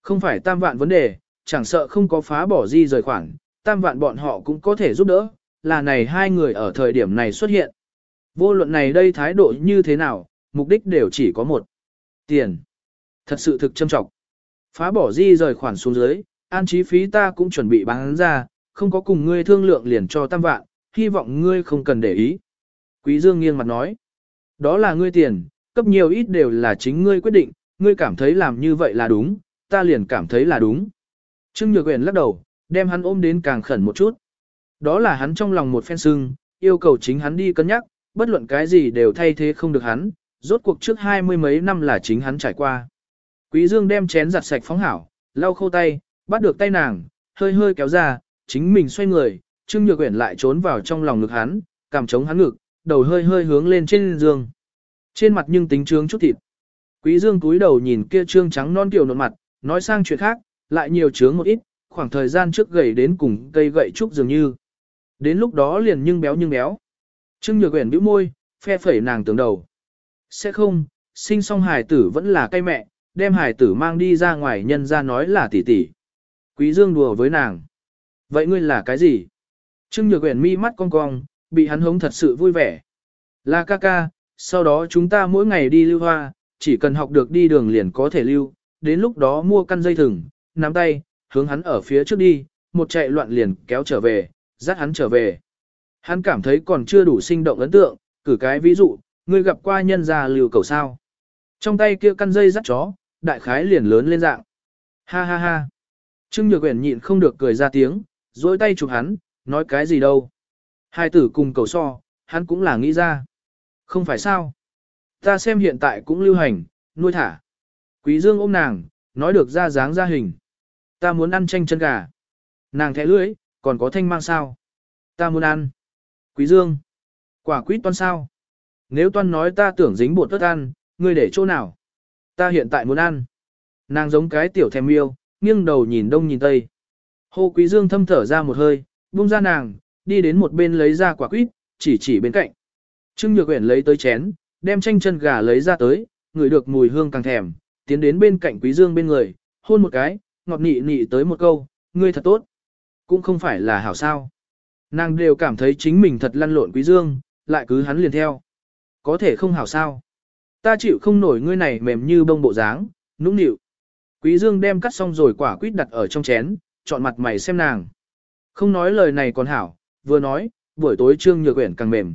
Không phải tam vạn vấn đề, chẳng sợ không có phá bỏ di rời khoản, tam vạn bọn họ cũng có thể giúp đỡ, là này hai người ở thời điểm này xuất hiện. Vô luận này đây thái độ như thế nào, mục đích đều chỉ có một. Tiền. Thật sự thực châm trọng. Phá bỏ di rời khoản xuống dưới, an trí phí ta cũng chuẩn bị bán ra, không có cùng ngươi thương lượng liền cho tam vạn, hy vọng ngươi không cần để ý. Quý Dương nghiêng mặt nói. Đó là ngươi tiền, cấp nhiều ít đều là chính ngươi quyết định, ngươi cảm thấy làm như vậy là đúng, ta liền cảm thấy là đúng. Trương Nhược Uyển lắc đầu, đem hắn ôm đến càng khẩn một chút. Đó là hắn trong lòng một phen sưng, yêu cầu chính hắn đi cân nhắc, bất luận cái gì đều thay thế không được hắn, rốt cuộc trước hai mươi mấy năm là chính hắn trải qua. Quý Dương đem chén giặt sạch phóng hảo, lau khô tay, bắt được tay nàng, hơi hơi kéo ra, chính mình xoay người, Trương Nhược Uyển lại trốn vào trong lòng ngực hắn, cảm chống hắn ngực, đầu hơi hơi hướng lên trên giường. Trên mặt nhưng tính trướng chút thịt. Quý Dương cúi đầu nhìn kia trương trắng non kiểu nộn mặt, nói sang chuyện khác, lại nhiều trướng một ít, khoảng thời gian trước gầy đến cùng cây gậy trúc dường như. Đến lúc đó liền nhưng béo nhưng béo. Trương Nhược Uyển bĩu môi, phe phẩy nàng tưởng đầu. Sẽ không, sinh xong hài tử vẫn là cây mẹ, đem hài tử mang đi ra ngoài nhân ra nói là tỷ tỷ. Quý Dương đùa với nàng. Vậy ngươi là cái gì? Trương Nhược Uyển mi mắt cong cong, bị hắn hống thật sự vui vẻ. Là ca ca, sau đó chúng ta mỗi ngày đi lưu hoa, chỉ cần học được đi đường liền có thể lưu, đến lúc đó mua căn dây thừng, nắm tay, hướng hắn ở phía trước đi, một chạy loạn liền kéo trở về, dắt hắn trở về. Hắn cảm thấy còn chưa đủ sinh động ấn tượng, cử cái ví dụ, ngươi gặp qua nhân gia lưu cầu sao. Trong tay kia căn dây dắt chó, đại khái liền lớn lên dạng. Ha ha ha. Trương Nhược Uyển nhịn không được cười ra tiếng, dối tay chụp hắn, nói cái gì đâu. Hai tử cùng cầu so, hắn cũng là nghĩ ra. Không phải sao. Ta xem hiện tại cũng lưu hành, nuôi thả. Quý Dương ôm nàng, nói được ra dáng ra hình. Ta muốn ăn chanh chân gà. Nàng thẻ lưỡi, còn có thanh mang sao. Ta muốn ăn. Quý Dương. Quả quýt toan sao. Nếu toan nói ta tưởng dính bột tất ăn, ngươi để chỗ nào? Ta hiện tại muốn ăn. Nàng giống cái tiểu thèm yêu, nghiêng đầu nhìn đông nhìn tây. Hồ Quý Dương thâm thở ra một hơi, buông ra nàng, đi đến một bên lấy ra quả quýt, chỉ chỉ bên cạnh. Trương Nhược Uyển lấy tới chén, đem chanh chân gà lấy ra tới, người được mùi hương càng thèm, tiến đến bên cạnh Quý Dương bên người, hôn một cái, ngọt nị nị tới một câu, ngươi thật tốt. Cũng không phải là hảo sao. Nàng đều cảm thấy chính mình thật lăn lộn Quý Dương, lại cứ hắn liền theo. Có thể không hảo sao. Ta chịu không nổi ngươi này mềm như bông bộ dáng, nũng nịu. Quý Dương đem cắt xong rồi quả quýt đặt ở trong chén, chọn mặt mày xem nàng. Không nói lời này còn hảo, vừa nói, buổi tối Trương Nhược Uyển càng mềm.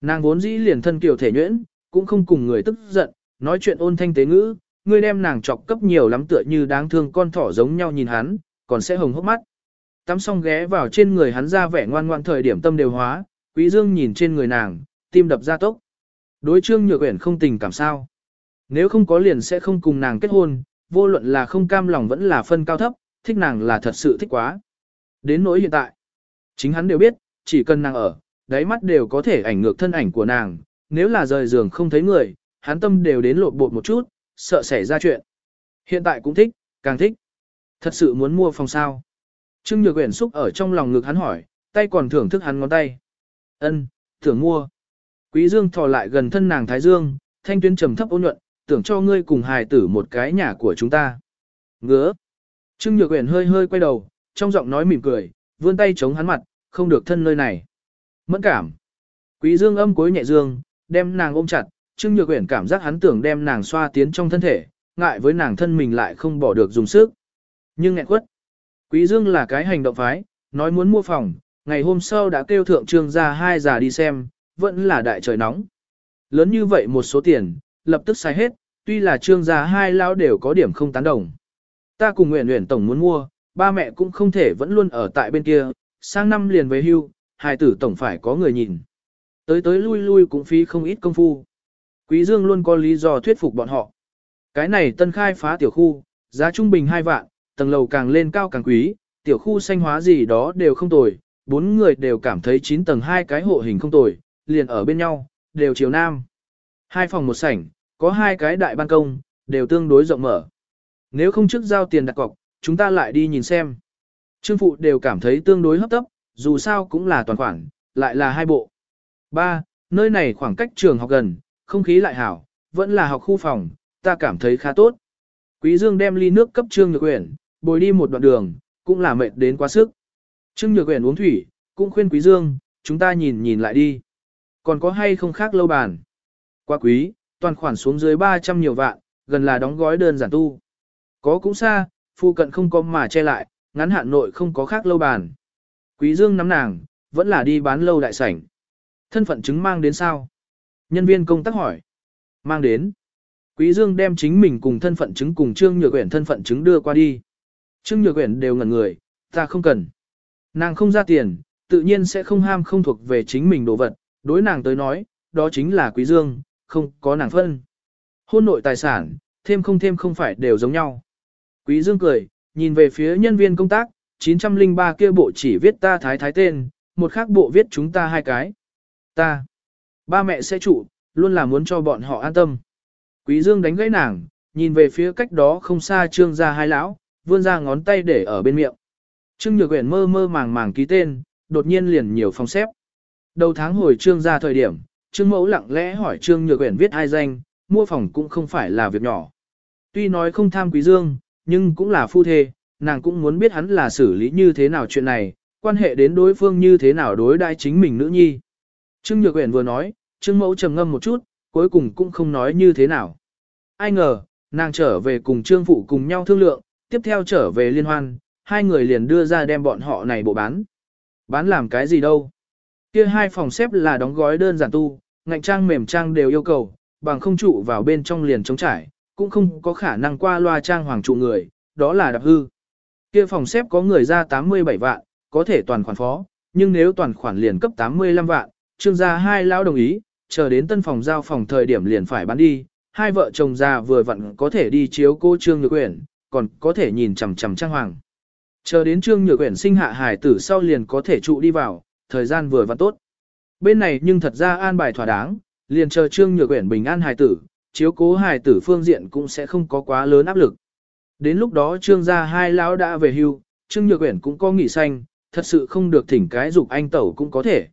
Nàng vốn dĩ liền thân kiều thể nhuyễn, cũng không cùng người tức giận, nói chuyện ôn thanh tế ngữ, ngươi đem nàng chọc cấp nhiều lắm tựa như đáng thương con thỏ giống nhau nhìn hắn, còn sẽ hồng hốc mắt. Tắm xong ghé vào trên người hắn ra vẻ ngoan ngoan thời điểm tâm đều hóa, Quý Dương nhìn trên người nàng, tim đập ra tốc. Đối Trương Nhược Uyển không tình cảm sao? Nếu không có liền sẽ không cùng nàng kết hôn, vô luận là không cam lòng vẫn là phân cao thấp, thích nàng là thật sự thích quá. Đến nỗi hiện tại, chính hắn đều biết, chỉ cần nàng ở, đáy mắt đều có thể ảnh ngược thân ảnh của nàng, nếu là rời giường không thấy người, hắn tâm đều đến lộn bột một chút, sợ xảy ra chuyện. Hiện tại cũng thích, càng thích. Thật sự muốn mua phòng sao. Trương Nhược Uyển xúc ở trong lòng ngực hắn hỏi, tay còn thưởng thức hắn ngón tay. Ân, thưởng mua. Quý Dương thò lại gần thân nàng Thái Dương, thanh tuyến trầm thấp ôn nhuận, tưởng cho ngươi cùng hài tử một cái nhà của chúng ta. Ngứa. Trương Nhược Uyển hơi hơi quay đầu, trong giọng nói mỉm cười, vươn tay chống hắn mặt, không được thân nơi này. Mẫn cảm. Quý Dương âm cuối nhẹ dương, đem nàng ôm chặt, Trương Nhược Uyển cảm giác hắn tưởng đem nàng xoa tiến trong thân thể, ngại với nàng thân mình lại không bỏ được dùng sức. Nhưng nghẹn quất. Quý Dương là cái hành động phái, nói muốn mua phòng, ngày hôm sau đã kêu thượng trương ra hai già đi xem, vẫn là đại trời nóng. lớn như vậy một số tiền, lập tức sai hết, tuy là trương gia hai lão đều có điểm không tán đồng. Ta cùng nguyện nguyện tổng muốn mua, ba mẹ cũng không thể vẫn luôn ở tại bên kia, sang năm liền về hưu, hai tử tổng phải có người nhìn. Tới tới lui lui cũng phí không ít công phu. Quý Dương luôn có lý do thuyết phục bọn họ. Cái này tân khai phá tiểu khu, giá trung bình 2 vạn, tầng lầu càng lên cao càng quý, tiểu khu xanh hóa gì đó đều không tồi, bốn người đều cảm thấy 9 tầng hai cái hộ hình không tồi, liền ở bên nhau, đều chiều nam. Hai phòng một sảnh, có hai cái đại ban công, đều tương đối rộng mở. Nếu không trước giao tiền đặt cọc, chúng ta lại đi nhìn xem. Trương phụ đều cảm thấy tương đối hấp tấp, dù sao cũng là toàn khoản, lại là hai bộ. Ba, nơi này khoảng cách trường học gần, không khí lại hảo, vẫn là học khu phòng, ta cảm thấy khá tốt. Quý Dương đem ly nước cấp Trương Nhược Uyển, bồi đi một đoạn đường, cũng là mệt đến quá sức. Trương Nhược Uyển uống thủy, cũng khuyên Quý Dương, chúng ta nhìn nhìn lại đi. Còn có hay không khác lâu bàn? Quá quý, toàn khoản xuống dưới 300 nhiều vạn, gần là đóng gói đơn giản tu. Có cũng xa, phu cận không có mà che lại, ngắn hạn nội không có khác lâu bàn. Quý Dương nắm nàng, vẫn là đi bán lâu đại sảnh. Thân phận chứng mang đến sao? Nhân viên công tác hỏi. Mang đến. Quý Dương đem chính mình cùng thân phận chứng cùng Trương Nhược Uyển thân phận chứng đưa qua đi. Trương Nhược Uyển đều ngẩn người, ta không cần. Nàng không ra tiền, tự nhiên sẽ không ham không thuộc về chính mình đồ vật, đối nàng tới nói, đó chính là Quý Dương, không có nàng phân. Hôn nội tài sản, thêm không thêm không phải đều giống nhau. Quý Dương cười, nhìn về phía nhân viên công tác, 903 kia bộ chỉ viết ta thái thái tên, một khác bộ viết chúng ta hai cái. Ta, ba mẹ sẽ trụ, luôn là muốn cho bọn họ an tâm. Quý Dương đánh gãy nàng, nhìn về phía cách đó không xa trương gia hai lão, vươn ra ngón tay để ở bên miệng. Trương Nhược Uyển mơ mơ màng màng ký tên, đột nhiên liền nhiều phong xếp. Đầu tháng hồi trương gia thời điểm, trương mẫu lặng lẽ hỏi trương Nhược Uyển viết hai danh, mua phòng cũng không phải là việc nhỏ. Tuy nói không tham quý dương, nhưng cũng là phu thê, nàng cũng muốn biết hắn là xử lý như thế nào chuyện này, quan hệ đến đối phương như thế nào đối đãi chính mình nữ nhi. Trương Nhược Uyển vừa nói, Trương Mẫu trầm ngâm một chút, cuối cùng cũng không nói như thế nào. Ai ngờ, nàng trở về cùng Trương Phụ cùng nhau thương lượng, tiếp theo trở về liên hoan, hai người liền đưa ra đem bọn họ này bộ bán. Bán làm cái gì đâu? Kia hai phòng xếp là đóng gói đơn giản tu, ngạnh trang mềm trang đều yêu cầu, bằng không trụ vào bên trong liền chống trải, cũng không có khả năng qua loa trang hoàng trụ người, đó là đạp hư. Kia phòng xếp có người ra 87 vạn, có thể toàn khoản phó, nhưng nếu toàn khoản liền cấp 85 vạn, trương gia hai lão đồng ý, chờ đến tân phòng giao phòng thời điểm liền phải bán đi, hai vợ chồng già vừa vặn có thể đi chiếu cô trương nhược quyển, còn có thể nhìn chằm chằm trang hoàng. Chờ đến trương nhược quyển sinh hạ hài tử sau liền có thể trụ đi vào, thời gian vừa vặn tốt. Bên này nhưng thật ra an bài thỏa đáng, liền chờ trương nhược uyển bình an hài tử, chiếu cố hài tử phương diện cũng sẽ không có quá lớn áp lực. Đến lúc đó trương gia hai lão đã về hưu, trương nhược uyển cũng có nghỉ xanh, thật sự không được thỉnh cái dục anh tẩu cũng có thể.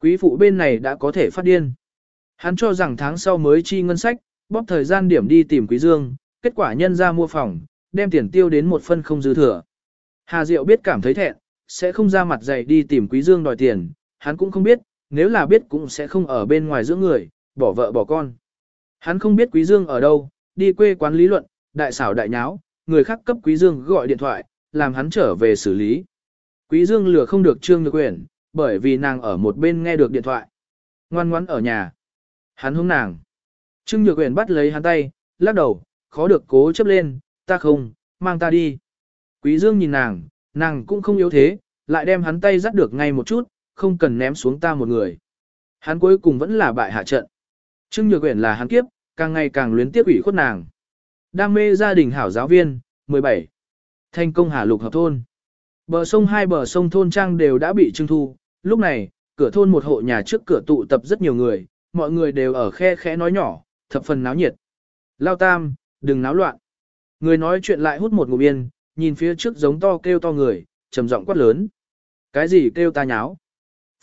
Quý phụ bên này đã có thể phát điên. Hắn cho rằng tháng sau mới chi ngân sách, bóp thời gian điểm đi tìm Quý Dương, kết quả nhân ra mua phòng, đem tiền tiêu đến một phân không dư thừa. Hà Diệu biết cảm thấy thẹn, sẽ không ra mặt dày đi tìm Quý Dương đòi tiền, hắn cũng không biết, nếu là biết cũng sẽ không ở bên ngoài giữa người, bỏ vợ bỏ con. Hắn không biết Quý Dương ở đâu, đi quê quán lý luận, đại xảo đại nháo, người khác cấp Quý Dương gọi điện thoại, làm hắn trở về xử lý. Quý Dương lừa không được Trương Nhược Uyển, bởi vì nàng ở một bên nghe được điện thoại. Ngoan ngoãn ở nhà. Hắn hướng nàng. Trương Nhược Uyển bắt lấy hắn tay, lắc đầu, khó được cố chấp lên, ta không, mang ta đi. Quý Dương nhìn nàng, nàng cũng không yếu thế, lại đem hắn tay dắt được ngay một chút, không cần ném xuống ta một người. Hắn cuối cùng vẫn là bại hạ trận. Trương Nhược Uyển là hắn kiếp, càng ngày càng luyến tiếp ủy khuất nàng. Đam mê gia đình hảo giáo viên, 17. Thành công hà lục hợp thôn. Bờ sông hai bờ sông thôn trang đều đã bị trưng thu, lúc này, cửa thôn một hộ nhà trước cửa tụ tập rất nhiều người, mọi người đều ở khe khẽ nói nhỏ, thập phần náo nhiệt. Lao tam, đừng náo loạn. Người nói chuyện lại hút một ngụm yên, nhìn phía trước giống to kêu to người, trầm giọng quát lớn. Cái gì kêu ta nháo?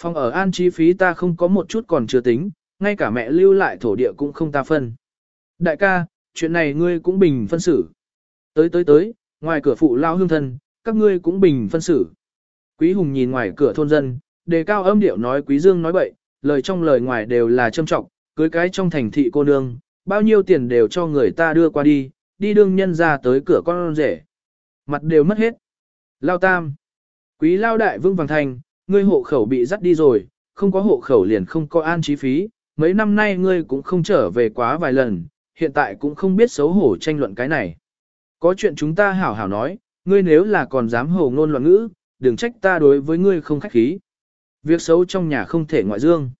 Phòng ở an chi phí ta không có một chút còn chưa tính, ngay cả mẹ lưu lại thổ địa cũng không ta phân. Đại ca, chuyện này ngươi cũng bình phân xử. Tới tới tới, ngoài cửa phụ lao hương thân, các ngươi cũng bình phân xử. Quý Hùng nhìn ngoài cửa thôn dân, đề cao âm điệu nói Quý Dương nói bậy, lời trong lời ngoài đều là châm trọng, cưới cái trong thành thị cô nương, bao nhiêu tiền đều cho người ta đưa qua đi, đi đương nhân ra tới cửa con rể. Mặt đều mất hết. Lao tam. Quý lao đại vương vàng thành, ngươi hộ khẩu bị dắt đi rồi, không có hộ khẩu liền không có an trí phí, mấy năm nay ngươi cũng không trở về quá vài lần, hiện tại cũng không biết xấu hổ tranh luận cái này. Có chuyện chúng ta hảo hảo nói, ngươi nếu là còn dám hồ ngôn loạn ngữ, đừng trách ta đối với ngươi không khách khí. Việc xấu trong nhà không thể ngoại dương.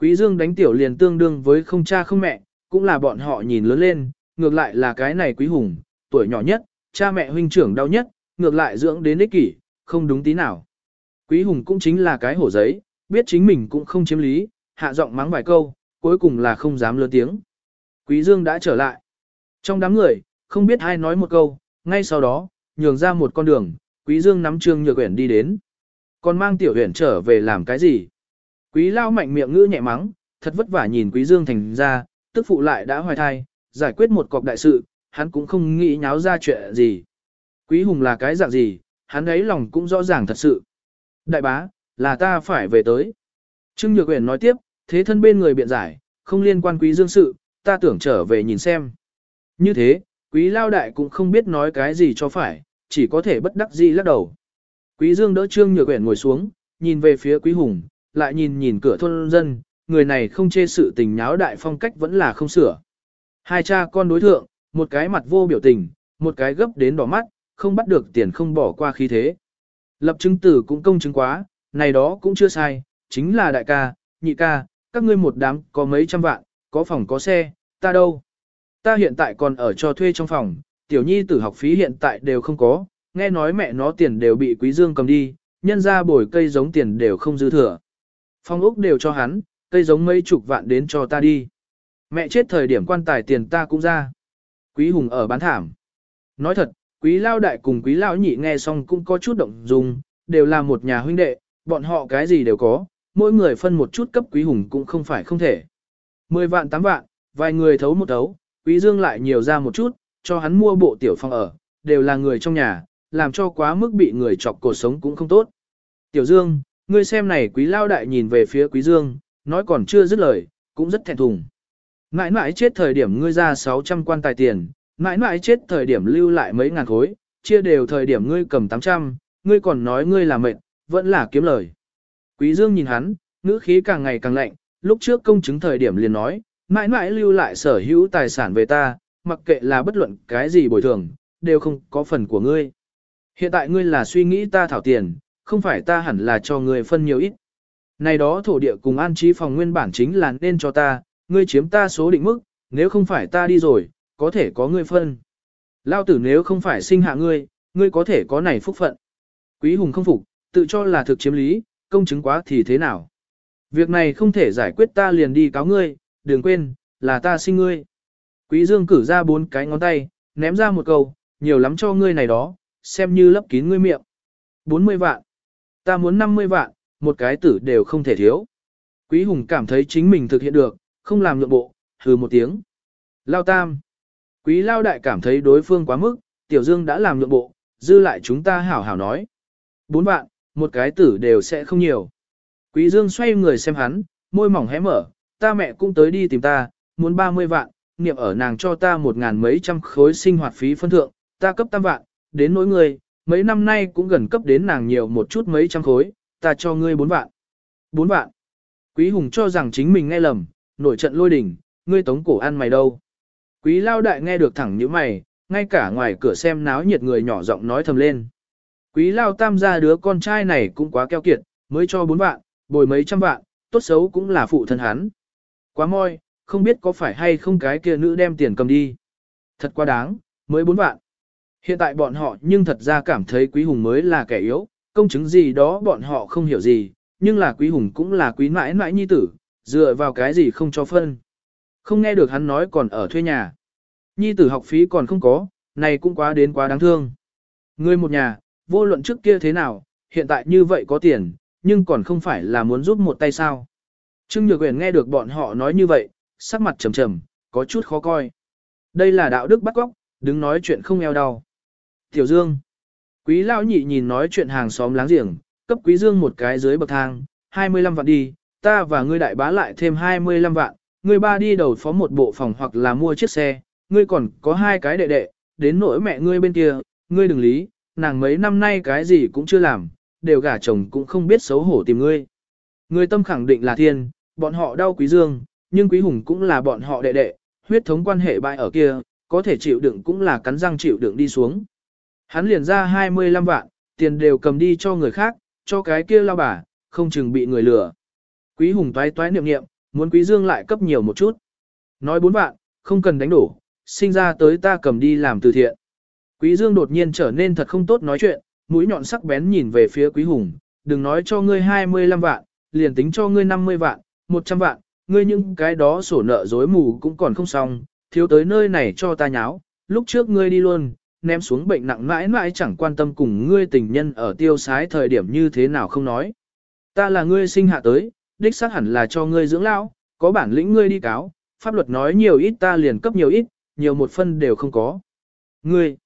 Quý dương đánh tiểu liền tương đương với không cha không mẹ, cũng là bọn họ nhìn lớn lên, ngược lại là cái này quý hùng, tuổi nhỏ nhất, cha mẹ huynh trưởng đau nhất, ngược lại dưỡng đến ích kỷ, không đúng tí nào. Quý hùng cũng chính là cái hổ giấy, biết chính mình cũng không chiếm lý, hạ giọng mắng vài câu, cuối cùng là không dám lớn tiếng. Quý dương đã trở lại. Trong đám người, không biết ai nói một câu, ngay sau đó, nhường ra một con đường, quý dương nắm trương nhược uyển đi đến. Còn mang tiểu uyển trở về làm cái gì? Quý lao mạnh miệng ngữ nhẹ mắng, thật vất vả nhìn quý dương thành ra, tức phụ lại đã hoài thai, giải quyết một cọc đại sự, hắn cũng không nghĩ nháo ra chuyện gì. Quý hùng là cái dạng gì, hắn ấy lòng cũng rõ ràng thật sự. Đại bá, là ta phải về tới. Trương Nhược Uyển nói tiếp, thế thân bên người biện giải, không liên quan quý dương sự, ta tưởng trở về nhìn xem. Như thế, quý lao đại cũng không biết nói cái gì cho phải, chỉ có thể bất đắc dĩ lắc đầu. Quý dương đỡ Trương Nhược Uyển ngồi xuống, nhìn về phía quý hùng, lại nhìn nhìn cửa thôn dân, người này không chê sự tình nháo đại phong cách vẫn là không sửa. Hai cha con đối thượng, một cái mặt vô biểu tình, một cái gấp đến đỏ mắt, không bắt được tiền không bỏ qua khí thế. Lập chứng tử cũng công chứng quá, này đó cũng chưa sai, chính là đại ca, nhị ca, các ngươi một đám có mấy trăm vạn, có phòng có xe, ta đâu. Ta hiện tại còn ở cho thuê trong phòng, tiểu nhi tử học phí hiện tại đều không có, nghe nói mẹ nó tiền đều bị quý dương cầm đi, nhân ra bồi cây giống tiền đều không dư thừa. Phong ốc đều cho hắn, cây giống mấy chục vạn đến cho ta đi. Mẹ chết thời điểm quan tài tiền ta cũng ra. Quý hùng ở bán thảm. Nói thật, quý lao đại cùng quý lao nhị nghe xong cũng có chút động dung, đều là một nhà huynh đệ, bọn họ cái gì đều có, mỗi người phân một chút cấp quý hùng cũng không phải không thể. Mười vạn tám vạn, vài người thấu một thấu, quý dương lại nhiều ra một chút, cho hắn mua bộ tiểu phòng ở, đều là người trong nhà, làm cho quá mức bị người chọc cuộc sống cũng không tốt. Tiểu Dương, ngươi xem này quý lao đại nhìn về phía quý Dương, nói còn chưa dứt lời, cũng rất thẹn thùng. Mãi mãi chết thời điểm ngươi ra 600 quan tài tiền, mãi mãi chết thời điểm lưu lại mấy ngàn khối, chia đều thời điểm ngươi cầm 800, ngươi còn nói ngươi là mệt, vẫn là kiếm lời. Quý Dương nhìn hắn, ngữ khí càng ngày càng lạnh, lúc trước công chứng thời điểm liền nói, mãi mãi lưu lại sở hữu tài sản về ta, mặc kệ là bất luận cái gì bồi thường, đều không có phần của ngươi. Hiện tại ngươi là suy nghĩ ta thảo tiền, không phải ta hẳn là cho ngươi phân nhiều ít. Này đó thổ địa cùng an trí phòng nguyên bản chính là nên cho ta, ngươi chiếm ta số định mức, nếu không phải ta đi rồi, có thể có ngươi phân. Lao tử nếu không phải sinh hạ ngươi, ngươi có thể có này phúc phận. Quý hùng không phục, tự cho là thực chiếm lý, công chứng quá thì thế nào. Việc này không thể giải quyết ta liền đi cáo ngươi, đừng quên, là ta sinh ngươi. Quý dương cử ra bốn cái ngón tay, ném ra một câu, nhiều lắm cho ngươi này đó, xem như lấp kín ngươi miệng. 40 vạn. Ta muốn 50 vạn, một cái tử đều không thể thiếu. Quý hùng cảm thấy chính mình thực hiện được, không làm nhượng bộ, hừ một tiếng. Lao tam. Quý lao đại cảm thấy đối phương quá mức, tiểu dương đã làm nhượng bộ, dư lại chúng ta hảo hảo nói. Bốn vạn, một cái tử đều sẽ không nhiều. Quý dương xoay người xem hắn, môi mỏng hé mở, ta mẹ cũng tới đi tìm ta, muốn 30 vạn, niệm ở nàng cho ta một ngàn mấy trăm khối sinh hoạt phí phân thượng, ta cấp tam vạn, đến nỗi người, mấy năm nay cũng gần cấp đến nàng nhiều một chút mấy trăm khối, ta cho ngươi bốn vạn. Bốn vạn. Quý Hùng cho rằng chính mình nghe lầm, nổi trận lôi đình, ngươi tống cổ ăn mày đâu. Quý lao đại nghe được thẳng như mày, ngay cả ngoài cửa xem náo nhiệt người nhỏ giọng nói thầm lên. Quý lao tam gia đứa con trai này cũng quá keo kiệt, mới cho bốn vạn, bồi mấy trăm vạn, tốt xấu cũng là phụ thân hắn. Quá môi, không biết có phải hay không cái kia nữ đem tiền cầm đi. Thật quá đáng, mới bốn vạn. Hiện tại bọn họ nhưng thật ra cảm thấy quý hùng mới là kẻ yếu, công chứng gì đó bọn họ không hiểu gì, nhưng là quý hùng cũng là quý mãi mãi nhi tử, dựa vào cái gì không cho phân. Không nghe được hắn nói còn ở thuê nhà. Nhi tử học phí còn không có, này cũng quá đến quá đáng thương. Người một nhà, vô luận trước kia thế nào, hiện tại như vậy có tiền, nhưng còn không phải là muốn giúp một tay sao. Trương Nhược Uyển nghe được bọn họ nói như vậy, sắc mặt trầm trầm, có chút khó coi. Đây là đạo đức bắt góc, đứng nói chuyện không eo đau. Tiểu Dương. Quý lão nhị nhìn nói chuyện hàng xóm láng giềng, cấp Quý Dương một cái dưới bậc thang, 25 vạn đi, ta và ngươi đại bá lại thêm 25 vạn, ngươi ba đi đầu phó một bộ phòng hoặc là mua chiếc xe, ngươi còn có hai cái đệ đệ, đến nỗi mẹ ngươi bên kia, ngươi đừng lý, nàng mấy năm nay cái gì cũng chưa làm, đều gả chồng cũng không biết xấu hổ tìm ngươi. Ngươi tâm khẳng định là thiên, bọn họ đau Quý Dương, nhưng Quý Hùng cũng là bọn họ đệ đệ, huyết thống quan hệ bại ở kia, có thể chịu đựng cũng là cắn răng chịu đựng đi xuống. Hắn liền ra 25 vạn, tiền đều cầm đi cho người khác, cho cái kia lao bà, không chừng bị người lừa. Quý Hùng toái toái niệm niệm, muốn Quý Dương lại cấp nhiều một chút. Nói bốn vạn, không cần đánh đổ, sinh ra tới ta cầm đi làm từ thiện. Quý Dương đột nhiên trở nên thật không tốt nói chuyện, mũi nhọn sắc bén nhìn về phía Quý Hùng, đừng nói cho ngươi 25 vạn, liền tính cho ngươi 50 vạn, 100 vạn, ngươi những cái đó sổ nợ dối mù cũng còn không xong, thiếu tới nơi này cho ta nháo, lúc trước ngươi đi luôn, ném xuống bệnh nặng mãi mãi chẳng quan tâm cùng ngươi tình nhân ở tiêu sái thời điểm như thế nào không nói. Ta là ngươi sinh hạ tới, đích xác hẳn là cho ngươi dưỡng lão, có bản lĩnh ngươi đi cáo, pháp luật nói nhiều ít ta liền cấp nhiều ít, nhiều một phân đều không có. Ngươi,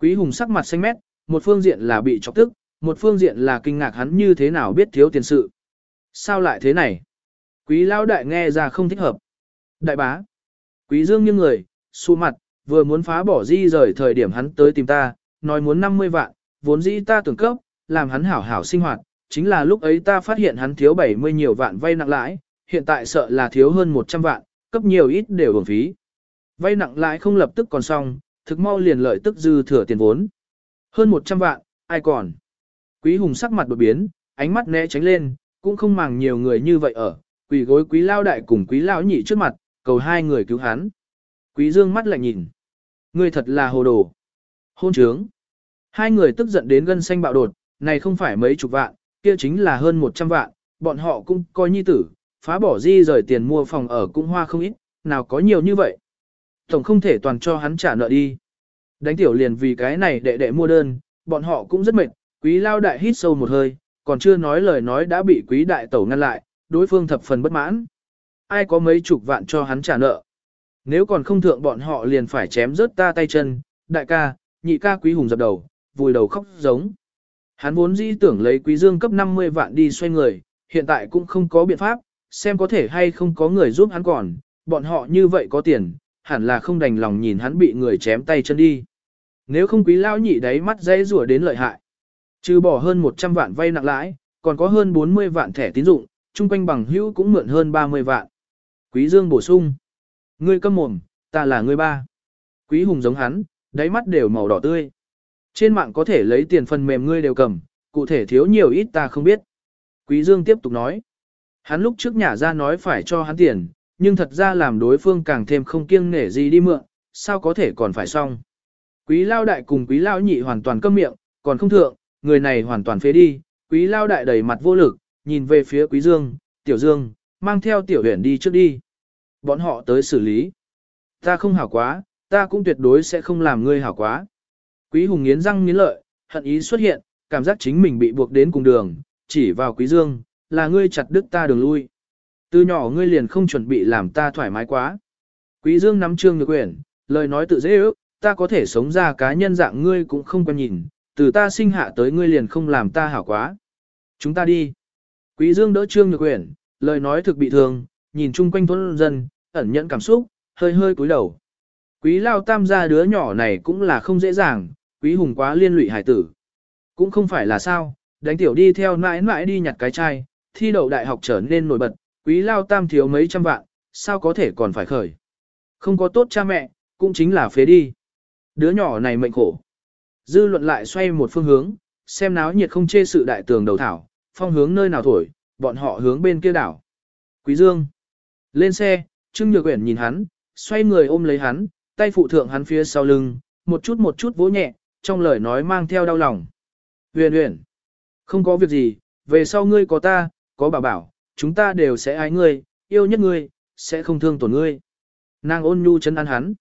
quý hùng sắc mặt xanh mét, một phương diện là bị chọc tức, một phương diện là kinh ngạc hắn như thế nào biết thiếu tiền sự. Sao lại thế này? Quý lão đại nghe ra không thích hợp. Đại bá. Quý dương như người, xu mặt, vừa muốn phá bỏ di rời thời điểm hắn tới tìm ta, nói muốn 50 vạn, vốn dĩ ta tưởng cấp, làm hắn hảo hảo sinh hoạt, chính là lúc ấy ta phát hiện hắn thiếu 70 nhiều vạn vay nặng lãi, hiện tại sợ là thiếu hơn 100 vạn, cấp nhiều ít đều hưởng phí. Vay nặng lãi không lập tức còn xong, thực mau liền lợi tức dư thừa tiền vốn. Hơn 100 vạn, ai còn? Quý Hùng sắc mặt đột biến, ánh mắt né tránh lên, cũng không màng nhiều người như vậy ở, quỷ gối quý lao đại cùng quý lao nhị trước mặt, cầu hai người cứu hắn. Quý Dương mắt lạnh nhìn. Ngươi thật là hồ đồ. Hôn trướng. Hai người tức giận đến gân xanh bạo đột, này không phải mấy chục vạn, kia chính là hơn 100 vạn, bọn họ cũng coi nhi tử, phá bỏ di rời tiền mua phòng ở cũng hoa không ít, nào có nhiều như vậy. Tổng không thể toàn cho hắn trả nợ đi. Đánh tiểu liền vì cái này đệ đệ mua đơn, bọn họ cũng rất mệt, quý lao đại hít sâu một hơi, còn chưa nói lời nói đã bị quý đại tẩu ngăn lại, đối phương thập phần bất mãn. Ai có mấy chục vạn cho hắn trả nợ. Nếu còn không thượng bọn họ liền phải chém rớt ta tay chân, đại ca, nhị ca quý hùng dập đầu, vùi đầu khóc giống. Hắn vốn dĩ tưởng lấy quý dương cấp 50 vạn đi xoay người, hiện tại cũng không có biện pháp, xem có thể hay không có người giúp hắn còn, bọn họ như vậy có tiền, hẳn là không đành lòng nhìn hắn bị người chém tay chân đi. Nếu không quý lao nhị đấy mắt dây rủa đến lợi hại. Trừ bỏ hơn 100 vạn vay nặng lãi, còn có hơn 40 vạn thẻ tín dụng, chung quanh bằng hữu cũng mượn hơn 30 vạn. Quý Dương bổ sung. Ngươi câm mồm, ta là ngươi ba. Quý hùng giống hắn, đáy mắt đều màu đỏ tươi. Trên mạng có thể lấy tiền phần mềm ngươi đều cầm, cụ thể thiếu nhiều ít ta không biết. Quý Dương tiếp tục nói. Hắn lúc trước nhả ra nói phải cho hắn tiền, nhưng thật ra làm đối phương càng thêm không kiêng nể gì đi mượn, sao có thể còn phải xong. Quý lao đại cùng quý lao nhị hoàn toàn câm miệng, còn không thượng, người này hoàn toàn phế đi, quý lao đại đầy mặt vô lực, nhìn về phía quý dương, tiểu dương, mang theo tiểu huyền đi trước đi. Bọn họ tới xử lý. Ta không hảo quá, ta cũng tuyệt đối sẽ không làm ngươi hảo quá. Quý hùng nghiến răng nghiến lợi, hận ý xuất hiện, cảm giác chính mình bị buộc đến cùng đường, chỉ vào quý dương, là ngươi chặt đứt ta đường lui. Từ nhỏ ngươi liền không chuẩn bị làm ta thoải mái quá. Quý dương nắm trương nhược quyển, lời nói tự dễ ước, ta có thể sống ra cá nhân dạng ngươi cũng không quan nhìn, từ ta sinh hạ tới ngươi liền không làm ta hảo quá. Chúng ta đi. Quý Dương đỡ Trương Nhược Quyển, lời nói thực bị thương, nhìn chung quanh thôn dân, ẩn nhận cảm xúc, hơi hơi cúi đầu. Quý Lao Tam gia đứa nhỏ này cũng là không dễ dàng, Quý Hùng quá liên lụy hải tử. Cũng không phải là sao, đánh tiểu đi theo mãi mãi đi nhặt cái chai, thi đậu đại học trở nên nổi bật, Quý Lao Tam thiếu mấy trăm vạn, sao có thể còn phải khởi. Không có tốt cha mẹ, cũng chính là phế đi. Đứa nhỏ này mệnh khổ. Dư luận lại xoay một phương hướng, xem náo nhiệt không chê sự đại tường đầu thảo, phong hướng nơi nào thổi, bọn họ hướng bên kia đảo. Quý Dương. Lên xe, Trương Nhược Uyển nhìn hắn, xoay người ôm lấy hắn, tay phụ thượng hắn phía sau lưng, một chút một chút vỗ nhẹ, trong lời nói mang theo đau lòng. huyền huyền không có việc gì, về sau ngươi có ta, có bà bảo, chúng ta đều sẽ ái ngươi, yêu nhất ngươi, sẽ không thương tổn ngươi. Nàng ôn nhu chân ăn hắn.